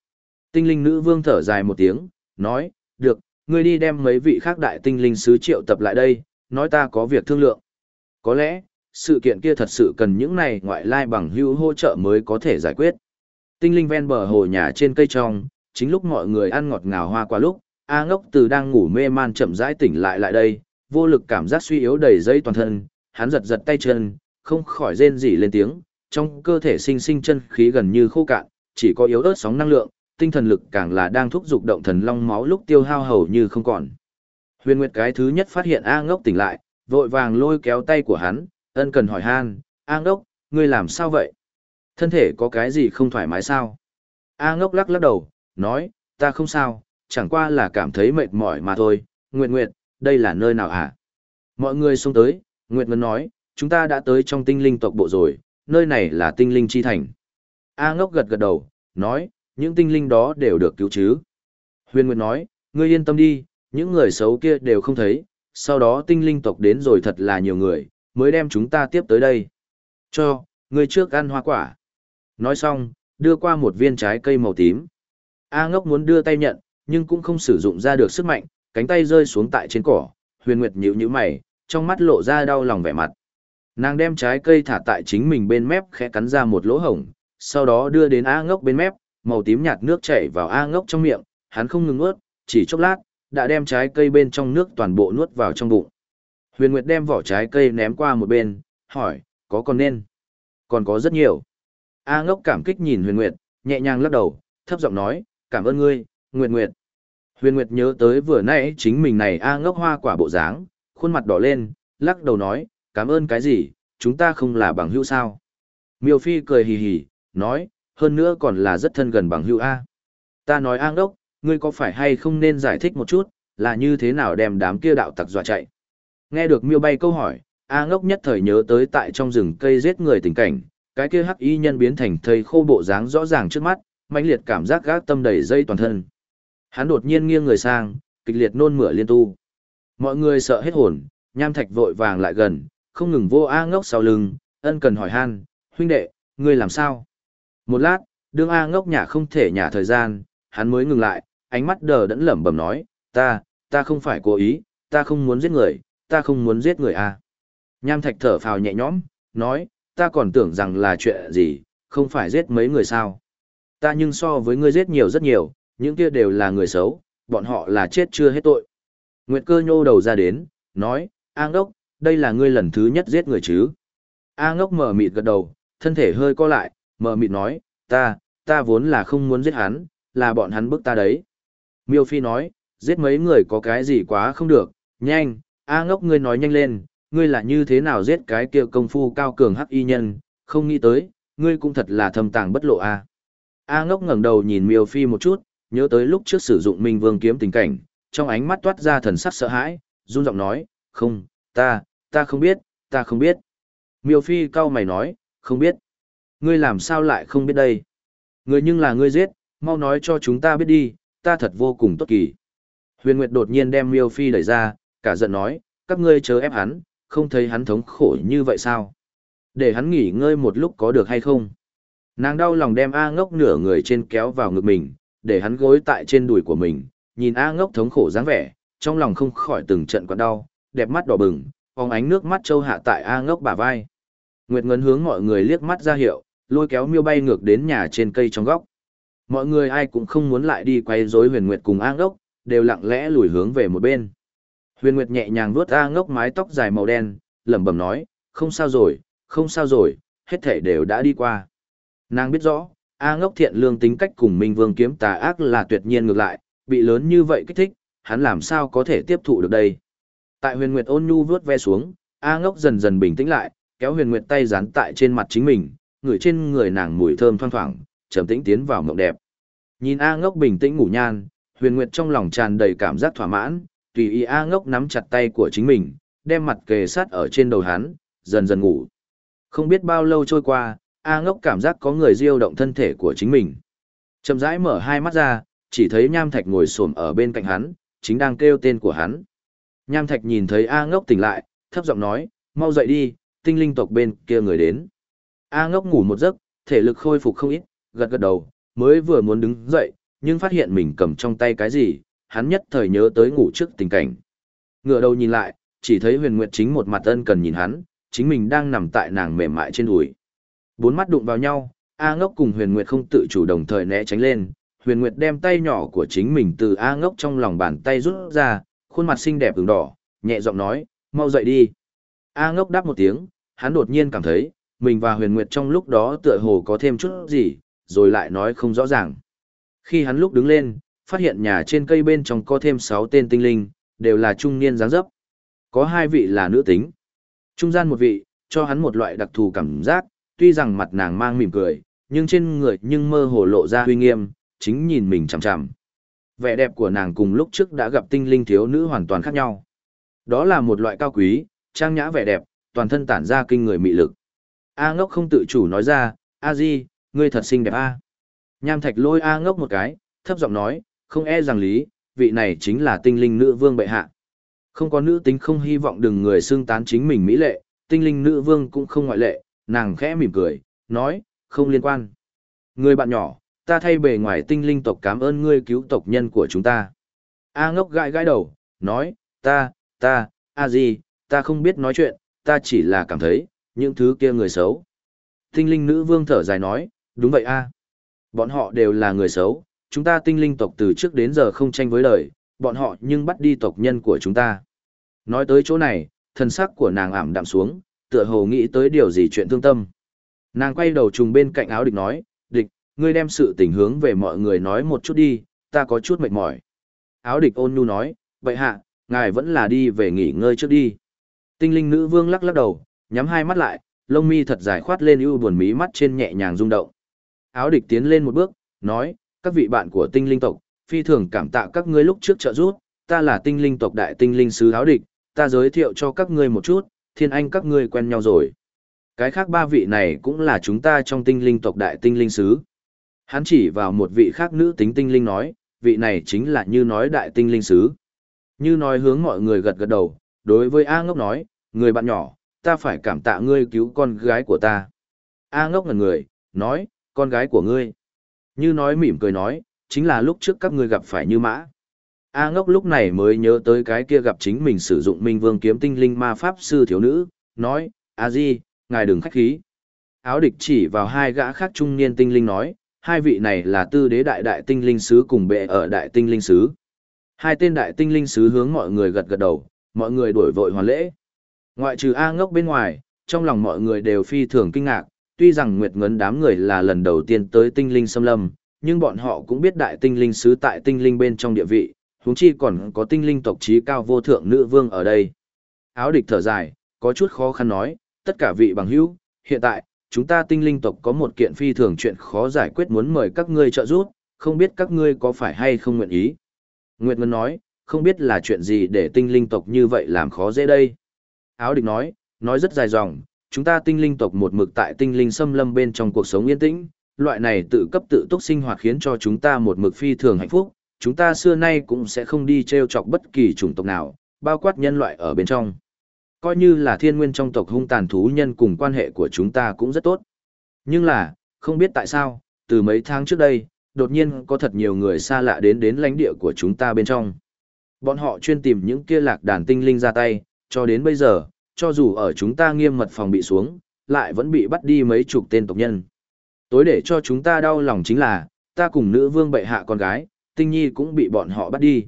Tinh linh nữ vương thở dài một tiếng, nói, được, ngươi đi đem mấy vị khác đại tinh linh sứ triệu tập lại đây, nói ta có việc thương lượng. Có lẽ, sự kiện kia thật sự cần những này ngoại lai bằng hữu hỗ trợ mới có thể giải quyết. Tinh linh ven bờ hồ nhà trên cây trong, chính lúc mọi người ăn ngọt ngào hoa qua lúc, A ngốc từ đang ngủ mê man chậm rãi tỉnh lại lại đây, vô lực cảm giác suy yếu đầy dây toàn thân, hắn giật giật tay chân, không khỏi rên rỉ lên tiếng, trong cơ thể sinh sinh chân khí gần như khô cạn, chỉ có yếu ớt sóng năng lượng, tinh thần lực càng là đang thúc giục động thần long máu lúc tiêu hao hầu như không còn. Huyền Nguyệt cái thứ nhất phát hiện A Ngốc tỉnh lại, vội vàng lôi kéo tay của hắn, ân cần hỏi han, A Ngốc, ngươi làm sao vậy? Thân thể có cái gì không thoải mái sao? A Ngốc lắc lắc đầu, nói, ta không sao, chẳng qua là cảm thấy mệt mỏi mà thôi. Nguyệt Nguyệt, đây là nơi nào hả? Mọi người xông tới, Nguyệt Ngân nói, chúng ta đã tới trong tinh linh tộc bộ rồi, nơi này là tinh linh chi thành. A ngốc gật gật đầu, nói, những tinh linh đó đều được cứu chứ. Huyền Nguyệt nói, ngươi yên tâm đi, những người xấu kia đều không thấy, sau đó tinh linh tộc đến rồi thật là nhiều người, mới đem chúng ta tiếp tới đây. Cho, ngươi trước ăn hoa quả. Nói xong, đưa qua một viên trái cây màu tím. A ngốc muốn đưa tay nhận, nhưng cũng không sử dụng ra được sức mạnh, cánh tay rơi xuống tại trên cỏ, huyền nguyệt nhíu nhíu mày, trong mắt lộ ra đau lòng vẻ mặt. Nàng đem trái cây thả tại chính mình bên mép khẽ cắn ra một lỗ hổng, sau đó đưa đến A ngốc bên mép, màu tím nhạt nước chảy vào A ngốc trong miệng, hắn không ngừng nuốt, chỉ chốc lát, đã đem trái cây bên trong nước toàn bộ nuốt vào trong bụng. Huyền Nguyệt đem vỏ trái cây ném qua một bên, hỏi, có còn nên? Còn có rất nhiều. A ngốc cảm kích nhìn Huyền Nguyệt, nhẹ nhàng lắc đầu, thấp giọng nói, cảm ơn ngươi, Nguyệt Nguyệt. Huyền Nguyệt nhớ tới vừa nãy chính mình này A ngốc hoa quả bộ dáng, khuôn mặt đỏ lên, lắc đầu nói, cảm ơn cái gì, chúng ta không là bằng hữu sao. Miêu Phi cười hì hì, nói, hơn nữa còn là rất thân gần bằng hữu A. Ta nói A ngốc, ngươi có phải hay không nên giải thích một chút, là như thế nào đem đám kia đạo tặc dọa chạy. Nghe được miêu bay câu hỏi, A ngốc nhất thời nhớ tới tại trong rừng cây giết người tình cảnh, cái kia hắc y nhân biến thành thầy khô bộ dáng rõ ràng trước mắt, mãnh liệt cảm giác gác tâm đầy dây toàn thân. Hắn đột nhiên nghiêng người sang, kịch liệt nôn mửa liên tu. Mọi người sợ hết hồn, nham thạch vội vàng lại gần, không ngừng vô A ngốc sau lưng, ân cần hỏi han, huynh đệ, ngươi làm sao? Một lát, đương A ngốc nhả không thể nhả thời gian, hắn mới ngừng lại, ánh mắt đờ đẫn lẩm bẩm nói, ta, ta không phải cố ý, ta không muốn giết người, ta không muốn giết người A. Nham thạch thở phào nhẹ nhõm, nói, ta còn tưởng rằng là chuyện gì, không phải giết mấy người sao. Ta nhưng so với ngươi giết nhiều rất nhiều, những kia đều là người xấu, bọn họ là chết chưa hết tội. Nguyệt cơ nhô đầu ra đến, nói, A ngốc, đây là ngươi lần thứ nhất giết người chứ. A ngốc mở mịt gật đầu, thân thể hơi co lại, mở mịt nói, ta, ta vốn là không muốn giết hắn, là bọn hắn bức ta đấy. Miêu Phi nói, giết mấy người có cái gì quá không được, nhanh, A ngốc ngươi nói nhanh lên, ngươi là như thế nào giết cái kia công phu cao cường hắc y nhân, không nghĩ tới, ngươi cũng thật là thâm tàng bất lộ a. A ngốc ngẩng đầu nhìn Miêu Phi một chút, nhớ tới lúc trước sử dụng Minh Vương kiếm tình cảnh, trong ánh mắt toát ra thần sắc sợ hãi, run giọng nói, không, ta, ta không biết, ta không biết. Miêu Phi cau mày nói, không biết. Ngươi làm sao lại không biết đây? Ngươi nhưng là ngươi giết, mau nói cho chúng ta biết đi, ta thật vô cùng tốt kỳ. Huyền Nguyệt đột nhiên đem Miêu Phi đẩy ra, cả giận nói, các ngươi chớ ép hắn, không thấy hắn thống khổ như vậy sao? Để hắn nghỉ ngơi một lúc có được hay không? Nàng đau lòng đem A ngốc nửa người trên kéo vào ngực mình, để hắn gối tại trên đùi của mình, nhìn A ngốc thống khổ dáng vẻ, trong lòng không khỏi từng trận quặn đau, đẹp mắt đỏ bừng, phóng ánh nước mắt trâu hạ tại A ngốc bả vai. Nguyệt Ngân hướng mọi người liếc mắt ra hiệu, lôi kéo miêu bay ngược đến nhà trên cây trong góc. Mọi người ai cũng không muốn lại đi quay rối huyền Nguyệt cùng A ngốc, đều lặng lẽ lùi hướng về một bên. Huyền Nguyệt nhẹ nhàng vuốt A ngốc mái tóc dài màu đen, lẩm bẩm nói, không sao rồi, không sao rồi, hết thể đều đã đi qua. Nàng biết rõ, A ngốc thiện lương tính cách cùng Minh Vương kiếm tà ác là tuyệt nhiên ngược lại, bị lớn như vậy kích thích, hắn làm sao có thể tiếp thụ được đây. Tại huyền nguyệt ôn nhu vuốt ve xuống, A ngốc dần dần bình tĩnh lại, kéo huyền nguyệt tay dán tại trên mặt chính mình, ngửi trên người nàng mùi thơm thoang thoảng, trầm tĩnh tiến vào mộng đẹp. Nhìn A ngốc bình tĩnh ngủ nhan, huyền nguyệt trong lòng tràn đầy cảm giác thỏa mãn, tùy ý A ngốc nắm chặt tay của chính mình, đem mặt kề sát ở trên đầu hắn, dần dần ngủ. Không biết bao lâu trôi qua, A ngốc cảm giác có người diêu động thân thể của chính mình. Chậm rãi mở hai mắt ra, chỉ thấy nham thạch ngồi xổm ở bên cạnh hắn, chính đang kêu tên của hắn. Nham thạch nhìn thấy A ngốc tỉnh lại, thấp giọng nói, mau dậy đi, tinh linh tộc bên kia người đến. A ngốc ngủ một giấc, thể lực khôi phục không ít, gật gật đầu, mới vừa muốn đứng dậy, nhưng phát hiện mình cầm trong tay cái gì, hắn nhất thời nhớ tới ngủ trước tình cảnh. Ngựa đầu nhìn lại, chỉ thấy huyền nguyệt chính một mặt ân cần nhìn hắn, chính mình đang nằm tại nàng mềm mại trên đùi. Bốn mắt đụng vào nhau, A ngốc cùng huyền nguyệt không tự chủ đồng thời né tránh lên, huyền nguyệt đem tay nhỏ của chính mình từ A ngốc trong lòng bàn tay rút ra, khuôn mặt xinh đẹp ửng đỏ, nhẹ giọng nói, mau dậy đi. A ngốc đáp một tiếng, hắn đột nhiên cảm thấy, mình và huyền nguyệt trong lúc đó tựa hồ có thêm chút gì, rồi lại nói không rõ ràng. Khi hắn lúc đứng lên, phát hiện nhà trên cây bên trong có thêm 6 tên tinh linh, đều là trung niên dáng dấp. Có hai vị là nữ tính. Trung gian một vị, cho hắn một loại đặc thù cảm giác, tuy rằng mặt nàng mang mỉm cười, nhưng trên người nhưng mơ hồ lộ ra uy nghiêm, chính nhìn mình chằm chằm. Vẻ đẹp của nàng cùng lúc trước đã gặp tinh linh thiếu nữ hoàn toàn khác nhau. Đó là một loại cao quý, trang nhã vẻ đẹp, toàn thân tản ra kinh người mị lực. A ngốc không tự chủ nói ra, A Di, ngươi thật xinh đẹp A. Nham thạch lôi A ngốc một cái, thấp giọng nói, không e rằng lý, vị này chính là tinh linh nữ vương bệ hạ. Không có nữ tính không hy vọng đừng người xương tán chính mình mỹ lệ, tinh linh nữ vương cũng không ngoại lệ, nàng khẽ mỉm cười, nói, không liên quan. Người bạn nhỏ, ta thay bề ngoài tinh linh tộc cảm ơn ngươi cứu tộc nhân của chúng ta. A ngốc gãi gãi đầu, nói, ta, ta, a gì, ta không biết nói chuyện, ta chỉ là cảm thấy, những thứ kia người xấu. Tinh linh nữ vương thở dài nói, đúng vậy a Bọn họ đều là người xấu, chúng ta tinh linh tộc từ trước đến giờ không tranh với lời, bọn họ nhưng bắt đi tộc nhân của chúng ta. Nói tới chỗ này, thân sắc của nàng ảm đạm xuống, tựa hồ nghĩ tới điều gì chuyện thương tâm. Nàng quay đầu trùng bên cạnh áo địch nói, địch, ngươi đem sự tình hướng về mọi người nói một chút đi, ta có chút mệt mỏi. Áo địch ôn nhu nói, vậy hạ, ngài vẫn là đi về nghỉ ngơi trước đi. Tinh linh nữ vương lắc lắc đầu, nhắm hai mắt lại, lông mi thật dài khoát lên ưu buồn mí mắt trên nhẹ nhàng rung động. Áo địch tiến lên một bước, nói, các vị bạn của tinh linh tộc, phi thường cảm tạ các ngươi lúc trước trợ giúp, ta là tinh linh tộc đại tinh linh sứ áo địch, ta giới thiệu cho các ngươi một chút, thiên anh các ngươi quen nhau rồi. Cái khác ba vị này cũng là chúng ta trong tinh linh tộc đại tinh linh sứ. Hắn chỉ vào một vị khác nữ tính tinh linh nói, vị này chính là như nói đại tinh linh sứ. Như nói hướng mọi người gật gật đầu, đối với A ngốc nói, người bạn nhỏ, ta phải cảm tạ ngươi cứu con gái của ta. A ngốc ngần người, nói, con gái của ngươi. Như nói mỉm cười nói, chính là lúc trước các ngươi gặp phải như mã. A ngốc lúc này mới nhớ tới cái kia gặp chính mình sử dụng minh vương kiếm tinh linh ma pháp sư thiếu nữ, nói, A di, ngài đừng khách khí. Áo địch chỉ vào hai gã khác trung niên tinh linh nói, hai vị này là tư đế đại đại tinh linh sứ cùng bệ ở đại tinh linh sứ. Hai tên đại tinh linh sứ hướng mọi người gật gật đầu, mọi người đổi vội hoàn lễ. Ngoại trừ A ngốc bên ngoài, trong lòng mọi người đều phi thường kinh ngạc, tuy rằng Nguyệt Ngấn đám người là lần đầu tiên tới tinh linh xâm lâm, nhưng bọn họ cũng biết đại tinh linh sứ tại tinh linh bên trong địa vị, huống chi còn có tinh linh tộc trí cao vô thượng nữ vương ở đây. Áo địch thở dài, có chút khó khăn nói, tất cả vị bằng hữu, hiện tại, chúng ta tinh linh tộc có một kiện phi thường chuyện khó giải quyết muốn mời các ngươi trợ giúp, không biết các ngươi có phải hay không nguyện ý. Nguyệt Ngân nói, không biết là chuyện gì để tinh linh tộc như vậy làm khó dễ đây. Áo địch nói, nói rất dài dòng, chúng ta tinh linh tộc một mực tại tinh linh xâm lâm bên trong cuộc sống yên tĩnh, loại này tự cấp tự túc sinh hoạt khiến cho chúng ta một mực phi thường hạnh phúc, chúng ta xưa nay cũng sẽ không đi treo chọc bất kỳ chủng tộc nào, bao quát nhân loại ở bên trong. Coi như là thiên nguyên trong tộc hung tàn thú nhân cùng quan hệ của chúng ta cũng rất tốt. Nhưng là, không biết tại sao, từ mấy tháng trước đây, đột nhiên có thật nhiều người xa lạ đến đến lãnh địa của chúng ta bên trong. Bọn họ chuyên tìm những kia lạc đàn tinh linh ra tay, cho đến bây giờ, cho dù ở chúng ta nghiêm mật phòng bị xuống, lại vẫn bị bắt đi mấy chục tên tộc nhân. Tối để cho chúng ta đau lòng chính là, ta cùng nữ vương bệ hạ con gái, tinh nhi cũng bị bọn họ bắt đi.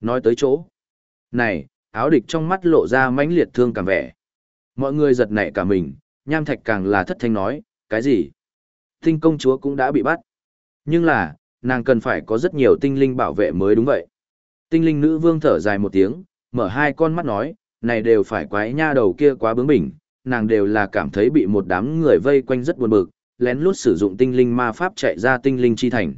Nói tới chỗ. Này, áo địch trong mắt lộ ra mãnh liệt thương cảm vẻ. Mọi người giật nảy cả mình, nham thạch càng là thất thanh nói, cái gì? Tinh công chúa cũng đã bị bắt. Nhưng là, nàng cần phải có rất nhiều tinh linh bảo vệ mới đúng vậy. Tinh linh nữ vương thở dài một tiếng, mở hai con mắt nói, này đều phải quái nha đầu kia quá bướng bỉnh, nàng đều là cảm thấy bị một đám người vây quanh rất buồn bực, lén lút sử dụng tinh linh ma pháp chạy ra tinh linh chi thành.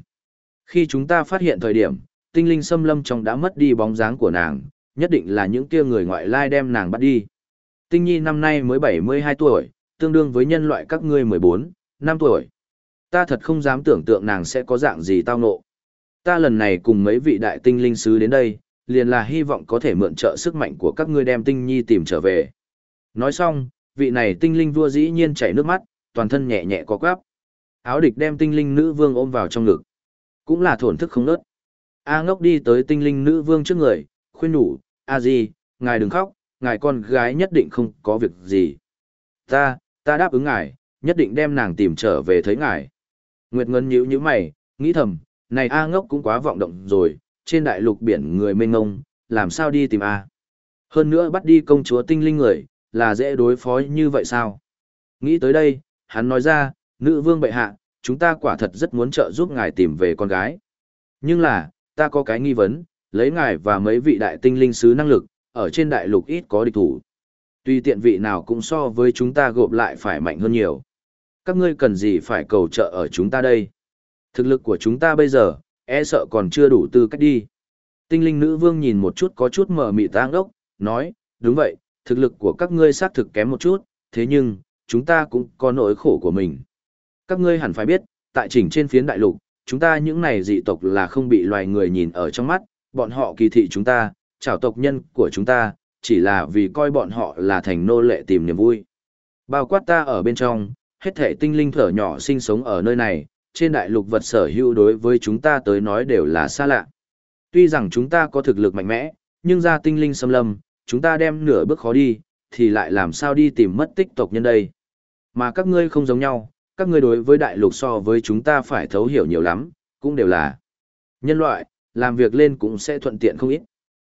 Khi chúng ta phát hiện thời điểm, tinh linh xâm lâm trong đã mất đi bóng dáng của nàng, nhất định là những kia người ngoại lai đem nàng bắt đi. Tinh nhi năm nay mới 72 tuổi, tương đương với nhân loại các ngươi 14, 5 tuổi. Ta thật không dám tưởng tượng nàng sẽ có dạng gì tao ngộ. Ta lần này cùng mấy vị đại tinh linh sứ đến đây, liền là hy vọng có thể mượn trợ sức mạnh của các ngươi đem tinh nhi tìm trở về. Nói xong, vị này tinh linh vua dĩ nhiên chảy nước mắt, toàn thân nhẹ nhẹ có quáp. Áo địch đem tinh linh nữ vương ôm vào trong ngực. Cũng là thổn thức không nớt. A ngốc đi tới tinh linh nữ vương trước người, khuyên nhủ, A gì, ngài đừng khóc, ngài con gái nhất định không có việc gì. Ta, ta đáp ứng ngài, nhất định đem nàng tìm trở về thấy ngài. Nguyệt Ngân nhíu nhíu mày, nghĩ thầm, này A ngốc cũng quá vọng động rồi, trên đại lục biển người mênh ngông, làm sao đi tìm A. Hơn nữa bắt đi công chúa tinh linh người, là dễ đối phó như vậy sao? Nghĩ tới đây, hắn nói ra, nữ vương bệ hạ, chúng ta quả thật rất muốn trợ giúp ngài tìm về con gái. Nhưng là, ta có cái nghi vấn, lấy ngài và mấy vị đại tinh linh sứ năng lực, ở trên đại lục ít có địch thủ. Tuy tiện vị nào cũng so với chúng ta gộp lại phải mạnh hơn nhiều. Các ngươi cần gì phải cầu trợ ở chúng ta đây? Thực lực của chúng ta bây giờ, e sợ còn chưa đủ tư cách đi. Tinh linh nữ vương nhìn một chút có chút mờ mị tang đốc, nói, đúng vậy, thực lực của các ngươi xác thực kém một chút, thế nhưng, chúng ta cũng có nỗi khổ của mình. Các ngươi hẳn phải biết, tại chỉnh trên phiến đại lục, chúng ta những này dị tộc là không bị loài người nhìn ở trong mắt, bọn họ kỳ thị chúng ta, chảo tộc nhân của chúng ta, chỉ là vì coi bọn họ là thành nô lệ tìm niềm vui. Bao quát ta ở bên trong, hết thể tinh linh thở nhỏ sinh sống ở nơi này, trên đại lục vật sở hữu đối với chúng ta tới nói đều là xa lạ. Tuy rằng chúng ta có thực lực mạnh mẽ, nhưng ra tinh linh xâm lâm, chúng ta đem nửa bước khó đi, thì lại làm sao đi tìm mất tích tộc nhân đây. Mà các ngươi không giống nhau, các ngươi đối với đại lục so với chúng ta phải thấu hiểu nhiều lắm, cũng đều là nhân loại, làm việc lên cũng sẽ thuận tiện không ít.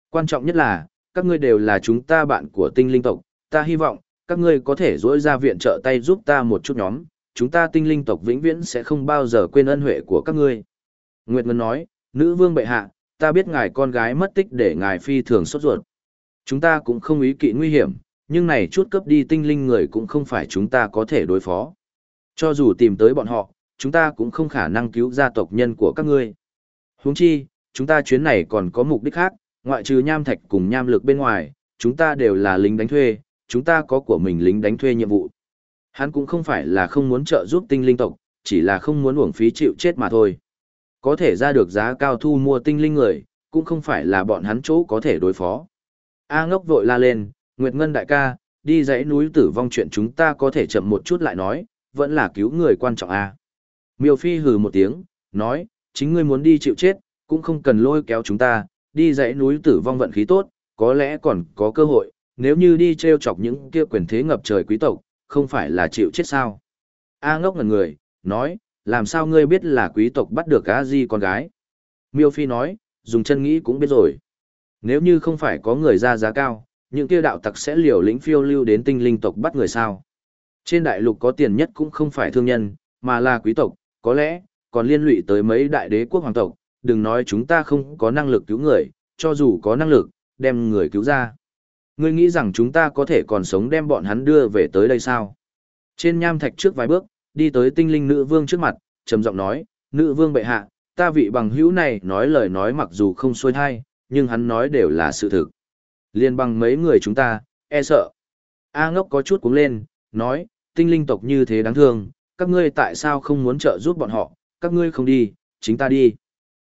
Quan trọng nhất là, các ngươi đều là chúng ta bạn của tinh linh tộc, ta hy vọng, các ngươi có thể dỗi ra viện trợ tay giúp ta một chút nhóm, chúng ta tinh linh tộc vĩnh viễn sẽ không bao giờ quên ân huệ của các ngươi. Nguyệt Ngân nói, nữ vương bệ hạ, ta biết ngài con gái mất tích để ngài phi thường sốt ruột. Chúng ta cũng không ý kỵ nguy hiểm, nhưng này chút cấp đi tinh linh người cũng không phải chúng ta có thể đối phó. Cho dù tìm tới bọn họ, chúng ta cũng không khả năng cứu gia tộc nhân của các ngươi. Huống chi, chúng ta chuyến này còn có mục đích khác, ngoại trừ nham thạch cùng nham lực bên ngoài, chúng ta đều là lính đánh thuê, chúng ta có của mình lính đánh thuê nhiệm vụ. Hắn cũng không phải là không muốn trợ giúp tinh linh tộc, chỉ là không muốn uổng phí chịu chết mà thôi. Có thể ra được giá cao thu mua tinh linh người, cũng không phải là bọn hắn chỗ có thể đối phó. A ngốc vội la lên, Nguyệt Ngân đại ca, đi dãy núi tử vong chuyện chúng ta có thể chậm một chút lại nói, vẫn là cứu người quan trọng à? Miêu Phi hừ một tiếng, nói, chính ngươi muốn đi chịu chết, cũng không cần lôi kéo chúng ta, đi dãy núi tử vong vận khí tốt, có lẽ còn có cơ hội, nếu như đi treo chọc những kia quyền thế ngập trời quý tộc, không phải là chịu chết sao. A ngốc ngần người, nói, làm sao ngươi biết là quý tộc bắt được A Di con gái? Miêu Phi nói, dùng chân nghĩ cũng biết rồi. Nếu như không phải có người ra giá cao, những kia đạo tặc sẽ liều lĩnh phiêu lưu đến tinh linh tộc bắt người sao. Trên đại lục có tiền nhất cũng không phải thương nhân, mà là quý tộc, có lẽ, còn liên lụy tới mấy đại đế quốc hoàng tộc, đừng nói chúng ta không có năng lực cứu người, cho dù có năng lực, đem người cứu ra. Ngươi nghĩ rằng chúng ta có thể còn sống đem bọn hắn đưa về tới đây sao? Trên nham thạch trước vài bước, đi tới tinh linh nữ vương trước mặt, trầm giọng nói, nữ vương bệ hạ, ta vị bằng hữu này nói lời nói mặc dù không xuôi thai, nhưng hắn nói đều là sự thực. Liên bằng mấy người chúng ta, e sợ. A ngốc có chút cuống lên, nói, tinh linh tộc như thế đáng thương, các ngươi tại sao không muốn trợ giúp bọn họ, các ngươi không đi, chính ta đi.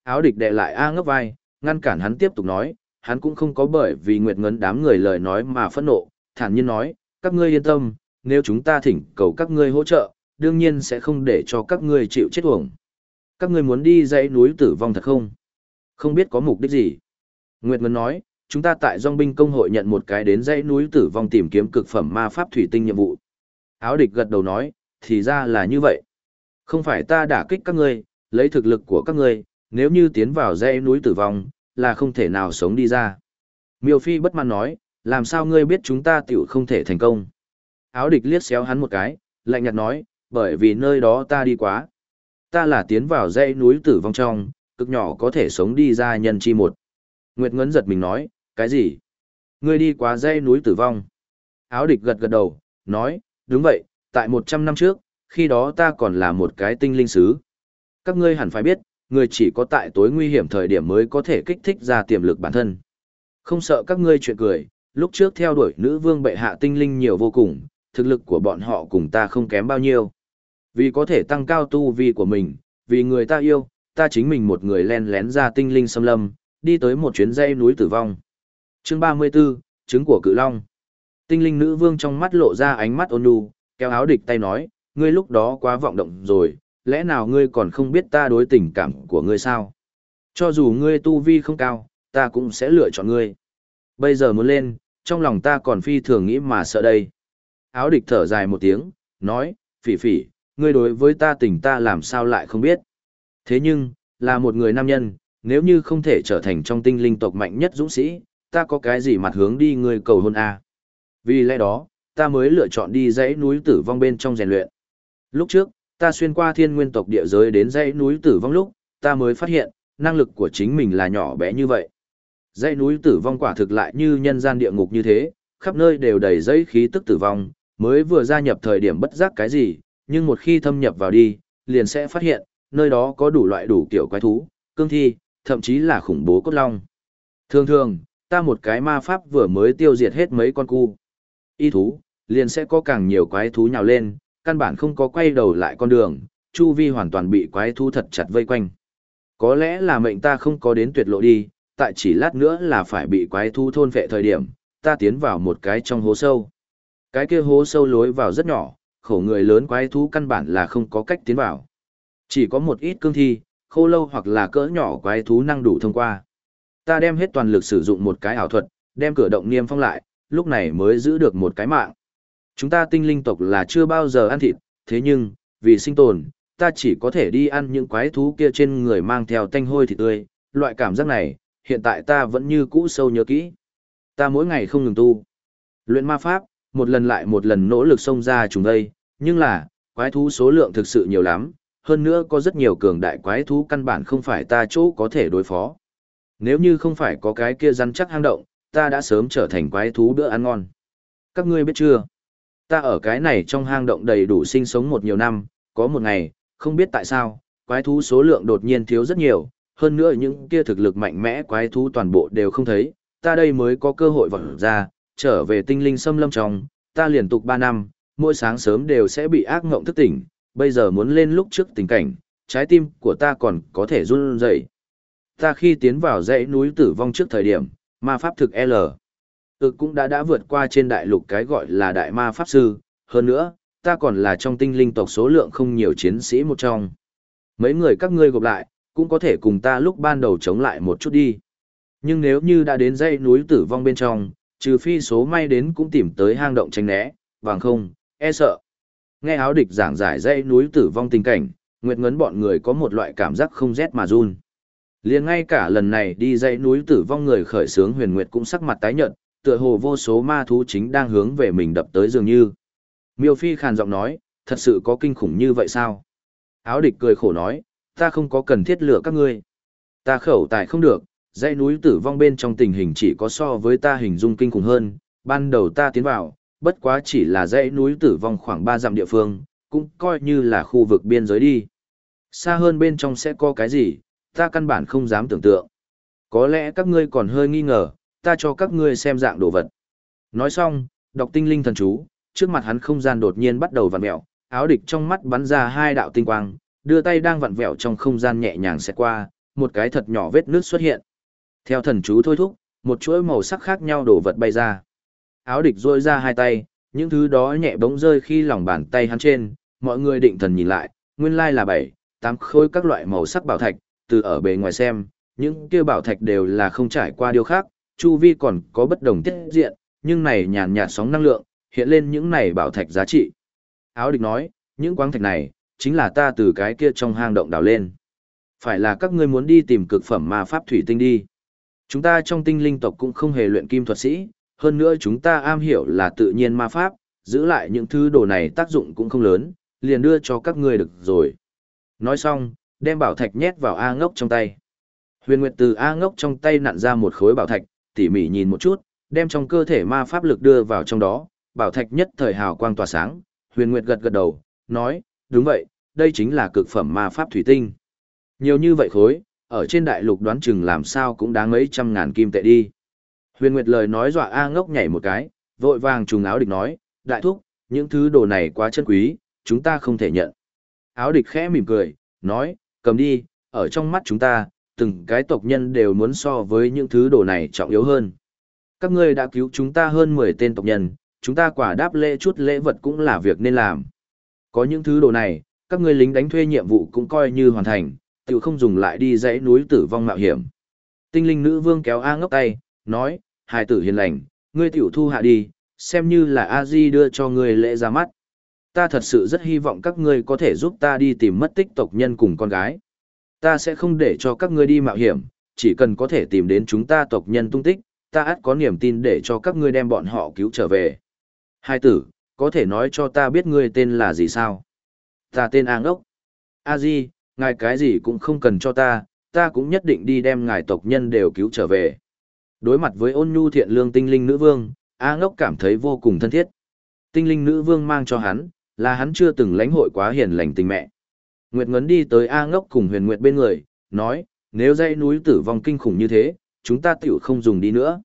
Áo địch đệ lại A ngấp vai, ngăn cản hắn tiếp tục nói, hắn cũng không có bởi vì Nguyệt Ngấn đám người lời nói mà phẫn nộ, thản nhiên nói, các ngươi yên tâm, nếu chúng ta thỉnh cầu các ngươi hỗ trợ, đương nhiên sẽ không để cho các ngươi chịu chết uổng. Các ngươi muốn đi dãy núi tử vong thật không? Không biết có mục đích gì. Nguyệt Ngân nói, chúng ta tại Dòng binh công hội nhận một cái đến dãy núi tử vong tìm kiếm cực phẩm ma pháp thủy tinh nhiệm vụ. Áo địch gật đầu nói, thì ra là như vậy. Không phải ta đả kích các ngươi, lấy thực lực của các ngươi, nếu như tiến vào dãy núi tử vong, là không thể nào sống đi ra. Miêu Phi bất mãn nói, làm sao ngươi biết chúng ta tiểu không thể thành công. Áo địch liếc xéo hắn một cái, lạnh nhạt nói, bởi vì nơi đó ta đi quá. Ta là tiến vào dãy núi tử vong trong, cực nhỏ có thể sống đi ra nhân chi một. Nguyệt Ngấn giật mình nói, cái gì? Ngươi đi quá dãy núi tử vong. Áo địch gật gật đầu, nói, đúng vậy, tại 100 năm trước, khi đó ta còn là một cái tinh linh sứ. Các ngươi hẳn phải biết, người chỉ có tại tối nguy hiểm thời điểm mới có thể kích thích ra tiềm lực bản thân. Không sợ các ngươi chuyện cười, lúc trước theo đuổi nữ vương bệ hạ tinh linh nhiều vô cùng, thực lực của bọn họ cùng ta không kém bao nhiêu. Vì có thể tăng cao tu vi của mình, vì người ta yêu, ta chính mình một người len lén ra tinh linh xâm lâm, đi tới một chuyến dây núi tử vong. Chương 34, trứng của cự long. Tinh linh nữ vương trong mắt lộ ra ánh mắt ôn nhu, kéo áo địch tay nói, ngươi lúc đó quá vọng động rồi, lẽ nào ngươi còn không biết ta đối tình cảm của ngươi sao? Cho dù ngươi tu vi không cao, ta cũng sẽ lựa chọn ngươi. Bây giờ muốn lên, trong lòng ta còn phi thường nghĩ mà sợ đây. Áo địch thở dài một tiếng, nói, phỉ phỉ, ngươi đối với ta tình ta làm sao lại không biết. Thế nhưng, là một người nam nhân, nếu như không thể trở thành trong tinh linh tộc mạnh nhất dũng sĩ, ta có cái gì mặt hướng đi ngươi cầu hôn à? Vì lẽ đó, ta mới lựa chọn đi dãy núi tử vong bên trong rèn luyện. Lúc trước, Ta xuyên qua thiên nguyên tộc địa giới đến dãy núi tử vong lúc, ta mới phát hiện, năng lực của chính mình là nhỏ bé như vậy. Dãy núi tử vong quả thực lại như nhân gian địa ngục như thế, khắp nơi đều đầy dãy khí tức tử vong, mới vừa gia nhập thời điểm bất giác cái gì, nhưng một khi thâm nhập vào đi, liền sẽ phát hiện, nơi đó có đủ loại đủ kiểu quái thú, cương thi, thậm chí là khủng bố cốt long. Thường thường, ta một cái ma pháp vừa mới tiêu diệt hết mấy con cu. Y thú, liền sẽ có càng nhiều quái thú nhào lên, căn bản không có quay đầu lại con đường, chu vi hoàn toàn bị quái thú thật chặt vây quanh. Có lẽ là mệnh ta không có đến tuyệt lộ đi, tại chỉ lát nữa là phải bị quái thú thôn vệ thời điểm, ta tiến vào một cái trong hố sâu. Cái kia hố sâu lối vào rất nhỏ, khổ người lớn quái thú căn bản là không có cách tiến vào. Chỉ có một ít cương thi, khô lâu hoặc là cỡ nhỏ quái thú năng đủ thông qua. Ta đem hết toàn lực sử dụng một cái ảo thuật, đem cửa động niêm phong lại, lúc này mới giữ được một cái mạng. Chúng ta tinh linh tộc là chưa bao giờ ăn thịt, thế nhưng, vì sinh tồn, ta chỉ có thể đi ăn những quái thú kia trên người mang theo tanh hôi thịt tươi, loại cảm giác này, hiện tại ta vẫn như cũ sâu nhớ kỹ. Ta mỗi ngày không ngừng tu. Luyện ma pháp, một lần lại một lần nỗ lực xông ra chúng đây, nhưng là, quái thú số lượng thực sự nhiều lắm, hơn nữa có rất nhiều cường đại quái thú căn bản không phải ta chỗ có thể đối phó. Nếu như không phải có cái kia rắn chắc hang động, ta đã sớm trở thành quái thú bữa ăn ngon. Các ngươi biết chưa? Ta ở cái này trong hang động đầy đủ sinh sống một nhiều năm, có một ngày, không biết tại sao, quái thú số lượng đột nhiên thiếu rất nhiều, hơn nữa những kia thực lực mạnh mẽ quái thú toàn bộ đều không thấy, ta đây mới có cơ hội vọt ra, trở về tinh linh xâm lâm trong, ta liên tục 3 năm, mỗi sáng sớm đều sẽ bị ác ngộng thức tỉnh, bây giờ muốn lên lúc trước tình cảnh, trái tim của ta còn có thể run rẩy. Ta khi tiến vào dãy núi tử vong trước thời điểm, ma pháp thực L. tự cũng đã đã vượt qua trên đại lục cái gọi là đại ma pháp sư, hơn nữa, ta còn là trong tinh linh tộc số lượng không nhiều chiến sĩ một trong. Mấy người các ngươi gộp lại, cũng có thể cùng ta lúc ban đầu chống lại một chút đi. Nhưng nếu như đã đến dãy núi tử vong bên trong, trừ phi số may đến cũng tìm tới hang động tránh né, bằng không, e sợ. Nghe áo địch giảng giải dãy núi tử vong tình cảnh, Nguyệt Ngấn bọn người có một loại cảm giác không rét mà run. Liền ngay cả lần này đi dãy núi tử vong người khởi sướng huyền nguyệt cũng sắc mặt tái nhợt, tựa hồ vô số ma thú chính đang hướng về mình đập tới dường như. Miêu Phi khàn giọng nói, thật sự có kinh khủng như vậy sao? Áo địch cười khổ nói, ta không có cần thiết lựa các ngươi. Ta khẩu tài không được, dãy núi tử vong bên trong tình hình chỉ có so với ta hình dung kinh khủng hơn, ban đầu ta tiến vào, bất quá chỉ là dãy núi tử vong khoảng 3 dặm địa phương, cũng coi như là khu vực biên giới đi. Xa hơn bên trong sẽ có cái gì, ta căn bản không dám tưởng tượng. Có lẽ các ngươi còn hơi nghi ngờ, ta cho các ngươi xem dạng đồ vật. Nói xong, đọc tinh linh thần chú, trước mặt hắn không gian đột nhiên bắt đầu vặn vẹo, áo địch trong mắt bắn ra hai đạo tinh quang, đưa tay đang vặn vẹo trong không gian nhẹ nhàng sẽ qua, một cái thật nhỏ vết nước xuất hiện. Theo thần chú thôi thúc, một chuỗi màu sắc khác nhau đổ vật bay ra. Áo địch rôi ra hai tay, những thứ đó nhẹ bỗng rơi khi lòng bàn tay hắn trên, mọi người định thần nhìn lại, nguyên lai là bảy, tám khối các loại màu sắc bảo thạch, từ ở bề ngoài xem, những kia bảo thạch đều là không trải qua điều khác, chu vi còn có bất đồng tiết diện, nhưng này nhàn nhạt sóng năng lượng, hiện lên những này bảo thạch giá trị. Áo địch nói, những quáng thạch này, chính là ta từ cái kia trong hang động đào lên. Phải là các ngươi muốn đi tìm cực phẩm ma pháp thủy tinh đi. Chúng ta trong tinh linh tộc cũng không hề luyện kim thuật sĩ, hơn nữa chúng ta am hiểu là tự nhiên ma pháp, giữ lại những thứ đồ này tác dụng cũng không lớn, liền đưa cho các ngươi được rồi. Nói xong, đem bảo thạch nhét vào A ngốc trong tay. Huyền Nguyệt từ A ngốc trong tay nặn ra một khối bảo thạch, tỉ mỉ nhìn một chút, đem trong cơ thể ma pháp lực đưa vào trong đó, bảo thạch nhất thời hào quang tỏa sáng. Huyền Nguyệt gật gật đầu, nói, đúng vậy, đây chính là cực phẩm ma pháp thủy tinh. Nhiều như vậy khối, ở trên đại lục đoán chừng làm sao cũng đáng mấy trăm ngàn kim tệ đi. Huyền Nguyệt lời nói dọa A ngốc nhảy một cái, vội vàng trùng áo địch nói, đại thúc, những thứ đồ này quá chân quý, chúng ta không thể nhận. Áo địch khẽ mỉm cười, nói, cầm đi, ở trong mắt chúng ta, từng cái tộc nhân đều muốn so với những thứ đồ này trọng yếu hơn. Các ngươi đã cứu chúng ta hơn 10 tên tộc nhân, chúng ta quả đáp lễ chút lễ vật cũng là việc nên làm. Có những thứ đồ này, các ngươi lính đánh thuê nhiệm vụ cũng coi như hoàn thành, tự không dùng lại đi dãy núi tử vong mạo hiểm. Tinh linh nữ vương kéo A ngốc tay, nói, hài tử hiền lành, ngươi tiểu thu hạ đi, xem như là A Di đưa cho ngươi lễ ra mắt. Ta thật sự rất hy vọng các ngươi có thể giúp ta đi tìm mất tích tộc nhân cùng con gái. Ta sẽ không để cho các ngươi đi mạo hiểm, chỉ cần có thể tìm đến chúng ta tộc nhân tung tích, ta ắt có niềm tin để cho các ngươi đem bọn họ cứu trở về. Hai tử, có thể nói cho ta biết ngươi tên là gì sao? Ta tên áng ốc. A Di, ngài cái gì cũng không cần cho ta, ta cũng nhất định đi đem ngài tộc nhân đều cứu trở về. Đối mặt với ôn nhu thiện lương tinh linh nữ vương, A ngốc cảm thấy vô cùng thân thiết. Tinh linh nữ vương mang cho hắn, là hắn chưa từng lãnh hội quá hiền lành tình mẹ. Nguyệt Ngấn đi tới A ngốc cùng huyền Nguyệt bên người, nói, nếu dãy núi tử vong kinh khủng như thế, chúng ta tiểu không dùng đi nữa.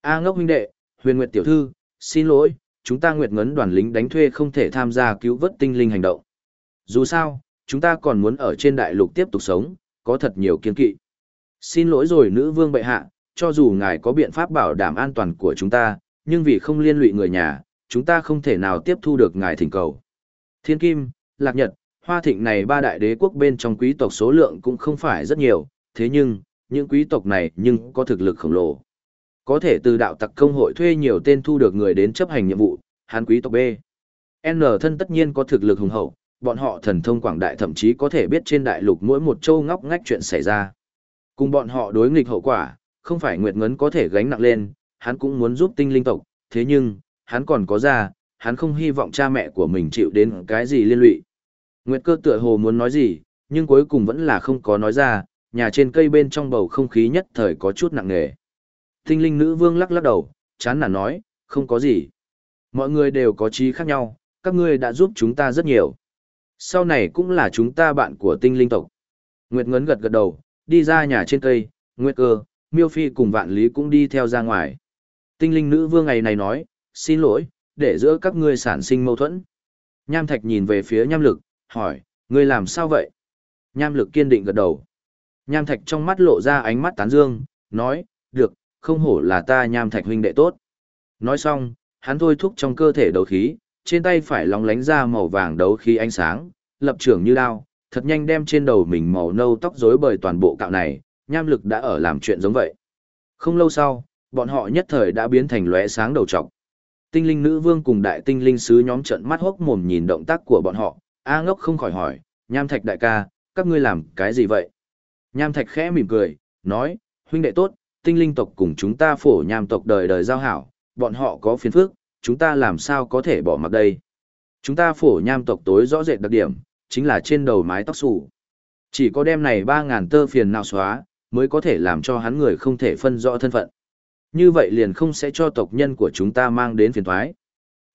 A ngốc huynh đệ, huyền Nguyệt tiểu thư, xin lỗi, chúng ta Nguyệt Ngấn đoàn lính đánh thuê không thể tham gia cứu vớt tinh linh hành động. Dù sao, chúng ta còn muốn ở trên đại lục tiếp tục sống, có thật nhiều kiên kỵ. Xin lỗi rồi nữ vương bệ hạ, cho dù ngài có biện pháp bảo đảm an toàn của chúng ta, nhưng vì không liên lụy người nhà, chúng ta không thể nào tiếp thu được ngài thỉnh cầu. Thiên Kim, Lạc Nhật, Hoa Thịnh này ba đại đế quốc bên trong quý tộc số lượng cũng không phải rất nhiều, thế nhưng, những quý tộc này nhưng có thực lực khổng lồ. Có thể từ đạo tặc công hội thuê nhiều tên thu được người đến chấp hành nhiệm vụ, hán quý tộc B. N thân tất nhiên có thực lực hùng hậu, bọn họ thần thông quảng đại thậm chí có thể biết trên đại lục mỗi một châu ngóc ngách chuyện xảy ra. Cùng bọn họ đối nghịch hậu quả, không phải Nguyệt Ngấn có thể gánh nặng lên, hắn cũng muốn giúp tinh linh tộc, thế nhưng, hắn còn có ra, hắn không hy vọng cha mẹ của mình chịu đến cái gì liên lụy. Nguyệt cơ tựa hồ muốn nói gì, nhưng cuối cùng vẫn là không có nói ra, nhà trên cây bên trong bầu không khí nhất thời có chút nặng nề. Tinh linh nữ vương lắc lắc đầu, chán nản nói, không có gì. Mọi người đều có trí khác nhau, các ngươi đã giúp chúng ta rất nhiều. Sau này cũng là chúng ta bạn của tinh linh tộc. Nguyệt ngấn gật gật đầu, đi ra nhà trên cây, Nguyệt cơ, Miêu Phi cùng vạn lý cũng đi theo ra ngoài. Tinh linh nữ vương ngày này nói, xin lỗi, để giữa các ngươi sản sinh mâu thuẫn. Nham Thạch nhìn về phía Nham Lực, hỏi, ngươi làm sao vậy? Nham Lực kiên định gật đầu. Nham Thạch trong mắt lộ ra ánh mắt tán dương, nói, được, không hổ là ta Nham Thạch huynh đệ tốt. Nói xong, hắn thôi thúc trong cơ thể đấu khí, trên tay phải lóng lánh ra màu vàng đấu khí ánh sáng, lập trường như đao, thật nhanh đem trên đầu mình màu nâu tóc rối bời toàn bộ cạo này, Nham Lực đã ở làm chuyện giống vậy. Không lâu sau, bọn họ nhất thời đã biến thành lóe sáng đầu trọc. Tinh linh nữ vương cùng đại tinh linh sứ nhóm trận mắt hốc mồm nhìn động tác của bọn họ, A ngốc không khỏi hỏi, Nham Thạch đại ca, các ngươi làm cái gì vậy? Nham Thạch khẽ mỉm cười, nói, huynh đệ tốt, tinh linh tộc cùng chúng ta phổ nham tộc đời đời giao hảo, bọn họ có phiền phức, chúng ta làm sao có thể bỏ mặc đây? Chúng ta phổ nham tộc tối rõ rệt đặc điểm, chính là trên đầu mái tóc xù. Chỉ có đem này 3.000 tơ phiền nào xóa, mới có thể làm cho hắn người không thể phân rõ thân phận. Như vậy liền không sẽ cho tộc nhân của chúng ta mang đến phiền thoái.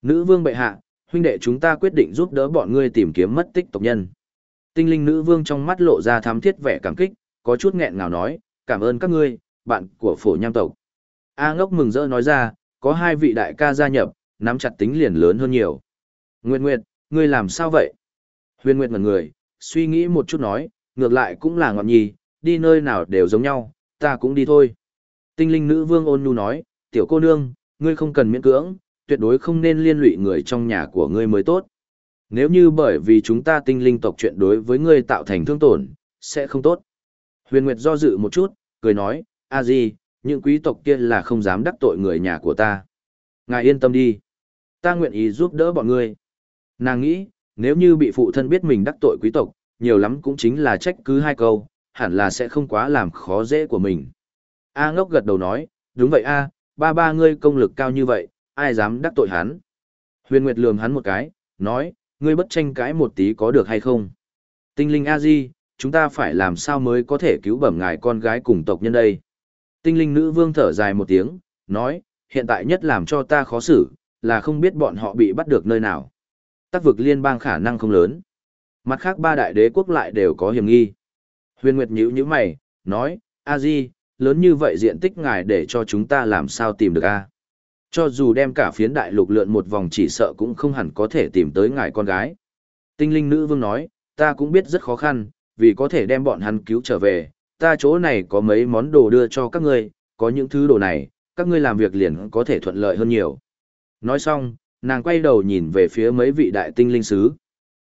Nữ vương bệ hạ, huynh đệ chúng ta quyết định giúp đỡ bọn ngươi tìm kiếm mất tích tộc nhân. Tinh linh nữ vương trong mắt lộ ra thám thiết vẻ cảm kích, có chút nghẹn ngào nói, cảm ơn các ngươi, bạn của phổ nham tộc. A ngốc mừng rỡ nói ra, có hai vị đại ca gia nhập, nắm chặt tính liền lớn hơn nhiều. Nguyệt Nguyệt, ngươi làm sao vậy? Huyền Nguyệt ngẩn người, suy nghĩ một chút nói, ngược lại cũng là ngọn nhì, đi nơi nào đều giống nhau, ta cũng đi thôi. Tinh linh nữ vương ôn nhu nói, tiểu cô nương, ngươi không cần miễn cưỡng, tuyệt đối không nên liên lụy người trong nhà của ngươi mới tốt. Nếu như bởi vì chúng ta tinh linh tộc chuyện đối với ngươi tạo thành thương tổn, sẽ không tốt. Huyền Nguyệt do dự một chút, cười nói, a di, những quý tộc kia là không dám đắc tội người nhà của ta. Ngài yên tâm đi. Ta nguyện ý giúp đỡ bọn ngươi. Nàng nghĩ, nếu như bị phụ thân biết mình đắc tội quý tộc, nhiều lắm cũng chính là trách cứ hai câu, hẳn là sẽ không quá làm khó dễ của mình. A ngốc gật đầu nói, đúng vậy a, ba ba ngươi công lực cao như vậy, ai dám đắc tội hắn. Huyền Nguyệt lườm hắn một cái, nói, ngươi bất tranh cãi một tí có được hay không. Tinh linh a di, chúng ta phải làm sao mới có thể cứu bẩm ngài con gái cùng tộc nhân đây. Tinh linh nữ vương thở dài một tiếng, nói, hiện tại nhất làm cho ta khó xử, là không biết bọn họ bị bắt được nơi nào. Tác vực liên bang khả năng không lớn. Mặt khác ba đại đế quốc lại đều có hiểm nghi. Huyền Nguyệt nhíu nhíu mày, nói, a di, lớn như vậy diện tích ngài để cho chúng ta làm sao tìm được a? Cho dù đem cả phiến đại lục lượn một vòng chỉ sợ cũng không hẳn có thể tìm tới ngài con gái. Tinh linh nữ vương nói, ta cũng biết rất khó khăn, vì có thể đem bọn hắn cứu trở về, ta chỗ này có mấy món đồ đưa cho các ngươi, có những thứ đồ này, các ngươi làm việc liền có thể thuận lợi hơn nhiều. Nói xong, nàng quay đầu nhìn về phía mấy vị đại tinh linh sứ.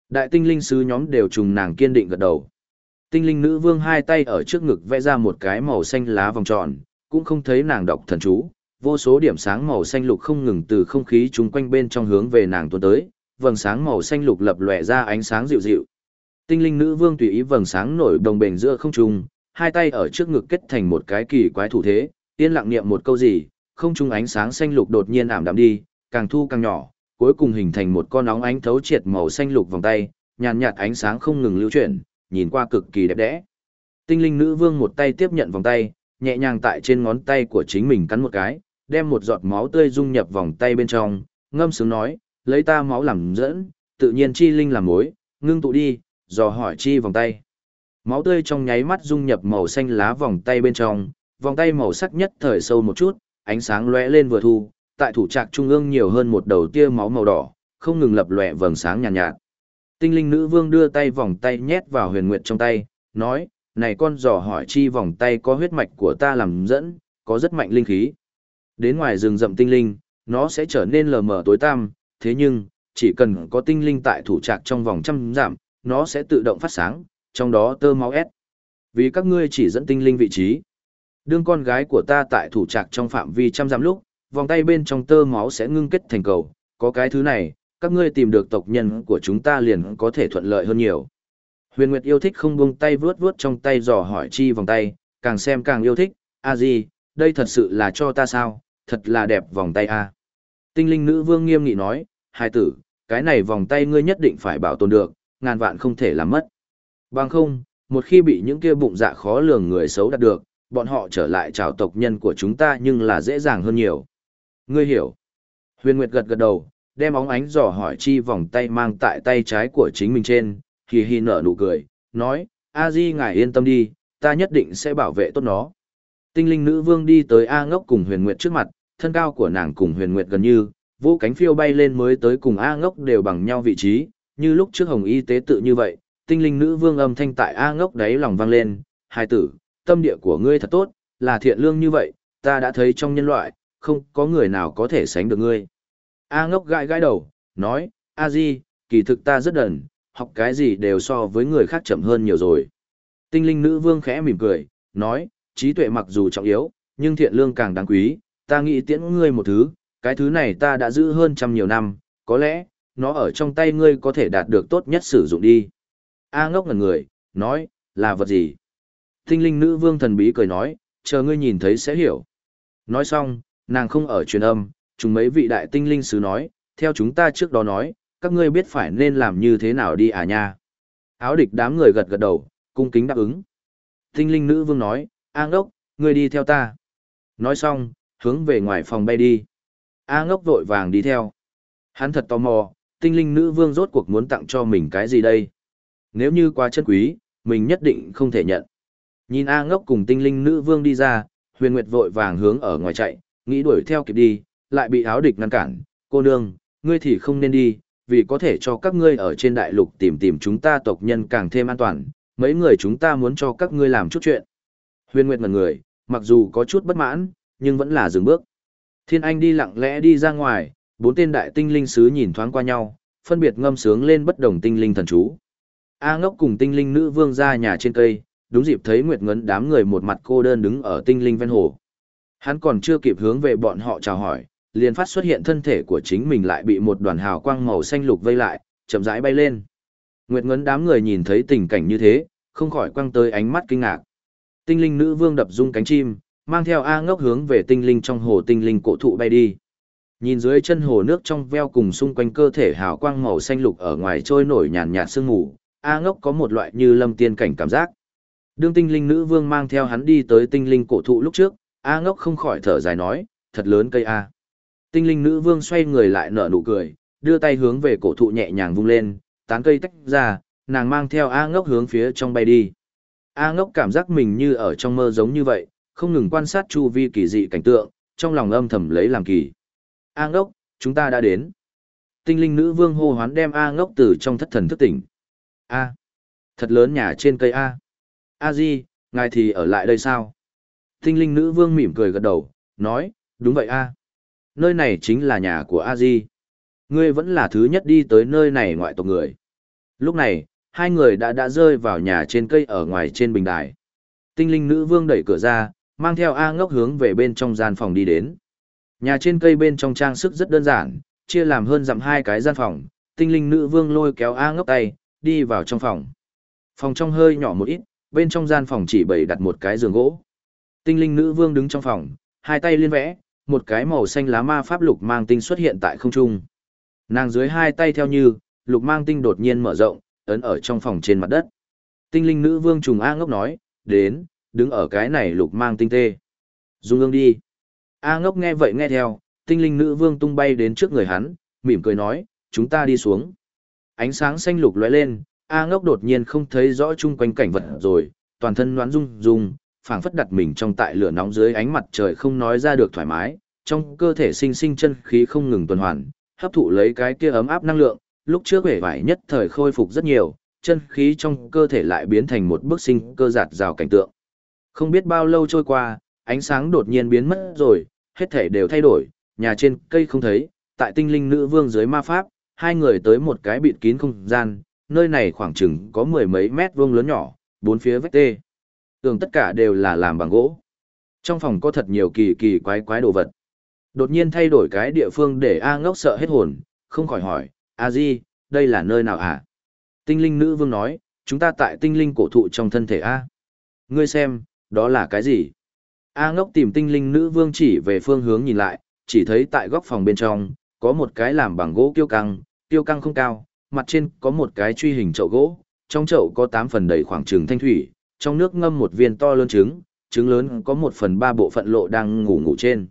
Đại tinh linh sứ nhóm đều trùng nàng kiên định gật đầu. Tinh linh nữ vương hai tay ở trước ngực vẽ ra một cái màu xanh lá vòng tròn, cũng không thấy nàng đọc thần chú. Vô số điểm sáng màu xanh lục không ngừng từ không khí chung quanh bên trong hướng về nàng tuôn tới, vầng sáng màu xanh lục lập lòe ra ánh sáng dịu dịu. Tinh linh nữ vương tùy ý vầng sáng nổi đồng bền giữa không trung, hai tay ở trước ngực kết thành một cái kỳ quái thủ thế, yên lặng niệm một câu gì, không trung ánh sáng xanh lục đột nhiên ảm đạm đi, càng thu càng nhỏ, cuối cùng hình thành một con nóng ánh thấu triệt màu xanh lục vòng tay, nhàn nhạt ánh sáng không ngừng lưu chuyển, nhìn qua cực kỳ đẹp đẽ. Tinh linh nữ vương một tay tiếp nhận vòng tay, nhẹ nhàng tại trên ngón tay của chính mình cắn một cái, đem một giọt máu tươi dung nhập vòng tay bên trong, ngâm sướng nói, lấy ta máu làm dẫn, tự nhiên chi linh làm mối, ngưng tụ đi, dò hỏi chi vòng tay. Máu tươi trong nháy mắt dung nhập màu xanh lá vòng tay bên trong, vòng tay màu sắc nhất thời sâu một chút, ánh sáng lóe lên vừa thu, tại thủ trạc trung ương nhiều hơn một đầu tia máu màu đỏ, không ngừng lập lòe vầng sáng nhàn nhạt, nhạt. Tinh linh nữ vương đưa tay vòng tay nhét vào huyền nguyệt trong tay, nói, này con dò hỏi chi vòng tay có huyết mạch của ta làm dẫn, có rất mạnh linh khí. Đến ngoài rừng rậm tinh linh, nó sẽ trở nên lờ mờ tối tăm, thế nhưng, chỉ cần có tinh linh tại thủ trạc trong vòng trăm giảm, nó sẽ tự động phát sáng, trong đó tơ máu ép. Vì các ngươi chỉ dẫn tinh linh vị trí. Đương con gái của ta tại thủ trạc trong phạm vi trăm giảm lúc, vòng tay bên trong tơ máu sẽ ngưng kết thành cầu, có cái thứ này, các ngươi tìm được tộc nhân của chúng ta liền có thể thuận lợi hơn nhiều. Huyền Nguyệt yêu thích không buông tay vướt vướt trong tay dò hỏi chi vòng tay, càng xem càng yêu thích, a gì, đây thật sự là cho ta sao, thật là đẹp vòng tay a. Tinh linh nữ vương nghiêm nghị nói, hai tử, cái này vòng tay ngươi nhất định phải bảo tồn được, ngàn vạn không thể làm mất. Bằng không, một khi bị những kia bụng dạ khó lường người xấu đạt được, bọn họ trở lại chào tộc nhân của chúng ta nhưng là dễ dàng hơn nhiều. Ngươi hiểu. Huyền Nguyệt gật gật đầu, đem óng ánh dò hỏi chi vòng tay mang tại tay trái của chính mình trên, hì hì nở nụ cười, nói, a di ngài yên tâm đi, ta nhất định sẽ bảo vệ tốt nó. Tinh linh nữ vương đi tới A ngốc cùng huyền nguyệt trước mặt, thân cao của nàng cùng huyền nguyệt gần như, vũ cánh phiêu bay lên mới tới cùng A ngốc đều bằng nhau vị trí, như lúc trước hồng y tế tự như vậy, tinh linh nữ vương âm thanh tại A ngốc đáy lòng vang lên, hai tử, tâm địa của ngươi thật tốt, là thiện lương như vậy, ta đã thấy trong nhân loại, không có người nào có thể sánh được ngươi. A ngốc gãi gãi đầu, nói, A di, kỳ thực ta rất đần, học cái gì đều so với người khác chậm hơn nhiều rồi. Tinh linh nữ vương khẽ mỉm cười, nói, trí tuệ mặc dù trọng yếu, nhưng thiện lương càng đáng quý, ta nghĩ tiễn ngươi một thứ, cái thứ này ta đã giữ hơn trăm nhiều năm, có lẽ, nó ở trong tay ngươi có thể đạt được tốt nhất sử dụng đi. A ngốc ngần người, nói, là vật gì? Tinh linh nữ vương thần bí cười nói, chờ ngươi nhìn thấy sẽ hiểu. Nói xong, nàng không ở truyền âm, chúng mấy vị đại tinh linh sứ nói, theo chúng ta trước đó nói, các ngươi biết phải nên làm như thế nào đi à nha. Áo địch đám người gật gật đầu, cung kính đáp ứng. Tinh linh nữ vương nói, A ngốc, ngươi đi theo ta. Nói xong, hướng về ngoài phòng bay đi. A ngốc vội vàng đi theo. Hắn thật tò mò, tinh linh nữ vương rốt cuộc muốn tặng cho mình cái gì đây? Nếu như quá chân quý, mình nhất định không thể nhận. Nhìn A ngốc cùng tinh linh nữ vương đi ra, huyền nguyệt vội vàng hướng ở ngoài chạy, nghĩ đuổi theo kịp đi, lại bị áo địch ngăn cản. Cô nương, ngươi thì không nên đi, vì có thể cho các ngươi ở trên đại lục tìm tìm chúng ta tộc nhân càng thêm an toàn, mấy người chúng ta muốn cho các ngươi làm chút chuyện. Huyền Nguyệt ngần người, mặc dù có chút bất mãn, nhưng vẫn là dừng bước. Thiên Anh đi lặng lẽ đi ra ngoài, bốn tên đại tinh linh sứ nhìn thoáng qua nhau, phân biệt ngâm sướng lên bất đồng tinh linh thần chú. A ngốc cùng tinh linh nữ vương ra nhà trên cây, đúng dịp thấy Nguyệt Ngấn đám người một mặt cô đơn đứng ở tinh linh ven hồ. Hắn còn chưa kịp hướng về bọn họ chào hỏi, liền phát xuất hiện thân thể của chính mình lại bị một đoàn hào quang màu xanh lục vây lại, chậm rãi bay lên. Nguyệt Ngấn đám người nhìn thấy tình cảnh như thế, không khỏi quăng tới ánh mắt kinh ngạc. Tinh linh nữ vương đập rung cánh chim, mang theo A ngốc hướng về tinh linh trong hồ tinh linh cổ thụ bay đi. Nhìn dưới chân hồ nước trong veo cùng xung quanh cơ thể hào quang màu xanh lục ở ngoài trôi nổi nhàn nhạt sương mù, A ngốc có một loại như lâm tiên cảnh cảm giác. Đương tinh linh nữ vương mang theo hắn đi tới tinh linh cổ thụ lúc trước, A ngốc không khỏi thở dài nói, thật lớn cây A. Tinh linh nữ vương xoay người lại nở nụ cười, đưa tay hướng về cổ thụ nhẹ nhàng vung lên, tán cây tách ra, nàng mang theo A ngốc hướng phía trong bay đi. A ngốc cảm giác mình như ở trong mơ giống như vậy, không ngừng quan sát chu vi kỳ dị cảnh tượng, trong lòng âm thầm lấy làm kỳ. A ngốc, chúng ta đã đến. Tinh linh nữ vương hô hoán đem A ngốc từ trong thất thần thức tỉnh. A. Thật lớn nhà trên cây A. A di, ngài thì ở lại đây sao? Tinh linh nữ vương mỉm cười gật đầu, nói, đúng vậy A nơi này chính là nhà của a di ngươi vẫn là thứ nhất đi tới nơi này ngoại tộc người. Lúc này, hai người đã đã rơi vào nhà trên cây ở ngoài trên bình đài. Tinh linh nữ vương đẩy cửa ra, mang theo a ngốc hướng về bên trong gian phòng đi đến. Nhà trên cây bên trong trang sức rất đơn giản, chia làm hơn dặm hai cái gian phòng. Tinh linh nữ vương lôi kéo a ngốc tay, đi vào trong phòng. Phòng trong hơi nhỏ một ít, bên trong gian phòng chỉ bày đặt một cái giường gỗ. Tinh linh nữ vương đứng trong phòng, hai tay liên vẽ một cái màu xanh lá ma pháp lục mang tinh xuất hiện tại không trung. Nàng dưới hai tay theo như, lục mang tinh đột nhiên mở rộng, ấn ở trong phòng trên mặt đất. Tinh linh nữ vương trùng A ngốc nói, đến, đứng ở cái này lục mang tinh tê. Dung ương đi. A ngốc nghe vậy nghe theo, tinh linh nữ vương tung bay đến trước người hắn, mỉm cười nói, chúng ta đi xuống. Ánh sáng xanh lục lóe lên, A ngốc đột nhiên không thấy rõ chung quanh cảnh vật rồi, toàn thân noán rung rung, phảng phất đặt mình trong tại lửa nóng dưới ánh mặt trời không nói ra được thoải mái, trong cơ thể sinh sinh chân khí không ngừng tuần hoàn, hấp thụ lấy cái kia ấm áp năng lượng, lúc trước vẻ vải nhất thời khôi phục rất nhiều, chân khí trong cơ thể lại biến thành một bức sinh cơ giạt rào cảnh tượng. Không biết bao lâu trôi qua, ánh sáng đột nhiên biến mất rồi, hết thể đều thay đổi, nhà trên cây không thấy, tại tinh linh nữ vương dưới ma pháp, hai người tới một cái bịt kín không gian, nơi này khoảng chừng có mười mấy mét vuông lớn nhỏ, bốn phía vách tê. Tường tất cả đều là làm bằng gỗ. Trong phòng có thật nhiều kỳ kỳ quái quái đồ vật. Đột nhiên thay đổi cái địa phương để A ngốc sợ hết hồn, không khỏi hỏi, A Di, đây là nơi nào hả? Tinh linh nữ vương nói, chúng ta tại tinh linh cổ thụ trong thân thể A. Ngươi xem, đó là cái gì? A ngốc tìm tinh linh nữ vương chỉ về phương hướng nhìn lại, chỉ thấy tại góc phòng bên trong, có một cái làm bằng gỗ kiêu căng, kiêu căng không cao, mặt trên có một cái truy hình chậu gỗ, trong chậu có 8 phần đầy khoảng trường thanh thủy, trong nước ngâm một viên to lớn trứng, trứng lớn có một phần ba bộ phận lộ đang ngủ ngủ trên.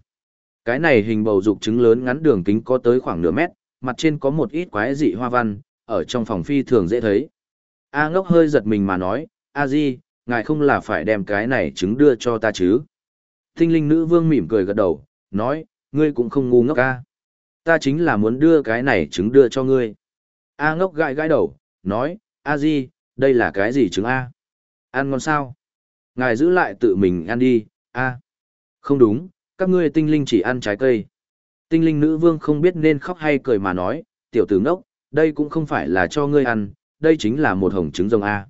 Cái này hình bầu dục trứng lớn ngắn đường kính có tới khoảng nửa mét, mặt trên có một ít quái dị hoa văn, ở trong phòng phi thường dễ thấy. A ngốc hơi giật mình mà nói, A Di, ngài không là phải đem cái này trứng đưa cho ta chứ? Tinh linh nữ vương mỉm cười gật đầu, nói, ngươi cũng không ngu ngốc ca. Ta chính là muốn đưa cái này trứng đưa cho ngươi. A ngốc gãi gãi đầu, nói, A Di, đây là cái gì trứng A? Ăn ngon sao? Ngài giữ lại tự mình ăn đi, A. Không đúng, các ngươi tinh linh chỉ ăn trái cây. Tinh linh nữ vương không biết nên khóc hay cười mà nói, tiểu tử ngốc, đây cũng không phải là cho ngươi ăn, đây chính là một hồng trứng rồng A.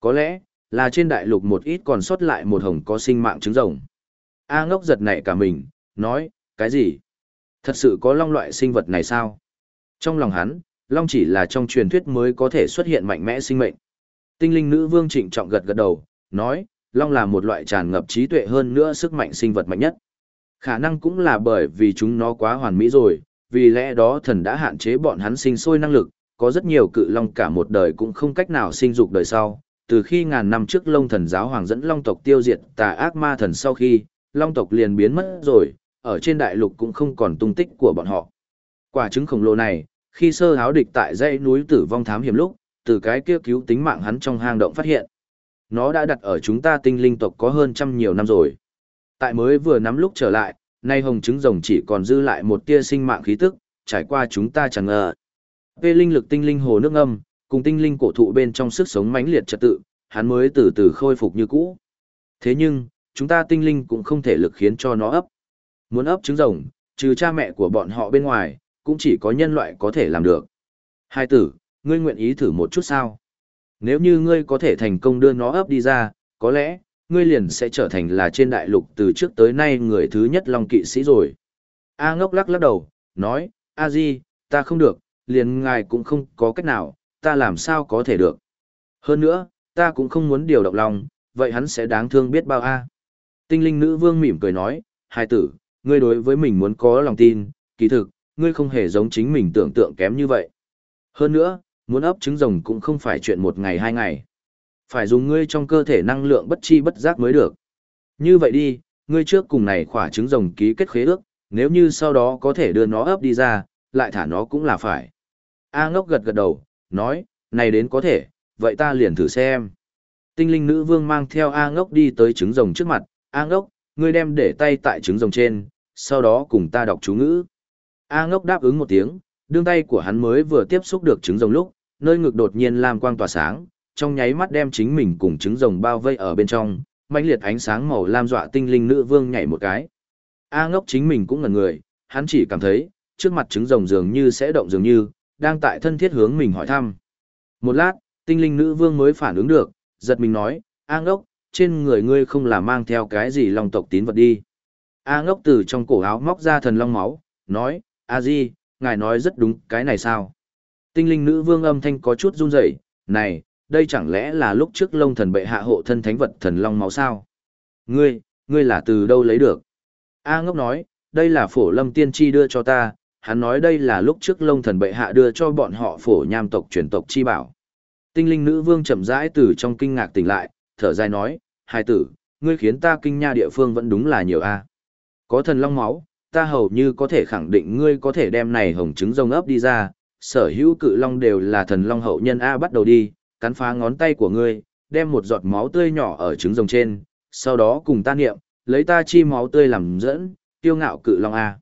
Có lẽ, là trên đại lục một ít còn sót lại một hồng có sinh mạng trứng rồng. A ngốc giật nảy cả mình, nói, cái gì? Thật sự có long loại sinh vật này sao? Trong lòng hắn, long chỉ là trong truyền thuyết mới có thể xuất hiện mạnh mẽ sinh mệnh. Tinh linh nữ vương trịnh trọng gật gật đầu, nói, long là một loại tràn ngập trí tuệ hơn nữa sức mạnh sinh vật mạnh nhất. Khả năng cũng là bởi vì chúng nó quá hoàn mỹ rồi, vì lẽ đó thần đã hạn chế bọn hắn sinh sôi năng lực, có rất nhiều cự long cả một đời cũng không cách nào sinh dục đời sau. Từ khi ngàn năm trước Long Thần giáo hoàng dẫn Long tộc tiêu diệt tà ác ma thần sau khi, Long tộc liền biến mất rồi, ở trên đại lục cũng không còn tung tích của bọn họ. Quả trứng khổng lồ này, khi sơ háo địch tại dãy núi tử vong thám hiểm lúc, từ cái kia cứu tính mạng hắn trong hang động phát hiện. Nó đã đặt ở chúng ta tinh linh tộc có hơn trăm nhiều năm rồi. Tại mới vừa nắm lúc trở lại, nay hồng trứng rồng chỉ còn dư lại một tia sinh mạng khí tức, trải qua chúng ta chẳng ngờ. Về linh lực tinh linh hồ nước âm, cùng tinh linh cổ thụ bên trong sức sống mãnh liệt trật tự, hắn mới từ từ khôi phục như cũ. Thế nhưng, chúng ta tinh linh cũng không thể lực khiến cho nó ấp. Muốn ấp trứng rồng, trừ cha mẹ của bọn họ bên ngoài, cũng chỉ có nhân loại có thể làm được. Hai tử, ngươi nguyện ý thử một chút sao? Nếu như ngươi có thể thành công đưa nó ấp đi ra, có lẽ, ngươi liền sẽ trở thành là trên đại lục từ trước tới nay người thứ nhất long kỵ sĩ rồi. A ngốc lắc lắc đầu, nói, A Di, ta không được, liền ngài cũng không có cách nào, ta làm sao có thể được. Hơn nữa, ta cũng không muốn điều động lòng, vậy hắn sẽ đáng thương biết bao a. Tinh linh nữ vương mỉm cười nói, hai tử, ngươi đối với mình muốn có lòng tin, kỳ thực, ngươi không hề giống chính mình tưởng tượng kém như vậy. Hơn nữa, muốn ấp trứng rồng cũng không phải chuyện một ngày hai ngày. Phải dùng ngươi trong cơ thể năng lượng bất chi bất giác mới được. Như vậy đi, ngươi trước cùng này khỏa trứng rồng ký kết khế ước, nếu như sau đó có thể đưa nó ấp đi ra, lại thả nó cũng là phải. A ngốc gật gật đầu, nói, này đến có thể, vậy ta liền thử xem. Tinh linh nữ vương mang theo A ngốc đi tới trứng rồng trước mặt, A ngốc, ngươi đem để tay tại trứng rồng trên, sau đó cùng ta đọc chú ngữ. A ngốc đáp ứng một tiếng, đương tay của hắn mới vừa tiếp xúc được trứng rồng lúc, nơi ngực đột nhiên lam quang tỏa sáng, trong nháy mắt đem chính mình cùng trứng rồng bao vây ở bên trong, mãnh liệt ánh sáng màu lam dọa tinh linh nữ vương nhảy một cái. A ngốc chính mình cũng ngẩn người, hắn chỉ cảm thấy, trước mặt trứng rồng dường như sẽ động dường như, đang tại thân thiết hướng mình hỏi thăm. Một lát, tinh linh nữ vương mới phản ứng được, giật mình nói, A ngốc, trên người ngươi không là mang theo cái gì long tộc tín vật đi. A ngốc từ trong cổ áo móc ra thần long máu, nói, A di, ngài nói rất đúng cái này sao? Tinh linh nữ vương âm thanh có chút run rẩy, này, đây chẳng lẽ là lúc trước lông thần bệ hạ hộ thân thánh vật thần long máu sao? Ngươi, ngươi là từ đâu lấy được? A ngốc nói, đây là phổ lâm tiên tri đưa cho ta, hắn nói đây là lúc trước lông thần bệ hạ đưa cho bọn họ phổ nham tộc truyền tộc chi bảo. Tinh linh nữ vương chậm rãi từ trong kinh ngạc tỉnh lại, thở dài nói, hai tử, ngươi khiến ta kinh nha địa phương vẫn đúng là nhiều a. Có thần long máu, ta hầu như có thể khẳng định ngươi có thể đem này hồng trứng rồng ấp đi ra, sở hữu cự long đều là thần long hậu nhân A bắt đầu đi, cắn phá ngón tay của ngươi, đem một giọt máu tươi nhỏ ở trứng rồng trên, sau đó cùng ta niệm, lấy ta chi máu tươi làm dẫn, tiêu ngạo cự long A.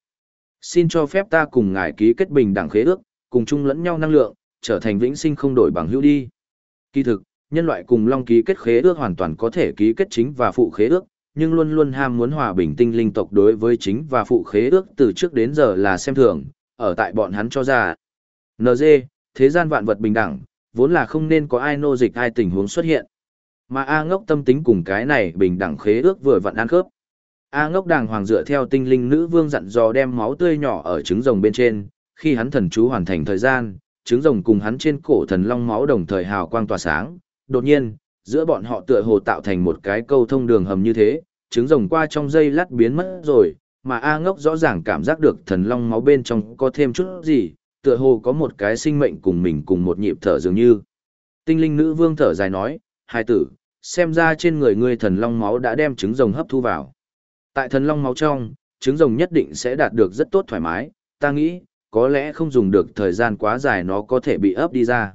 Xin cho phép ta cùng ngài ký kết bình đẳng khế ước, cùng chung lẫn nhau năng lượng, trở thành vĩnh sinh không đổi bằng hữu đi. Kỳ thực, nhân loại cùng long ký kết khế ước hoàn toàn có thể ký kết chính và phụ khế ước, nhưng luôn luôn ham muốn hòa bình tinh linh tộc đối với chính và phụ khế ước từ trước đến giờ là xem thường, ở tại bọn hắn cho ra. NG, thế gian vạn vật bình đẳng, vốn là không nên có ai nô dịch ai tình huống xuất hiện. Mà A ngốc tâm tính cùng cái này bình đẳng khế ước vừa vặn ăn khớp. A ngốc đàng hoàng dựa theo tinh linh nữ vương dặn dò đem máu tươi nhỏ ở trứng rồng bên trên, khi hắn thần chú hoàn thành thời gian, trứng rồng cùng hắn trên cổ thần long máu đồng thời hào quang tỏa sáng. Đột nhiên, giữa bọn họ tựa hồ tạo thành một cái câu thông đường hầm như thế, trứng rồng qua trong dây lát biến mất rồi, mà A ngốc rõ ràng cảm giác được thần long máu bên trong có thêm chút gì, tựa hồ có một cái sinh mệnh cùng mình cùng một nhịp thở dường như. Tinh linh nữ vương thở dài nói, hai tử, xem ra trên người ngươi thần long máu đã đem trứng rồng hấp thu vào. Tại thần long máu trong, trứng rồng nhất định sẽ đạt được rất tốt thoải mái, ta nghĩ, có lẽ không dùng được thời gian quá dài nó có thể bị ấp đi ra.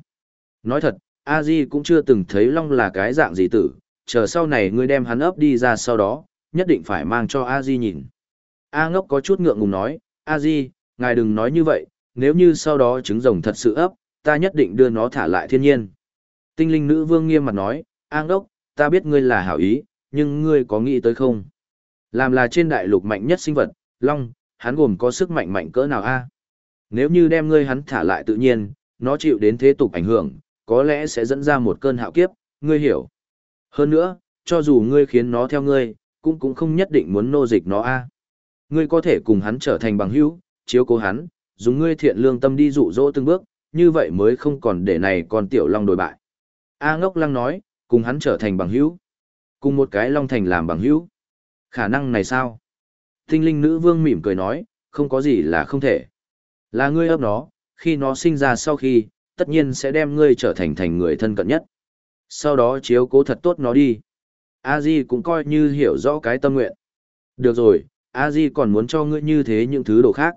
Nói thật, a di cũng chưa từng thấy long là cái dạng gì tử, chờ sau này ngươi đem hắn ấp đi ra sau đó, nhất định phải mang cho a di nhìn. A ngốc có chút ngượng ngùng nói, a di, ngài đừng nói như vậy, nếu như sau đó trứng rồng thật sự ấp, ta nhất định đưa nó thả lại thiên nhiên. Tinh linh nữ vương nghiêm mặt nói, an đốc, ta biết ngươi là hảo ý, nhưng ngươi có nghĩ tới không? Làm là trên đại lục mạnh nhất sinh vật, long, hắn gồm có sức mạnh mạnh cỡ nào a? Nếu như đem ngươi hắn thả lại tự nhiên, nó chịu đến thế tục ảnh hưởng, có lẽ sẽ dẫn ra một cơn hạo kiếp, ngươi hiểu. Hơn nữa, cho dù ngươi khiến nó theo ngươi, cũng cũng không nhất định muốn nô dịch nó a. Ngươi có thể cùng hắn trở thành bằng hữu, chiếu cố hắn, dùng ngươi thiện lương tâm đi dụ dỗ từng bước, như vậy mới không còn để này còn tiểu long đổi bại. A ngốc lăng nói, cùng hắn trở thành bằng hữu. Cùng một cái long thành làm bằng hữu. Khả năng này sao? Tinh linh nữ vương mỉm cười nói, không có gì là không thể. Là ngươi ấp nó, khi nó sinh ra sau khi, tất nhiên sẽ đem ngươi trở thành thành người thân cận nhất. Sau đó chiếu cố thật tốt nó đi. A Di cũng coi như hiểu rõ cái tâm nguyện. Được rồi, A Di còn muốn cho ngươi như thế những thứ đồ khác.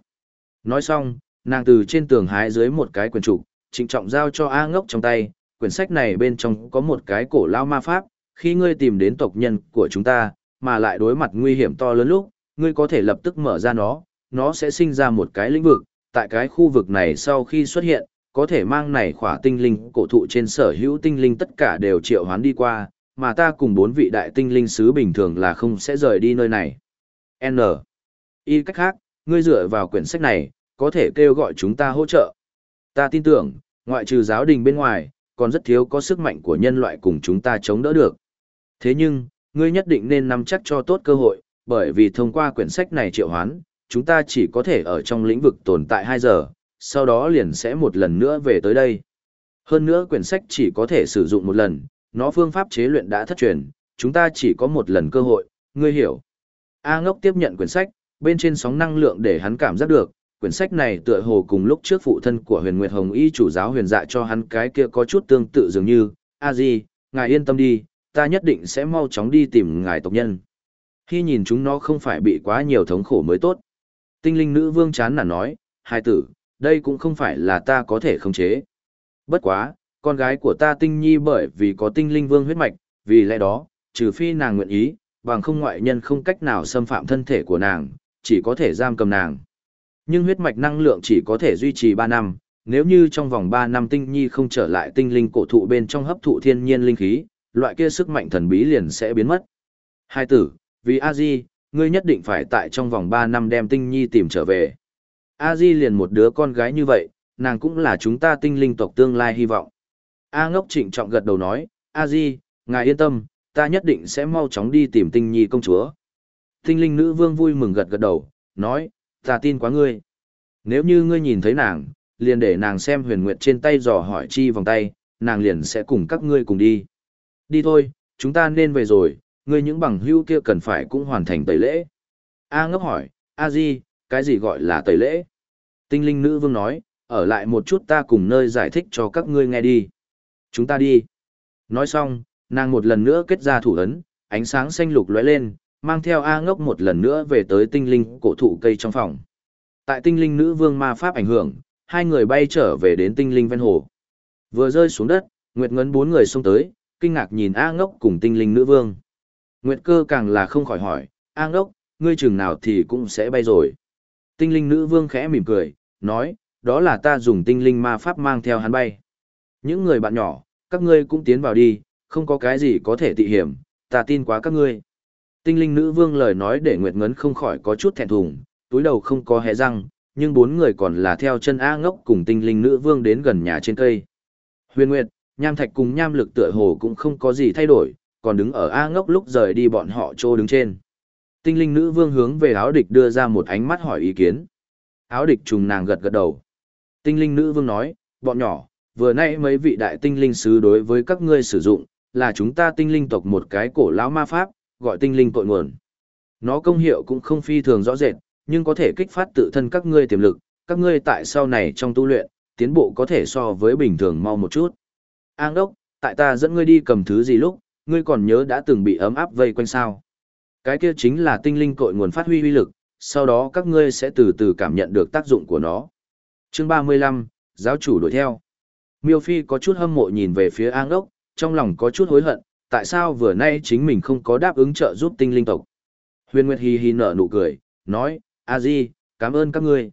Nói xong, nàng từ trên tường hái dưới một cái quyển trục, trịnh trọng giao cho A ngốc trong tay. Quyển sách này bên trong có một cái cổ lao ma pháp, khi ngươi tìm đến tộc nhân của chúng ta, mà lại đối mặt nguy hiểm to lớn lúc, ngươi có thể lập tức mở ra nó, nó sẽ sinh ra một cái lĩnh vực, tại cái khu vực này sau khi xuất hiện, có thể mang này khỏa tinh linh cổ thụ trên sở hữu tinh linh tất cả đều triệu hoán đi qua, mà ta cùng bốn vị đại tinh linh sứ bình thường là không sẽ rời đi nơi này. N. Y cách khác, ngươi dựa vào quyển sách này, có thể kêu gọi chúng ta hỗ trợ. Ta tin tưởng, ngoại trừ giáo đình bên ngoài, còn rất thiếu có sức mạnh của nhân loại cùng chúng ta chống đỡ được. Thế nhưng, ngươi nhất định nên nắm chắc cho tốt cơ hội, bởi vì thông qua quyển sách này triệu hoán, chúng ta chỉ có thể ở trong lĩnh vực tồn tại 2 giờ, sau đó liền sẽ một lần nữa về tới đây. Hơn nữa quyển sách chỉ có thể sử dụng một lần, nó phương pháp chế luyện đã thất truyền, chúng ta chỉ có một lần cơ hội, ngươi hiểu. A ngốc tiếp nhận quyển sách, bên trên sóng năng lượng để hắn cảm giác được, quyển sách này tựa hồ cùng lúc trước phụ thân của huyền Nguyệt Hồng Y chủ giáo huyền dạ cho hắn cái kia có chút tương tự dường như, a di, ngài yên tâm đi, ta nhất định sẽ mau chóng đi tìm ngài tộc nhân. Khi nhìn chúng nó không phải bị quá nhiều thống khổ mới tốt. Tinh linh nữ vương chán nản nói, hai tử, đây cũng không phải là ta có thể khống chế. Bất quá, con gái của ta tinh nhi bởi vì có tinh linh vương huyết mạch, vì lẽ đó, trừ phi nàng nguyện ý, bằng không ngoại nhân không cách nào xâm phạm thân thể của nàng, chỉ có thể giam cầm nàng. Nhưng huyết mạch năng lượng chỉ có thể duy trì 3 năm, nếu như trong vòng 3 năm tinh nhi không trở lại tinh linh cổ thụ bên trong hấp thụ thiên nhiên linh khí, loại kia sức mạnh thần bí liền sẽ biến mất. Hai tử, vì a di ngươi nhất định phải tại trong vòng ba năm đem tinh nhi tìm trở về a di liền một đứa con gái như vậy nàng cũng là chúng ta tinh linh tộc tương lai hy vọng a ngốc trịnh trọng gật đầu nói a di ngài yên tâm ta nhất định sẽ mau chóng đi tìm tinh nhi công chúa tinh linh nữ vương vui mừng gật gật đầu nói ta tin quá ngươi nếu như ngươi nhìn thấy nàng liền để nàng xem huyền nguyệt trên tay dò hỏi chi vòng tay nàng liền sẽ cùng các ngươi cùng đi đi thôi chúng ta nên về rồi ngươi những bằng hữu kia cần phải cũng hoàn thành tẩy lễ. A ngốc hỏi, A Di, cái gì gọi là tẩy lễ? Tinh linh nữ vương nói, ở lại một chút ta cùng nơi giải thích cho các ngươi nghe đi. Chúng ta đi. Nói xong, nàng một lần nữa kết ra thủ ấn, ánh sáng xanh lục lóe lên, mang theo A ngốc một lần nữa về tới tinh linh cổ thụ cây trong phòng. Tại tinh linh nữ vương ma pháp ảnh hưởng, hai người bay trở về đến tinh linh ven hồ. Vừa rơi xuống đất, Nguyệt Ngân bốn người xông tới, kinh ngạc nhìn A ngốc cùng tinh linh nữ vương. Nguyệt cơ càng là không khỏi hỏi, A ngốc, ngươi chừng nào thì cũng sẽ bay rồi. Tinh linh nữ vương khẽ mỉm cười, nói, đó là ta dùng tinh linh ma pháp mang theo hắn bay. Những người bạn nhỏ, các ngươi cũng tiến vào đi, không có cái gì có thể tị hiểm, ta tin quá các ngươi. Tinh linh nữ vương lời nói để Nguyệt Ngấn không khỏi có chút thẹn thùng, túi đầu không có hé răng, nhưng bốn người còn là theo chân A ngốc cùng tinh linh nữ vương đến gần nhà trên cây. Huyền Nguyệt, Nham Thạch cùng Nham Lực tựa hồ cũng không có gì thay đổi, còn đứng ở A ngốc lúc rời đi bọn họ trô đứng trên. Tinh linh nữ vương hướng về áo địch đưa ra một ánh mắt hỏi ý kiến. Áo địch trùng nàng gật gật đầu. Tinh linh nữ vương nói, bọn nhỏ, vừa nay mấy vị đại tinh linh sứ đối với các ngươi sử dụng, là chúng ta tinh linh tộc một cái cổ lão ma pháp, gọi tinh linh cội nguồn. Nó công hiệu cũng không phi thường rõ rệt, nhưng có thể kích phát tự thân các ngươi tiềm lực, các ngươi tại sau này trong tu luyện, tiến bộ có thể so với bình thường mau một chút. An đốc, tại ta dẫn ngươi đi cầm thứ gì lúc, ngươi còn nhớ đã từng bị ấm áp vây quanh sao. Cái kia chính là tinh linh cội nguồn phát huy uy lực, sau đó các ngươi sẽ từ từ cảm nhận được tác dụng của nó. Chương 35, giáo chủ đuổi theo. Miêu Phi có chút hâm mộ nhìn về phía An đốc, trong lòng có chút hối hận, tại sao vừa nay chính mình không có đáp ứng trợ giúp tinh linh tộc. Huyền Nguyệt hi hi nở nụ cười, nói, a di, cảm ơn các ngươi.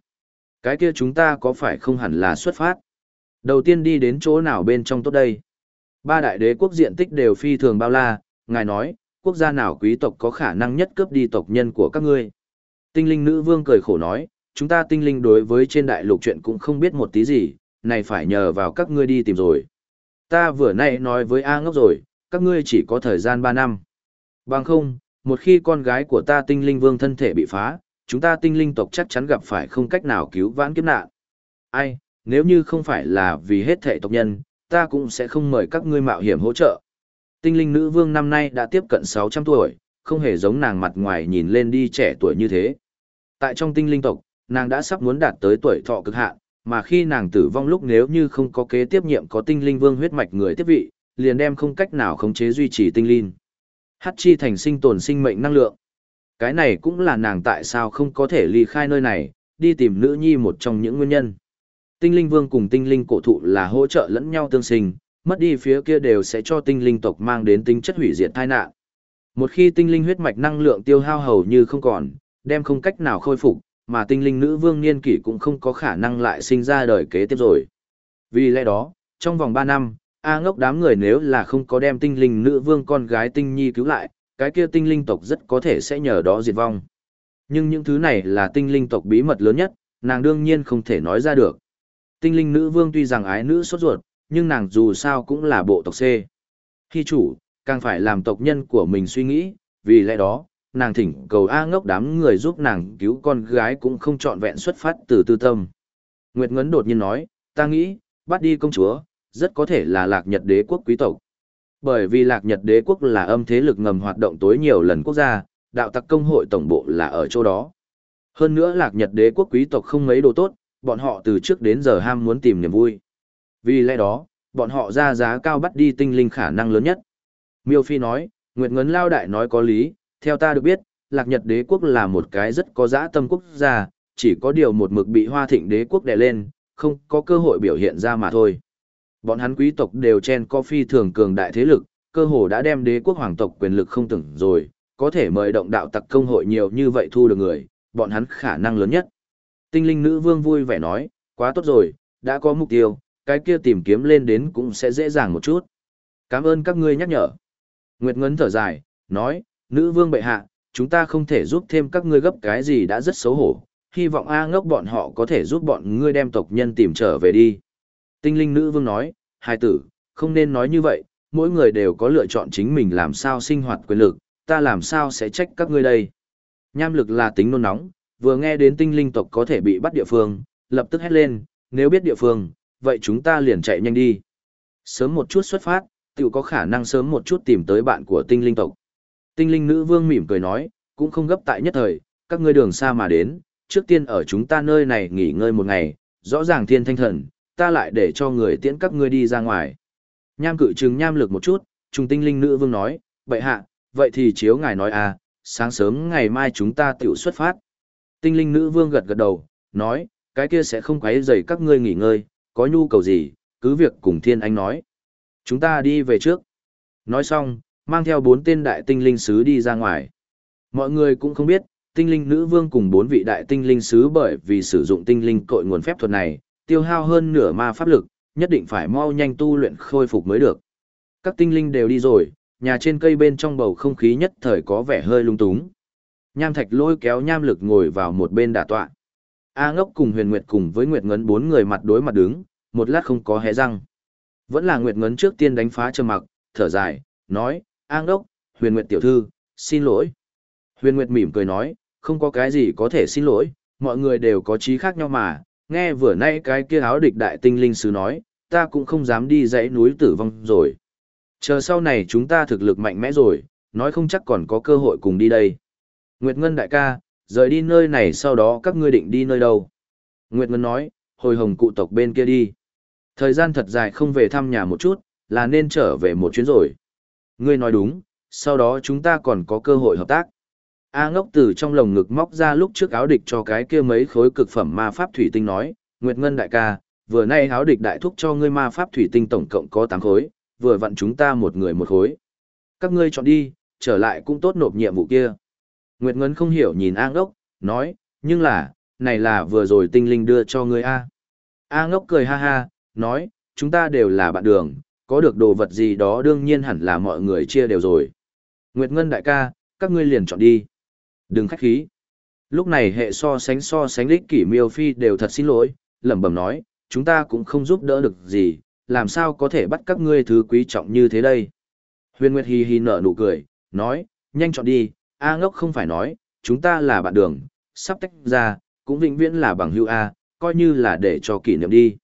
Cái kia chúng ta có phải không hẳn là xuất phát? Đầu tiên đi đến chỗ nào bên trong tốt đây? Ba đại đế quốc diện tích đều phi thường bao la, ngài nói, quốc gia nào quý tộc có khả năng nhất cướp đi tộc nhân của các ngươi? Tinh linh nữ vương cười khổ nói, chúng ta tinh linh đối với trên đại lục chuyện cũng không biết một tí gì, này phải nhờ vào các ngươi đi tìm rồi. Ta vừa nay nói với A ngốc rồi, các ngươi chỉ có thời gian 3 năm. Bằng không, một khi con gái của ta tinh linh vương thân thể bị phá, chúng ta tinh linh tộc chắc chắn gặp phải không cách nào cứu vãn kiếp nạn. Ai, nếu như không phải là vì hết thể tộc nhân, ta cũng sẽ không mời các ngươi mạo hiểm hỗ trợ. Tinh linh nữ vương năm nay đã tiếp cận 600 tuổi, không hề giống nàng mặt ngoài nhìn lên đi trẻ tuổi như thế. Tại trong tinh linh tộc, nàng đã sắp muốn đạt tới tuổi thọ cực hạn, mà khi nàng tử vong lúc nếu như không có kế tiếp nhiệm có tinh linh vương huyết mạch người tiếp vị, liền đem không cách nào khống chế duy trì tinh linh. Hát chi thành sinh tồn sinh mệnh năng lượng. Cái này cũng là nàng tại sao không có thể ly khai nơi này, đi tìm nữ nhi một trong những nguyên nhân. Tinh linh vương cùng tinh linh cổ thụ là hỗ trợ lẫn nhau tương sinh, mất đi phía kia đều sẽ cho tinh linh tộc mang đến tính chất hủy diệt tai nạn. Một khi tinh linh huyết mạch năng lượng tiêu hao hầu như không còn, đem không cách nào khôi phục, mà tinh linh nữ vương niên kỷ cũng không có khả năng lại sinh ra đời kế tiếp rồi. Vì lẽ đó, trong vòng 3 năm, A ngốc đám người nếu là không có đem tinh linh nữ vương con gái tinh nhi cứu lại, cái kia tinh linh tộc rất có thể sẽ nhờ đó diệt vong. Nhưng những thứ này là tinh linh tộc bí mật lớn nhất, nàng đương nhiên không thể nói ra được. Tinh linh nữ vương tuy rằng ái nữ sốt ruột, nhưng nàng dù sao cũng là bộ tộc C. Khi chủ, càng phải làm tộc nhân của mình suy nghĩ, vì lẽ đó, nàng thỉnh cầu A ngốc đám người giúp nàng cứu con gái cũng không trọn vẹn xuất phát từ tư tâm. Nguyệt Ngấn đột nhiên nói, ta nghĩ, bắt đi công chúa, rất có thể là lạc nhật đế quốc quý tộc. Bởi vì lạc nhật đế quốc là âm thế lực ngầm hoạt động tối nhiều lần quốc gia, đạo tặc công hội tổng bộ là ở chỗ đó. Hơn nữa lạc nhật đế quốc quý tộc không mấy đồ tốt, bọn họ từ trước đến giờ ham muốn tìm niềm vui. Vì lẽ đó, bọn họ ra giá cao bắt đi tinh linh khả năng lớn nhất. Miêu Phi nói, Nguyệt Ngấn Lao Đại nói có lý, theo ta được biết, lạc nhật đế quốc là một cái rất có dã tâm quốc gia, chỉ có điều một mực bị hoa thịnh đế quốc đè lên, không có cơ hội biểu hiện ra mà thôi. Bọn hắn quý tộc đều chen có phi thường cường đại thế lực, cơ hồ đã đem đế quốc hoàng tộc quyền lực không từng rồi, có thể mời động đạo tặc công hội nhiều như vậy thu được người, bọn hắn khả năng lớn nhất. Tinh linh nữ vương vui vẻ nói, quá tốt rồi, đã có mục tiêu, cái kia tìm kiếm lên đến cũng sẽ dễ dàng một chút. Cảm ơn các ngươi nhắc nhở. Nguyệt Ngấn thở dài, nói, nữ vương bệ hạ, chúng ta không thể giúp thêm các ngươi gấp cái gì đã rất xấu hổ, hy vọng A ngốc bọn họ có thể giúp bọn ngươi đem tộc nhân tìm trở về đi. Tinh linh nữ vương nói, hai tử, không nên nói như vậy, mỗi người đều có lựa chọn chính mình làm sao sinh hoạt quyền lực, ta làm sao sẽ trách các ngươi đây. Nham lực là tính nôn nóng, vừa nghe đến tinh linh tộc có thể bị bắt địa phương, lập tức hét lên, nếu biết địa phương, vậy chúng ta liền chạy nhanh đi. Sớm một chút xuất phát, tự có khả năng sớm một chút tìm tới bạn của tinh linh tộc. Tinh linh nữ vương mỉm cười nói, cũng không gấp tại nhất thời, các ngươi đường xa mà đến, trước tiên ở chúng ta nơi này nghỉ ngơi một ngày, rõ ràng thiên thanh thần, ta lại để cho người tiễn các ngươi đi ra ngoài. Nham cự trừng nham lực một chút, trùng tinh linh nữ vương nói, vậy hạ, vậy thì chiếu ngài nói à, sáng sớm ngày mai chúng ta tiểu xuất phát. Tinh linh nữ vương gật gật đầu, nói, cái kia sẽ không quấy rầy các ngươi nghỉ ngơi, có nhu cầu gì, cứ việc cùng thiên anh nói. Chúng ta đi về trước. Nói xong, mang theo bốn tên đại tinh linh sứ đi ra ngoài. Mọi người cũng không biết, tinh linh nữ vương cùng bốn vị đại tinh linh sứ bởi vì sử dụng tinh linh cội nguồn phép thuật này, tiêu hao hơn nửa ma pháp lực, nhất định phải mau nhanh tu luyện khôi phục mới được. Các tinh linh đều đi rồi, nhà trên cây bên trong bầu không khí nhất thời có vẻ hơi lung túng. Nham Thạch lôi kéo Nham Lực ngồi vào một bên đả tọa. A Ngốc cùng Huyền Nguyệt cùng với Nguyệt Ngấn bốn người mặt đối mặt đứng, một lát không có hé răng. Vẫn là Nguyệt Ngấn trước tiên đánh phá trầm mặc, thở dài, nói, A Ngốc, Huyền Nguyệt tiểu thư, xin lỗi. Huyền Nguyệt mỉm cười nói, không có cái gì có thể xin lỗi, mọi người đều có trí khác nhau mà, nghe vừa nay cái kia áo địch đại tinh linh sứ nói, ta cũng không dám đi dãy núi tử vong rồi. Chờ sau này chúng ta thực lực mạnh mẽ rồi, nói không chắc còn có cơ hội cùng đi đây. Nguyệt Ngân đại ca, rời đi nơi này sau đó các ngươi định đi nơi đâu? Nguyệt Ngân nói, hồi hồng cụ tộc bên kia đi. Thời gian thật dài không về thăm nhà một chút, là nên trở về một chuyến rồi. Ngươi nói đúng, sau đó chúng ta còn có cơ hội hợp tác. A ngốc từ trong lồng ngực móc ra lúc trước áo địch cho cái kia mấy khối cực phẩm ma pháp thủy tinh nói, Nguyệt Ngân đại ca, vừa nay áo địch đại thúc cho ngươi ma pháp thủy tinh tổng cộng có 8 khối, vừa vặn chúng ta một người một khối. Các ngươi chọn đi, trở lại cũng tốt nộp nhiệm vụ kia. Nguyệt Ngân không hiểu nhìn A ngốc, nói, nhưng là, này là vừa rồi tinh linh đưa cho ngươi A. A ngốc cười ha ha, nói, chúng ta đều là bạn đường, có được đồ vật gì đó đương nhiên hẳn là mọi người chia đều rồi. Nguyệt Ngân đại ca, các ngươi liền chọn đi. Đừng khách khí. Lúc này hệ so sánh so sánh lích kỷ miêu phi đều thật xin lỗi, lẩm bẩm nói, chúng ta cũng không giúp đỡ được gì, làm sao có thể bắt các ngươi thứ quý trọng như thế đây. Huyền Nguyệt hi hi nở nụ cười, nói, nhanh chọn đi, A ngốc không phải nói, chúng ta là bạn đường, sắp tách ra, cũng vĩnh viễn là bằng hữu A, coi như là để cho kỷ niệm đi.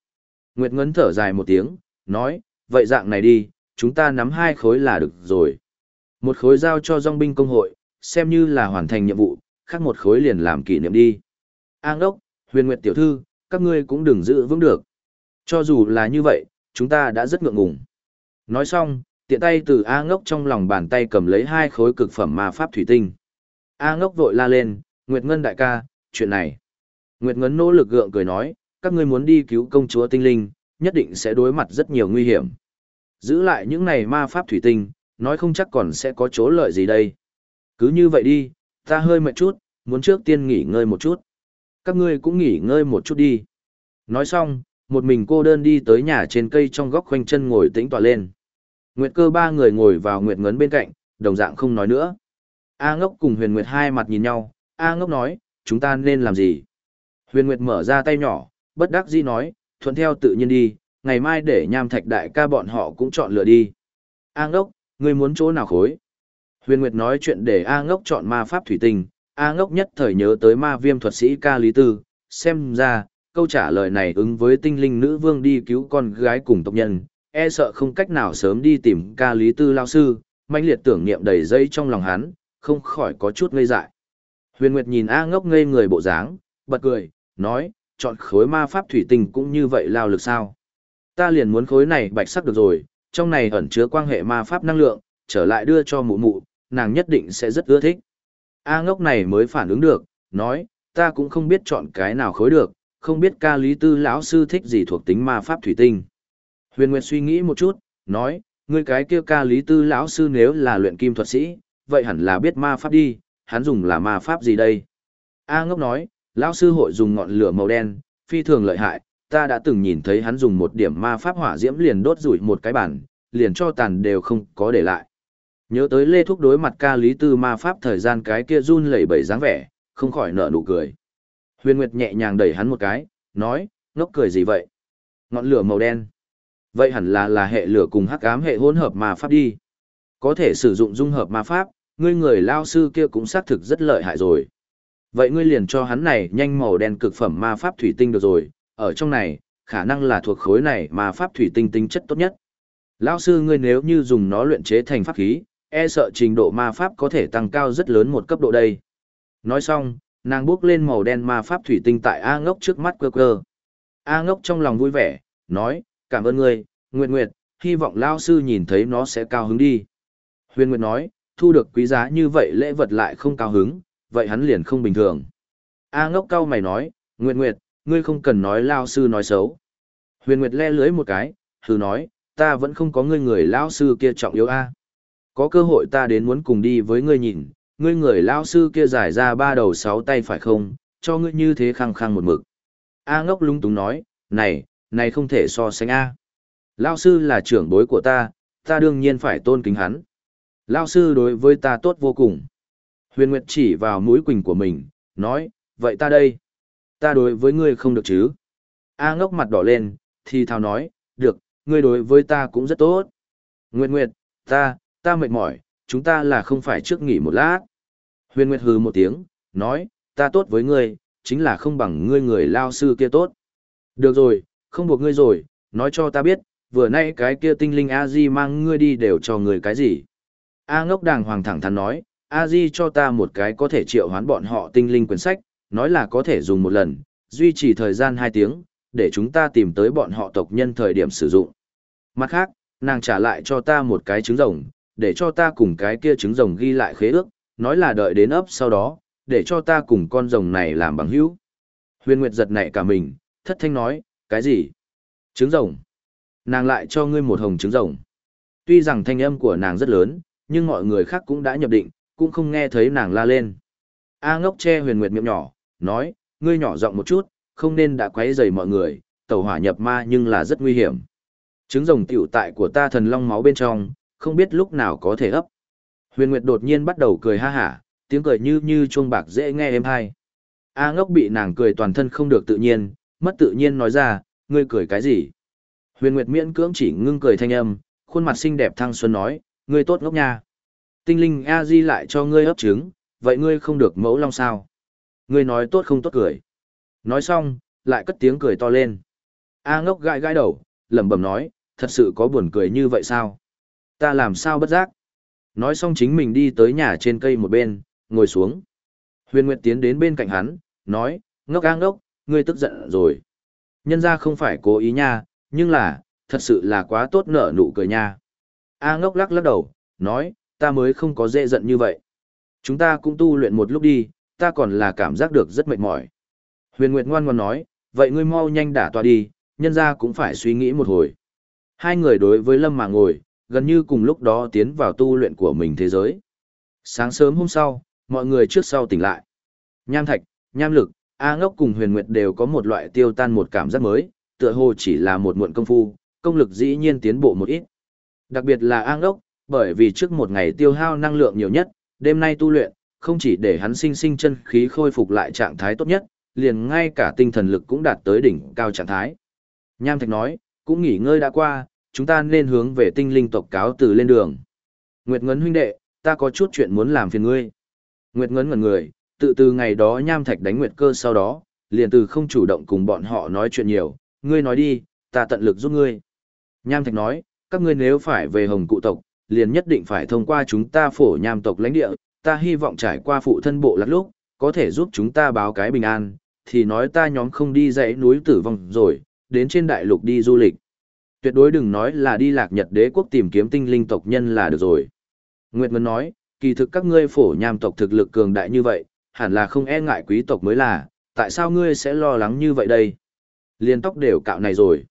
Nguyệt Ngân thở dài một tiếng, nói, vậy dạng này đi, chúng ta nắm hai khối là được rồi. Một khối giao cho dòng binh công hội, xem như là hoàn thành nhiệm vụ, khác một khối liền làm kỷ niệm đi. An đốc, huyền nguyệt tiểu thư, các ngươi cũng đừng giữ vững được. Cho dù là như vậy, chúng ta đã rất ngượng ngùng. Nói xong, tiện tay từ A ngốc trong lòng bàn tay cầm lấy hai khối cực phẩm ma pháp thủy tinh. A ngốc vội la lên, Nguyệt Ngân đại ca, chuyện này. Nguyệt Ngân nỗ lực gượng cười nói, các ngươi muốn đi cứu công chúa tinh linh, nhất định sẽ đối mặt rất nhiều nguy hiểm. Giữ lại những này ma pháp thủy tinh, nói không chắc còn sẽ có chỗ lợi gì đây. Cứ như vậy đi, ta hơi mệt chút, muốn trước tiên nghỉ ngơi một chút. Các ngươi cũng nghỉ ngơi một chút đi. Nói xong, một mình cô đơn đi tới nhà trên cây trong góc khoanh chân ngồi tĩnh tỏa lên. Nguyệt cơ ba người ngồi vào Nguyệt ngấn bên cạnh, đồng dạng không nói nữa. A ngốc cùng huyền Nguyệt hai mặt nhìn nhau, A ngốc nói, chúng ta nên làm gì? Huyền Nguyệt mở ra tay nhỏ, bất đắc dĩ nói, thuận theo tự nhiên đi, ngày mai để nham thạch đại ca bọn họ cũng chọn lựa đi. A ngốc, ngươi muốn chỗ nào khối? Huyền Nguyệt nói chuyện để A ngốc chọn ma pháp thủy tinh, A ngốc nhất thời nhớ tới ma viêm thuật sĩ ca lý tư, xem ra, câu trả lời này ứng với tinh linh nữ vương đi cứu con gái cùng tộc nhân, e sợ không cách nào sớm đi tìm ca lý tư lao sư, mãnh liệt tưởng niệm đầy dây trong lòng hắn, không khỏi có chút ngây dại. Huyền Nguyệt nhìn A ngốc ngây người bộ dáng, bật cười, nói, chọn khối ma pháp thủy tinh cũng như vậy lao lực sao. Ta liền muốn khối này bạch sắc được rồi, trong này ẩn chứa quan hệ ma pháp năng lượng, trở lại đưa cho mụ mụ, nàng nhất định sẽ rất ưa thích. A ngốc này mới phản ứng được, nói, ta cũng không biết chọn cái nào khối được, không biết ca lý tư lão sư thích gì thuộc tính ma pháp thủy tinh. Huyền Nguyệt suy nghĩ một chút, nói, ngươi cái kia ca lý tư lão sư nếu là luyện kim thuật sĩ, vậy hẳn là biết ma pháp đi, hắn dùng là ma pháp gì đây? A ngốc nói, lão sư hội dùng ngọn lửa màu đen, phi thường lợi hại, ta đã từng nhìn thấy hắn dùng một điểm ma pháp hỏa diễm liền đốt rủi một cái bản, liền cho tàn đều không có để lại. Nhớ tới Lê Thúc đối mặt ca lý tư ma pháp thời gian cái kia run lẩy bẩy dáng vẻ, không khỏi nở nụ cười. Huyền Nguyệt nhẹ nhàng đẩy hắn một cái, nói, ngốc cười gì vậy? Ngọn lửa màu đen. Vậy hẳn là là hệ lửa cùng hắc ám hệ hỗn hợp ma pháp đi. Có thể sử dụng dung hợp ma pháp, ngươi người lao sư kia cũng xác thực rất lợi hại rồi. Vậy ngươi liền cho hắn này nhanh màu đen cực phẩm ma pháp thủy tinh được rồi, ở trong này, khả năng là thuộc khối này ma pháp thủy tinh tính chất tốt nhất. Lao sư ngươi nếu như dùng nó luyện chế thành pháp khí, e sợ trình độ ma pháp có thể tăng cao rất lớn một cấp độ đây. Nói xong, nàng bước lên màu đen ma pháp thủy tinh tại A ngốc trước mắt cơ cơ. A ngốc trong lòng vui vẻ, nói, cảm ơn ngươi, Nguyệt Nguyệt, hy vọng lao sư nhìn thấy nó sẽ cao hứng đi. Huyền Nguyệt nói, thu được quý giá như vậy lễ vật lại không cao hứng, vậy hắn liền không bình thường. A ngốc cao mày nói, Nguyệt Nguyệt, ngươi không cần nói lao sư nói xấu. Huyền Nguyệt le lưới một cái, hừ nói, ta vẫn không có ngươi người lao sư kia trọng yếu a. Có cơ hội ta đến muốn cùng đi với ngươi nhìn, ngươi người lao sư kia giải ra ba đầu sáu tay phải không, cho ngươi như thế khăng khăng một mực. A ngốc lung túng nói, này, này không thể so sánh A. Lao sư là trưởng bối của ta, ta đương nhiên phải tôn kính hắn. Lao sư đối với ta tốt vô cùng. Huyền Nguyệt chỉ vào mũi quỳnh của mình, nói, vậy ta đây. Ta đối với ngươi không được chứ. A ngốc mặt đỏ lên, thì thào nói, được, ngươi đối với ta cũng rất tốt. Nguyệt Nguyệt, ta, ta mệt mỏi, chúng ta là không phải trước nghỉ một lát. Huyền Nguyệt hừ một tiếng, nói, ta tốt với ngươi, chính là không bằng ngươi người lao sư kia tốt. Được rồi, không buộc ngươi rồi, nói cho ta biết, vừa nay cái kia tinh linh A-di mang ngươi đi đều cho người cái gì. A ngốc đàng hoàng thẳng thắn nói, A-di cho ta một cái có thể triệu hoán bọn họ tinh linh quyển sách, nói là có thể dùng một lần, duy trì thời gian 2 tiếng, để chúng ta tìm tới bọn họ tộc nhân thời điểm sử dụng. Mặt khác, nàng trả lại cho ta một cái trứng rồng, để cho ta cùng cái kia trứng rồng ghi lại khế ước, nói là đợi đến ấp sau đó, để cho ta cùng con rồng này làm bằng hữu. Huyền Nguyệt giật nảy cả mình, thất thanh nói, cái gì? Trứng rồng. Nàng lại cho ngươi một hồng trứng rồng. Tuy rằng thanh âm của nàng rất lớn, nhưng mọi người khác cũng đã nhập định, cũng không nghe thấy nàng la lên. A ngốc che huyền nguyệt miệng nhỏ, nói, ngươi nhỏ giọng một chút, không nên đã quấy rầy mọi người, tẩu hỏa nhập ma nhưng là rất nguy hiểm. Trứng rồng tiểu tại của ta thần long máu bên trong, không biết lúc nào có thể ấp. Huyền Nguyệt đột nhiên bắt đầu cười ha hả, tiếng cười như như chuông bạc dễ nghe êm hay. A ngốc bị nàng cười toàn thân không được tự nhiên, mất tự nhiên nói ra, ngươi cười cái gì? Huyền Nguyệt miễn cưỡng chỉ ngưng cười thanh âm, khuôn mặt xinh đẹp thăng xuân nói, ngươi tốt ngốc nha. Tinh linh A Di lại cho ngươi ấp trứng, vậy ngươi không được mẫu long sao? Ngươi nói tốt không tốt cười. Nói xong, lại cất tiếng cười to lên. A ngốc gãi gãi đầu, lẩm bẩm nói, thật sự có buồn cười như vậy sao? Ta làm sao bất giác? Nói xong chính mình đi tới nhà trên cây một bên, ngồi xuống. Huyền Nguyệt tiến đến bên cạnh hắn, nói, ngốc A ngốc, ngươi tức giận rồi. Nhân ra không phải cố ý nha, nhưng là, thật sự là quá tốt nở nụ cười nha. A ngốc lắc lắc đầu, nói, ta mới không có dễ giận như vậy. Chúng ta cũng tu luyện một lúc đi, ta còn là cảm giác được rất mệt mỏi. Huyền Nguyệt ngoan ngoan nói, vậy ngươi mau nhanh đả tòa đi, nhân ra cũng phải suy nghĩ một hồi. Hai người đối với Lâm mà ngồi, gần như cùng lúc đó tiến vào tu luyện của mình thế giới. Sáng sớm hôm sau, mọi người trước sau tỉnh lại. Nham Thạch, Nham Lực, A Ngốc cùng Huyền Nguyệt đều có một loại tiêu tan một cảm giác mới, tựa hồ chỉ là một muộn công phu, công lực dĩ nhiên tiến bộ một ít. Đặc biệt là A Ngốc, bởi vì trước một ngày tiêu hao năng lượng nhiều nhất, đêm nay tu luyện, không chỉ để hắn sinh sinh chân khí khôi phục lại trạng thái tốt nhất, liền ngay cả tinh thần lực cũng đạt tới đỉnh cao trạng thái. Nham Thạch nói, cũng nghỉ ngơi đã qua, chúng ta nên hướng về tinh linh tộc cáo từ lên đường. Nguyệt Ngấn huynh đệ, ta có chút chuyện muốn làm phiền ngươi. Nguyệt Ngấn ngẩn người, tự từ ngày đó Nham Thạch đánh Nguyệt Cơ sau đó, liền từ không chủ động cùng bọn họ nói chuyện nhiều, ngươi nói đi, ta tận lực giúp ngươi. Nham Thạch nói, các ngươi nếu phải về Hồng Cụ tộc, liền nhất định phải thông qua chúng ta phổ Nham tộc lãnh địa, ta hy vọng trải qua phụ thân bộ lạc lúc, có thể giúp chúng ta báo cái bình an, thì nói ta nhóm không đi dãy núi tử vong rồi, đến trên đại lục đi du lịch. Tuyệt đối đừng nói là đi lạc nhật đế quốc tìm kiếm tinh linh tộc nhân là được rồi. Nguyệt Ngân nói, kỳ thực các ngươi phổ nham tộc thực lực cường đại như vậy, hẳn là không e ngại quý tộc mới là, tại sao ngươi sẽ lo lắng như vậy đây? Liên tóc đều cạo này rồi.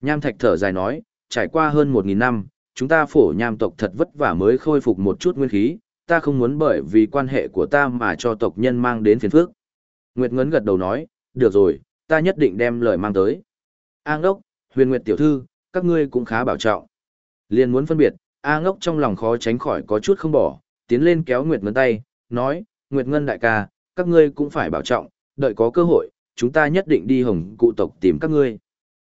Nham thạch thở dài nói, trải qua hơn một nghìn năm, chúng ta phổ nham tộc thật vất vả mới khôi phục một chút nguyên khí, ta không muốn bởi vì quan hệ của ta mà cho tộc nhân mang đến phiền phức. Nguyệt Ngấn gật đầu nói, được rồi, ta nhất định đem lời mang tới. An đốc, huyền Nguyệt tiểu thư, các ngươi cũng khá bảo trọng. liền muốn phân biệt, A ngốc trong lòng khó tránh khỏi có chút không bỏ, tiến lên kéo Nguyệt Ngân tay, nói, Nguyệt Ngân đại ca, các ngươi cũng phải bảo trọng, đợi có cơ hội, chúng ta nhất định đi hồng cụ tộc tìm các ngươi.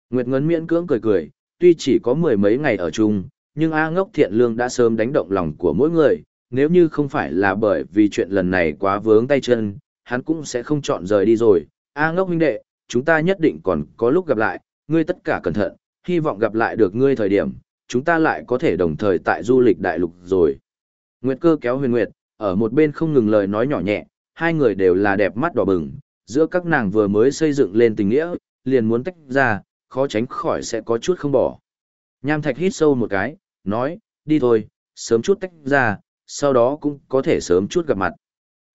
Nguyệt Ngân miễn cưỡng cười cười, tuy chỉ có mười mấy ngày ở chung, nhưng A ngốc thiện lương đã sớm đánh động lòng của mỗi người, nếu như không phải là bởi vì chuyện lần này quá vướng tay chân, hắn cũng sẽ không chọn rời đi rồi. A ngốc huynh đệ, chúng ta nhất định còn có lúc gặp lại, ngươi tất cả cẩn thận, hy vọng gặp lại được ngươi thời điểm, chúng ta lại có thể đồng thời tại du lịch đại lục rồi. Nguyệt cơ kéo huyền nguyệt, ở một bên không ngừng lời nói nhỏ nhẹ, hai người đều là đẹp mắt đỏ bừng, giữa các nàng vừa mới xây dựng lên tình nghĩa, liền muốn tách ra, khó tránh khỏi sẽ có chút không bỏ. Nham Thạch hít sâu một cái, nói, đi thôi, sớm chút tách ra, sau đó cũng có thể sớm chút gặp mặt.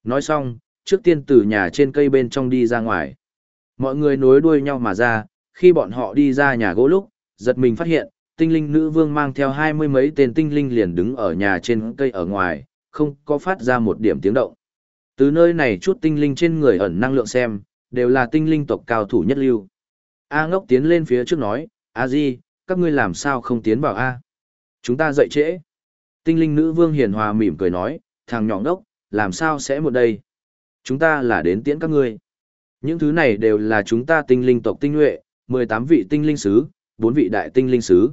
Nói xong, trước tiên từ nhà trên cây bên trong đi ra ngoài. Mọi người nối đuôi nhau mà ra, khi bọn họ đi ra nhà gỗ lúc, giật mình phát hiện, tinh linh nữ vương mang theo hai mươi mấy tên tinh linh liền đứng ở nhà trên cây ở ngoài, không có phát ra một điểm tiếng động. Từ nơi này chút tinh linh trên người ẩn năng lượng xem, đều là tinh linh tộc cao thủ nhất lưu. A ngốc tiến lên phía trước nói, A Di, các ngươi làm sao không tiến vào A? Chúng ta dậy trễ. Tinh linh nữ vương hiền hòa mỉm cười nói, thằng nhỏ ngốc, làm sao sẽ một đây? Chúng ta là đến tiễn các ngươi. Những thứ này đều là chúng ta tinh linh tộc tinh nhuệ, 18 vị tinh linh sứ, bốn vị đại tinh linh sứ.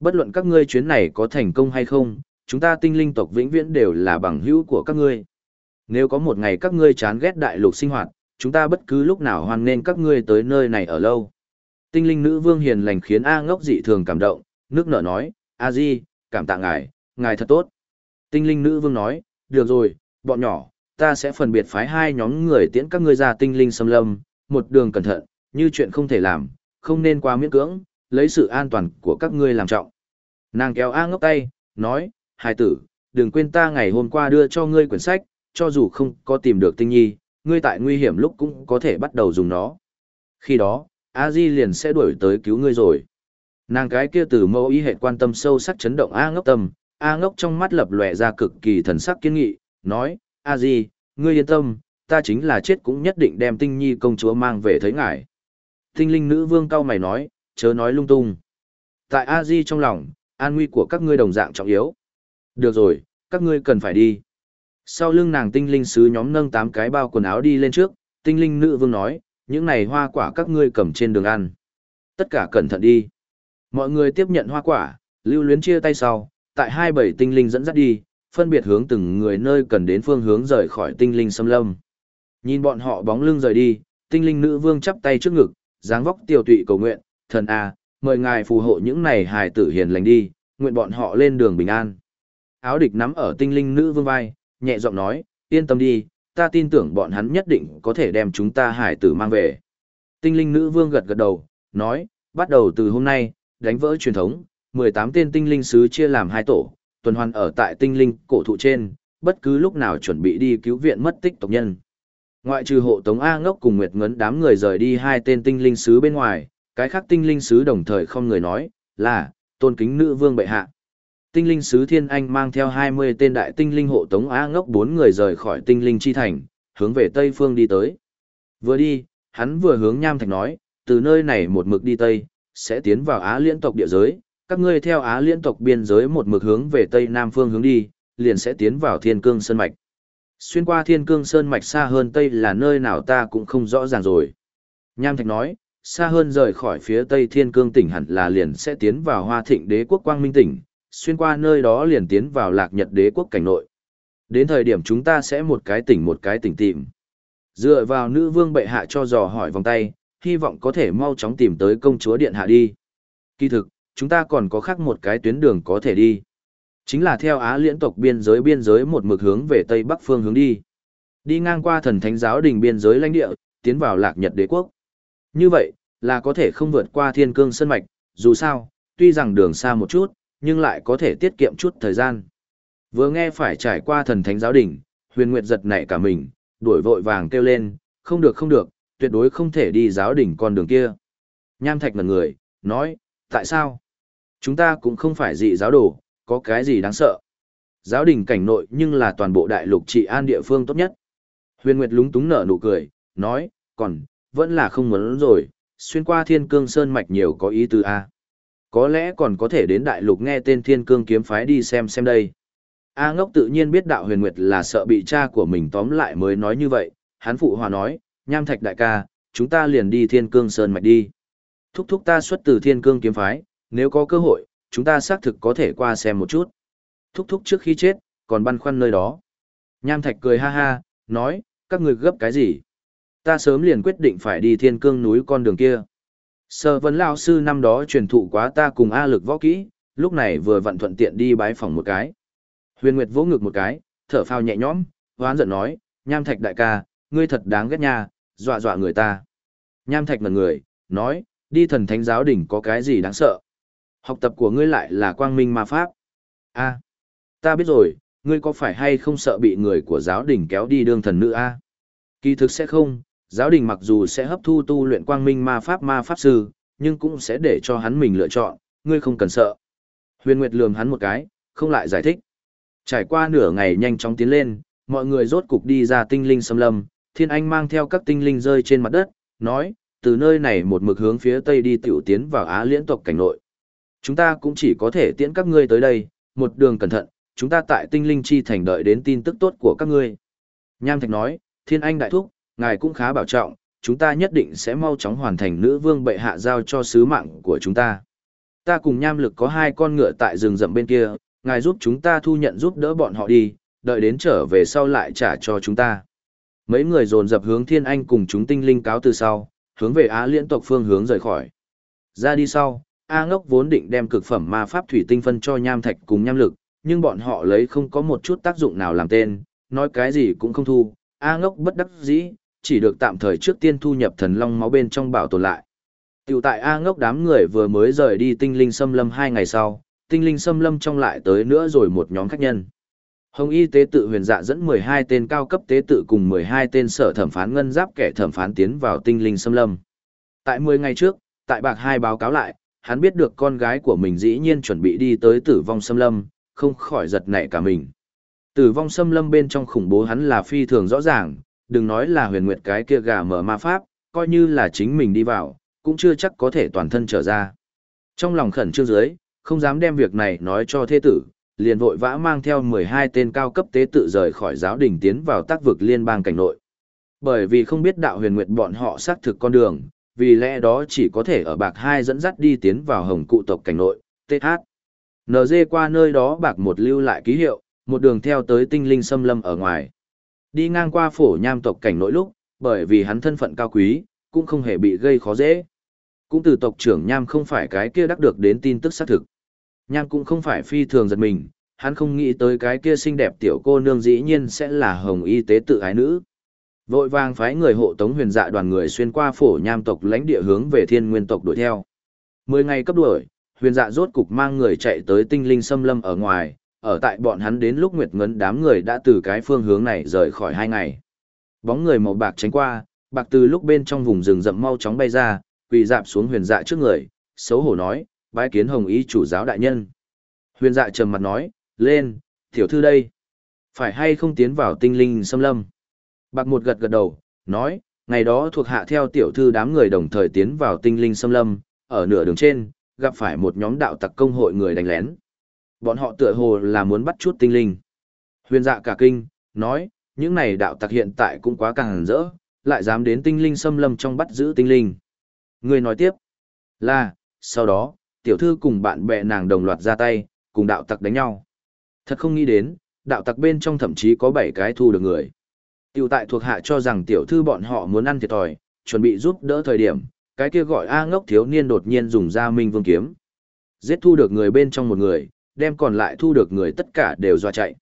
Bất luận các ngươi chuyến này có thành công hay không, chúng ta tinh linh tộc vĩnh viễn đều là bằng hữu của các ngươi. Nếu có một ngày các ngươi chán ghét đại lục sinh hoạt, chúng ta bất cứ lúc nào hoan nên các ngươi tới nơi này ở lâu. Tinh linh nữ vương hiền lành khiến A ngốc dị thường cảm động, nước nở nói, A Di, cảm tạ ngài, ngài thật tốt. Tinh linh nữ vương nói, được rồi, bọn nhỏ, ta sẽ phân biệt phái hai nhóm người tiễn các ngươi ra tinh linh xâm lâm, một đường cẩn thận, như chuyện không thể làm, không nên quá miễn cưỡng, lấy sự an toàn của các ngươi làm trọng. Nàng kéo A ngốc tay, nói, hài tử, đừng quên ta ngày hôm qua đưa cho ngươi quyển sách, cho dù không có tìm được tinh nhi, ngươi tại nguy hiểm lúc cũng có thể bắt đầu dùng nó. Khi đó, A Di liền sẽ đuổi tới cứu ngươi rồi. Nàng cái kia từ mẫu ý hệ quan tâm sâu sắc chấn động A ngốc tâm, A ngốc trong mắt lập lòe ra cực kỳ thần sắc kiên nghị, nói, A Di, ngươi yên tâm, ta chính là chết cũng nhất định đem tinh nhi công chúa mang về thấy ngài. Tinh linh nữ vương cao mày nói, chớ nói lung tung. Tại A Di trong lòng, an nguy của các ngươi đồng dạng trọng yếu. Được rồi, các ngươi cần phải đi. Sau lưng nàng tinh linh sứ nhóm nâng tám cái bao quần áo đi lên trước, tinh linh nữ vương nói, những này hoa quả các ngươi cầm trên đường ăn. Tất cả cẩn thận đi. Mọi người tiếp nhận hoa quả, lưu luyến chia tay sau, tại hai bảy tinh linh dẫn dắt đi, phân biệt hướng từng người nơi cần đến phương hướng rời khỏi tinh linh xâm lâm. Nhìn bọn họ bóng lưng rời đi, tinh linh nữ vương chắp tay trước ngực, dáng vóc tiểu tụy cầu nguyện, thần a, mời ngài phù hộ những này hài tử hiền lành đi, nguyện bọn họ lên đường bình an. Áo địch nắm ở tinh linh nữ vương vai, nhẹ giọng nói, yên tâm đi, ta tin tưởng bọn hắn nhất định có thể đem chúng ta hải tử mang về. Tinh linh nữ vương gật gật đầu, nói, bắt đầu từ hôm nay, đánh vỡ truyền thống, 18 tên tinh linh sứ chia làm hai tổ, tuần hoàn ở tại tinh linh cổ thụ trên, bất cứ lúc nào chuẩn bị đi cứu viện mất tích tộc nhân. Ngoại trừ hộ tống A ngốc cùng Nguyệt Ngấn đám người rời đi hai tên tinh linh sứ bên ngoài, cái khác tinh linh sứ đồng thời không người nói, là, tôn kính nữ vương bệ hạ. Tinh linh sứ Thiên Anh mang theo 20 tên đại tinh linh hộ tống A ngốc bốn người rời khỏi tinh linh chi thành, hướng về Tây Phương đi tới. Vừa đi, hắn vừa hướng Nham Thạch nói, từ nơi này một mực đi Tây, sẽ tiến vào Á liên tộc địa giới, các ngươi theo Á liên tộc biên giới một mực hướng về Tây Nam phương hướng đi, liền sẽ tiến vào Thiên Cương Sơn Mạch. Xuyên qua Thiên Cương Sơn Mạch xa hơn Tây là nơi nào ta cũng không rõ ràng rồi. Nham Thạch nói, xa hơn rời khỏi phía Tây Thiên Cương tỉnh hẳn là liền sẽ tiến vào Hoa Thịnh Đế quốc Quang Minh tỉnh, xuyên qua nơi đó liền tiến vào Lạc Nhật Đế quốc cảnh nội. Đến thời điểm chúng ta sẽ một cái tỉnh một cái tỉnh tìm. Dựa vào nữ vương bệ hạ cho dò hỏi vòng tay, hy vọng có thể mau chóng tìm tới công chúa điện hạ đi. Kỳ thực, chúng ta còn có khác một cái tuyến đường có thể đi. Chính là theo Á liễn tộc biên giới biên giới một mực hướng về Tây Bắc phương hướng đi. Đi ngang qua thần thánh giáo đình biên giới lãnh địa, tiến vào lạc nhật đế quốc. Như vậy, là có thể không vượt qua thiên cương sân mạch, dù sao, tuy rằng đường xa một chút, nhưng lại có thể tiết kiệm chút thời gian. Vừa nghe phải trải qua thần thánh giáo đình, huyền nguyệt giật nảy cả mình, đuổi vội vàng kêu lên, không được không được, tuyệt đối không thể đi giáo đình con đường kia. Nham thạch ngần người, nói, tại sao? Chúng ta cũng không phải dị giáo đồ, có cái gì đáng sợ. Giáo đình cảnh nội nhưng là toàn bộ đại lục trị an địa phương tốt nhất. Huyền Nguyệt lúng túng nở nụ cười, nói, còn, vẫn là không muốn rồi, xuyên qua thiên cương sơn mạch nhiều có ý tứ A. Có lẽ còn có thể đến đại lục nghe tên thiên cương kiếm phái đi xem xem đây. A ngốc tự nhiên biết đạo huyền nguyệt là sợ bị cha của mình tóm lại mới nói như vậy, hắn phụ hòa nói, nham thạch đại ca, chúng ta liền đi thiên cương sơn mạch đi. Thúc thúc ta xuất từ thiên cương kiếm phái, nếu có cơ hội, chúng ta xác thực có thể qua xem một chút. Thúc thúc trước khi chết, còn băn khoăn nơi đó. Nham thạch cười ha ha, nói, các người gấp cái gì? Ta sớm liền quyết định phải đi thiên cương núi con đường kia. Sở vấn lao sư năm đó truyền thụ quá ta cùng A lực võ kỹ, lúc này vừa vận thuận tiện đi bái phòng một cái. Huyền Nguyệt vỗ ngực một cái, thở phào nhẹ nhõm, hoán giận nói, nham thạch đại ca, ngươi thật đáng ghét nha, dọa dọa người ta. Nham thạch ngần người, nói, đi thần thánh giáo đỉnh có cái gì đáng sợ. Học tập của ngươi lại là quang minh ma pháp. a ta biết rồi, ngươi có phải hay không sợ bị người của giáo đỉnh kéo đi đương thần nữ a Kỳ thực sẽ không, giáo đình mặc dù sẽ hấp thu tu luyện quang minh ma pháp ma pháp sư, nhưng cũng sẽ để cho hắn mình lựa chọn, ngươi không cần sợ. Huyền Nguyệt lườm hắn một cái, không lại giải thích. Trải qua nửa ngày nhanh chóng tiến lên, mọi người rốt cục đi ra tinh linh xâm lâm, Thiên Anh mang theo các tinh linh rơi trên mặt đất, nói, từ nơi này một mực hướng phía tây đi tiểu tiến vào Á liễn tộc cảnh nội. Chúng ta cũng chỉ có thể tiễn các ngươi tới đây, một đường cẩn thận, chúng ta tại tinh linh chi thành đợi đến tin tức tốt của các ngươi. Nham Thạch nói, Thiên Anh đại thúc, ngài cũng khá bảo trọng, chúng ta nhất định sẽ mau chóng hoàn thành nữ vương bệ hạ giao cho sứ mạng của chúng ta. Ta cùng Nham Lực có hai con ngựa tại rừng rậm bên kia, ngài giúp chúng ta thu nhận giúp đỡ bọn họ đi, đợi đến trở về sau lại trả cho chúng ta. Mấy người dồn dập hướng Thiên Anh cùng chúng tinh linh cáo từ sau, hướng về Á Liễn tộc phương hướng rời khỏi. Ra đi sau, A Ngốc vốn định đem cực phẩm ma pháp thủy tinh phân cho Nham Thạch cùng Nham Lực, nhưng bọn họ lấy không có một chút tác dụng nào làm tên, nói cái gì cũng không thu. A Ngốc bất đắc dĩ, chỉ được tạm thời trước tiên thu nhập thần long máu bên trong bảo tồn lại. Tiểu tại A Ngốc đám người vừa mới rời đi tinh linh xâm lâm hai ngày sau, tinh linh xâm lâm trong lại tới nữa rồi một nhóm khách nhân. Hồng y tế tự huyền dạ dẫn 12 tên cao cấp tế tự cùng 12 tên sở thẩm phán ngân giáp kẻ thẩm phán tiến vào tinh linh xâm lâm. Tại 10 ngày trước, tại bạc hai báo cáo lại, hắn biết được con gái của mình dĩ nhiên chuẩn bị đi tới tử vong xâm lâm, không khỏi giật nảy cả mình. Tử vong xâm lâm bên trong khủng bố hắn là phi thường rõ ràng, đừng nói là huyền nguyệt cái kia gà mở ma pháp, coi như là chính mình đi vào, cũng chưa chắc có thể toàn thân trở ra. Trong lòng khẩn trương dưới, không dám đem việc này nói cho thế tử, liền vội vã mang theo 12 tên cao cấp tế tự rời khỏi giáo đình tiến vào tác vực liên bang cảnh nội. Bởi vì không biết đạo huyền nguyệt bọn họ xác thực con đường, vì lẽ đó chỉ có thể ở bạc hai dẫn dắt đi tiến vào hồng cụ tộc cảnh nội, TH. NG qua nơi đó bạc một lưu lại ký hiệu, một đường theo tới tinh linh xâm lâm ở ngoài. Đi ngang qua phổ nham tộc cảnh nội lúc, bởi vì hắn thân phận cao quý, cũng không hề bị gây khó dễ. Cũng từ tộc trưởng nham không phải cái kia đắc được đến tin tức xác thực. Nham cũng không phải phi thường giật mình, hắn không nghĩ tới cái kia xinh đẹp tiểu cô nương dĩ nhiên sẽ là hồng y tế tự ái nữ. Vội vàng phái người hộ tống huyền dạ đoàn người xuyên qua phổ nham tộc lãnh địa hướng về thiên nguyên tộc đuổi theo. Mười ngày cấp đuổi, huyền dạ rốt cục mang người chạy tới tinh linh xâm lâm ở ngoài, ở tại bọn hắn đến lúc nguyệt ngấn đám người đã từ cái phương hướng này rời khỏi hai ngày. Bóng người màu bạc tránh qua, bạc từ lúc bên trong vùng rừng rậm mau chóng bay ra, quỳ dạp xuống huyền dạ trước người, xấu hổ nói, bái kiến hồng ý chủ giáo đại nhân. Huyền dạ trầm mặt nói, lên, tiểu thư đây. Phải hay không tiến vào tinh linh xâm lâm? Bạc một gật gật đầu, nói, ngày đó thuộc hạ theo tiểu thư đám người đồng thời tiến vào tinh linh xâm lâm, ở nửa đường trên, gặp phải một nhóm đạo tặc công hội người đánh lén. Bọn họ tựa hồ là muốn bắt chút tinh linh. Huyền dạ cả kinh, nói, những này đạo tặc hiện tại cũng quá càng rỡ, lại dám đến tinh linh xâm lâm trong bắt giữ tinh linh. Người nói tiếp, là, sau đó, tiểu thư cùng bạn bè nàng đồng loạt ra tay, cùng đạo tặc đánh nhau. Thật không nghĩ đến, đạo tặc bên trong thậm chí có 7 cái thu được người. Tiểu tại thuộc hạ cho rằng tiểu thư bọn họ muốn ăn thiệt thòi, chuẩn bị giúp đỡ thời điểm, cái kia gọi A ngốc thiếu niên đột nhiên dùng ra minh vương kiếm. Giết thu được người bên trong một người, đem còn lại thu được người tất cả đều dọa chạy.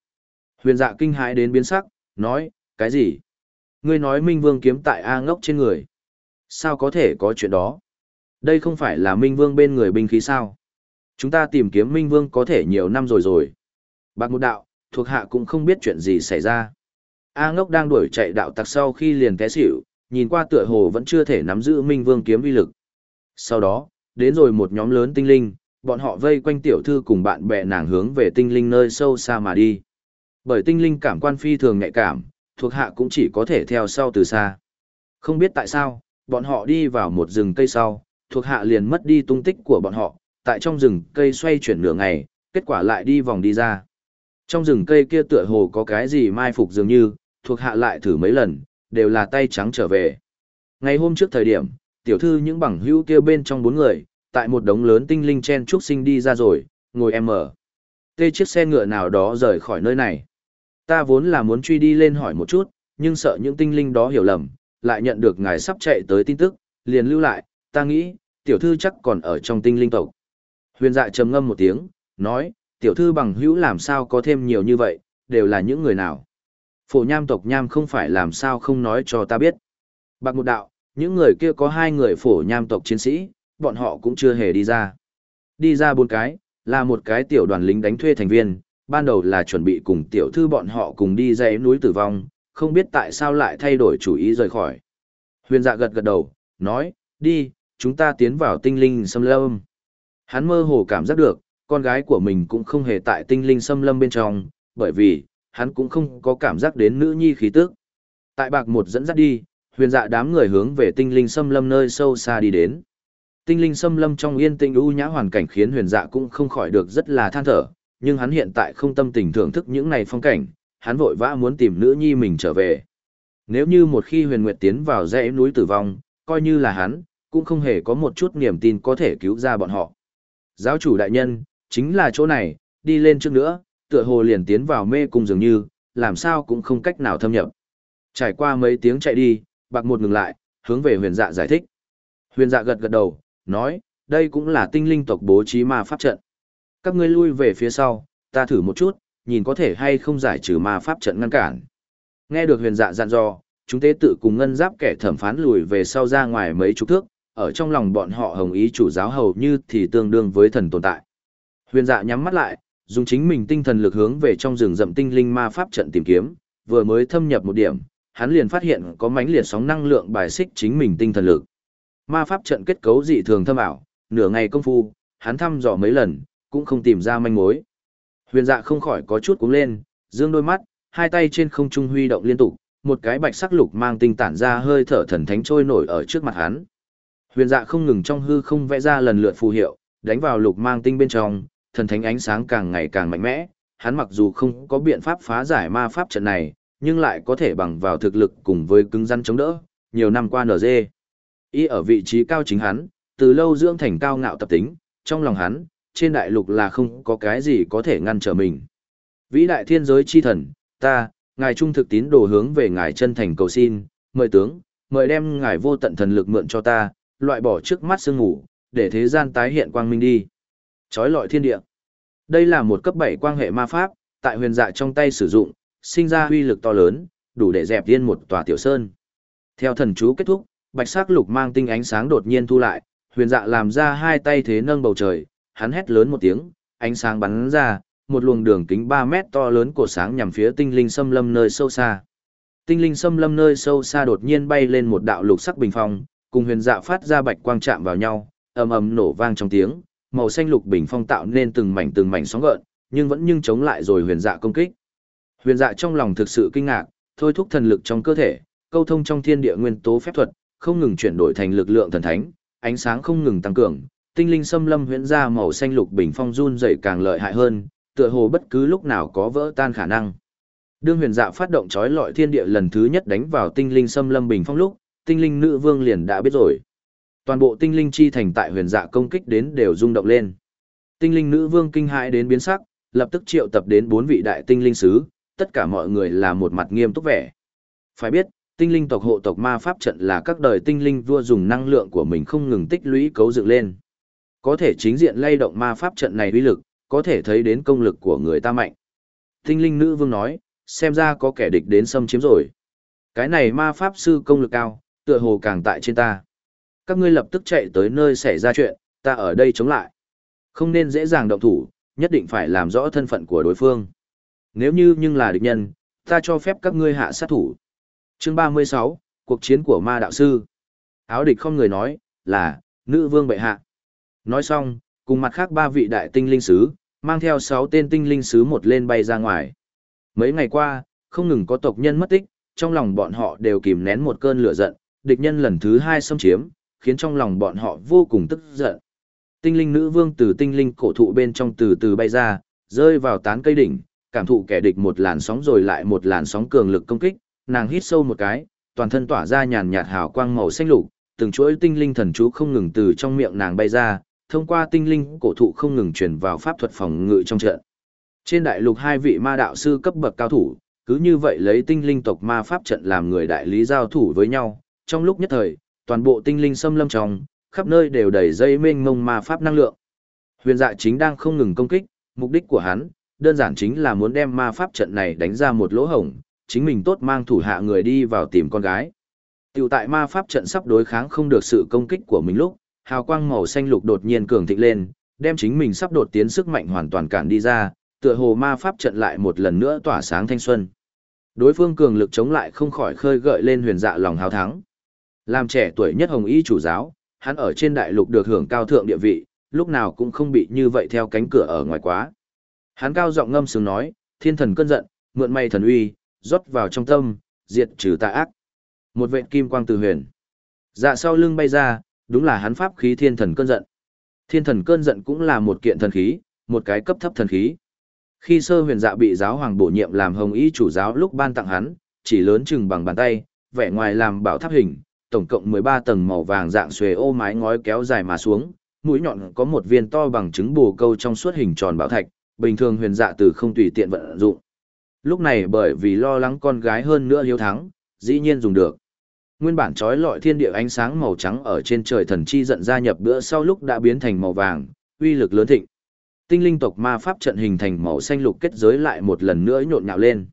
Huyền dạ kinh hãi đến biến sắc, nói, cái gì? Ngươi nói minh vương kiếm tại A ngốc trên người. Sao có thể có chuyện đó? Đây không phải là minh vương bên người binh khí sao? Chúng ta tìm kiếm minh vương có thể nhiều năm rồi rồi. Bạc một đạo, thuộc hạ cũng không biết chuyện gì xảy ra. A ngốc đang đuổi chạy đạo tặc sau khi liền té xỉu, nhìn qua tựa hồ vẫn chưa thể nắm giữ minh vương kiếm uy lực. Sau đó, đến rồi một nhóm lớn tinh linh, bọn họ vây quanh tiểu thư cùng bạn bè nàng hướng về tinh linh nơi sâu xa mà đi. Bởi tinh linh cảm quan phi thường nhạy cảm, thuộc hạ cũng chỉ có thể theo sau từ xa. Không biết tại sao, bọn họ đi vào một rừng cây sau, thuộc hạ liền mất đi tung tích của bọn họ, tại trong rừng cây xoay chuyển nửa ngày, kết quả lại đi vòng đi ra. Trong rừng cây kia tựa hồ có cái gì mai phục dường như, thuộc hạ lại thử mấy lần, đều là tay trắng trở về. Ngày hôm trước thời điểm, tiểu thư những bằng hữu kia bên trong bốn người, tại một đống lớn tinh linh chen trúc sinh đi ra rồi, ngồi em ở. Tê chiếc xe ngựa nào đó rời khỏi nơi này. Ta vốn là muốn truy đi lên hỏi một chút, nhưng sợ những tinh linh đó hiểu lầm, lại nhận được ngài sắp chạy tới tin tức, liền lưu lại, ta nghĩ, tiểu thư chắc còn ở trong tinh linh tộc. Huyền dạ trầm ngâm một tiếng, nói, tiểu thư bằng hữu làm sao có thêm nhiều như vậy, đều là những người nào. Phổ nham tộc nham không phải làm sao không nói cho ta biết. Bạc một đạo, những người kia có hai người phổ nham tộc chiến sĩ, bọn họ cũng chưa hề đi ra. Đi ra bốn cái, là một cái tiểu đoàn lính đánh thuê thành viên, ban đầu là chuẩn bị cùng tiểu thư bọn họ cùng đi dãy núi tử vong, không biết tại sao lại thay đổi chủ ý rời khỏi. Huyền dạ gật gật đầu, nói, đi, chúng ta tiến vào tinh linh xâm lâm. Hắn mơ hồ cảm giác được, con gái của mình cũng không hề tại tinh linh xâm lâm bên trong, bởi vì, hắn cũng không có cảm giác đến nữ nhi khí tức. Tại bạc một dẫn dắt đi, huyền dạ đám người hướng về tinh linh xâm lâm nơi sâu xa đi đến. Tinh linh xâm lâm trong yên tĩnh u nhã hoàn cảnh khiến huyền dạ cũng không khỏi được rất là than thở, nhưng hắn hiện tại không tâm tình thưởng thức những này phong cảnh, hắn vội vã muốn tìm nữ nhi mình trở về. Nếu như một khi huyền nguyệt tiến vào dãy núi tử vong, coi như là hắn, cũng không hề có một chút niềm tin có thể cứu ra bọn họ. Giáo chủ đại nhân, chính là chỗ này, đi lên trước nữa, tựa hồ liền tiến vào mê cung dường như, làm sao cũng không cách nào thâm nhập. Trải qua mấy tiếng chạy đi, bạc một ngừng lại, hướng về huyền dạ giải thích. Huyền dạ gật gật đầu, nói, đây cũng là tinh linh tộc bố trí ma pháp trận. Các ngươi lui về phía sau, ta thử một chút, nhìn có thể hay không giải trừ ma pháp trận ngăn cản. Nghe được huyền dạ dặn dò, chúng tế tự cùng ngân giáp kẻ thẩm phán lùi về sau ra ngoài mấy chục thước, ở trong lòng bọn họ hồng ý chủ giáo hầu như thì tương đương với thần tồn tại. Huyền dạ nhắm mắt lại, dùng chính mình tinh thần lực hướng về trong rừng rậm tinh linh ma pháp trận tìm kiếm, vừa mới thâm nhập một điểm, hắn liền phát hiện có mãnh liệt sóng năng lượng bài xích chính mình tinh thần lực. Ma pháp trận kết cấu dị thường thâm ảo, nửa ngày công phu, hắn thăm dò mấy lần, cũng không tìm ra manh mối. Huyền dạ không khỏi có chút cuống lên, dương đôi mắt, hai tay trên không trung huy động liên tục, một cái bạch sắc lục mang tinh tản ra hơi thở thần thánh trôi nổi ở trước mặt hắn. Huyền dạ không ngừng trong hư không vẽ ra lần lượt phù hiệu, đánh vào lục mang tinh bên trong, thần thánh ánh sáng càng ngày càng mạnh mẽ, hắn mặc dù không có biện pháp phá giải ma pháp trận này, nhưng lại có thể bằng vào thực lực cùng với cứng rắn chống đỡ, nhiều năm qua nở dê. Y ở vị trí cao chính hắn, từ lâu dưỡng thành cao ngạo tập tính, trong lòng hắn, trên đại lục là không có cái gì có thể ngăn trở mình. Vĩ đại thiên giới chi thần, ta, ngài trung thực tín đồ hướng về ngài chân thành cầu xin, mời tướng, mời đem ngài vô tận thần lực mượn cho ta, loại bỏ trước mắt sương ngủ, để thế gian tái hiện quang minh đi. Chói lọi thiên địa. Đây là một cấp 7 quan hệ ma pháp, tại huyền dạ trong tay sử dụng, sinh ra huy lực to lớn, đủ để dẹp yên một tòa tiểu sơn. Theo thần chú kết thúc, bạch sắc lục mang tinh ánh sáng đột nhiên thu lại, huyền dạ làm ra hai tay thế nâng bầu trời, hắn hét lớn một tiếng, ánh sáng bắn ra, một luồng đường kính 3 mét to lớn của sáng nhằm phía tinh linh xâm lâm nơi sâu xa. Tinh linh xâm lâm nơi sâu xa đột nhiên bay lên một đạo lục sắc bình phong, cùng huyền dạ phát ra bạch quang chạm vào nhau, ầm ầm nổ vang trong tiếng, màu xanh lục bình phong tạo nên từng mảnh từng mảnh sóng gợn, nhưng vẫn nhưng chống lại rồi huyền dạ công kích. Huyền dạ trong lòng thực sự kinh ngạc, thôi thúc thần lực trong cơ thể, câu thông trong thiên địa nguyên tố phép thuật, không ngừng chuyển đổi thành lực lượng thần thánh, ánh sáng không ngừng tăng cường, tinh linh xâm lâm huyễn ra màu xanh lục bình phong run dày càng lợi hại hơn, tựa hồ bất cứ lúc nào có vỡ tan khả năng. Đương huyền dạ phát động chói lọi thiên địa lần thứ nhất đánh vào tinh linh xâm lâm bình phong lúc, tinh linh nữ vương liền đã biết rồi. Toàn bộ tinh linh chi thành tại huyền dạ công kích đến đều rung động lên. Tinh linh nữ vương kinh hãi đến biến sắc, lập tức triệu tập đến bốn vị đại tinh linh sứ, tất cả mọi người là một mặt nghiêm túc vẻ. Phải biết, tinh linh tộc hộ tộc ma pháp trận là các đời tinh linh vua dùng năng lượng của mình không ngừng tích lũy cấu dựng lên. Có thể chính diện lay động ma pháp trận này uy lực, có thể thấy đến công lực của người ta mạnh. Tinh linh nữ vương nói, xem ra có kẻ địch đến xâm chiếm rồi. Cái này ma pháp sư công lực cao, tựa hồ càng tại trên ta. Các ngươi lập tức chạy tới nơi xảy ra chuyện, ta ở đây chống lại. Không nên dễ dàng động thủ, nhất định phải làm rõ thân phận của đối phương. Nếu như nhưng là địch nhân, ta cho phép các ngươi hạ sát thủ. Chương 36, Cuộc chiến của ma đạo sư. Áo địch không người nói, là, nữ vương bệ hạ. Nói xong, cùng mặt khác ba vị đại tinh linh sứ, mang theo sáu tên tinh linh sứ một lên bay ra ngoài. Mấy ngày qua, không ngừng có tộc nhân mất tích, trong lòng bọn họ đều kìm nén một cơn lửa giận, địch nhân lần thứ hai xâm chiếm, khiến trong lòng bọn họ vô cùng tức giận. Tinh linh nữ vương từ tinh linh cổ thụ bên trong từ từ bay ra, rơi vào tán cây đỉnh, cảm thụ kẻ địch một làn sóng rồi lại một làn sóng cường lực công kích, nàng hít sâu một cái, toàn thân tỏa ra nhàn nhạt hào quang màu xanh lục, từng chuỗi tinh linh thần chú không ngừng từ trong miệng nàng bay ra, thông qua tinh linh cổ thụ không ngừng truyền vào pháp thuật phòng ngự trong trận. Trên đại lục hai vị ma đạo sư cấp bậc cao thủ, cứ như vậy lấy tinh linh tộc ma pháp trận làm người đại lý giao thủ với nhau, trong lúc nhất thời, toàn bộ tinh linh xâm lâm trong, khắp nơi đều đầy dây mênh mông ma pháp năng lượng. Huyền dạ chính đang không ngừng công kích, mục đích của hắn, đơn giản chính là muốn đem ma pháp trận này đánh ra một lỗ hổng, chính mình tốt mang thủ hạ người đi vào tìm con gái. Tiểu tại ma pháp trận sắp đối kháng không được sự công kích của mình lúc, hào quang màu xanh lục đột nhiên cường thịnh lên, đem chính mình sắp đột tiến sức mạnh hoàn toàn cản đi ra, tựa hồ ma pháp trận lại một lần nữa tỏa sáng thanh xuân. Đối phương cường lực chống lại không khỏi khơi gợi lên huyền dạ lòng hào thắng. Làm trẻ tuổi nhất hồng y chủ giáo, hắn ở trên đại lục được hưởng cao thượng địa vị, lúc nào cũng không bị như vậy theo cánh cửa ở ngoài quá. Hắn cao giọng ngâm sướng nói, thiên thần cơn giận, mượn may thần uy, rót vào trong tâm, diệt trừ tà ác. Một vệt kim quang từ huyền. Dạ sau lưng bay ra, đúng là hắn pháp khí thiên thần cơn giận. Thiên thần cơn giận cũng là một kiện thần khí, một cái cấp thấp thần khí. Khi sơ huyền dạ bị giáo hoàng bổ nhiệm làm hồng y chủ giáo lúc ban tặng hắn, chỉ lớn chừng bằng bàn tay, vẻ ngoài làm bảo tháp hình, tổng cộng 13 tầng màu vàng dạng xuề ô mái ngói kéo dài mà xuống, mũi nhọn có một viên to bằng trứng bồ câu trong suốt hình tròn bảo thạch, bình thường huyền dạ từ không tùy tiện vận dụng. Lúc này bởi vì lo lắng con gái hơn nữa hiếu thắng, dĩ nhiên dùng được. Nguyên bản trói lọi thiên địa ánh sáng màu trắng ở trên trời thần chi giận gia nhập bữa sau lúc đã biến thành màu vàng, uy lực lớn thịnh. Tinh linh tộc ma pháp trận hình thành màu xanh lục kết giới lại một lần nữa nhộn nhạo lên.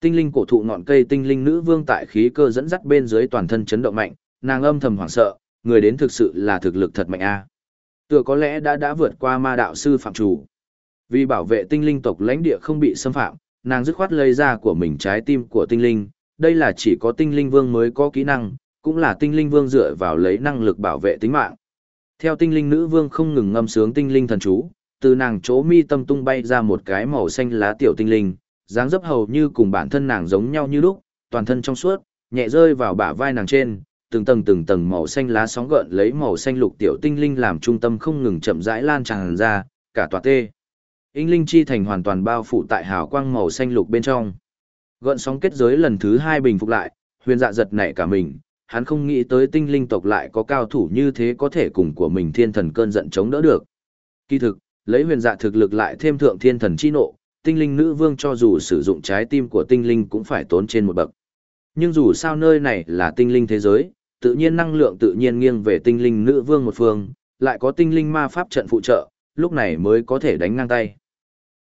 Tinh linh cổ thụ ngọn cây tinh linh nữ vương tại khí cơ dẫn dắt bên dưới toàn thân chấn động mạnh, nàng âm thầm hoảng sợ, người đến thực sự là thực lực thật mạnh a. Tựa có lẽ đã đã vượt qua ma đạo sư phạm chủ. Vì bảo vệ tinh linh tộc lãnh địa không bị xâm phạm, nàng dứt khoát lấy ra của mình trái tim của tinh linh, đây là chỉ có tinh linh vương mới có kỹ năng, cũng là tinh linh vương dựa vào lấy năng lực bảo vệ tính mạng. Theo tinh linh nữ vương không ngừng ngâm sướng tinh linh thần chú, từ nàng chỗ mi tâm tung bay ra một cái màu xanh lá tiểu tinh linh, dáng dấp hầu như cùng bản thân nàng giống nhau như lúc, toàn thân trong suốt, nhẹ rơi vào bả vai nàng trên, từng tầng từng tầng màu xanh lá sóng gợn lấy màu xanh lục tiểu tinh linh làm trung tâm không ngừng chậm rãi lan tràn ra, cả tòa tê. Tinh linh chi thành hoàn toàn bao phủ tại hào quang màu xanh lục bên trong. Gợn sóng kết giới lần thứ hai bình phục lại, huyền dạ giật nảy cả mình, hắn không nghĩ tới tinh linh tộc lại có cao thủ như thế có thể cùng của mình thiên thần cơn giận chống đỡ được. Kỳ thực, lấy huyền dạ thực lực lại thêm thượng thiên thần chi nộ, tinh linh nữ vương cho dù sử dụng trái tim của tinh linh cũng phải tốn trên một bậc. Nhưng dù sao nơi này là tinh linh thế giới, tự nhiên năng lượng tự nhiên nghiêng về tinh linh nữ vương một phương, lại có tinh linh ma pháp trận phụ trợ, lúc này mới có thể đánh ngang tay.